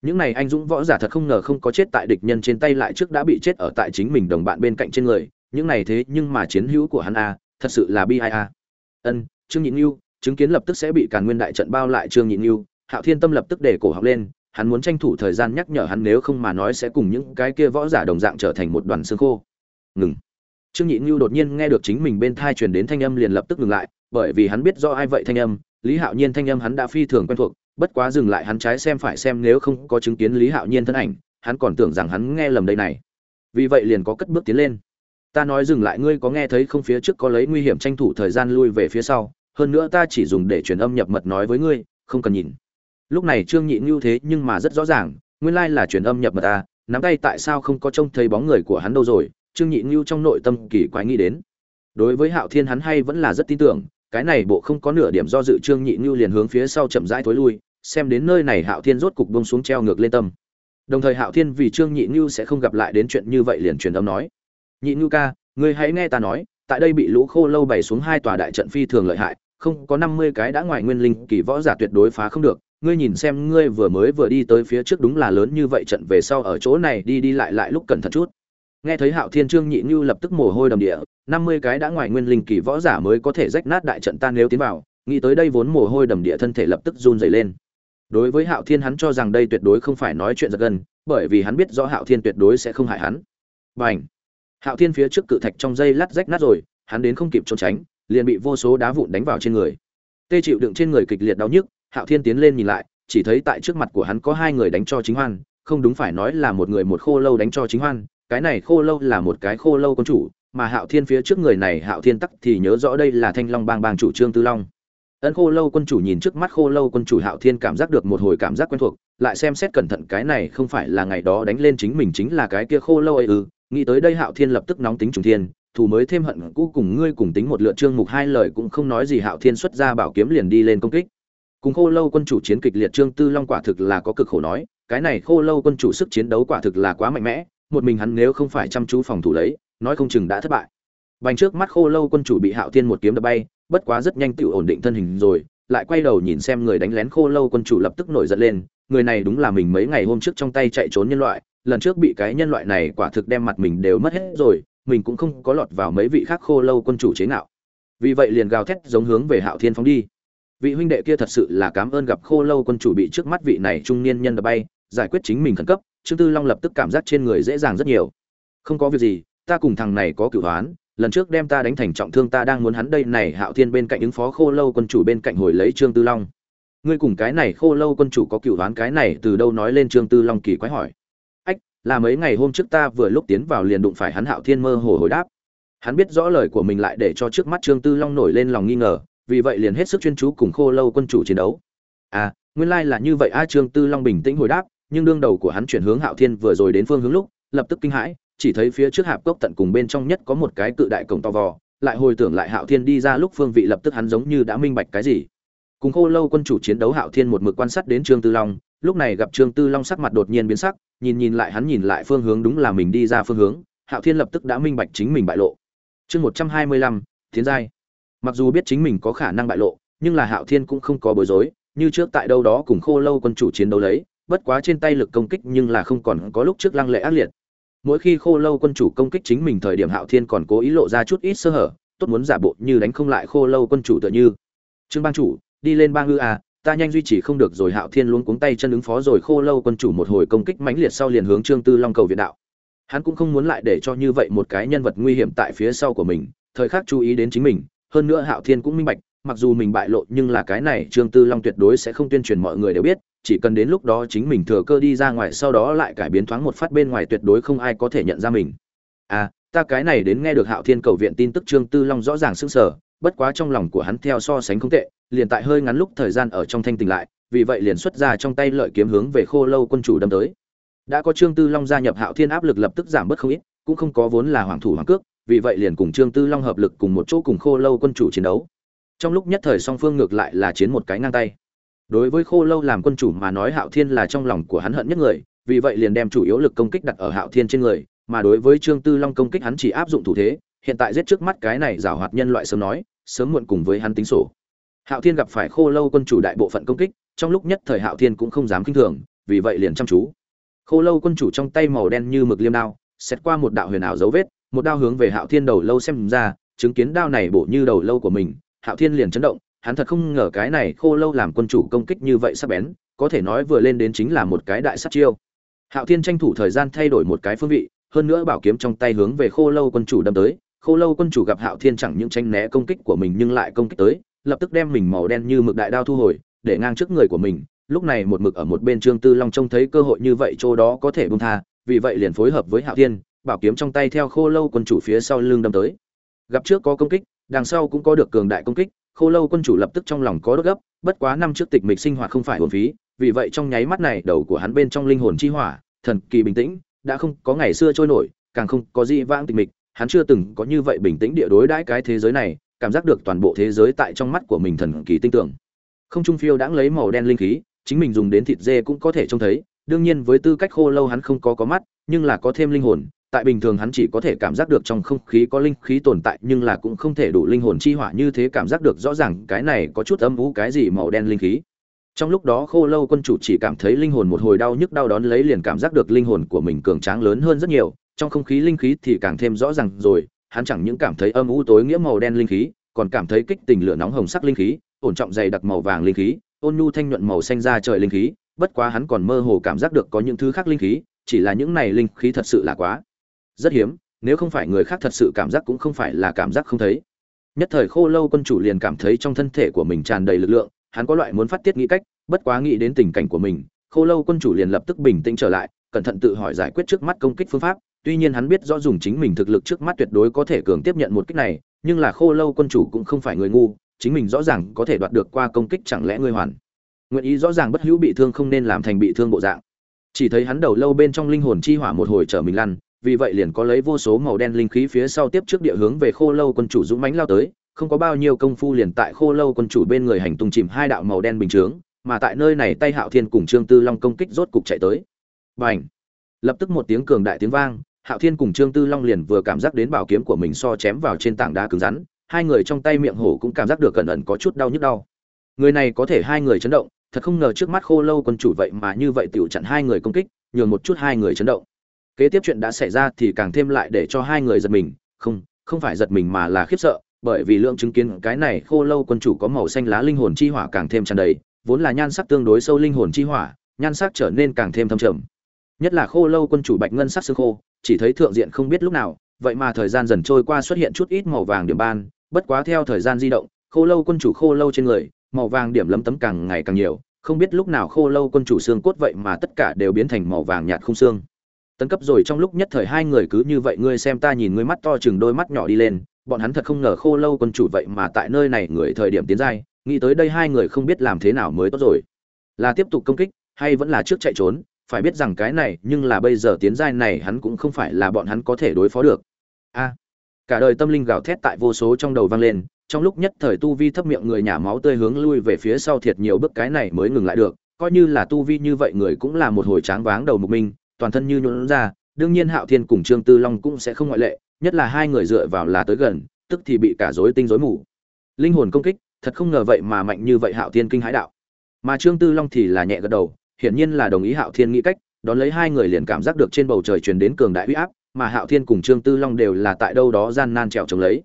Những này anh dũng võ giả thật không ngờ không có chết tại địch nhân trên tay lại trước đã bị chết ở tại chính mình đồng bạn bên cạnh trên người, những này thế nhưng mà chiến hữu của hắn a, thật sự là bi ai a. Ân, trương nhịn yêu chứng kiến lập tức sẽ bị càn nguyên đại trận bao lại trương nhịn yêu hạo thiên tâm lập tức để cổ học lên, hắn muốn tranh thủ thời gian nhắc nhở hắn nếu không mà nói sẽ cùng những cái kia võ giả đồng dạng trở thành một đoàn xương khô. Ngừng trương nhị yêu đột nhiên nghe được chính mình bên thai truyền đến thanh âm liền lập tức ngừng lại, bởi vì hắn biết do ai vậy thanh âm, lý hạo nhiên thanh âm hắn đã phi thường quen thuộc, bất quá dừng lại hắn trái xem phải xem nếu không có chứng kiến lý hạo nhiên thân ảnh, hắn còn tưởng rằng hắn nghe lầm đây này. Vì vậy liền có cất bước tiến lên. Ta nói dừng lại ngươi có nghe thấy không phía trước có lấy nguy hiểm tranh thủ thời gian lui về phía sau, hơn nữa ta chỉ dùng để truyền âm nhập mật nói với ngươi, không cần nhìn. Lúc này trương nhị ngưu thế nhưng mà rất rõ ràng, nguyên lai là truyền âm nhập mật ta nắm tay tại sao không có trông thấy bóng người của hắn đâu rồi trương nhị ngưu trong nội tâm kỳ quái nghĩ đến. Đối với hạo thiên hắn hay vẫn là rất tin tưởng, cái này bộ không có nửa điểm do dự trương nhị ngưu liền hướng phía sau chậm rãi thối lui, xem đến nơi này hạo thiên rốt cục bông xuống treo ngược lên tâm. Đồng thời hạo thiên vì trương nhị ngưu sẽ không gặp lại đến chuyện như vậy liền truyền âm nói. Nhị ngưu ca, ngươi hãy nghe ta nói, tại đây bị lũ khô lâu bày xuống hai tòa đại trận phi thường lợi hại, không có năm mươi cái đã ngoài nguyên linh kỳ võ giả tuyệt đối phá không được. Ngươi nhìn xem ngươi vừa mới vừa đi tới phía trước đúng là lớn như vậy trận về sau ở chỗ này đi đi lại lại lúc cẩn thận chút nghe thấy hạo thiên trương nhị như lập tức mồ hôi đầm địa, năm mươi cái đã ngoài nguyên linh kỳ võ giả mới có thể rách nát đại trận tan nếu tiến vào, nghĩ tới đây vốn mồ hôi đầm địa thân thể lập tức run dày lên. Đối với hạo thiên hắn cho rằng đây tuyệt đối không phải nói chuyện giật gân, bởi vì hắn biết rõ hạo thiên tuyệt đối sẽ không hại hắn. B à n h hạo thiên phía trước cự thạch trong dây lát rách nát rồi, hắn đến không kịp trốn tránh, liền bị vô số đá vụn đánh vào trên người. Tê chịu đựng trên người kịch liệt đau nhức, hạo thiên tiến lên nhìn lại, chỉ thấy tại trước mặt của hắn có hai người đánh cho chính hoan, không đúng phải nói là một người một khô lâu đánh cho chính hoan cái này khô lâu là một cái khô lâu quân chủ, mà hạo thiên phía trước người này hạo thiên tắc thì nhớ rõ đây là thanh long bang bang chủ trương tư long. Ấn khô lâu quân chủ nhìn trước mắt khô lâu quân chủ hạo thiên cảm giác được một hồi cảm giác quen thuộc, lại xem xét cẩn thận cái này không phải là ngày đó đánh lên chính mình chính là cái kia khô lâu ấy ư, nghĩ tới đây hạo thiên lập tức nóng tính trùng thiên, thù mới thêm hận cũ cùng ngươi cùng tính một lượt trương mục hai lời cũng không nói gì hạo thiên xuất ra bảo kiếm liền đi lên công kích. Cùng khô lâu quân chủ chiến kịch liệt trương tư long quả thực là có cực khổ nói, cái này khô lâu quân chủ sức chiến đấu quả thực là quá mạnh mẽ một mình hắn nếu không phải chăm chú phòng thủ lấy, nói không chừng đã thất bại. Bành trước mắt khô lâu quân chủ bị hạo thiên một kiếm đập bay, bất quá rất nhanh tự ổn định thân hình rồi, lại quay đầu nhìn xem người đánh lén khô lâu quân chủ lập tức nổi giận lên, người này đúng là mình mấy ngày hôm trước trong tay chạy trốn nhân loại, lần trước bị cái nhân loại này quả thực đem mặt mình đều mất hết rồi, mình cũng không có lọt vào mấy vị khác khô lâu quân chủ chế ngạo. Vì vậy liền gào thét giống hướng về hạo thiên phóng đi. Vị huynh đệ kia thật sự là cảm ơn gặp khô lâu quân chủ bị trước mắt vị này trung niên nhân đập bay, giải quyết chính mình khẩn cấp trương tư long lập tức cảm giác trên người dễ dàng rất nhiều. Không có việc gì, ta cùng thằng này có cửu hoán, lần trước đem ta đánh thành trọng thương ta đang muốn hắn đây này hạo thiên bên cạnh ứng phó khô lâu quân chủ bên cạnh hồi lấy trương tư long. Ngươi cùng cái này khô lâu quân chủ có cửu hoán cái này từ đâu nói lên trương tư long kỳ quái hỏi. Ách, là mấy ngày hôm trước ta vừa lúc tiến vào liền đụng phải hắn hạo thiên mơ hồ hồi đáp. Hắn biết rõ lời của mình lại để cho trước mắt trương tư long nổi lên lòng nghi ngờ, vì vậy liền hết sức chuyên chú cùng khô lâu quân chủ chiến đấu. À nguyên lai là như vậy a, trương tư long bình tĩnh hồi đáp nhưng đương đầu của hắn chuyển hướng hạo thiên vừa rồi đến phương hướng lúc, lập tức kinh hãi, chỉ thấy phía trước hạp cốc tận cùng bên trong nhất có một cái cự đại cổng to vò, lại hồi tưởng lại hạo thiên đi ra lúc phương vị lập tức hắn giống như đã minh bạch cái gì. Cùng khô lâu quân chủ chiến đấu hạo thiên một mực quan sát đến trương tư long, lúc này gặp trương tư long sắc mặt đột nhiên biến sắc, nhìn nhìn lại hắn nhìn lại phương hướng đúng là mình đi ra phương hướng, hạo thiên lập tức đã minh bạch chính mình bại lộ. Chương một trăm hai mươi lăm giai. Mặc dù biết chính mình có khả năng bại lộ, nhưng là hạo thiên cũng không có bối rối, như trước tại đâu đó cùng khô lâu quân chủ chiến đấu lấy bất quá trên tay lực công kích nhưng là không còn có lúc trước lăng lệ ác liệt. Mỗi khi khô lâu quân chủ công kích chính mình thời điểm hạo thiên còn cố ý lộ ra chút ít sơ hở, tốt muốn giả bộ như đánh không lại khô lâu quân chủ tựa như. Trương bang chủ, đi lên bang hư à ta nhanh duy trì không được rồi hạo thiên luống cuống tay chân ứng phó rồi khô lâu quân chủ một hồi công kích mãnh liệt sau liền hướng trương tư long cầu viện đạo. Hắn cũng không muốn lại để cho như vậy một cái nhân vật nguy hiểm tại phía sau của mình, thời khắc chú ý đến chính mình, hơn nữa hạo thiên cũng minh bạch, mặc dù mình bại lộ nhưng là cái này trương tư long tuyệt đối sẽ không tuyên truyền mọi người đều biết chỉ cần đến lúc đó chính mình thừa cơ đi ra ngoài, sau đó lại cải biến thoáng một phát bên ngoài tuyệt đối không ai có thể nhận ra mình. À ta cái này đến nghe được hạo thiên cầu viện tin tức trương tư long rõ ràng sững sờ, bất quá trong lòng của hắn theo so sánh không tệ, liền tại hơi ngắn lúc thời gian ở trong thanh tỉnh lại, vì vậy liền xuất ra trong tay lợi kiếm hướng về khô lâu quân chủ đâm tới. Đã có trương tư long gia nhập hạo thiên áp lực lập tức giảm bớt không ít, cũng không có vốn là hoàng thủ hoàng cước, vì vậy liền cùng trương tư long hợp lực cùng một chỗ cùng khô lâu quân chủ chiến đấu. Trong lúc nhất thời song phương ngược lại là chiến một cái ngang tay đối với khô lâu làm quân chủ mà nói hạo thiên là trong lòng của hắn hận nhất người, vì vậy liền đem chủ yếu lực công kích đặt ở hạo thiên trên người, mà đối với trương tư long công kích hắn chỉ áp dụng thủ thế, hiện tại giết trước mắt cái này giảo hoạt nhân loại sớm nói, sớm muộn cùng với hắn tính sổ. Hạo thiên gặp phải khô lâu quân chủ đại bộ phận công kích, trong lúc nhất thời hạo thiên cũng không dám kinh thường, vì vậy liền chăm chú. Khô lâu quân chủ trong tay màu đen như mực liêm đao xét qua một đạo huyền ảo dấu vết, một đao hướng về hạo thiên đầu lâu xem ra, chứng kiến đao này bổ như đầu lâu của mình, hạo thiên liền chấn động hắn thật không ngờ cái này khô lâu làm quân chủ công kích như vậy sắc bén, có thể nói vừa lên đến chính là một cái đại sát chiêu. Hạo thiên tranh thủ thời gian thay đổi một cái phương vị, hơn nữa bảo kiếm trong tay hướng về khô lâu quân chủ đâm tới. Khô lâu quân chủ gặp hạo thiên chẳng những tranh né công kích của mình nhưng lại công kích tới, lập tức đem mình màu đen như mực đại đao thu hồi, để ngang trước người của mình. Lúc này một mực ở một bên trương tư long trông thấy cơ hội như vậy chỗ đó có thể bung tha, vì vậy liền phối hợp với hạo thiên, bảo kiếm trong tay theo khô lâu quân chủ phía sau lưng đâm tới. Gặp trước có công kích, đằng sau cũng có được cường đại công kích khô lâu quân chủ lập tức trong lòng có đốt gấp, bất quá năm trước tịch mịch sinh hoạt không phải hồn phí, vì vậy trong nháy mắt này đầu của hắn bên trong linh hồn chi hỏa, thần kỳ bình tĩnh, đã không có ngày xưa trôi nổi, càng không có gì vãng tịch mịch, hắn chưa từng có như vậy bình tĩnh địa đối đãi cái thế giới này, cảm giác được toàn bộ thế giới tại trong mắt của mình thần kỳ tinh tưởng không trung phiêu đãng lấy màu đen linh khí, chính mình dùng đến thịt dê cũng có thể trông thấy, đương nhiên với tư cách khô lâu hắn không có có mắt, nhưng là có thêm linh hồn tại bình thường hắn chỉ có thể cảm giác được trong không khí có linh khí tồn tại, nhưng là cũng không thể đủ linh hồn chi hỏa như thế cảm giác được rõ ràng cái này có chút âm u cái gì màu đen linh khí. Trong lúc đó khô lâu quân chủ chỉ cảm thấy linh hồn một hồi đau nhức đau đón lấy liền cảm giác được linh hồn của mình cường tráng lớn hơn rất nhiều, trong không khí linh khí thì càng thêm rõ ràng rồi, hắn chẳng những cảm thấy âm u tối nghĩa màu đen linh khí, còn cảm thấy kích tình lửa nóng hồng sắc linh khí, ổn trọng dày đặc màu vàng linh khí, ôn nhu thanh nhuận màu xanh ra trời linh khí, bất quá hắn còn mơ hồ cảm giác được có những thứ khác linh khí, chỉ là những này linh khí thật sự là quá rất hiếm, nếu không phải người khác thật sự cảm giác cũng không phải là cảm giác không thấy. Nhất thời khô lâu quân chủ liền cảm thấy trong thân thể của mình tràn đầy lực lượng, hắn có loại muốn phát tiết nghĩ cách, bất quá nghĩ đến tình cảnh của mình, khô lâu quân chủ liền lập tức bình tĩnh trở lại, cẩn thận tự hỏi giải quyết trước mắt công kích phương pháp, tuy nhiên hắn biết rõ dùng chính mình thực lực trước mắt tuyệt đối có thể cường tiếp nhận một kích này, nhưng là khô lâu quân chủ cũng không phải người ngu, chính mình rõ ràng có thể đoạt được qua công kích chẳng lẽ ngươi hoàn. Nguyện ý rõ ràng bất hữu bị thương không nên làm thành bị thương bộ dạng. Chỉ thấy hắn đầu lâu bên trong linh hồn chi hỏa một hồi trở mình lăn vì vậy liền có lấy vô số màu đen linh khí phía sau tiếp trước địa hướng về khô lâu quân chủ dũng mãnh lao tới, không có bao nhiêu công phu liền tại khô lâu quân chủ bên người hành tung chìm hai đạo màu đen bình chướng, mà tại nơi này tay hạo thiên cùng trương tư long công kích rốt cục chạy tới. Bành! Lập tức một tiếng cường đại tiếng vang, hạo thiên cùng trương tư long liền vừa cảm giác đến bảo kiếm của mình so chém vào trên tảng đá cứng rắn, hai người trong tay miệng hổ cũng cảm giác được cẩn ẩn có chút đau nhức đau. Người này có thể hai người chấn động, thật không ngờ trước mắt khô lâu quân chủ vậy mà như vậy tiểu chặn hai người công kích, nhường một chút hai người chấn động kế tiếp chuyện đã xảy ra thì càng thêm lại để cho hai người giật mình. Không không phải giật mình mà là khiếp sợ, bởi vì lượng chứng kiến cái này khô lâu quân chủ có màu xanh lá linh hồn chi hỏa càng thêm tràn đầy, vốn là nhan sắc tương đối sâu linh hồn chi hỏa, nhan sắc trở nên càng thêm thâm trầm. Nhất là khô lâu quân chủ bạch ngân sắc xương khô, chỉ thấy thượng diện không biết lúc nào, vậy mà thời gian dần trôi qua xuất hiện chút ít màu vàng điểm ban, bất quá theo thời gian di động, khô lâu quân chủ khô lâu trên người, màu vàng điểm lấm tấm càng ngày càng nhiều, không biết lúc nào khô lâu quân chủ xương cốt vậy mà tất cả đều biến thành màu vàng nhạt không xương tấn cấp rồi trong lúc nhất thời hai người cứ như vậy, ngươi xem ta nhìn ngươi mắt to chừng đôi mắt nhỏ đi lên, bọn hắn thật không ngờ khô lâu quân chủ vậy mà tại nơi này người thời điểm tiến giai, nghĩ tới đây hai người không biết làm thế nào mới tốt rồi. Là tiếp tục công kích, hay vẫn là trước chạy trốn, phải biết rằng cái này, nhưng là bây giờ tiến giai này hắn cũng không phải là bọn hắn có thể đối phó được. A, cả đời tâm linh gào thét tại vô số trong đầu vang lên, trong lúc nhất thời tu vi thấp miệng người nhà máu tươi hướng lui về phía sau thiệt nhiều bước cái này mới ngừng lại được, coi như là tu vi như vậy người cũng là một hồi tráng váng đầu mục minh toàn thân như nhuộn ra, đương nhiên hạo thiên cùng trương tư long cũng sẽ không ngoại lệ, nhất là hai người dựa vào là tới gần, tức thì bị cả rối tinh rối mù. Linh hồn công kích, thật không ngờ vậy mà mạnh như vậy hạo thiên kinh hãi đạo. Mà trương tư long thì là nhẹ gật đầu, hiển nhiên là đồng ý hạo thiên nghĩ cách, đón lấy hai người liền cảm giác được trên bầu trời truyền đến cường đại uy áp, mà hạo thiên cùng trương tư long đều là tại đâu đó gian nan trèo chống lấy.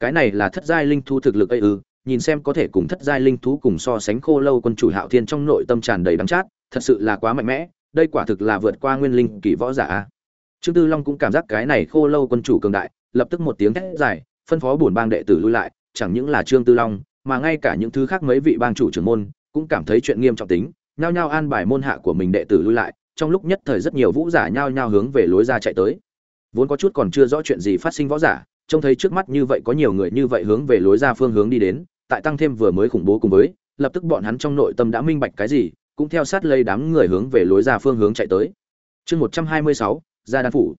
Cái này là thất giai linh thú thực lực ấy ư, nhìn xem có thể cùng thất giai linh thú cùng so sánh khô lâu quân chủ hạo thiên trong nội tâm tràn đầy đắng chát, thật sự là quá mạnh mẽ đây quả thực là vượt qua nguyên linh kỳ võ giả trương tư long cũng cảm giác cái này khô lâu quân chủ cường đại, lập tức một tiếng thét dài, phân phó bổn bang đệ tử lui lại, chẳng những là trương tư long, mà ngay cả những thứ khác mấy vị bang chủ trưởng môn cũng cảm thấy chuyện nghiêm trọng tính, nhao nhao an bài môn hạ của mình đệ tử lui lại, trong lúc nhất thời rất nhiều vũ giả nhao nhao hướng về lối ra chạy tới. Vốn có chút còn chưa rõ chuyện gì phát sinh võ giả, trông thấy trước mắt như vậy có nhiều người như vậy hướng về lối ra phương hướng đi đến, tại tăng thêm vừa mới khủng bố cùng với, lập tức bọn hắn trong nội tâm đã minh bạch cái gì cũng theo sát lây đám người hướng về lối ra phương hướng chạy tới. Chương một trăm hai mươi sáu, gia đan phủ.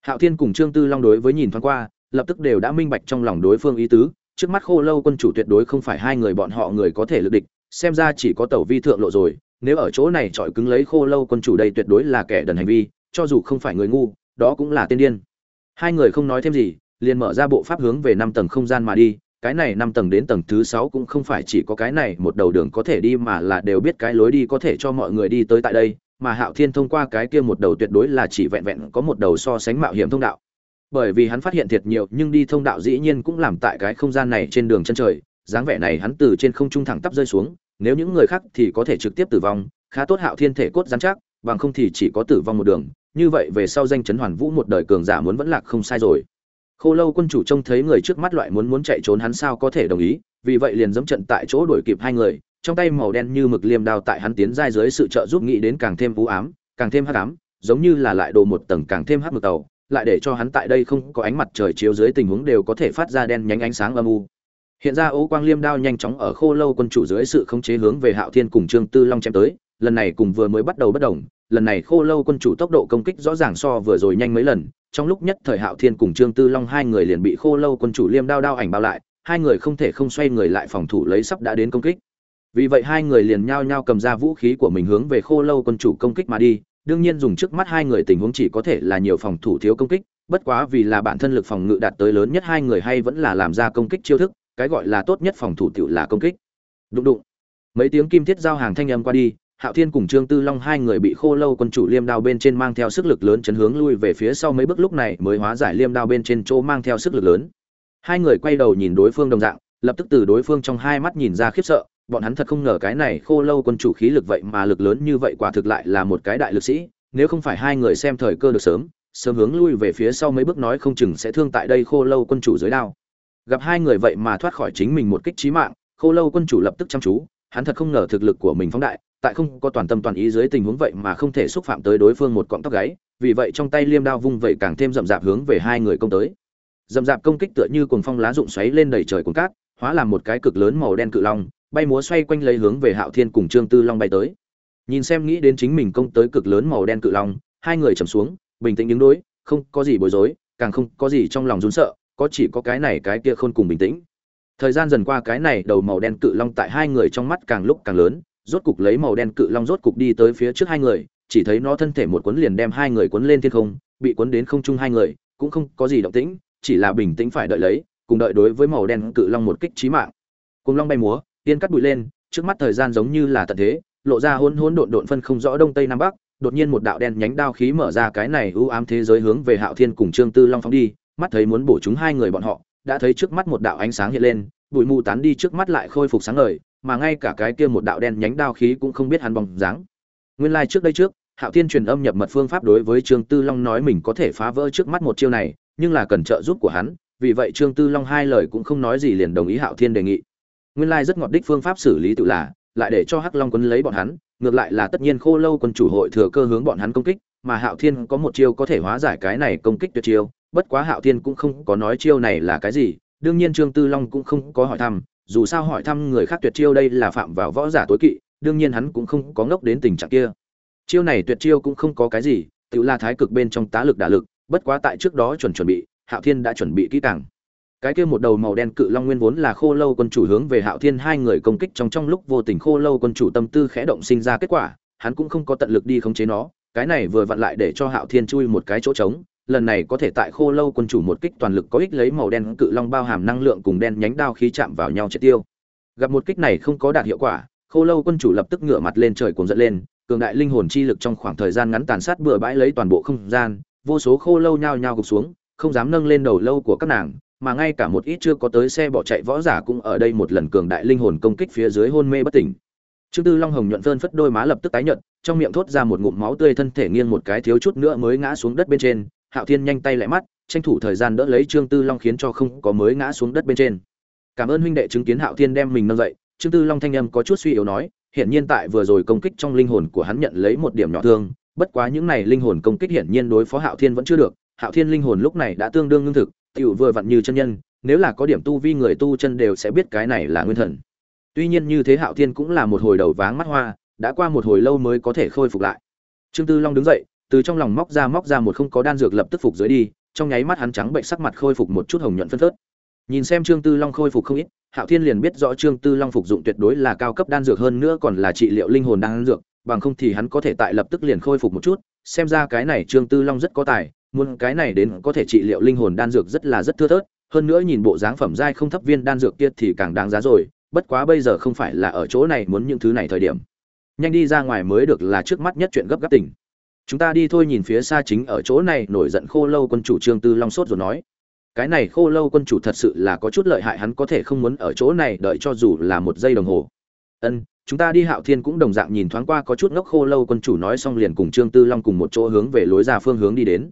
Hạo thiên cùng trương tư long đối với nhìn thoáng qua, lập tức đều đã minh bạch trong lòng đối phương ý tứ. Trước mắt khô lâu quân chủ tuyệt đối không phải hai người bọn họ người có thể lực địch, xem ra chỉ có tẩu vi thượng lộ rồi, nếu ở chỗ này trọi cứng lấy khô lâu quân chủ đây tuyệt đối là kẻ đần hành vi, cho dù không phải người ngu, đó cũng là tiên điên. Hai người không nói thêm gì, liền mở ra bộ pháp hướng về năm tầng không gian mà đi cái này năm tầng đến tầng thứ sáu cũng không phải chỉ có cái này một đầu đường có thể đi mà là đều biết cái lối đi có thể cho mọi người đi tới tại đây, mà hạo thiên thông qua cái kia một đầu tuyệt đối là chỉ vẹn vẹn có một đầu so sánh mạo hiểm thông đạo. Bởi vì hắn phát hiện thiệt nhiều, nhưng đi thông đạo dĩ nhiên cũng làm tại cái không gian này trên đường chân trời, dáng vẻ này hắn từ trên không trung thẳng tắp rơi xuống, nếu những người khác thì có thể trực tiếp tử vong, khá tốt hạo thiên thể cốt rắn chắc, bằng không thì chỉ có tử vong một đường, như vậy về sau danh chấn hoàn vũ một đời cường giả muốn vẫn lạc không sai rồi khô lâu quân chủ trông thấy người trước mắt loại muốn muốn chạy trốn hắn sao có thể đồng ý, vì vậy liền dẫm trận tại chỗ đuổi kịp hai người, trong tay màu đen như mực liềm đao tại hắn tiến giai dưới sự trợ giúp nghĩ đến càng thêm u ám, càng thêm hắc ám, giống như là lại đồ một tầng càng thêm hắc mực tàu, lại để cho hắn tại đây không có ánh mặt trời chiếu dưới tình huống đều có thể phát ra đen nhánh ánh sáng âm u. Hiện ra ố quang liêm đao nhanh chóng ở khô lâu quân chủ dưới sự khống chế hướng về hạo thiên cùng trương tư long chém tới, lần này cùng vừa mới bắt đầu bất đồng, lần này khô lâu quân chủ tốc độ công kích rõ ràng so vừa rồi nhanh mấy lần trong lúc nhất thời hạo thiên cùng trương tư long hai người liền bị khô lâu quân chủ liêm đao đao ảnh bao lại, hai người không thể không xoay người lại phòng thủ lấy sắp đã đến công kích. Vì vậy hai người liền nhao nhao cầm ra vũ khí của mình hướng về khô lâu quân chủ công kích mà đi, đương nhiên dùng trước mắt hai người tình huống chỉ có thể là nhiều phòng thủ thiếu công kích, bất quá vì là bản thân lực phòng ngự đạt tới lớn nhất hai người hay vẫn là làm ra công kích chiêu thức, cái gọi là tốt nhất phòng thủ tiểu là công kích. Đụng đụng, mấy tiếng kim thiết giao hàng thanh âm qua đi hạo thiên cùng trương tư long hai người bị khô lâu quân chủ liêm đao bên trên mang theo sức lực lớn chấn hướng lui về phía sau mấy bước lúc này mới hóa giải liêm đao bên trên chỗ mang theo sức lực lớn. Hai người quay đầu nhìn đối phương đồng dạng, lập tức từ đối phương trong hai mắt nhìn ra khiếp sợ, bọn hắn thật không ngờ cái này khô lâu quân chủ khí lực vậy mà lực lớn như vậy quả thực lại là một cái đại lực sĩ, nếu không phải hai người xem thời cơ được sớm sớm hướng lui về phía sau mấy bước nói không chừng sẽ thương tại đây khô lâu quân chủ dưới đao. Gặp hai người vậy mà thoát khỏi chính mình một kích chí mạng, khô lâu quân chủ lập tức chăm chú, hắn thật không ngờ thực lực của mình phóng đại tại không có toàn tâm toàn ý dưới tình huống vậy mà không thể xúc phạm tới đối phương một cọng tóc gáy, vì vậy trong tay liêm đao vung vậy càng thêm rậm rạp hướng về hai người công tới. Rậm rạp công kích tựa như cuồng phong lá rụng xoáy lên đầy trời cuồng cát, hóa làm một cái cực lớn màu đen cự long, bay múa xoay quanh lấy hướng về hạo thiên cùng trương tư long bay tới. Nhìn xem nghĩ đến chính mình công tới cực lớn màu đen cự long, hai người trầm xuống, bình tĩnh đứng đối, không có gì bối rối, càng không có gì trong lòng run sợ, có chỉ có cái này cái kia khôn cùng bình tĩnh. Thời gian dần qua cái này đầu màu đen cự long tại hai người trong mắt càng lúc càng lớn rốt cục lấy màu đen cự long rốt cục đi tới phía trước hai người, chỉ thấy nó thân thể một cuốn liền đem hai người cuốn lên thiên không, bị cuốn đến không trung hai người, cũng không có gì động tĩnh, chỉ là bình tĩnh phải đợi lấy, cùng đợi đối với màu đen cự long một kích chí mạng. Cùng long bay múa, tiên cắt bụi lên, trước mắt thời gian giống như là tận thế, lộ ra hỗn hỗn độn độn phân không rõ đông tây nam bắc, đột nhiên một đạo đen nhánh đao khí mở ra cái này ưu ám thế giới hướng về hạo thiên cùng trương tư long phóng đi, mắt thấy muốn bổ chúng hai người bọn họ, đã thấy trước mắt một đạo ánh sáng hiện lên, bụi mù tán đi trước mắt lại khôi phục sáng ngời mà ngay cả cái kia một đạo đen nhánh đao khí cũng không biết hắn bóng dáng. Nguyên lai like trước đây trước, hạo thiên truyền âm nhập mật phương pháp đối với trương tư long nói mình có thể phá vỡ trước mắt một chiêu này, nhưng là cần trợ giúp của hắn, vì vậy trương tư long hai lời cũng không nói gì liền đồng ý hạo thiên đề nghị. Nguyên lai like rất ngọt đích phương pháp xử lý tự là, lại để cho hắc long quấn lấy bọn hắn, ngược lại là tất nhiên khô lâu quân chủ hội thừa cơ hướng bọn hắn công kích, mà hạo thiên có một chiêu có thể hóa giải cái này công kích tuyệt chiêu, bất quá hạo thiên cũng không có nói chiêu này là cái gì, đương nhiên trương tư long cũng không có hỏi thăm dù sao hỏi thăm người khác tuyệt chiêu đây là phạm vào võ giả tối kỵ, đương nhiên hắn cũng không có ngốc đến tình trạng kia. Chiêu này tuyệt chiêu cũng không có cái gì, tự là thái cực bên trong tá lực đả lực, bất quá tại trước đó chuẩn chuẩn bị, hạo thiên đã chuẩn bị kỹ càng. Cái kia một đầu màu đen cự long nguyên vốn là khô lâu quân chủ hướng về hạo thiên hai người công kích trong trong lúc vô tình khô lâu quân chủ tâm tư khẽ động sinh ra kết quả, hắn cũng không có tận lực đi khống chế nó, cái này vừa vặn lại để cho hạo thiên chui một cái chỗ trống lần này có thể tại khô lâu quân chủ một kích toàn lực có ích lấy màu đen cự long bao hàm năng lượng cùng đen nhánh đao khí chạm vào nhau triệt tiêu. Gặp một kích này không có đạt hiệu quả, khô lâu quân chủ lập tức ngửa mặt lên trời cuồng dẫn lên, cường đại linh hồn chi lực trong khoảng thời gian ngắn tàn sát bừa bãi lấy toàn bộ không gian, vô số khô lâu nhao nhao gục xuống, không dám nâng lên đầu lâu của các nàng, mà ngay cả một ít chưa có tới xe bỏ chạy võ giả cũng ở đây một lần cường đại linh hồn công kích phía dưới hôn mê bất tỉnh. Trương tư long hồng nhuận phơn phất đôi má lập tức tái nhợt, trong miệng thốt ra một ngụm máu tươi thân thể nghiêng một cái thiếu chút nữa mới ngã xuống đất bên trên hạo thiên nhanh tay lại mắt, tranh thủ thời gian đỡ lấy trương tư long khiến cho không có mới ngã xuống đất bên trên. Cảm ơn huynh đệ chứng kiến hạo thiên đem mình nâng dậy. Trương tư long thanh âm có chút suy yếu nói hiện nhiên tại vừa rồi công kích trong linh hồn của hắn nhận lấy một điểm nhỏ thương, bất quá những này linh hồn công kích hiển nhiên đối phó hạo thiên vẫn chưa được. Hạo thiên linh hồn lúc này đã tương đương ngưng thực, tiểu vừa vặn như chân nhân, nếu là có điểm tu vi người tu chân đều sẽ biết cái này là nguyên thần. Tuy nhiên như thế hạo thiên cũng là một hồi đầu váng mắt hoa, đã qua một hồi lâu mới có thể khôi phục lại. Trương tư long đứng dậy từ trong lòng móc ra móc ra một không có đan dược lập tức phục dưới đi, trong nháy mắt hắn trắng bệnh sắc mặt khôi phục một chút hồng nhuận phân phớt. Nhìn xem trương tư long khôi phục không ít, hạo thiên liền biết rõ trương tư long phục dụng tuyệt đối là cao cấp đan dược hơn nữa còn là trị liệu linh hồn đan dược, bằng không thì hắn có thể tại lập tức liền khôi phục một chút, xem ra cái này trương tư long rất có tài, muốn cái này đến có thể trị liệu linh hồn đan dược rất là rất thưa thớt, hơn nữa nhìn bộ dáng phẩm giai không thấp viên đan dược kia thì càng đáng giá rồi, bất quá bây giờ không phải là ở chỗ này muốn những thứ này thời điểm. Nhanh đi ra ngoài mới được là trước mắt nhất chuyện gấp gáp tỉnh chúng ta đi thôi nhìn phía xa chính ở chỗ này, nổi giận khô lâu quân chủ trương tư long sốt rồi nói. Cái này khô lâu quân chủ thật sự là có chút lợi hại, hắn có thể không muốn ở chỗ này, đợi cho dù là một giây đồng hồ. Ân, chúng ta đi hạo thiên cũng đồng dạng nhìn thoáng qua, có chút ngốc khô lâu quân chủ nói xong liền cùng trương tư long cùng một chỗ hướng về lối ra phương hướng đi đến.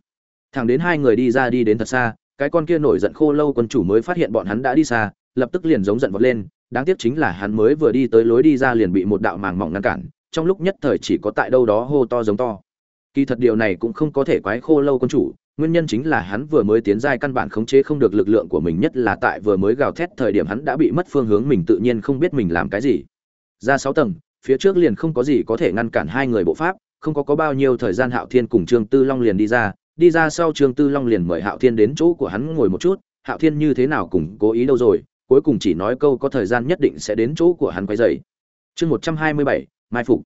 Thẳng đến hai người đi ra đi đến thật xa, cái con kia nổi giận khô lâu quân chủ mới phát hiện bọn hắn đã đi xa, lập tức liền giống giận vọt lên. Đáng tiếc chính là hắn mới vừa đi tới lối đi ra liền bị một đạo màng mỏng ngăn cản, trong lúc nhất thời chỉ có tại đâu đó hô to giống to kỳ thật điều này cũng không có thể quái khô lâu quân chủ, nguyên nhân chính là hắn vừa mới tiến giai căn bản khống chế không được lực lượng của mình, nhất là tại vừa mới gào thét thời điểm hắn đã bị mất phương hướng, mình tự nhiên không biết mình làm cái gì. Ra sáu tầng, phía trước liền không có gì có thể ngăn cản hai người bộ pháp, không có có bao nhiêu thời gian hạo thiên cùng trương tư long liền đi ra đi ra sau trương tư long liền mời hạo thiên đến chỗ của hắn ngồi một chút, hạo thiên như thế nào cũng cố ý đâu rồi, cuối cùng chỉ nói câu có thời gian nhất định sẽ đến chỗ của hắn quay dày chương một trăm hai mươi bảy, mai phục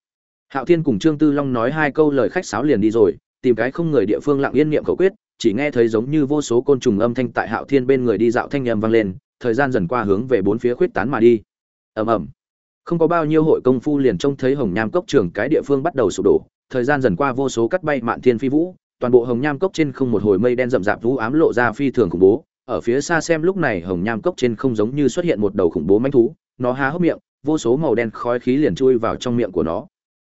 hạo thiên cùng trương tư long nói hai câu lời khách sáo liền đi rồi, tìm cái không người địa phương lặng yên niệm khẩu quyết, chỉ nghe thấy giống như vô số côn trùng âm thanh tại hạo thiên bên người đi dạo thanh nhầm vang lên, thời gian dần qua hướng về bốn phía khuyết tán mà đi. Ầm ầm. Không có bao nhiêu hội công phu liền trông thấy hồng nham cốc trường cái địa phương bắt đầu sụp đổ, thời gian dần qua vô số cắt bay mạn thiên phi vũ, toàn bộ hồng nham cốc trên không một hồi mây đen rậm rạp vũ ám lộ ra phi thường khủng bố, ở phía xa xem lúc này hồng nham cốc trên không giống như xuất hiện một đầu khủng bố manh thú, nó há hốc miệng, vô số màu đen khói khí liền chui vào trong miệng của nó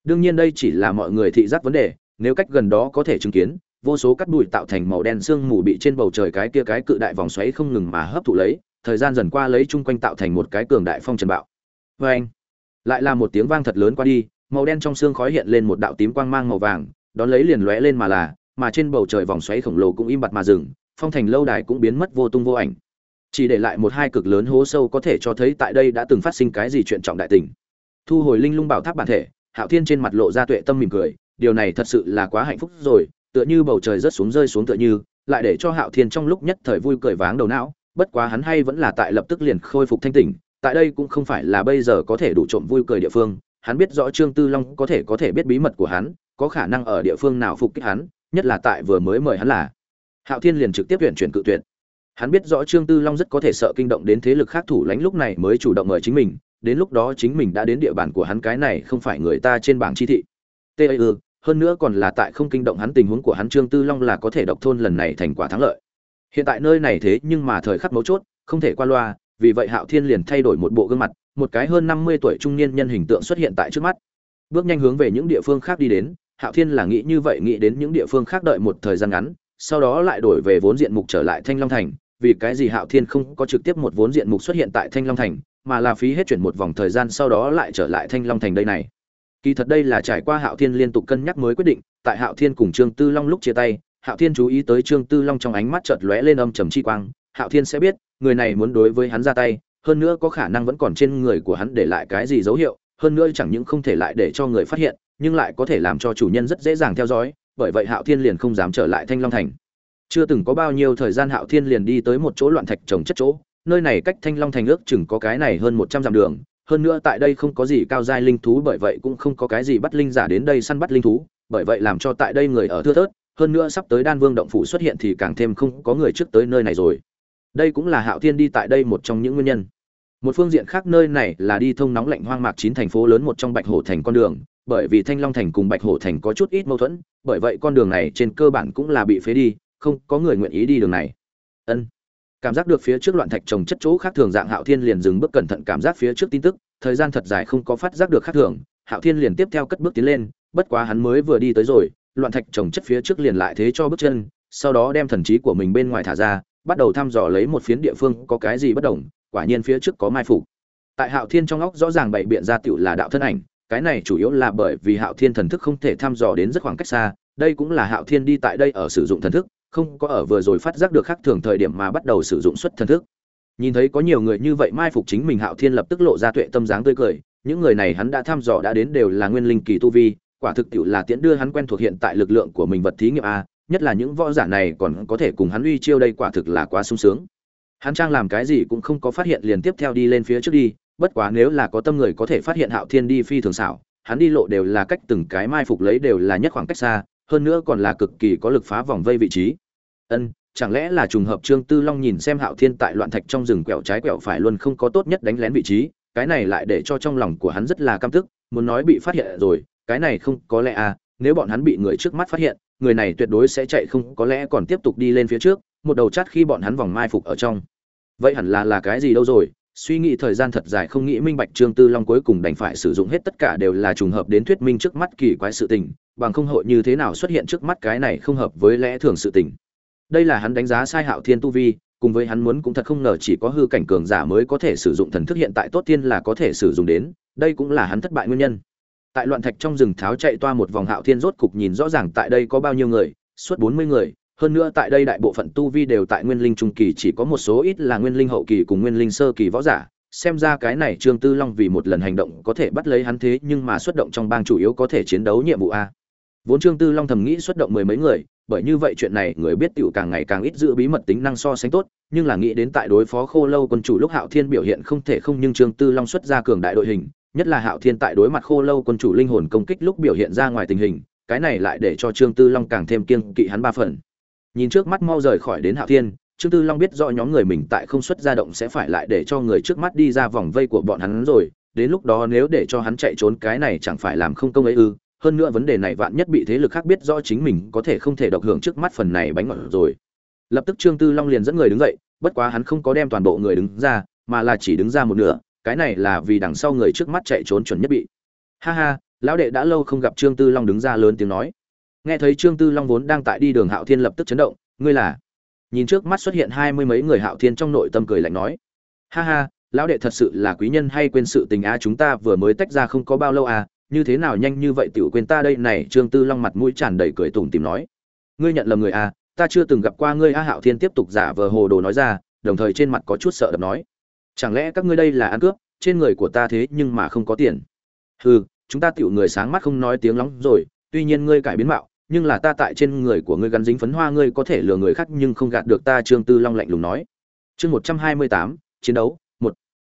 đương nhiên đây chỉ là mọi người thị giác vấn đề, nếu cách gần đó có thể chứng kiến, vô số cắt bụi tạo thành màu đen sương mù bị trên bầu trời cái kia cái cự đại vòng xoáy không ngừng mà hấp thụ lấy, thời gian dần qua lấy chung quanh tạo thành một cái cường đại phong trần bạo. Vê anh, lại là một tiếng vang thật lớn qua đi, màu đen trong xương khói hiện lên một đạo tím quang mang màu vàng, đón lấy liền lóe lên mà là, mà trên bầu trời vòng xoáy khổng lồ cũng im bặt mà dừng, phong thành lâu đài cũng biến mất vô tung vô ảnh. Chỉ để lại một hai cực lớn hố sâu có thể cho thấy tại đây đã từng phát sinh cái gì chuyện trọng đại tình. Thu hồi linh lung bảo tháp bản thể hạo thiên trên mặt lộ ra tuệ tâm mỉm cười, điều này thật sự là quá hạnh phúc rồi, tựa như bầu trời rất xuống rơi xuống tựa như, lại để cho hạo thiên trong lúc nhất thời vui cười váng đầu não, bất quá hắn hay vẫn là tại lập tức liền khôi phục thanh tỉnh, tại đây cũng không phải là bây giờ có thể đủ trộm vui cười địa phương, hắn biết rõ trương tư long có thể có thể biết bí mật của hắn, có khả năng ở địa phương nào phục kích hắn, nhất là tại vừa mới mời hắn là. Hạo thiên liền trực tiếp tuyển chuyển cự tuyệt. Hắn biết rõ trương tư long rất có thể sợ kinh động đến thế lực khác thủ lãnh lúc này mới chủ động mời chính mình đến lúc đó chính mình đã đến địa bàn của hắn cái này không phải người ta trên bảng chi thị. Tê ư hơn nữa còn là tại không kinh động hắn tình huống của hắn trương tư long là có thể độc thôn lần này thành quả thắng lợi. Hiện tại nơi này thế nhưng mà thời khắc mấu chốt, không thể qua loa, vì vậy hạo thiên liền thay đổi một bộ gương mặt, một cái hơn năm mươi tuổi trung niên nhân hình tượng xuất hiện tại trước mắt. Bước nhanh hướng về những địa phương khác đi đến, hạo thiên là nghĩ như vậy, nghĩ đến những địa phương khác đợi một thời gian ngắn, sau đó lại đổi về vốn diện mục trở lại thanh long thành, vì cái gì hạo thiên không có trực tiếp một vốn diện mục xuất hiện tại thanh long thành mà là phí hết chuyển một vòng thời gian sau đó lại trở lại thanh long thành đây này. Kỳ thật đây là trải qua hạo thiên liên tục cân nhắc mới quyết định, tại hạo thiên cùng trương tư long lúc chia tay, hạo thiên chú ý tới trương tư long trong ánh mắt chợt lóe lên âm trầm chi quang, hạo thiên sẽ biết, người này muốn đối với hắn ra tay, hơn nữa có khả năng vẫn còn trên người của hắn để lại cái gì dấu hiệu, hơn nữa chẳng những không thể lại để cho người phát hiện, nhưng lại có thể làm cho chủ nhân rất dễ dàng theo dõi, bởi vậy hạo thiên liền không dám trở lại thanh long thành. Chưa từng có bao nhiêu thời gian hạo thiên liền đi tới một chỗ loạn thạch trồng chất chỗ nơi này cách thanh long thành ước chừng có cái này hơn một trăm dặm đường, hơn nữa tại đây không có gì cao giai linh thú, bởi vậy cũng không có cái gì bắt linh giả đến đây săn bắt linh thú, bởi vậy làm cho tại đây người ở thưa thớt, hơn nữa sắp tới đan vương động phủ xuất hiện thì càng thêm không có người trước tới nơi này rồi. Đây cũng là hạo thiên đi tại đây một trong những nguyên nhân. Một phương diện khác nơi này là đi thông nóng lạnh hoang mạc chín thành phố lớn một trong bạch hổ thành con đường, bởi vì thanh long thành cùng bạch hổ thành có chút ít mâu thuẫn, bởi vậy con đường này trên cơ bản cũng là bị phế đi, không có người nguyện ý đi đường này. Ân cảm giác được phía trước loạn thạch trồng chất chỗ khác thường dạng hạo thiên liền dừng bước cẩn thận cảm giác phía trước tin tức, thời gian thật dài không có phát giác được khác thường, hạo thiên liền tiếp theo cất bước tiến lên, bất quá hắn mới vừa đi tới rồi, loạn thạch trồng chất phía trước liền lại thế cho bước chân, sau đó đem thần trí của mình bên ngoài thả ra, bắt đầu thăm dò lấy một phiến địa phương có cái gì bất đồng, quả nhiên phía trước có mai phục. Tại hạo thiên trong óc rõ ràng bày biện ra tựu là đạo thân ảnh, cái này chủ yếu là bởi vì hạo thiên thần thức không thể thăm dò đến rất khoảng cách xa, đây cũng là hạo thiên đi tại đây ở sử dụng thần thức không có ở vừa rồi phát giác được khác thường thời điểm mà bắt đầu sử dụng xuất thần thức. Nhìn thấy có nhiều người như vậy mai phục chính mình hạo thiên lập tức lộ ra tuệ tâm dáng tươi cười, những người này hắn đã thăm dò đã đến đều là nguyên linh kỳ tu vi, quả thực tiệu là tiễn đưa hắn quen thuộc hiện tại lực lượng của mình vật thí nghiệm a, nhất là những võ giả này còn có thể cùng hắn uy chiêu đây quả thực là quá sung sướng. Hắn trang làm cái gì cũng không có phát hiện liền tiếp theo đi lên phía trước đi, bất quá nếu là có tâm người có thể phát hiện hạo thiên đi phi thường xảo, hắn đi lộ đều là cách từng cái mai phục lấy đều là nhất khoảng cách xa hơn nữa còn là cực kỳ có lực phá vòng vây vị trí. Ân, chẳng lẽ là trùng hợp trương tư long nhìn xem hạo thiên tại loạn thạch trong rừng quẹo trái quẹo phải luôn không có tốt nhất đánh lén vị trí, cái này lại để cho trong lòng của hắn rất là căm tức, muốn nói bị phát hiện rồi, cái này không có lẽ à nếu bọn hắn bị người trước mắt phát hiện, người này tuyệt đối sẽ chạy không, có lẽ còn tiếp tục đi lên phía trước, một đầu chát khi bọn hắn vòng mai phục ở trong. Vậy hẳn là là cái gì đâu rồi? Suy nghĩ thời gian thật dài không nghĩ minh bạch trương tư long cuối cùng đành phải sử dụng hết tất cả đều là trùng hợp đến thuyết minh trước mắt kỳ quái sự tình bằng không hội như thế nào xuất hiện trước mắt cái này không hợp với lẽ thường sự tình. Đây là hắn đánh giá sai hạo thiên tu vi, cùng với hắn muốn cũng thật không ngờ chỉ có hư cảnh cường giả mới có thể sử dụng thần thức hiện tại tốt tiên là có thể sử dụng đến, đây cũng là hắn thất bại nguyên nhân. Tại loạn thạch trong rừng tháo chạy toa một vòng hạo thiên rốt cục nhìn rõ ràng tại đây có bao nhiêu người, suốt bốn mươi người, hơn nữa tại đây đại bộ phận tu vi đều tại nguyên linh trung kỳ chỉ có một số ít là nguyên linh hậu kỳ cùng nguyên linh sơ kỳ võ giả. Xem ra cái này trương tư long vì một lần hành động có thể bắt lấy hắn thế nhưng mà xuất động trong bang chủ yếu có thể chiến đấu nhiệm vụ a vốn trương tư long thầm nghĩ xuất động mười mấy người, bởi như vậy chuyện này người biết tiểu càng ngày càng ít giữ bí mật tính năng so sánh tốt, nhưng là nghĩ đến tại đối phó khô lâu quân chủ lúc hạo thiên biểu hiện không thể không nhưng trương tư long xuất ra cường đại đội hình, nhất là hạo thiên tại đối mặt khô lâu quân chủ linh hồn công kích lúc biểu hiện ra ngoài tình hình, cái này lại để cho trương tư long càng thêm kiêng kỵ hắn ba phần. Nhìn trước mắt mau rời khỏi đến hạo thiên, trương tư long biết rõ nhóm người mình tại không xuất ra động sẽ phải lại để cho người trước mắt đi ra vòng vây của bọn hắn rồi, đến lúc đó nếu để cho hắn chạy trốn cái này chẳng phải làm không công ấy ư? Hơn nữa vấn đề này vạn nhất bị thế lực khác biết rõ chính mình có thể không thể độc hưởng trước mắt phần này bánh ngọt rồi. Lập tức trương tư long liền dẫn người đứng dậy, bất quá hắn không có đem toàn bộ người đứng ra, mà là chỉ đứng ra một nửa, cái này là vì đằng sau người trước mắt chạy trốn chuẩn nhất bị. Ha ha, lão đệ đã lâu không gặp trương tư long đứng ra lớn tiếng nói. Nghe thấy trương tư long vốn đang tại đi đường hạo thiên lập tức chấn động, ngươi là? Nhìn trước mắt xuất hiện hai mươi mấy người hạo thiên trong nội tâm cười lạnh nói. Ha ha, lão đệ thật sự là quý nhân hay quên sự tình a chúng ta vừa mới tách ra không có bao lâu à như thế nào nhanh như vậy tiểu quên ta đây? Này, trương tư long mặt mũi tràn đầy cười tủm tìm nói, ngươi nhận lầm người à ta chưa từng gặp qua ngươi. A hạo thiên tiếp tục giả vờ hồ đồ nói ra, đồng thời trên mặt có chút sợ đập nói, chẳng lẽ các ngươi đây là ăn cướp? Trên người của ta thế nhưng mà không có tiền. Hừ, chúng ta tiểu người sáng mắt không nói tiếng lóng rồi, tuy nhiên ngươi cải biến mạo, nhưng là ta tại trên người của ngươi gắn dính phấn hoa, ngươi có thể lừa người khác nhưng không gạt được ta, trương tư long lạnh lùng nói. Chương một trăm hai mươi tám, chiến đấu, một.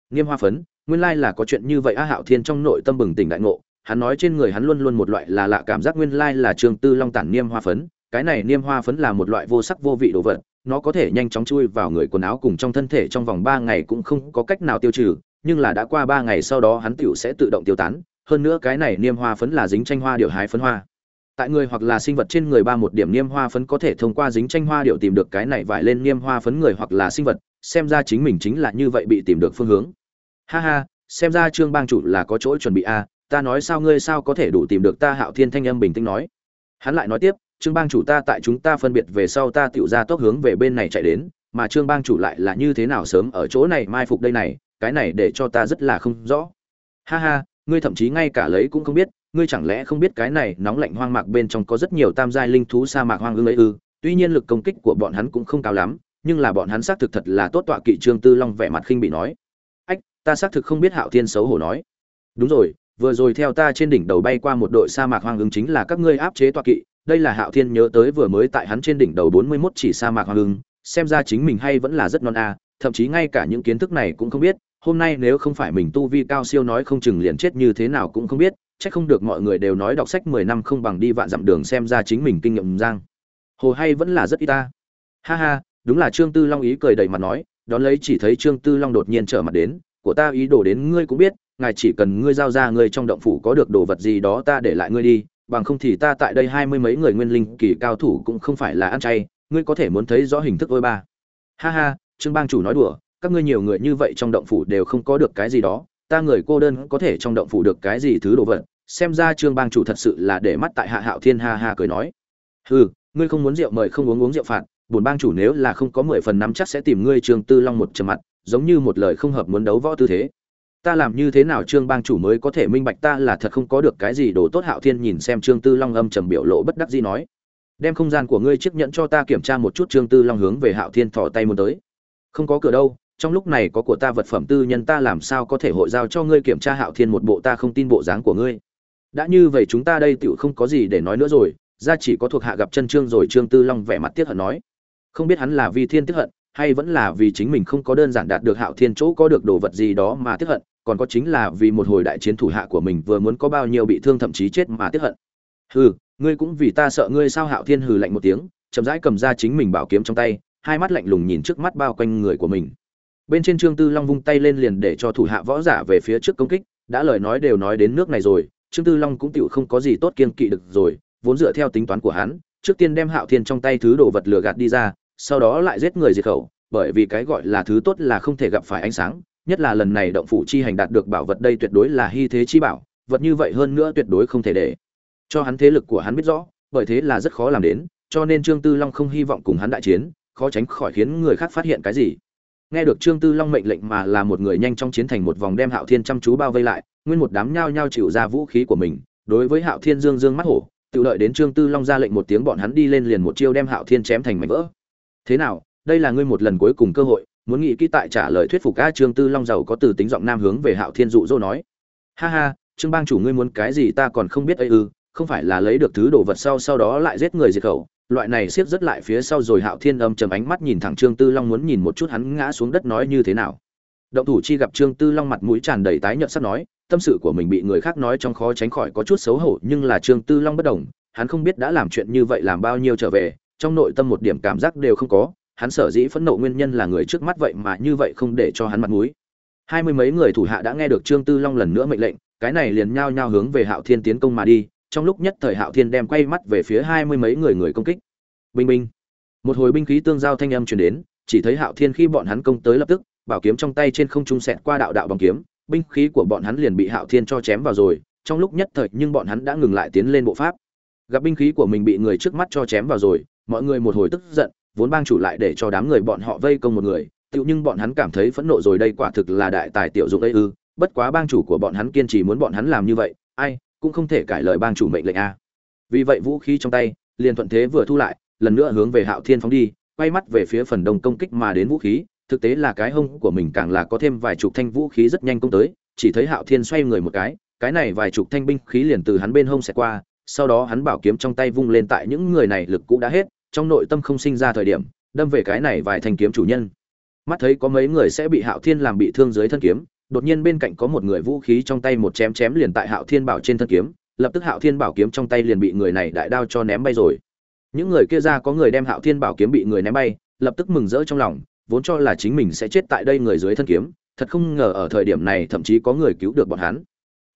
Nghiêm hoa phấn, nguyên lai là có chuyện như vậy. A hạo thiên trong nội tâm bừng tỉnh đại ngộ hắn nói trên người hắn luôn luôn một loại là lạ cảm giác nguyên lai là trường tư long tản niêm hoa phấn, cái này niêm hoa phấn là một loại vô sắc vô vị đồ vật, nó có thể nhanh chóng chui vào người quần áo cùng trong thân thể trong vòng ba ngày cũng không có cách nào tiêu trừ, nhưng là đã qua ba ngày sau đó hắn tựu sẽ tự động tiêu tán, hơn nữa cái này niêm hoa phấn là dính tranh hoa điệu hái phấn hoa. Tại người hoặc là sinh vật trên người ba một điểm niêm hoa phấn có thể thông qua dính tranh hoa điệu tìm được cái này vải lên niêm hoa phấn người hoặc là sinh vật, xem ra chính mình chính là như vậy bị tìm được phương hướng. Ha ha, xem ra trương bang chủ là có chỗ chuẩn bị a ta nói sao ngươi sao có thể đủ tìm được ta hạo thiên thanh âm bình tĩnh nói? Hắn lại nói tiếp, trương bang chủ ta tại chúng ta phân biệt về sau ta tựu ra tốc hướng về bên này chạy đến, mà trương bang chủ lại là như thế nào sớm ở chỗ này mai phục đây này, cái này để cho ta rất là không rõ. Ha ha, ngươi thậm chí ngay cả lấy cũng không biết, ngươi chẳng lẽ không biết cái này nóng lạnh hoang mạc bên trong có rất nhiều tam giai linh thú sa mạc hoang ưng ấy ư? Tuy nhiên lực công kích của bọn hắn cũng không cao lắm, nhưng là bọn hắn xác thực thật là tốt tọa kỵ trương tư long vẻ mặt khinh bị nói. Ách, ta xác thực không biết hạo thiên xấu hổ nói. Đúng rồi vừa rồi theo ta trên đỉnh đầu bay qua một đội sa mạc hoang ưng chính là các ngươi áp chế tọa kỵ, đây là hạo thiên nhớ tới vừa mới tại hắn trên đỉnh đầu bốn mươi mốt chỉ sa mạc hoang ưng xem ra chính mình hay vẫn là rất non a, thậm chí ngay cả những kiến thức này cũng không biết, hôm nay nếu không phải mình tu vi cao siêu nói không chừng liền chết như thế nào cũng không biết, chắc không được mọi người đều nói đọc sách mười năm không bằng đi vạn dặm đường xem ra chính mình kinh nghiệm giang. Hồ hay vẫn là rất ít ta. Ha ha, đúng là trương tư long ý cười đầy mặt nói, đón lấy chỉ thấy trương tư long đột nhiên trở mặt đến, của ta ý đồ đến ngươi cũng biết ngài chỉ cần ngươi giao ra ngươi trong động phủ có được đồ vật gì đó ta để lại ngươi đi, bằng không thì ta tại đây hai mươi mấy người nguyên linh kỳ cao thủ cũng không phải là ăn chay, ngươi có thể muốn thấy rõ hình thức ôi ba. Ha ha, trương bang chủ nói đùa, các ngươi nhiều người như vậy trong động phủ đều không có được cái gì đó, ta người cô đơn có thể trong động phủ được cái gì thứ đồ vật, xem ra trương bang chủ thật sự là để mắt tại hạ hạo thiên ha ha cười nói. Hừ, ngươi không muốn rượu mời không uống uống rượu phạt, bổn bang chủ nếu là không có mười phần năm chắc sẽ tìm ngươi trương tư long một trầm mặt, giống như một lời không hợp muốn đấu võ tư thế ta làm như thế nào trương bang chủ mới có thể minh bạch ta là thật không có được cái gì đồ tốt hạo thiên nhìn xem trương tư long âm trầm biểu lộ bất đắc dĩ nói. Đem không gian của ngươi chiếc nhẫn cho ta kiểm tra một chút trương tư long hướng về hạo thiên thò tay muốn tới. Không có cửa đâu, trong lúc này có của ta vật phẩm tư nhân ta làm sao có thể hội giao cho ngươi kiểm tra hạo thiên một bộ ta không tin bộ dáng của ngươi. Đã như vậy chúng ta đây tựu không có gì để nói nữa rồi, ra chỉ có thuộc hạ gặp chân trương rồi trương tư long vẻ mặt tiếc hận nói. Không biết hắn là vì thiên tiếc hận, hay vẫn là vì chính mình không có đơn giản đạt được hạo thiên chỗ có được đồ vật gì đó mà tiếc hận còn có chính là vì một hồi đại chiến thủ hạ của mình vừa muốn có bao nhiêu bị thương thậm chí chết mà tiếc hận. Hừ, ngươi cũng vì ta sợ ngươi sao hạo thiên hừ lạnh một tiếng, chậm rãi cầm ra chính mình bảo kiếm trong tay, hai mắt lạnh lùng nhìn trước mắt bao quanh người của mình. Bên trên trương tư long vung tay lên liền để cho thủ hạ võ giả về phía trước công kích, đã lời nói đều nói đến nước này rồi, trương tư long cũng tựu không có gì tốt kiên kỵ được rồi, vốn dựa theo tính toán của hắn, trước tiên đem hạo thiên trong tay thứ đồ vật lừa gạt đi ra, sau đó lại giết người diệt khẩu, bởi vì cái gọi là thứ tốt là không thể gặp phải ánh sáng nhất là lần này động phủ chi hành đạt được bảo vật đây tuyệt đối là hy thế chi bảo, vật như vậy hơn nữa tuyệt đối không thể để cho hắn thế lực của hắn biết rõ, bởi thế là rất khó làm đến, cho nên trương tư long không hy vọng cùng hắn đại chiến, khó tránh khỏi khiến người khác phát hiện cái gì. Nghe được trương tư long mệnh lệnh mà là một người nhanh trong chiến thành một vòng đem hạo thiên chăm chú bao vây lại, nguyên một đám nhao nhao chịu ra vũ khí của mình, đối với hạo thiên dương dương mắt hổ, tự lợi đến trương tư long ra lệnh một tiếng bọn hắn đi lên liền một chiêu đem hạo thiên chém thành mảnh vỡ. Thế nào, đây là ngươi một lần cuối cùng cơ hội muốn nghĩ kỹ tại trả lời thuyết phục a trương tư long giàu có từ tính giọng nam hướng về hạo thiên dụ dỗ nói. Ha ha, trương bang chủ ngươi muốn cái gì ta còn không biết ấy ư, không phải là lấy được thứ đồ vật sau sau đó lại giết người diệt khẩu. Loại này siết rất lại phía sau rồi hạo thiên âm chầm ánh mắt nhìn thẳng trương tư long muốn nhìn một chút hắn ngã xuống đất nói như thế nào. Động thủ chi gặp trương tư long mặt mũi tràn đầy tái nhợt sắp nói, tâm sự của mình bị người khác nói trong khó tránh khỏi có chút xấu hổ nhưng là trương tư long bất đồng, hắn không biết đã làm chuyện như vậy làm bao nhiêu trở về, trong nội tâm một điểm cảm giác đều không có hắn sở dĩ phẫn nộ nguyên nhân là người trước mắt vậy mà như vậy không để cho hắn mặt mũi. Hai mươi mấy người thủ hạ đã nghe được trương tư long lần nữa mệnh lệnh, cái này liền nhao nhao hướng về hạo thiên tiến công mà đi, trong lúc nhất thời hạo thiên đem quay mắt về phía hai mươi mấy người người công kích. Bình bình. một hồi binh khí tương giao thanh âm truyền đến, chỉ thấy hạo thiên khi bọn hắn công tới lập tức, bảo kiếm trong tay trên không trung xẹt qua đạo đạo bằng kiếm, binh khí của bọn hắn liền bị hạo thiên cho chém vào rồi, trong lúc nhất thời nhưng bọn hắn đã ngừng lại tiến lên bộ pháp. Gặp binh khí của mình bị người trước mắt cho chém vào rồi, mọi người một hồi tức giận vốn bang chủ lại để cho đám người bọn họ vây công một người, tựu nhưng bọn hắn cảm thấy phẫn nộ rồi, đây quả thực là đại tài tiểu dụng ấy ư. Bất quá bang chủ của bọn hắn kiên trì muốn bọn hắn làm như vậy, ai cũng không thể cãi lời bang chủ mệnh lệnh a. Vì vậy vũ khí trong tay, liền thuận thế vừa thu lại, lần nữa hướng về hạo thiên phóng đi, quay mắt về phía phần đông công kích mà đến vũ khí. Thực tế là cái hông của mình càng là có thêm vài chục thanh vũ khí rất nhanh công tới, chỉ thấy hạo thiên xoay người một cái cái này vài chục thanh binh khí liền từ hắn bên hông xẹt qua, sau đó hắn bảo kiếm trong tay vung lên tại những người này lực cũ đã hết trong nội tâm không sinh ra thời điểm, đâm về cái này vài thanh kiếm chủ nhân. Mắt thấy có mấy người sẽ bị hạo thiên làm bị thương dưới thân kiếm, đột nhiên bên cạnh có một người vũ khí trong tay một chém chém liền tại hạo thiên bảo trên thân kiếm, lập tức hạo thiên bảo kiếm trong tay liền bị người này đại đao cho ném bay rồi. Những người kia ra có người đem hạo thiên bảo kiếm bị người ném bay, lập tức mừng rỡ trong lòng, vốn cho là chính mình sẽ chết tại đây người dưới thân kiếm, thật không ngờ ở thời điểm này thậm chí có người cứu được bọn hắn.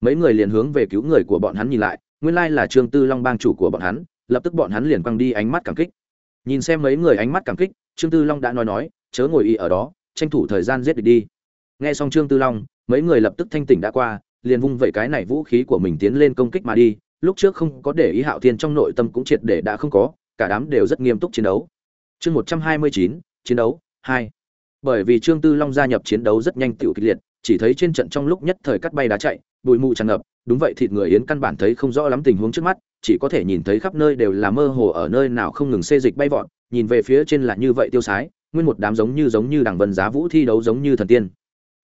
Mấy người liền hướng về cứu người của bọn hắn nhìn lại, nguyên lai là trương tư long bang chủ của bọn hắn, lập tức bọn hắn liền quăng đi ánh mắt cảm kích nhìn xem mấy người ánh mắt cảm kích, trương tư long đã nói nói, chớ ngồi y ở đó, tranh thủ thời gian giết địch đi. Nghe xong trương tư long, mấy người lập tức thanh tỉnh đã qua, liền vung vẩy cái này vũ khí của mình tiến lên công kích mà đi. Lúc trước không có để ý hạo thiên trong nội tâm cũng triệt để đã không có, cả đám đều rất nghiêm túc chiến đấu. Chương một trăm hai mươi chín, chiến đấu hai. Bởi vì trương tư long gia nhập chiến đấu rất nhanh tựu kịch liệt, chỉ thấy trên trận trong lúc nhất thời cắt bay đá chạy, bụi mù tràn ngập, đúng vậy thịt người yến căn bản thấy không rõ lắm tình huống trước mắt chỉ có thể nhìn thấy khắp nơi đều là mơ hồ ở nơi nào không ngừng xê dịch bay vọt, nhìn về phía trên là như vậy tiêu sái, nguyên một đám giống như giống như đằng vân giá vũ thi đấu giống như thần tiên.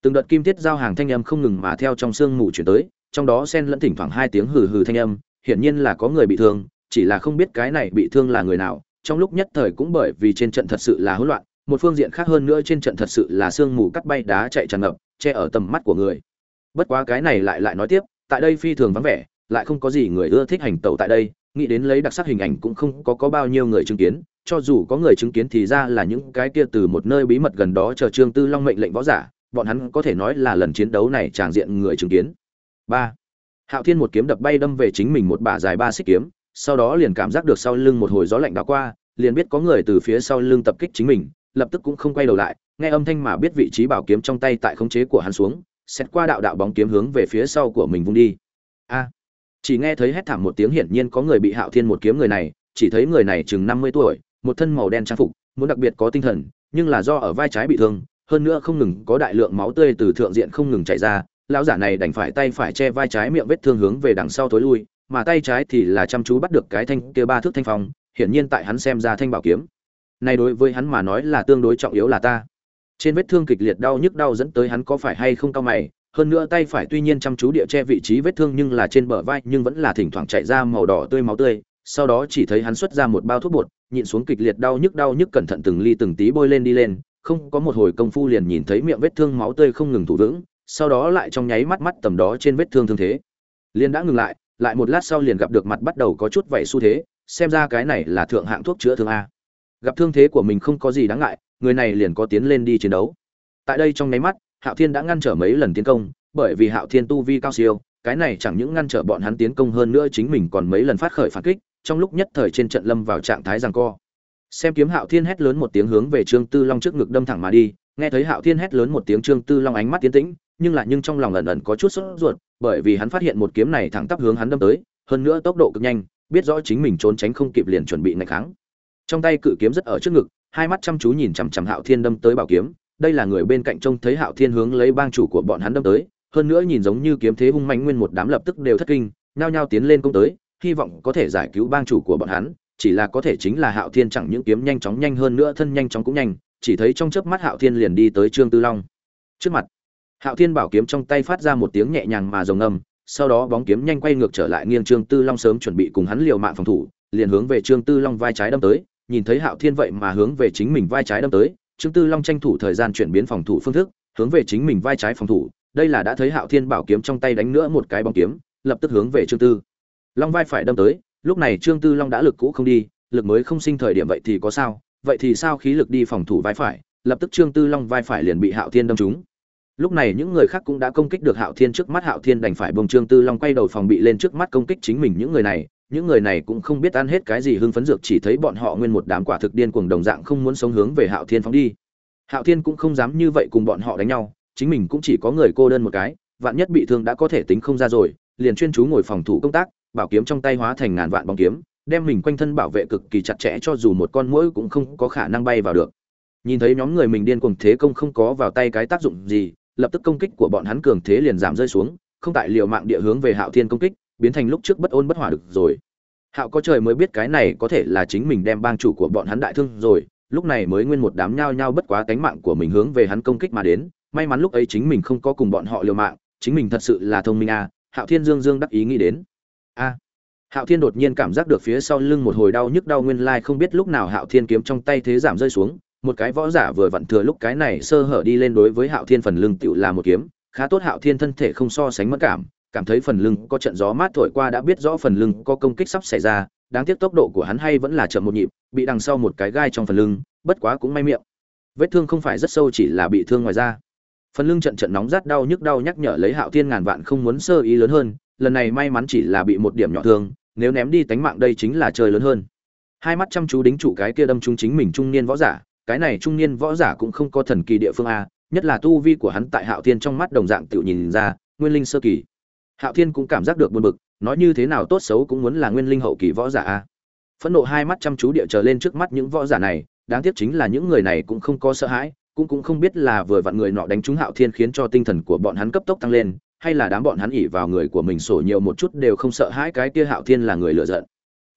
Từng đợt kim tiết giao hàng thanh âm không ngừng mà theo trong sương mù chuyển tới, trong đó xen lẫn thỉnh thoảng hai tiếng hừ hừ thanh âm, hiển nhiên là có người bị thương, chỉ là không biết cái này bị thương là người nào, trong lúc nhất thời cũng bởi vì trên trận thật sự là hỗn loạn, một phương diện khác hơn nữa trên trận thật sự là sương mù cắt bay đá chạy tràn ngập, che ở tầm mắt của người. Bất quá cái này lại lại nói tiếp, tại đây phi thường vắng vẻ lại không có gì người ưa thích hành tẩu tại đây, nghĩ đến lấy đặc sắc hình ảnh cũng không có có bao nhiêu người chứng kiến, cho dù có người chứng kiến thì ra là những cái kia từ một nơi bí mật gần đó chờ trương tư long mệnh lệnh võ giả, bọn hắn có thể nói là lần chiến đấu này tràng diện người chứng kiến. Ba. Hạo thiên một kiếm đập bay đâm về chính mình một bả dài ba xích kiếm, sau đó liền cảm giác được sau lưng một hồi gió lạnh đã qua, liền biết có người từ phía sau lưng tập kích chính mình, lập tức cũng không quay đầu lại, nghe âm thanh mà biết vị trí bảo kiếm trong tay tại khống chế của hắn xuống xét qua đạo đạo bóng kiếm hướng về phía sau của mình vung đi. A chỉ nghe thấy hét thảm một tiếng hiển nhiên có người bị hạo thiên một kiếm người này, chỉ thấy người này chừng năm mươi tuổi, một thân màu đen trang phục, muốn đặc biệt có tinh thần, nhưng là do ở vai trái bị thương, hơn nữa không ngừng có đại lượng máu tươi từ thượng diện không ngừng chảy ra, lão giả này đành phải tay phải che vai trái miệng vết thương hướng về đằng sau tối lui, mà tay trái thì là chăm chú bắt được cái thanh kia ba thước thanh phong, hiển nhiên tại hắn xem ra thanh bảo kiếm. Này đối với hắn mà nói là tương đối trọng yếu là ta. Trên vết thương kịch liệt đau nhức đau dẫn tới hắn có phải hay không cao mày hơn nữa tay phải tuy nhiên chăm chú địa che vị trí vết thương nhưng là trên bờ vai, nhưng vẫn là thỉnh thoảng chạy ra màu đỏ tươi máu tươi. Sau đó chỉ thấy hắn xuất ra một bao thuốc bột, nhịn xuống kịch liệt đau nhức đau nhức cẩn thận từng ly từng tí bôi lên đi lên. Không có một hồi công phu liền nhìn thấy miệng vết thương máu tươi không ngừng thủ vững, sau đó lại trong nháy mắt mắt tầm đó trên vết thương thương thế. Liền đã ngừng lại lại một lát sau liền gặp được mặt bắt đầu có chút vảy xu thế, xem ra cái này là thượng hạng thuốc chữa thương a. Gặp thương thế của mình không có gì đáng ngại, người này liền có tiến lên đi chiến đấu. Tại đây trong nháy mắt hạo thiên đã ngăn trở mấy lần tiến công, bởi vì hạo thiên tu vi cao siêu, cái này chẳng những ngăn trở bọn hắn tiến công hơn nữa chính mình còn mấy lần phát khởi phản kích, trong lúc nhất thời trên trận lâm vào trạng thái giằng co. Xem kiếm hạo thiên hét lớn một tiếng hướng về trương tư long trước ngực đâm thẳng mà đi, nghe thấy hạo thiên hét lớn một tiếng trương tư long ánh mắt tiến tĩnh, nhưng lại nhưng trong lòng ẩn ẩn có chút sốt ruột, bởi vì hắn phát hiện một kiếm này thẳng tắp hướng hắn đâm tới, hơn nữa tốc độ cực nhanh, biết rõ chính mình trốn tránh không kịp liền chuẩn bị ngày kháng. Trong tay cự kiếm rất ở trước ngực, hai mắt chăm chú nhìn chằm chằm hạo thiên đâm tới bảo kiếm đây là người bên cạnh trông thấy hạo thiên hướng lấy bang chủ của bọn hắn đâm tới, hơn nữa nhìn giống như kiếm thế hung mãnh nguyên một đám lập tức đều thất kinh, nhao nhao tiến lên công tới, hy vọng có thể giải cứu bang chủ của bọn hắn, chỉ là có thể chính là hạo thiên chẳng những kiếm nhanh chóng nhanh hơn nữa thân nhanh chóng cũng nhanh, chỉ thấy trong chớp mắt hạo thiên liền đi tới trương tư long. Trước mặt, hạo thiên bảo kiếm trong tay phát ra một tiếng nhẹ nhàng mà rồng âm sau đó bóng kiếm nhanh quay ngược trở lại nghiêng trương tư long sớm chuẩn bị cùng hắn liều mạng phòng thủ, liền hướng về trương tư long vai trái đâm tới, nhìn thấy hạo thiên vậy mà hướng về chính mình vai trái đâm tới trương tư long tranh thủ thời gian chuyển biến phòng thủ phương thức, hướng về chính mình vai trái phòng thủ. Đây là đã thấy hạo thiên bảo kiếm trong tay đánh nữa một cái bóng kiếm, lập tức hướng về trương tư. Long vai phải đâm tới, lúc này trương tư long đã lực cũ không đi, lực mới không sinh thời điểm vậy thì có sao? Vậy thì sao khí lực đi phòng thủ vai phải? Lập tức trương tư long vai phải liền bị hạo thiên đâm trúng. Lúc này những người khác cũng đã công kích được hạo thiên trước mắt, hạo thiên đành phải bông trương tư long quay đầu phòng bị lên trước mắt công kích chính mình những người này những người này cũng không biết ăn hết cái gì hưng phấn dược, chỉ thấy bọn họ nguyên một đám quả thực điên cuồng đồng dạng không muốn sống hướng về hạo thiên phóng đi. Hạo thiên cũng không dám như vậy cùng bọn họ đánh nhau, chính mình cũng chỉ có người cô đơn một cái, vạn nhất bị thương đã có thể tính không ra rồi, liền chuyên chú ngồi phòng thủ công tác, bảo kiếm trong tay hóa thành ngàn vạn bóng kiếm, đem mình quanh thân bảo vệ cực kỳ chặt chẽ cho dù một con mũi cũng không có khả năng bay vào được. Nhìn thấy nhóm người mình điên cuồng thế công không có vào tay cái tác dụng gì, lập tức công kích của bọn hắn cường thế liền giảm rơi xuống, không tại liều mạng địa hướng về hạo thiên công kích biến thành lúc trước bất ôn bất hòa được rồi. Hạo có trời mới biết cái này có thể là chính mình đem bang chủ của bọn hắn đại thương rồi, lúc này mới nguyên một đám nhao nhao bất quá cánh mạng của mình hướng về hắn công kích mà đến, may mắn lúc ấy chính mình không có cùng bọn họ liều mạng, chính mình thật sự là thông minh à hạo thiên dương dương đắc ý nghĩ đến. A. Hạo thiên đột nhiên cảm giác được phía sau lưng một hồi đau nhức đau nguyên lai không biết lúc nào hạo thiên kiếm trong tay thế giảm rơi xuống, một cái võ giả vừa vặn thừa lúc cái này sơ hở đi lên đối với hạo thiên phần lưng tựu là một kiếm, khá tốt hạo thiên thân thể không so sánh mất cảm cảm thấy phần lưng có trận gió mát thổi qua đã biết rõ phần lưng có công kích sắp xảy ra, đáng tiếc tốc độ của hắn hay vẫn là chậm một nhịp, bị đằng sau một cái gai trong phần lưng, bất quá cũng may miệng. Vết thương không phải rất sâu chỉ là bị thương ngoài da. Phần lưng trận trận nóng rát đau nhức đau nhắc nhở lấy hạo thiên ngàn vạn không muốn sơ ý lớn hơn, lần này may mắn chỉ là bị một điểm nhỏ thương, nếu ném đi tánh mạng đây chính là chơi lớn hơn. Hai mắt chăm chú đính trụ cái kia đâm chúng chính mình trung niên võ giả, cái này trung niên võ giả cũng không có thần kỳ địa phương a, nhất là tu vi của hắn tại hạo thiên trong mắt đồng dạng tự nhìn ra, nguyên linh sơ kỳ hạo thiên cũng cảm giác được buồn bực, nói như thế nào tốt xấu cũng muốn là nguyên linh hậu kỳ võ giả a. Phẫn nộ hai mắt chăm chú địa trở lên trước mắt những võ giả này, đáng tiếc chính là những người này cũng không có sợ hãi, cũng cũng không biết là vừa vặn người nọ đánh trúng hạo thiên khiến cho tinh thần của bọn hắn cấp tốc tăng lên, hay là đám bọn hắn ỉ vào người của mình sổ nhiều một chút đều không sợ hãi cái kia hạo thiên là người lựa giận.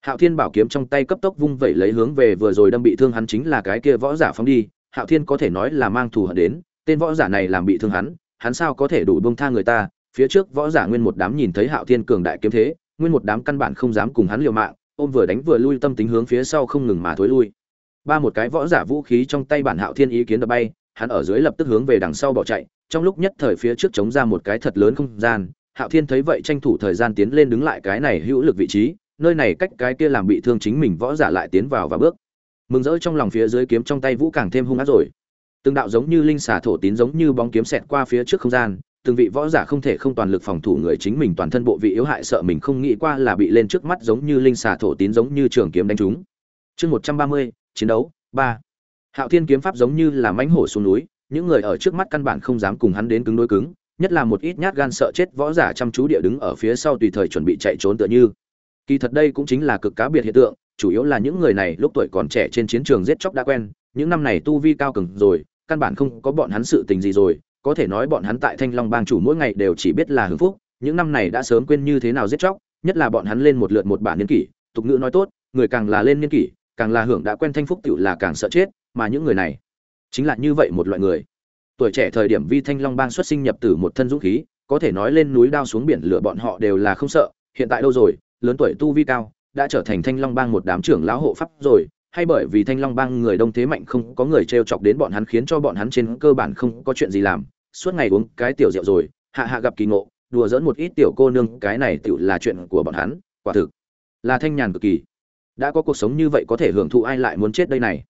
Hạo thiên bảo kiếm trong tay cấp tốc vung vẩy lấy hướng về vừa rồi đâm bị thương hắn chính là cái kia võ giả phóng đi, hạo thiên có thể nói là mang thù hận đến, tên võ giả này làm bị thương hắn hắn sao có thể đủ bông tha người ta phía trước võ giả nguyên một đám nhìn thấy hạo thiên cường đại kiếm thế, nguyên một đám căn bản không dám cùng hắn liều mạng, ôm vừa đánh vừa lui tâm tính hướng phía sau không ngừng mà thối lui. Ba một cái võ giả vũ khí trong tay bản hạo thiên ý kiến đập bay, hắn ở dưới lập tức hướng về đằng sau bỏ chạy, trong lúc nhất thời phía trước chống ra một cái thật lớn không gian, hạo thiên thấy vậy tranh thủ thời gian tiến lên đứng lại cái này hữu lực vị trí, nơi này cách cái kia làm bị thương chính mình võ giả lại tiến vào và bước. Mừng rỡ trong lòng phía dưới kiếm trong tay vũ càng thêm hung ác rồi. Từng đạo giống như linh xà thổ tín giống như bóng kiếm xẹt qua phía trước không gian từng vị võ giả không thể không toàn lực phòng thủ người chính mình, toàn thân bộ vị yếu hại sợ mình không nghĩ qua là bị lên trước mắt giống như linh xà thổ tín giống như trường kiếm đánh trúng. Chương một trăm ba mươi, chiến đấu, ba. Hạo thiên kiếm pháp giống như là mãnh hổ xuống núi, những người ở trước mắt căn bản không dám cùng hắn đến cứng đối cứng, nhất là một ít nhát gan sợ chết võ giả chăm chú địa đứng ở phía sau tùy thời chuẩn bị chạy trốn tựa như. Kỳ thật đây cũng chính là cực cá biệt hiện tượng, chủ yếu là những người này lúc tuổi còn trẻ trên chiến trường giết chóc đã quen, những năm này tu vi cao cường rồi, căn bản không có bọn hắn sự tình gì rồi có thể nói bọn hắn tại thanh long bang chủ mỗi ngày đều chỉ biết là hưng phúc, những năm này đã sớm quên như thế nào giết chóc, nhất là bọn hắn lên một lượt một bản niên kỷ, tục ngữ nói tốt, người càng là lên niên kỷ, càng là hưởng đã quen thanh phúc tựu là càng sợ chết, mà những người này chính là như vậy một loại người. Tuổi trẻ thời điểm vi thanh long bang xuất sinh nhập từ một thân dũng khí, có thể nói lên núi đao xuống biển lửa bọn họ đều là không sợ, hiện tại đâu rồi, lớn tuổi tu vi cao, đã trở thành thanh long bang một đám trưởng lão hộ pháp rồi, hay bởi vì thanh long bang người đông thế mạnh không có người t r e o chọc đến bọn hắn khiến cho bọn hắn trên cơ bản không có chuyện gì làm suốt ngày uống cái tiểu rượu rồi, hạ hạ gặp kỳ ngộ, đùa dỡn một ít tiểu cô nương, cái này tựu là chuyện của bọn hắn, quả thực là thanh nhàn cực kỳ. Đã có cuộc sống như vậy có thể hưởng thụ ai lại muốn chết đây này?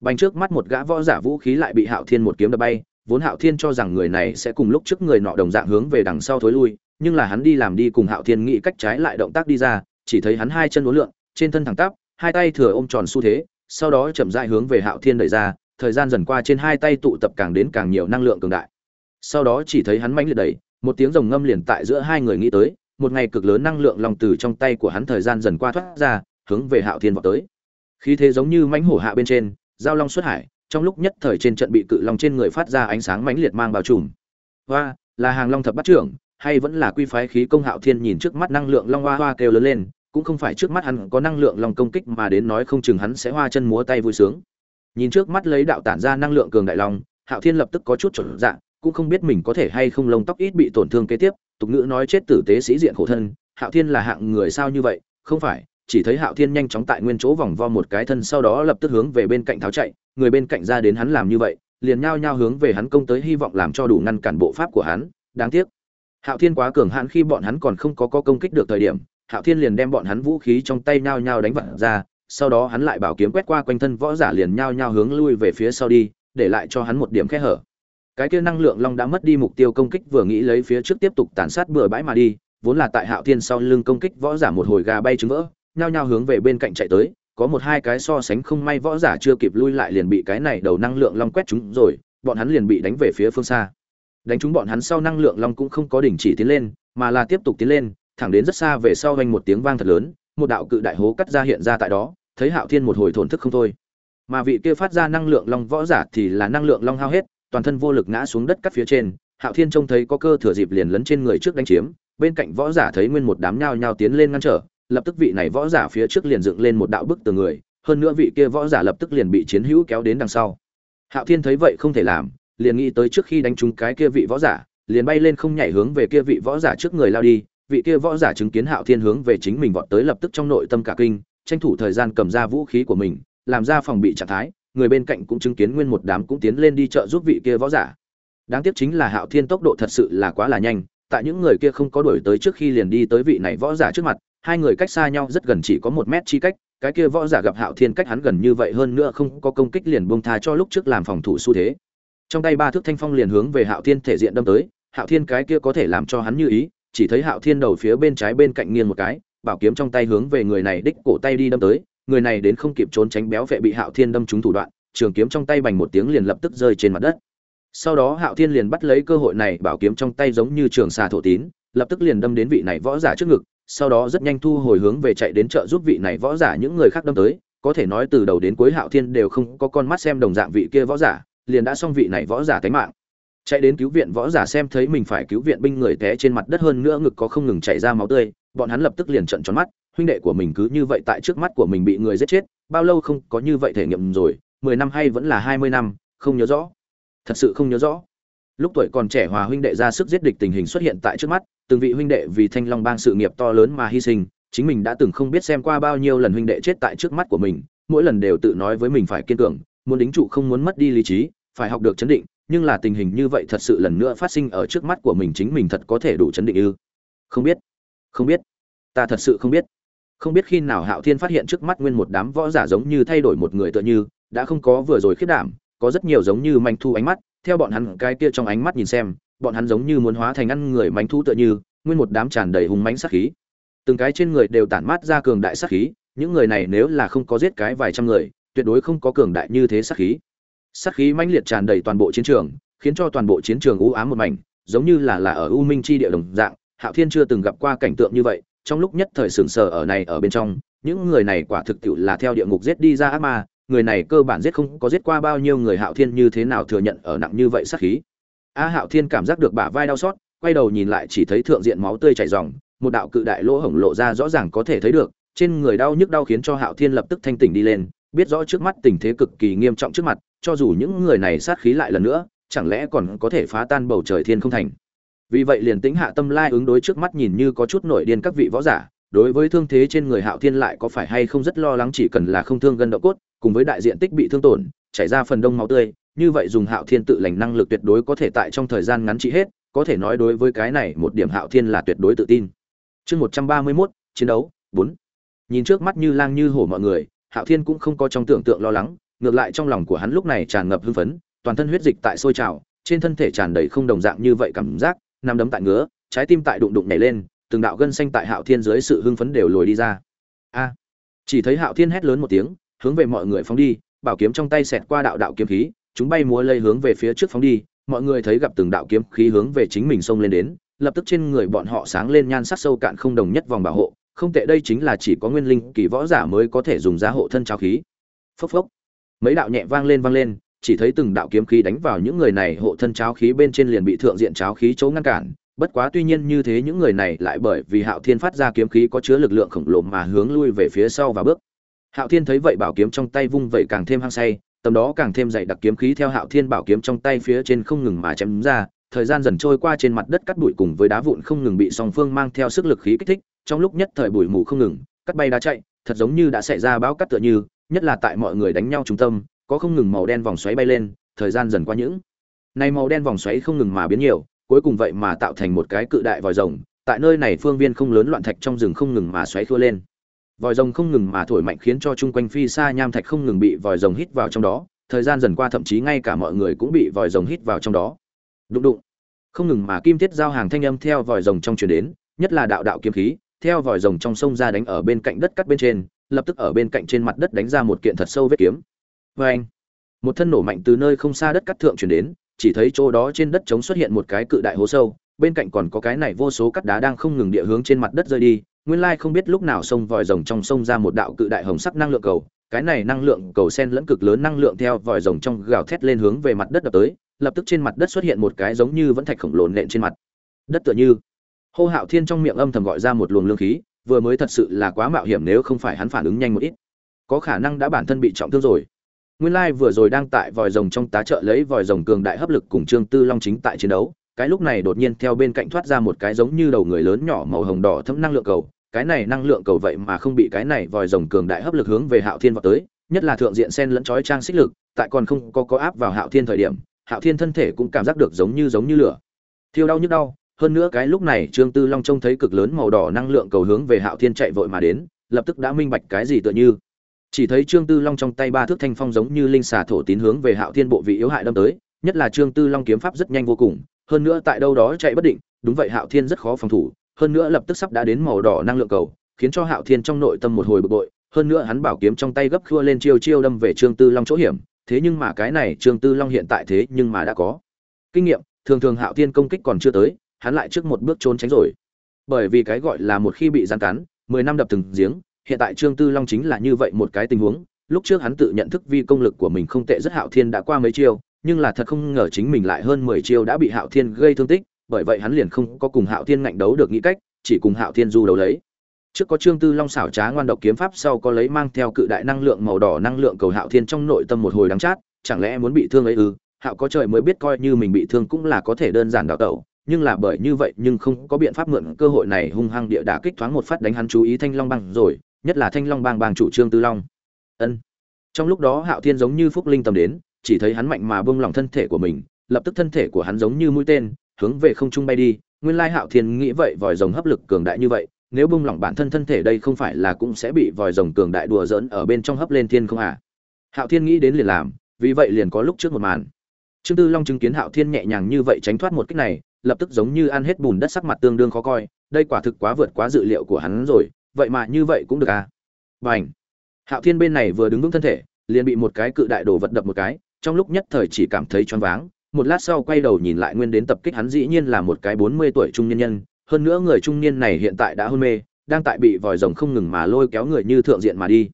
Bành trước mắt một gã võ giả vũ khí lại bị hạo thiên một kiếm đập bay, vốn hạo thiên cho rằng người này sẽ cùng lúc trước người nọ đồng dạng hướng về đằng sau thối lui, nhưng là hắn đi làm đi cùng hạo thiên nghĩ cách trái lại động tác đi ra, chỉ thấy hắn hai chân uốn lượn, trên thân thẳng tắp, hai tay thừa ôm tròn xu thế, sau đó chậm rãi hướng về hạo thiên đẩy ra, thời gian dần qua trên hai tay tụ tập càng đến càng nhiều năng lượng cường đại sau đó chỉ thấy hắn mãnh liệt đẩy, một tiếng rồng ngâm liền tại giữa hai người nghĩ tới, một ngày cực lớn năng lượng lòng từ trong tay của hắn thời gian dần qua thoát ra, hướng về hạo thiên vọt tới. Khí thế giống như mãnh hổ hạ bên trên, giao long xuất hải, trong lúc nhất thời trên trận bị cự long trên người phát ra ánh sáng mãnh liệt mang bao trùm. Hoa, là hàng long thập bắt trưởng, hay vẫn là quy phái khí công hạo thiên nhìn trước mắt năng lượng long hoa hoa kêu lớn lên, cũng không phải trước mắt hắn có năng lượng long công kích mà đến nói không chừng hắn sẽ hoa chân múa tay vui sướng. Nhìn trước mắt lấy đạo tản ra năng lượng cường đại long, hạo thiên lập tức có chút chuẩn dạng cũng không biết mình có thể hay không lông tóc ít bị tổn thương kế tiếp tục ngữ nói chết tử tế sĩ diện khổ thân hạo thiên là hạng người sao như vậy? Không phải chỉ thấy hạo thiên nhanh chóng tại nguyên chỗ vòng vo một cái thân sau đó lập tức hướng về bên cạnh tháo chạy người bên cạnh ra đến hắn làm như vậy liền nhao nhao hướng về hắn công tới hy vọng làm cho đủ ngăn cản bộ pháp của hắn đáng tiếc. Hạo thiên quá cường hãn khi bọn hắn còn không có, có công kích được thời điểm hạo thiên liền đem bọn hắn vũ khí trong tay nhao nhao đánh vặn ra sau đó hắn lại bảo kiếm quét qua quanh thân võ giả liền nhao nhao hướng lui về phía sau đi để lại cho hắn một điểm khe hở cái kia năng lượng long đã mất đi mục tiêu công kích vừa nghĩ lấy phía trước tiếp tục tàn sát bừa bãi mà đi, vốn là tại hạo thiên sau lưng công kích võ giả một hồi gà bay trứng vỡ, nhao nhao hướng về bên cạnh chạy tới, có một hai cái so sánh không may võ giả chưa kịp lui lại liền bị cái này đầu năng lượng long quét chúng rồi, bọn hắn liền bị đánh về phía phương xa. Đánh chúng bọn hắn sau năng lượng long cũng không có đình chỉ tiến lên, mà là tiếp tục tiến lên, thẳng đến rất xa về sau vang một tiếng vang thật lớn, một đạo cự đại hố cắt ra hiện ra tại đó, thấy hạo thiên một hồi thổn thức không thôi. Mà vị kia phát ra năng lượng long võ giả thì là năng lượng long hao hết toàn thân vô lực ngã xuống đất cắt phía trên, hạo thiên trông thấy có cơ thừa dịp liền lấn trên người trước đánh chiếm, bên cạnh võ giả thấy nguyên một đám nhao nhao tiến lên ngăn trở, lập tức vị này võ giả phía trước liền dựng lên một đạo bức từ người, hơn nữa vị kia võ giả lập tức liền bị chiến hữu kéo đến đằng sau. Hạo thiên thấy vậy không thể làm, liền nghĩ tới trước khi đánh trúng cái kia vị võ giả, liền bay lên không nhảy hướng về kia vị võ giả trước người lao đi, vị kia võ giả chứng kiến hạo thiên hướng về chính mình vọt tới lập tức trong nội tâm cả kinh, tranh thủ thời gian cầm ra vũ khí của mình, làm ra phòng bị trạng thái người bên cạnh cũng chứng kiến nguyên một đám cũng tiến lên đi chợ giúp vị kia võ giả. Đáng tiếc chính là hạo thiên tốc độ thật sự là quá là nhanh, tại những người kia không có đuổi tới trước khi liền đi tới vị này võ giả trước mặt, hai người cách xa nhau rất gần chỉ có một mét chi cách, cái kia võ giả gặp hạo thiên cách hắn gần như vậy hơn nữa không có công kích liền buông tha cho lúc trước làm phòng thủ xu thế. Trong tay ba thước thanh phong liền hướng về hạo thiên thể diện đâm tới, hạo thiên cái kia có thể làm cho hắn như ý, chỉ thấy hạo thiên đầu phía bên trái bên cạnh nghiêng một cái, bảo kiếm trong tay hướng về người này đích cổ tay đi đâm tới người này đến không kịp trốn tránh béo vệ bị hạo thiên đâm trúng thủ đoạn, trường kiếm trong tay bành một tiếng liền lập tức rơi trên mặt đất. Sau đó hạo thiên liền bắt lấy cơ hội này, bảo kiếm trong tay giống như trường xà thổ tín, lập tức liền đâm đến vị này võ giả trước ngực, sau đó rất nhanh thu hồi hướng về chạy đến chợ giúp vị này võ giả những người khác đâm tới. Có thể nói từ đầu đến cuối hạo thiên đều không có con mắt xem đồng dạng vị kia võ giả, liền đã xong vị này võ giả cái mạng. Chạy đến cứu viện võ giả xem thấy mình phải cứu viện binh người té trên mặt đất hơn nữa ngực có không ngừng chảy ra máu tươi, bọn hắn lập tức liền trợn tròn mắt huynh đệ của mình cứ như vậy tại trước mắt của mình bị người giết chết, bao lâu không có như vậy thể nghiệm rồi, mười năm hay vẫn là hai mươi năm, không nhớ rõ. Thật sự không nhớ rõ. Lúc tuổi còn trẻ hòa huynh đệ ra sức giết địch tình hình xuất hiện tại trước mắt, từng vị huynh đệ vì thanh long bang sự nghiệp to lớn mà hy sinh, chính mình đã từng không biết xem qua bao nhiêu lần huynh đệ chết tại trước mắt của mình, mỗi lần đều tự nói với mình phải kiên cường, muốn đính trụ không muốn mất đi lý trí, phải học được chấn định, nhưng là tình hình như vậy thật sự lần nữa phát sinh ở trước mắt của mình chính mình thật có thể đủ chấn định ư? Không biết. Không biết. Ta thật sự không biết không biết khi nào hạo thiên phát hiện trước mắt nguyên một đám võ giả giống như thay đổi một người tựa như, đã không có vừa rồi khiết đảm, có rất nhiều giống như manh thu ánh mắt, theo bọn hắn cái kia trong ánh mắt nhìn xem, bọn hắn giống như muốn hóa thành ăn người manh thu tựa như, nguyên một đám tràn đầy hùng mánh sát khí. Từng cái trên người đều tản mát ra cường đại sát khí, những người này nếu là không có giết cái vài trăm người, tuyệt đối không có cường đại như thế sát khí. Sát khí mãnh liệt tràn đầy toàn bộ chiến trường, khiến cho toàn bộ chiến trường u ám một mảnh, giống như là là ở u minh chi địa đồng dạng, hạo thiên chưa từng gặp qua cảnh tượng như vậy trong lúc nhất thời sừng sờ ở này ở bên trong, những người này quả thực tiệu là theo địa ngục giết đi ra ác ma, người này cơ bản giết không có giết qua bao nhiêu người hạo thiên như thế nào thừa nhận ở nặng như vậy sát khí. A hạo thiên cảm giác được bả vai đau xót, quay đầu nhìn lại chỉ thấy thượng diện máu tươi chảy ròng, một đạo cự đại lỗ hổng lộ ra rõ ràng có thể thấy được, trên người đau nhức đau khiến cho hạo thiên lập tức thanh tỉnh đi lên, biết rõ trước mắt tình thế cực kỳ nghiêm trọng trước mặt, cho dù những người này sát khí lại lần nữa, chẳng lẽ còn có thể phá tan bầu trời thiên không thành? Vì vậy liền tính hạ tâm lai ứng đối trước mắt nhìn như có chút nổi điên các vị võ giả, đối với thương thế trên người hạo thiên lại có phải hay không rất lo lắng chỉ cần là không thương gân độ cốt, cùng với đại diện tích bị thương tổn, chảy ra phần đông máu tươi, như vậy dùng hạo thiên tự lành năng lực tuyệt đối có thể tại trong thời gian ngắn trị hết, có thể nói đối với cái này một điểm hạo thiên là tuyệt đối tự tin. Chương một trăm ba mươi mốt, chiến đấu, bốn. Nhìn trước mắt như lang như hổ mọi người, hạo thiên cũng không có trong tưởng tượng lo lắng, ngược lại trong lòng của hắn lúc này tràn ngập hưng phấn, toàn thân huyết dịch tại sôi trào, trên thân thể tràn đầy không đồng dạng như vậy cảm giác nằm đấm tại ngứa, trái tim tại đụng đụng nhảy lên, từng đạo gân xanh tại hạo thiên dưới sự hưng phấn đều lồi đi ra. A! Chỉ thấy hạo thiên hét lớn một tiếng, hướng về mọi người phóng đi, bảo kiếm trong tay xẹt qua đạo đạo kiếm khí, chúng bay múa lây hướng về phía trước phóng đi, mọi người thấy gặp từng đạo kiếm khí hướng về chính mình xông lên đến, lập tức trên người bọn họ sáng lên nhan sắc sâu cạn không đồng nhất vòng bảo hộ, không tệ đây chính là chỉ có nguyên linh kỳ võ giả mới có thể dùng giá hộ thân cháo khí. Phốc phốc. Mấy đạo nhẹ vang lên vang lên chỉ thấy từng đạo kiếm khí đánh vào những người này, hộ thân cháo khí bên trên liền bị thượng diện cháo khí chỗ ngăn cản. Bất quá tuy nhiên như thế, những người này lại bởi vì hạo thiên phát ra kiếm khí có chứa lực lượng khổng lồ mà hướng lui về phía sau và bước. Hạo thiên thấy vậy bảo kiếm trong tay vung vậy càng thêm hăng say, tầm đó càng thêm dày đặc kiếm khí theo hạo thiên bảo kiếm trong tay phía trên không ngừng mà chém ra. Thời gian dần trôi qua trên mặt đất cắt bụi cùng với đá vụn không ngừng bị song phương mang theo sức lực khí kích thích. Trong lúc nhất thời bụi mù không ngừng, cắt bay đá chạy, thật giống như đã xảy ra bão cắt tựa như, nhất là tại mọi người đánh nhau trung tâm có không ngừng màu đen vòng xoáy bay lên, thời gian dần qua những. Này màu đen vòng xoáy không ngừng mà biến nhiều, cuối cùng vậy mà tạo thành một cái cự đại vòi rồng, tại nơi này phương viên không lớn loạn thạch trong rừng không ngừng mà xoáy thua lên. Vòi rồng không ngừng mà thổi mạnh khiến cho chung quanh phi xa nham thạch không ngừng bị vòi rồng hít vào trong đó, thời gian dần qua thậm chí ngay cả mọi người cũng bị vòi rồng hít vào trong đó. Đụng đụng. Không ngừng mà kim thiết giao hàng thanh âm theo vòi rồng trong truyền đến, nhất là đạo đạo kiếm khí, theo vòi rồng trong sông ra đánh ở bên cạnh đất cắt bên trên, lập tức ở bên cạnh trên mặt đất đánh ra một kiện thật sâu vết kiếm vê anh, một thân nổ mạnh từ nơi không xa đất cắt thượng truyền đến, chỉ thấy chỗ đó trên đất trống xuất hiện một cái cự đại hố sâu, bên cạnh còn có cái này vô số cắt đá đang không ngừng địa hướng trên mặt đất rơi đi. Nguyên lai không biết lúc nào sông vòi rồng trong sông ra một đạo cự đại hồng sắc năng lượng cầu. Cái này năng lượng cầu sen lẫn cực lớn năng lượng theo vòi rồng trong gào thét lên hướng về mặt đất đập tới, lập tức trên mặt đất xuất hiện một cái giống như vẫn thạch khổng lồ nện trên mặt. Đất tựa như, hô hạo thiên trong miệng âm thầm gọi ra một luồng lương khí, vừa mới thật sự là quá mạo hiểm nếu không phải hắn phản ứng nhanh một ít. Có khả năng đã bản thân bị trọng thương rồi nguyên lai vừa rồi đang tại vòi rồng trong tá trợ lấy vòi rồng cường đại hấp lực cùng trương tư long chính tại chiến đấu. Cái lúc này đột nhiên theo bên cạnh thoát ra một cái giống như đầu người lớn nhỏ màu hồng đỏ thấm năng lượng cầu. Cái này năng lượng cầu vậy mà không bị cái này vòi rồng cường đại hấp lực hướng về hạo thiên vào tới, nhất là thượng diện sen lẫn chói trang xích lực, tại còn không có có áp vào hạo thiên thời điểm, hạo thiên thân thể cũng cảm giác được giống như giống như lửa. Thiêu đau nhức đau, hơn nữa cái lúc này trương tư long trông thấy cực lớn màu đỏ năng lượng cầu hướng về hạo thiên chạy vội mà đến, lập tức đã minh bạch cái gì tựa như chỉ thấy trương tư long trong tay ba thước thanh phong giống như linh xà thổ tín hướng về hạo thiên bộ vị yếu hại đâm tới, nhất là trương tư long kiếm pháp rất nhanh vô cùng, hơn nữa tại đâu đó chạy bất định, đúng vậy hạo thiên rất khó phòng thủ, hơn nữa lập tức sắp đã đến màu đỏ năng lượng cầu, khiến cho hạo thiên trong nội tâm một hồi bực bội, hơn nữa hắn bảo kiếm trong tay gấp khua lên chiêu chiêu đâm về trương tư long chỗ hiểm, thế nhưng mà cái này trương tư long hiện tại thế nhưng mà đã có. Kinh nghiệm, thường thường hạo thiên công kích còn chưa tới, hắn lại trước một bước trốn tránh rồi. Bởi vì cái gọi là một khi bị gián cắn, mười năm đập từng giếng hiện tại trương tư long chính là như vậy một cái tình huống. Lúc trước hắn tự nhận thức vi công lực của mình không tệ rất hạo thiên đã qua mấy chiêu, nhưng là thật không ngờ chính mình lại hơn mười chiêu đã bị hạo thiên gây thương tích, bởi vậy hắn liền không có cùng hạo thiên ngạnh đấu được nghĩ cách, chỉ cùng hạo thiên du đấu lấy. Trước có trương tư long xảo trá ngoan độc kiếm pháp, sau có lấy mang theo cự đại năng lượng màu đỏ năng lượng cầu hạo thiên trong nội tâm một hồi đắng chát, chẳng lẽ muốn bị thương ấy ư? Hạo có trời mới biết coi như mình bị thương cũng là có thể đơn giản đào tẩu, nhưng là bởi như vậy nhưng không có biện pháp mượn cơ hội này hung hăng địa đả kích thoáng một phát đánh hắn chú ý thanh long băng rồi nhất là thanh long bang bang chủ trương tư long. Ân. Trong lúc đó hạo thiên giống như phúc linh tầm đến, chỉ thấy hắn mạnh mà bông lỏng thân thể của mình, lập tức thân thể của hắn giống như mũi tên, hướng về không trung bay đi. Nguyên lai hạo thiên nghĩ vậy, vòi rồng hấp lực cường đại như vậy, nếu bung lỏng bản thân thân thể đây không phải là cũng sẽ bị vòi rồng cường đại đùa giỡn ở bên trong hấp lên thiên không à? Hạo thiên nghĩ đến liền làm, vì vậy liền có lúc trước một màn. Trương tư long chứng kiến hạo thiên nhẹ nhàng như vậy tránh thoát một cách này, lập tức giống như ăn hết bùn đất sắc mặt tương đương khó coi, đây quả thực quá vượt quá dự liệu của hắn rồi vậy mà như vậy cũng được à? Bảnh. hạo thiên bên này vừa đứng vững thân thể, liền bị một cái cự đại đồ vật đập một cái, trong lúc nhất thời chỉ cảm thấy choáng váng. Một lát sau quay đầu nhìn lại nguyên đến tập kích hắn dĩ nhiên là một cái bốn mươi tuổi trung nhân nhân, hơn nữa người trung niên này hiện tại đã hôn mê, đang tại bị vòi rồng không ngừng mà lôi kéo người như thượng diện mà đi.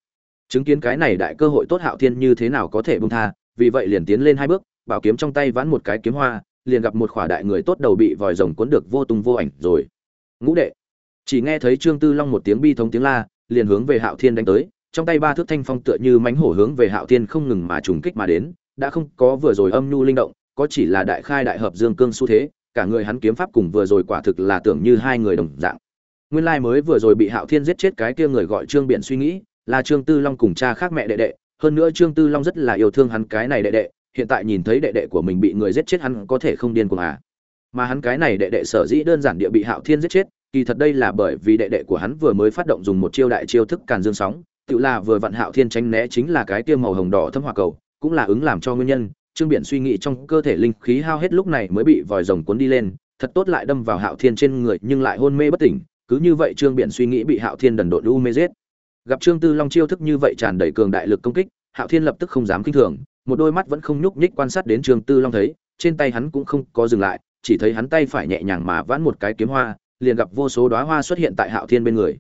Chứng kiến cái này đại cơ hội tốt hạo thiên như thế nào có thể buông tha, vì vậy liền tiến lên hai bước, bảo kiếm trong tay vãn một cái kiếm hoa, liền gặp một khỏa đại người tốt đầu bị vòi rồng cuốn được vô tung vô ảnh rồi. Ngũ đệ! Chỉ nghe thấy trương tư long một tiếng bi thống tiếng la, liền hướng về hạo thiên đánh tới, trong tay ba thước thanh phong tựa như mánh hổ hướng về hạo thiên không ngừng mà trùng kích mà đến, đã không có vừa rồi âm nhu linh động, có chỉ là đại khai đại hợp dương cương xu thế, cả người hắn kiếm pháp cùng vừa rồi quả thực là tưởng như hai người đồng dạng. Nguyên lai mới vừa rồi bị hạo thiên giết chết cái kia người gọi trương biện suy nghĩ, là trương tư long cùng cha khác mẹ đệ đệ, hơn nữa trương tư long rất là yêu thương hắn cái này đệ đệ, hiện tại nhìn thấy đệ đệ của mình bị người giết chết hắn có thể không điên cuồng à. Mà hắn cái này đệ đệ sở dĩ đơn giản địa bị hạo thiên giết chết kỳ thật đây là bởi vì đệ đệ của hắn vừa mới phát động dùng một chiêu đại chiêu thức càn dương sóng, tự là vừa vạn hạo thiên tránh né chính là cái tiêu màu hồng đỏ thâm hỏa cầu, cũng là ứng làm cho nguyên nhân. Trương biển suy nghĩ trong cơ thể linh khí hao hết lúc này mới bị vòi rồng cuốn đi lên, thật tốt lại đâm vào hạo thiên trên người nhưng lại hôn mê bất tỉnh, cứ như vậy trương biển suy nghĩ bị hạo thiên đần độn u mê giết. Gặp trương tư long chiêu thức như vậy tràn đầy cường đại lực công kích, hạo thiên lập tức không dám kinh thường, một đôi mắt vẫn không nhúc nhích quan sát đến trương tư long thấy, trên tay hắn cũng không có dừng lại, chỉ thấy hắn tay phải nhẹ nhàng mà vãn một cái kiếm hoa liền gặp vô số đóa hoa xuất hiện tại hạo thiên bên người.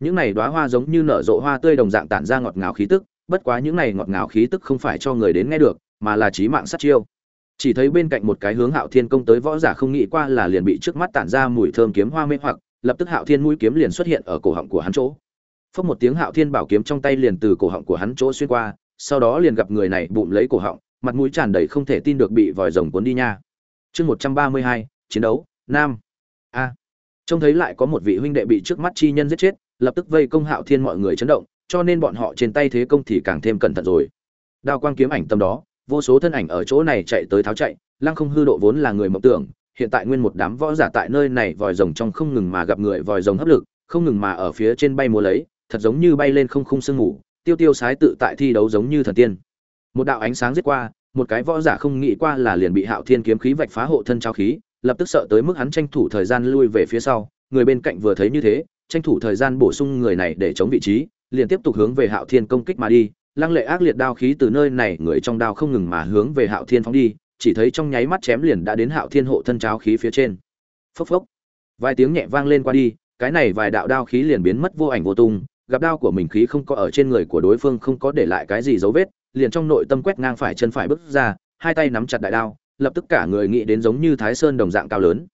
Những này đóa hoa giống như nở rộ hoa tươi đồng dạng tản ra ngọt ngào khí tức, bất quá những này ngọt ngào khí tức không phải cho người đến nghe được, mà là chí mạng sát chiêu. Chỉ thấy bên cạnh một cái hướng hạo thiên công tới võ giả không nghĩ qua là liền bị trước mắt tản ra mùi thơm kiếm hoa mê hoặc, lập tức hạo thiên mũi kiếm liền xuất hiện ở cổ họng của hắn chỗ. Phốc một tiếng hạo thiên bảo kiếm trong tay liền từ cổ họng của hắn chỗ xuyên qua, sau đó liền gặp người này bụng lấy cổ họng, mặt mũi tràn đầy không thể tin được bị vòi rồng cuốn đi nha. Chương một trăm ba mươi hai, chiến đấu, nam. A trông thấy lại có một vị huynh đệ bị trước mắt chi nhân giết chết, lập tức vây công hạo thiên mọi người chấn động, cho nên bọn họ trên tay thế công thì càng thêm cẩn thận rồi. Đao quang kiếm ảnh tâm đó, vô số thân ảnh ở chỗ này chạy tới tháo chạy, lăng không hư độ vốn là người mộng tưởng, hiện tại nguyên một đám võ giả tại nơi này vòi rồng trong không ngừng mà gặp người vòi rồng hấp lực, không ngừng mà ở phía trên bay múa lấy, thật giống như bay lên không khung sương ngủ tiêu tiêu sái tự tại thi đấu giống như thần tiên. Một đạo ánh sáng giết qua, một cái võ giả không nghĩ qua là liền bị hạo thiên kiếm khí vạch phá hộ thân trao khí lập tức sợ tới mức hắn tranh thủ thời gian lui về phía sau, người bên cạnh vừa thấy như thế, tranh thủ thời gian bổ sung người này để chống vị trí, liền tiếp tục hướng về hạo thiên công kích mà đi, lăng lệ ác liệt đao khí từ nơi này người trong đao không ngừng mà hướng về hạo thiên phóng đi, chỉ thấy trong nháy mắt chém liền đã đến hạo thiên hộ thân cháo khí phía trên. Phốc phốc. Vài tiếng nhẹ vang lên qua đi, cái này vài đạo đao khí liền biến mất vô ảnh vô tung, gặp đao của mình khí không có ở trên người của đối phương không có để lại cái gì dấu vết, liền trong nội tâm quét ngang phải chân phải bước ra, hai tay nắm chặt đại đao lập tức cả người nghĩ đến giống như thái sơn đồng dạng cao lớn.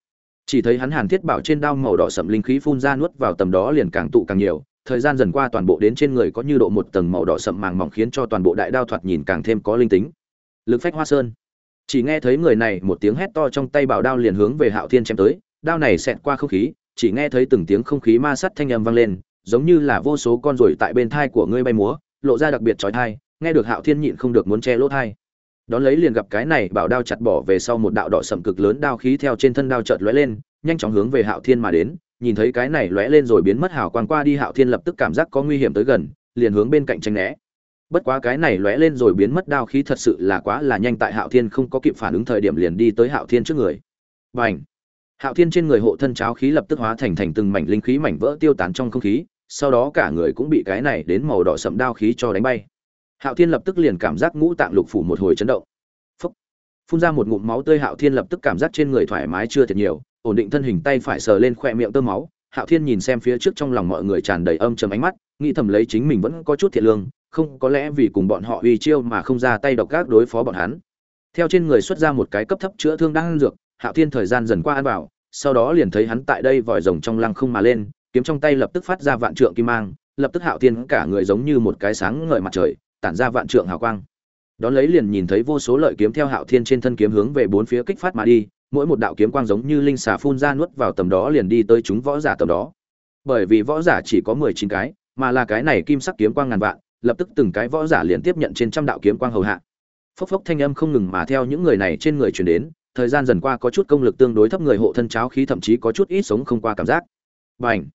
Chỉ thấy hắn hàn thiết bảo trên đao màu đỏ sậm linh khí phun ra nuốt vào tầm đó liền càng tụ càng nhiều, thời gian dần qua toàn bộ đến trên người có như độ một tầng màu đỏ sậm màng mỏng khiến cho toàn bộ đại đao thoạt nhìn càng thêm có linh tính. Lực phách hoa sơn. Chỉ nghe thấy người này một tiếng hét to trong tay bảo đao liền hướng về hạo thiên chém tới, đao này xẹt qua không khí, chỉ nghe thấy từng tiếng không khí ma sắt thanh âm vang lên, giống như là vô số con ruồi tại bên thai của ngươi bay múa, lộ ra đặc biệt trói thai nghe được hạo thiên nhịn không được muốn che lỗ thai đón lấy liền gặp cái này bảo đao chặt bỏ về sau một đạo đỏ sậm cực lớn đao khí theo trên thân đao chợt lóe lên, nhanh chóng hướng về hạo thiên mà đến, nhìn thấy cái này lóe lên rồi biến mất hào quang qua đi, hạo thiên lập tức cảm giác có nguy hiểm tới gần, liền hướng bên cạnh tranh né. Bất quá cái này lóe lên rồi biến mất đao khí thật sự là quá là nhanh tại hạo thiên không có kịp phản ứng thời điểm liền đi tới hạo thiên trước người. Và hạo thiên trên người hộ thân cháo khí lập tức hóa thành thành từng mảnh linh khí mảnh vỡ tiêu tán trong không khí, sau đó cả người cũng bị cái này đến màu đỏ sậm đao khí cho đánh bay hạo thiên lập tức liền cảm giác ngũ tạng lục phủ một hồi chấn động. Phúc. phun ra một ngụm máu tươi, hạo thiên lập tức cảm giác trên người thoải mái chưa thật nhiều, ổn định thân hình tay phải sờ lên khoe miệng tơ máu. Hạo thiên nhìn xem phía trước trong lòng mọi người tràn đầy âm trầm ánh mắt, nghĩ thầm lấy chính mình vẫn có chút thiệt lương, không có lẽ vì cùng bọn họ uy chiêu mà không ra tay độc gác đối phó bọn hắn. Theo trên người xuất ra một cái cấp thấp chữa thương đang ăn dược, hạo thiên thời gian dần qua ăn vào, sau đó liền thấy hắn tại đây vòi rồng trong lăng không mà lên, kiếm trong tay lập tức phát ra vạn trượng kim mang, lập tức hạo thiên cả người giống như một cái sáng ngời mặt trời tản ra vạn trượng hào quang. Đón lấy liền nhìn thấy vô số lợi kiếm theo hạo thiên trên thân kiếm hướng về bốn phía kích phát mà đi, mỗi một đạo kiếm quang giống như linh xà phun ra nuốt vào tầm đó liền đi tới chúng võ giả tầm đó. Bởi vì võ giả chỉ có mười chín cái, mà là cái này kim sắc kiếm quang ngàn vạn, lập tức từng cái võ giả liền tiếp nhận trên trăm đạo kiếm quang hầu hạ. Phốc phốc thanh âm không ngừng mà theo những người này trên người truyền đến, thời gian dần qua có chút công lực tương đối thấp người hộ thân cháo khí thậm chí có chút ít sống không qua cảm giác. Bành!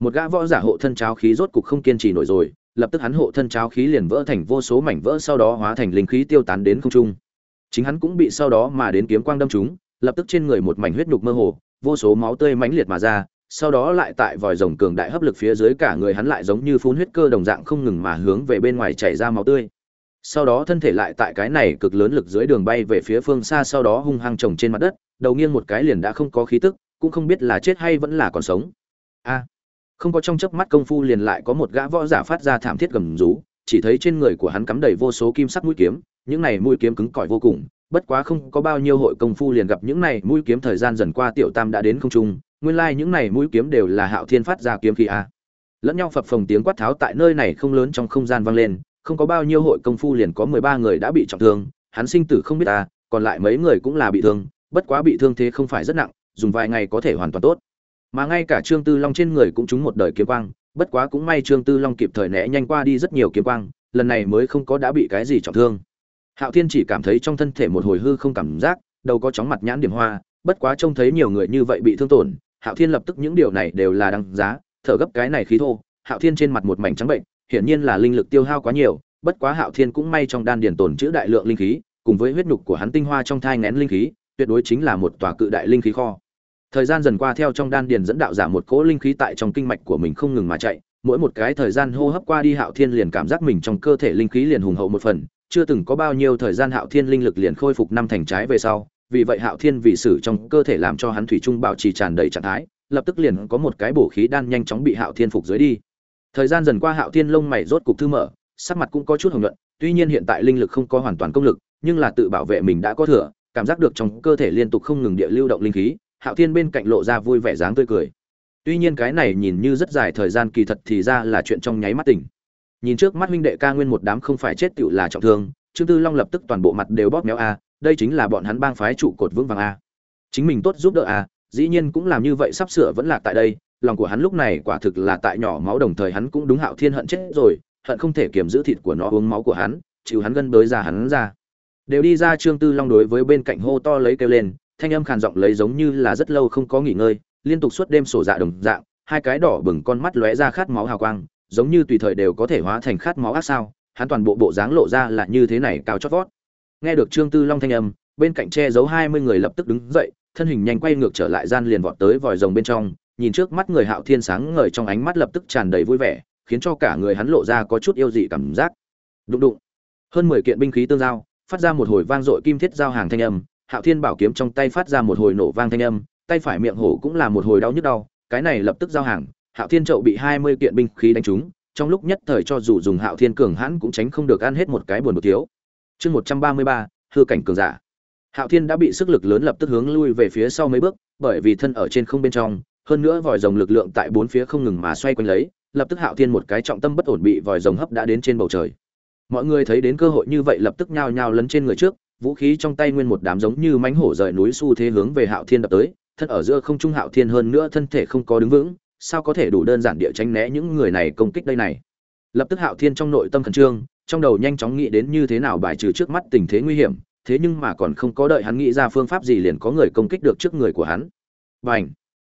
Một gã võ giả hộ thân cháo khí rốt cục không kiên trì nổi rồi lập tức hắn hộ thân cháo khí liền vỡ thành vô số mảnh vỡ sau đó hóa thành linh khí tiêu tán đến không trung. Chính hắn cũng bị sau đó mà đến kiếm quang đâm trúng, lập tức trên người một mảnh huyết nhục mơ hồ, vô số máu tươi mãnh liệt mà ra, sau đó lại tại vòi rồng cường đại hấp lực phía dưới cả người hắn lại giống như phun huyết cơ đồng dạng không ngừng mà hướng về bên ngoài chảy ra máu tươi. Sau đó thân thể lại tại cái này cực lớn lực dưới đường bay về phía phương xa sau đó hung hăng trồng trên mặt đất, đầu nghiêng một cái liền đã không có khí tức, cũng không biết là chết hay vẫn là còn sống. A! Không có trong chớp mắt công phu liền lại có một gã võ giả phát ra thảm thiết gầm rú, chỉ thấy trên người của hắn cắm đầy vô số kim sắc mũi kiếm, những này mũi kiếm cứng cỏi vô cùng, bất quá không có bao nhiêu hội công phu liền gặp những này mũi kiếm thời gian dần qua tiểu tam đã đến không trung, nguyên lai like những này mũi kiếm đều là hạo thiên phát ra kiếm khí a. Lẫn nhau phập phồng tiếng quát tháo tại nơi này không lớn trong không gian vang lên, không có bao nhiêu hội công phu liền có mười ba người đã bị trọng thương, hắn sinh tử không biết ta còn lại mấy người cũng là bị thương, bất quá bị thương thế không phải rất nặng, dùng vài ngày có thể hoàn toàn tốt mà ngay cả trương tư long trên người cũng trúng một đời kiếm quang, bất quá cũng may trương tư long kịp thời né nhanh qua đi rất nhiều kiếm quang, lần này mới không có đã bị cái gì trọng thương. Hạo thiên chỉ cảm thấy trong thân thể một hồi hư không cảm giác, đầu có chóng mặt nhãn điểm hoa, bất quá trông thấy nhiều người như vậy bị thương tổn, hạo thiên lập tức những điều này đều là đăng giá, thở gấp cái này khí thô, hạo thiên trên mặt một mảnh trắng bệnh, hiển nhiên là linh lực tiêu hao quá nhiều, bất quá hạo thiên cũng may trong đan điền tồn chữ đại lượng linh khí, cùng với huyết nhục của hắn tinh hoa trong thai ngén linh khí, tuyệt đối chính là một tòa cự đại linh khí kho thời gian dần qua theo trong đan điền dẫn đạo giả một cỗ linh khí tại trong kinh mạch của mình không ngừng mà chạy, mỗi một cái thời gian hô hấp qua đi hạo thiên liền cảm giác mình trong cơ thể linh khí liền hùng hậu một phần, chưa từng có bao nhiêu thời gian hạo thiên linh lực liền khôi phục năm thành trái về sau, vì vậy hạo thiên vì sử trong cơ thể làm cho hắn thủy trung bảo trì tràn đầy trạng thái, lập tức liền có một cái bổ khí đan nhanh chóng bị hạo thiên phục dưới đi. Thời gian dần qua hạo thiên lông mày rốt cục thư mở, sắc mặt cũng có chút hồng nhuận, tuy nhiên hiện tại linh lực không có hoàn toàn công lực, nhưng là tự bảo vệ mình đã có thừa, cảm giác được trong cơ thể liên tục không ngừng địa lưu động linh khí hạo thiên bên cạnh lộ ra vui vẻ dáng tươi cười. Tuy nhiên cái này nhìn như rất dài thời gian kỳ thật thì ra là chuyện trong nháy mắt tỉnh nhìn trước mắt huynh đệ ca nguyên một đám không phải chết tựu là trọng thương, trương tư long lập tức toàn bộ mặt đều bóp méo a, đây chính là bọn hắn bang phái trụ cột vững vàng a. Chính mình tốt giúp đỡ a, dĩ nhiên cũng làm như vậy sắp sửa vẫn là tại đây, lòng của hắn lúc này quả thực là tại nhỏ máu đồng thời hắn cũng đúng hạo thiên hận chết rồi, hận không thể kiềm giữ thịt của nó uống máu của hắn, chịu hắn gân bới ra hắn ra. Đều đi ra trương tư long đối với bên cạnh hô to lấy kêu lên thanh âm khàn giọng lấy giống như là rất lâu không có nghỉ ngơi, liên tục suốt đêm sổ dạ đồng dạng, hai cái đỏ bừng con mắt lóe ra khát máu hào quang, giống như tùy thời đều có thể hóa thành khát máu ác sao, hắn toàn bộ bộ dáng lộ ra là như thế này cao chót vót. Nghe được trương tư long thanh âm, bên cạnh che giấu hai mươi người lập tức đứng dậy, thân hình nhanh quay ngược trở lại gian liền vọt tới vòi rồng bên trong, nhìn trước mắt người hạo thiên sáng ngời trong ánh mắt lập tức tràn đầy vui vẻ, khiến cho cả người hắn lộ ra có chút yêu dị cảm giác. Đụng đụng. Hơn mười kiện binh khí tương giao, phát ra một hồi vang dội kim thiết giao hàng thanh âm hạo thiên bảo kiếm trong tay phát ra một hồi nổ vang thanh âm, tay phải miệng hổ cũng là một hồi đau nhức đau, cái này lập tức giao hàng, hạo thiên chậu bị hai mươi kiện binh khí đánh trúng, trong lúc nhất thời cho dù dùng hạo thiên cường hãn cũng tránh không được ăn hết một cái buồn một thiếu. Chương một trăm ba mươi ba, hư cảnh cường giả. Hạo thiên đã bị sức lực lớn lập tức hướng lui về phía sau mấy bước, bởi vì thân ở trên không bên trong, hơn nữa vòi rồng lực lượng tại bốn phía không ngừng mà xoay quanh lấy, lập tức hạo thiên một cái trọng tâm bất ổn bị vòi rồng hấp đã đến trên bầu trời. Mọi người thấy đến cơ hội như vậy lập tức nhao nhao lấn trên người trước vũ khí trong tay nguyên một đám giống như mánh hổ rời núi xu thế hướng về hạo thiên đập tới, thân ở giữa không trung hạo thiên hơn nữa thân thể không có đứng vững, sao có thể đủ đơn giản địa tránh né những người này công kích đây này lập tức hạo thiên trong nội tâm khẩn trương, trong đầu nhanh chóng nghĩ đến như thế nào bài trừ trước mắt tình thế nguy hiểm, thế nhưng mà còn không có đợi hắn nghĩ ra phương pháp gì liền có người công kích được trước người của hắn Bành!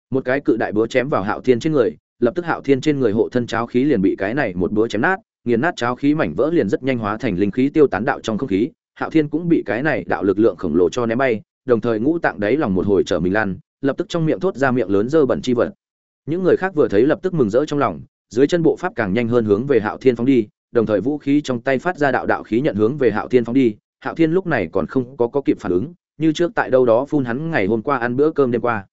một cái cự đại búa chém vào hạo thiên trên người, lập tức hạo thiên trên người hộ thân cháo khí liền bị cái này một búa chém nát, nghiền nát cháo khí mảnh vỡ liền rất nhanh hóa thành linh khí tiêu tán đạo trong không khí hạo thiên cũng bị cái này đạo lực lượng khổng lồ cho ném bay, đồng thời ngũ tạng đấy lòng một hồi trở mình lan, lập tức trong miệng thốt ra miệng lớn dơ bẩn chi vật. Những người khác vừa thấy lập tức mừng rỡ trong lòng, dưới chân bộ pháp càng nhanh hơn hướng về hạo thiên phóng đi, đồng thời vũ khí trong tay phát ra đạo đạo khí nhận hướng về hạo thiên phóng đi. Hạo thiên lúc này còn không có có kịp phản ứng, như trước tại đâu đó phun hắn ngày hôm qua ăn bữa cơm đêm qua.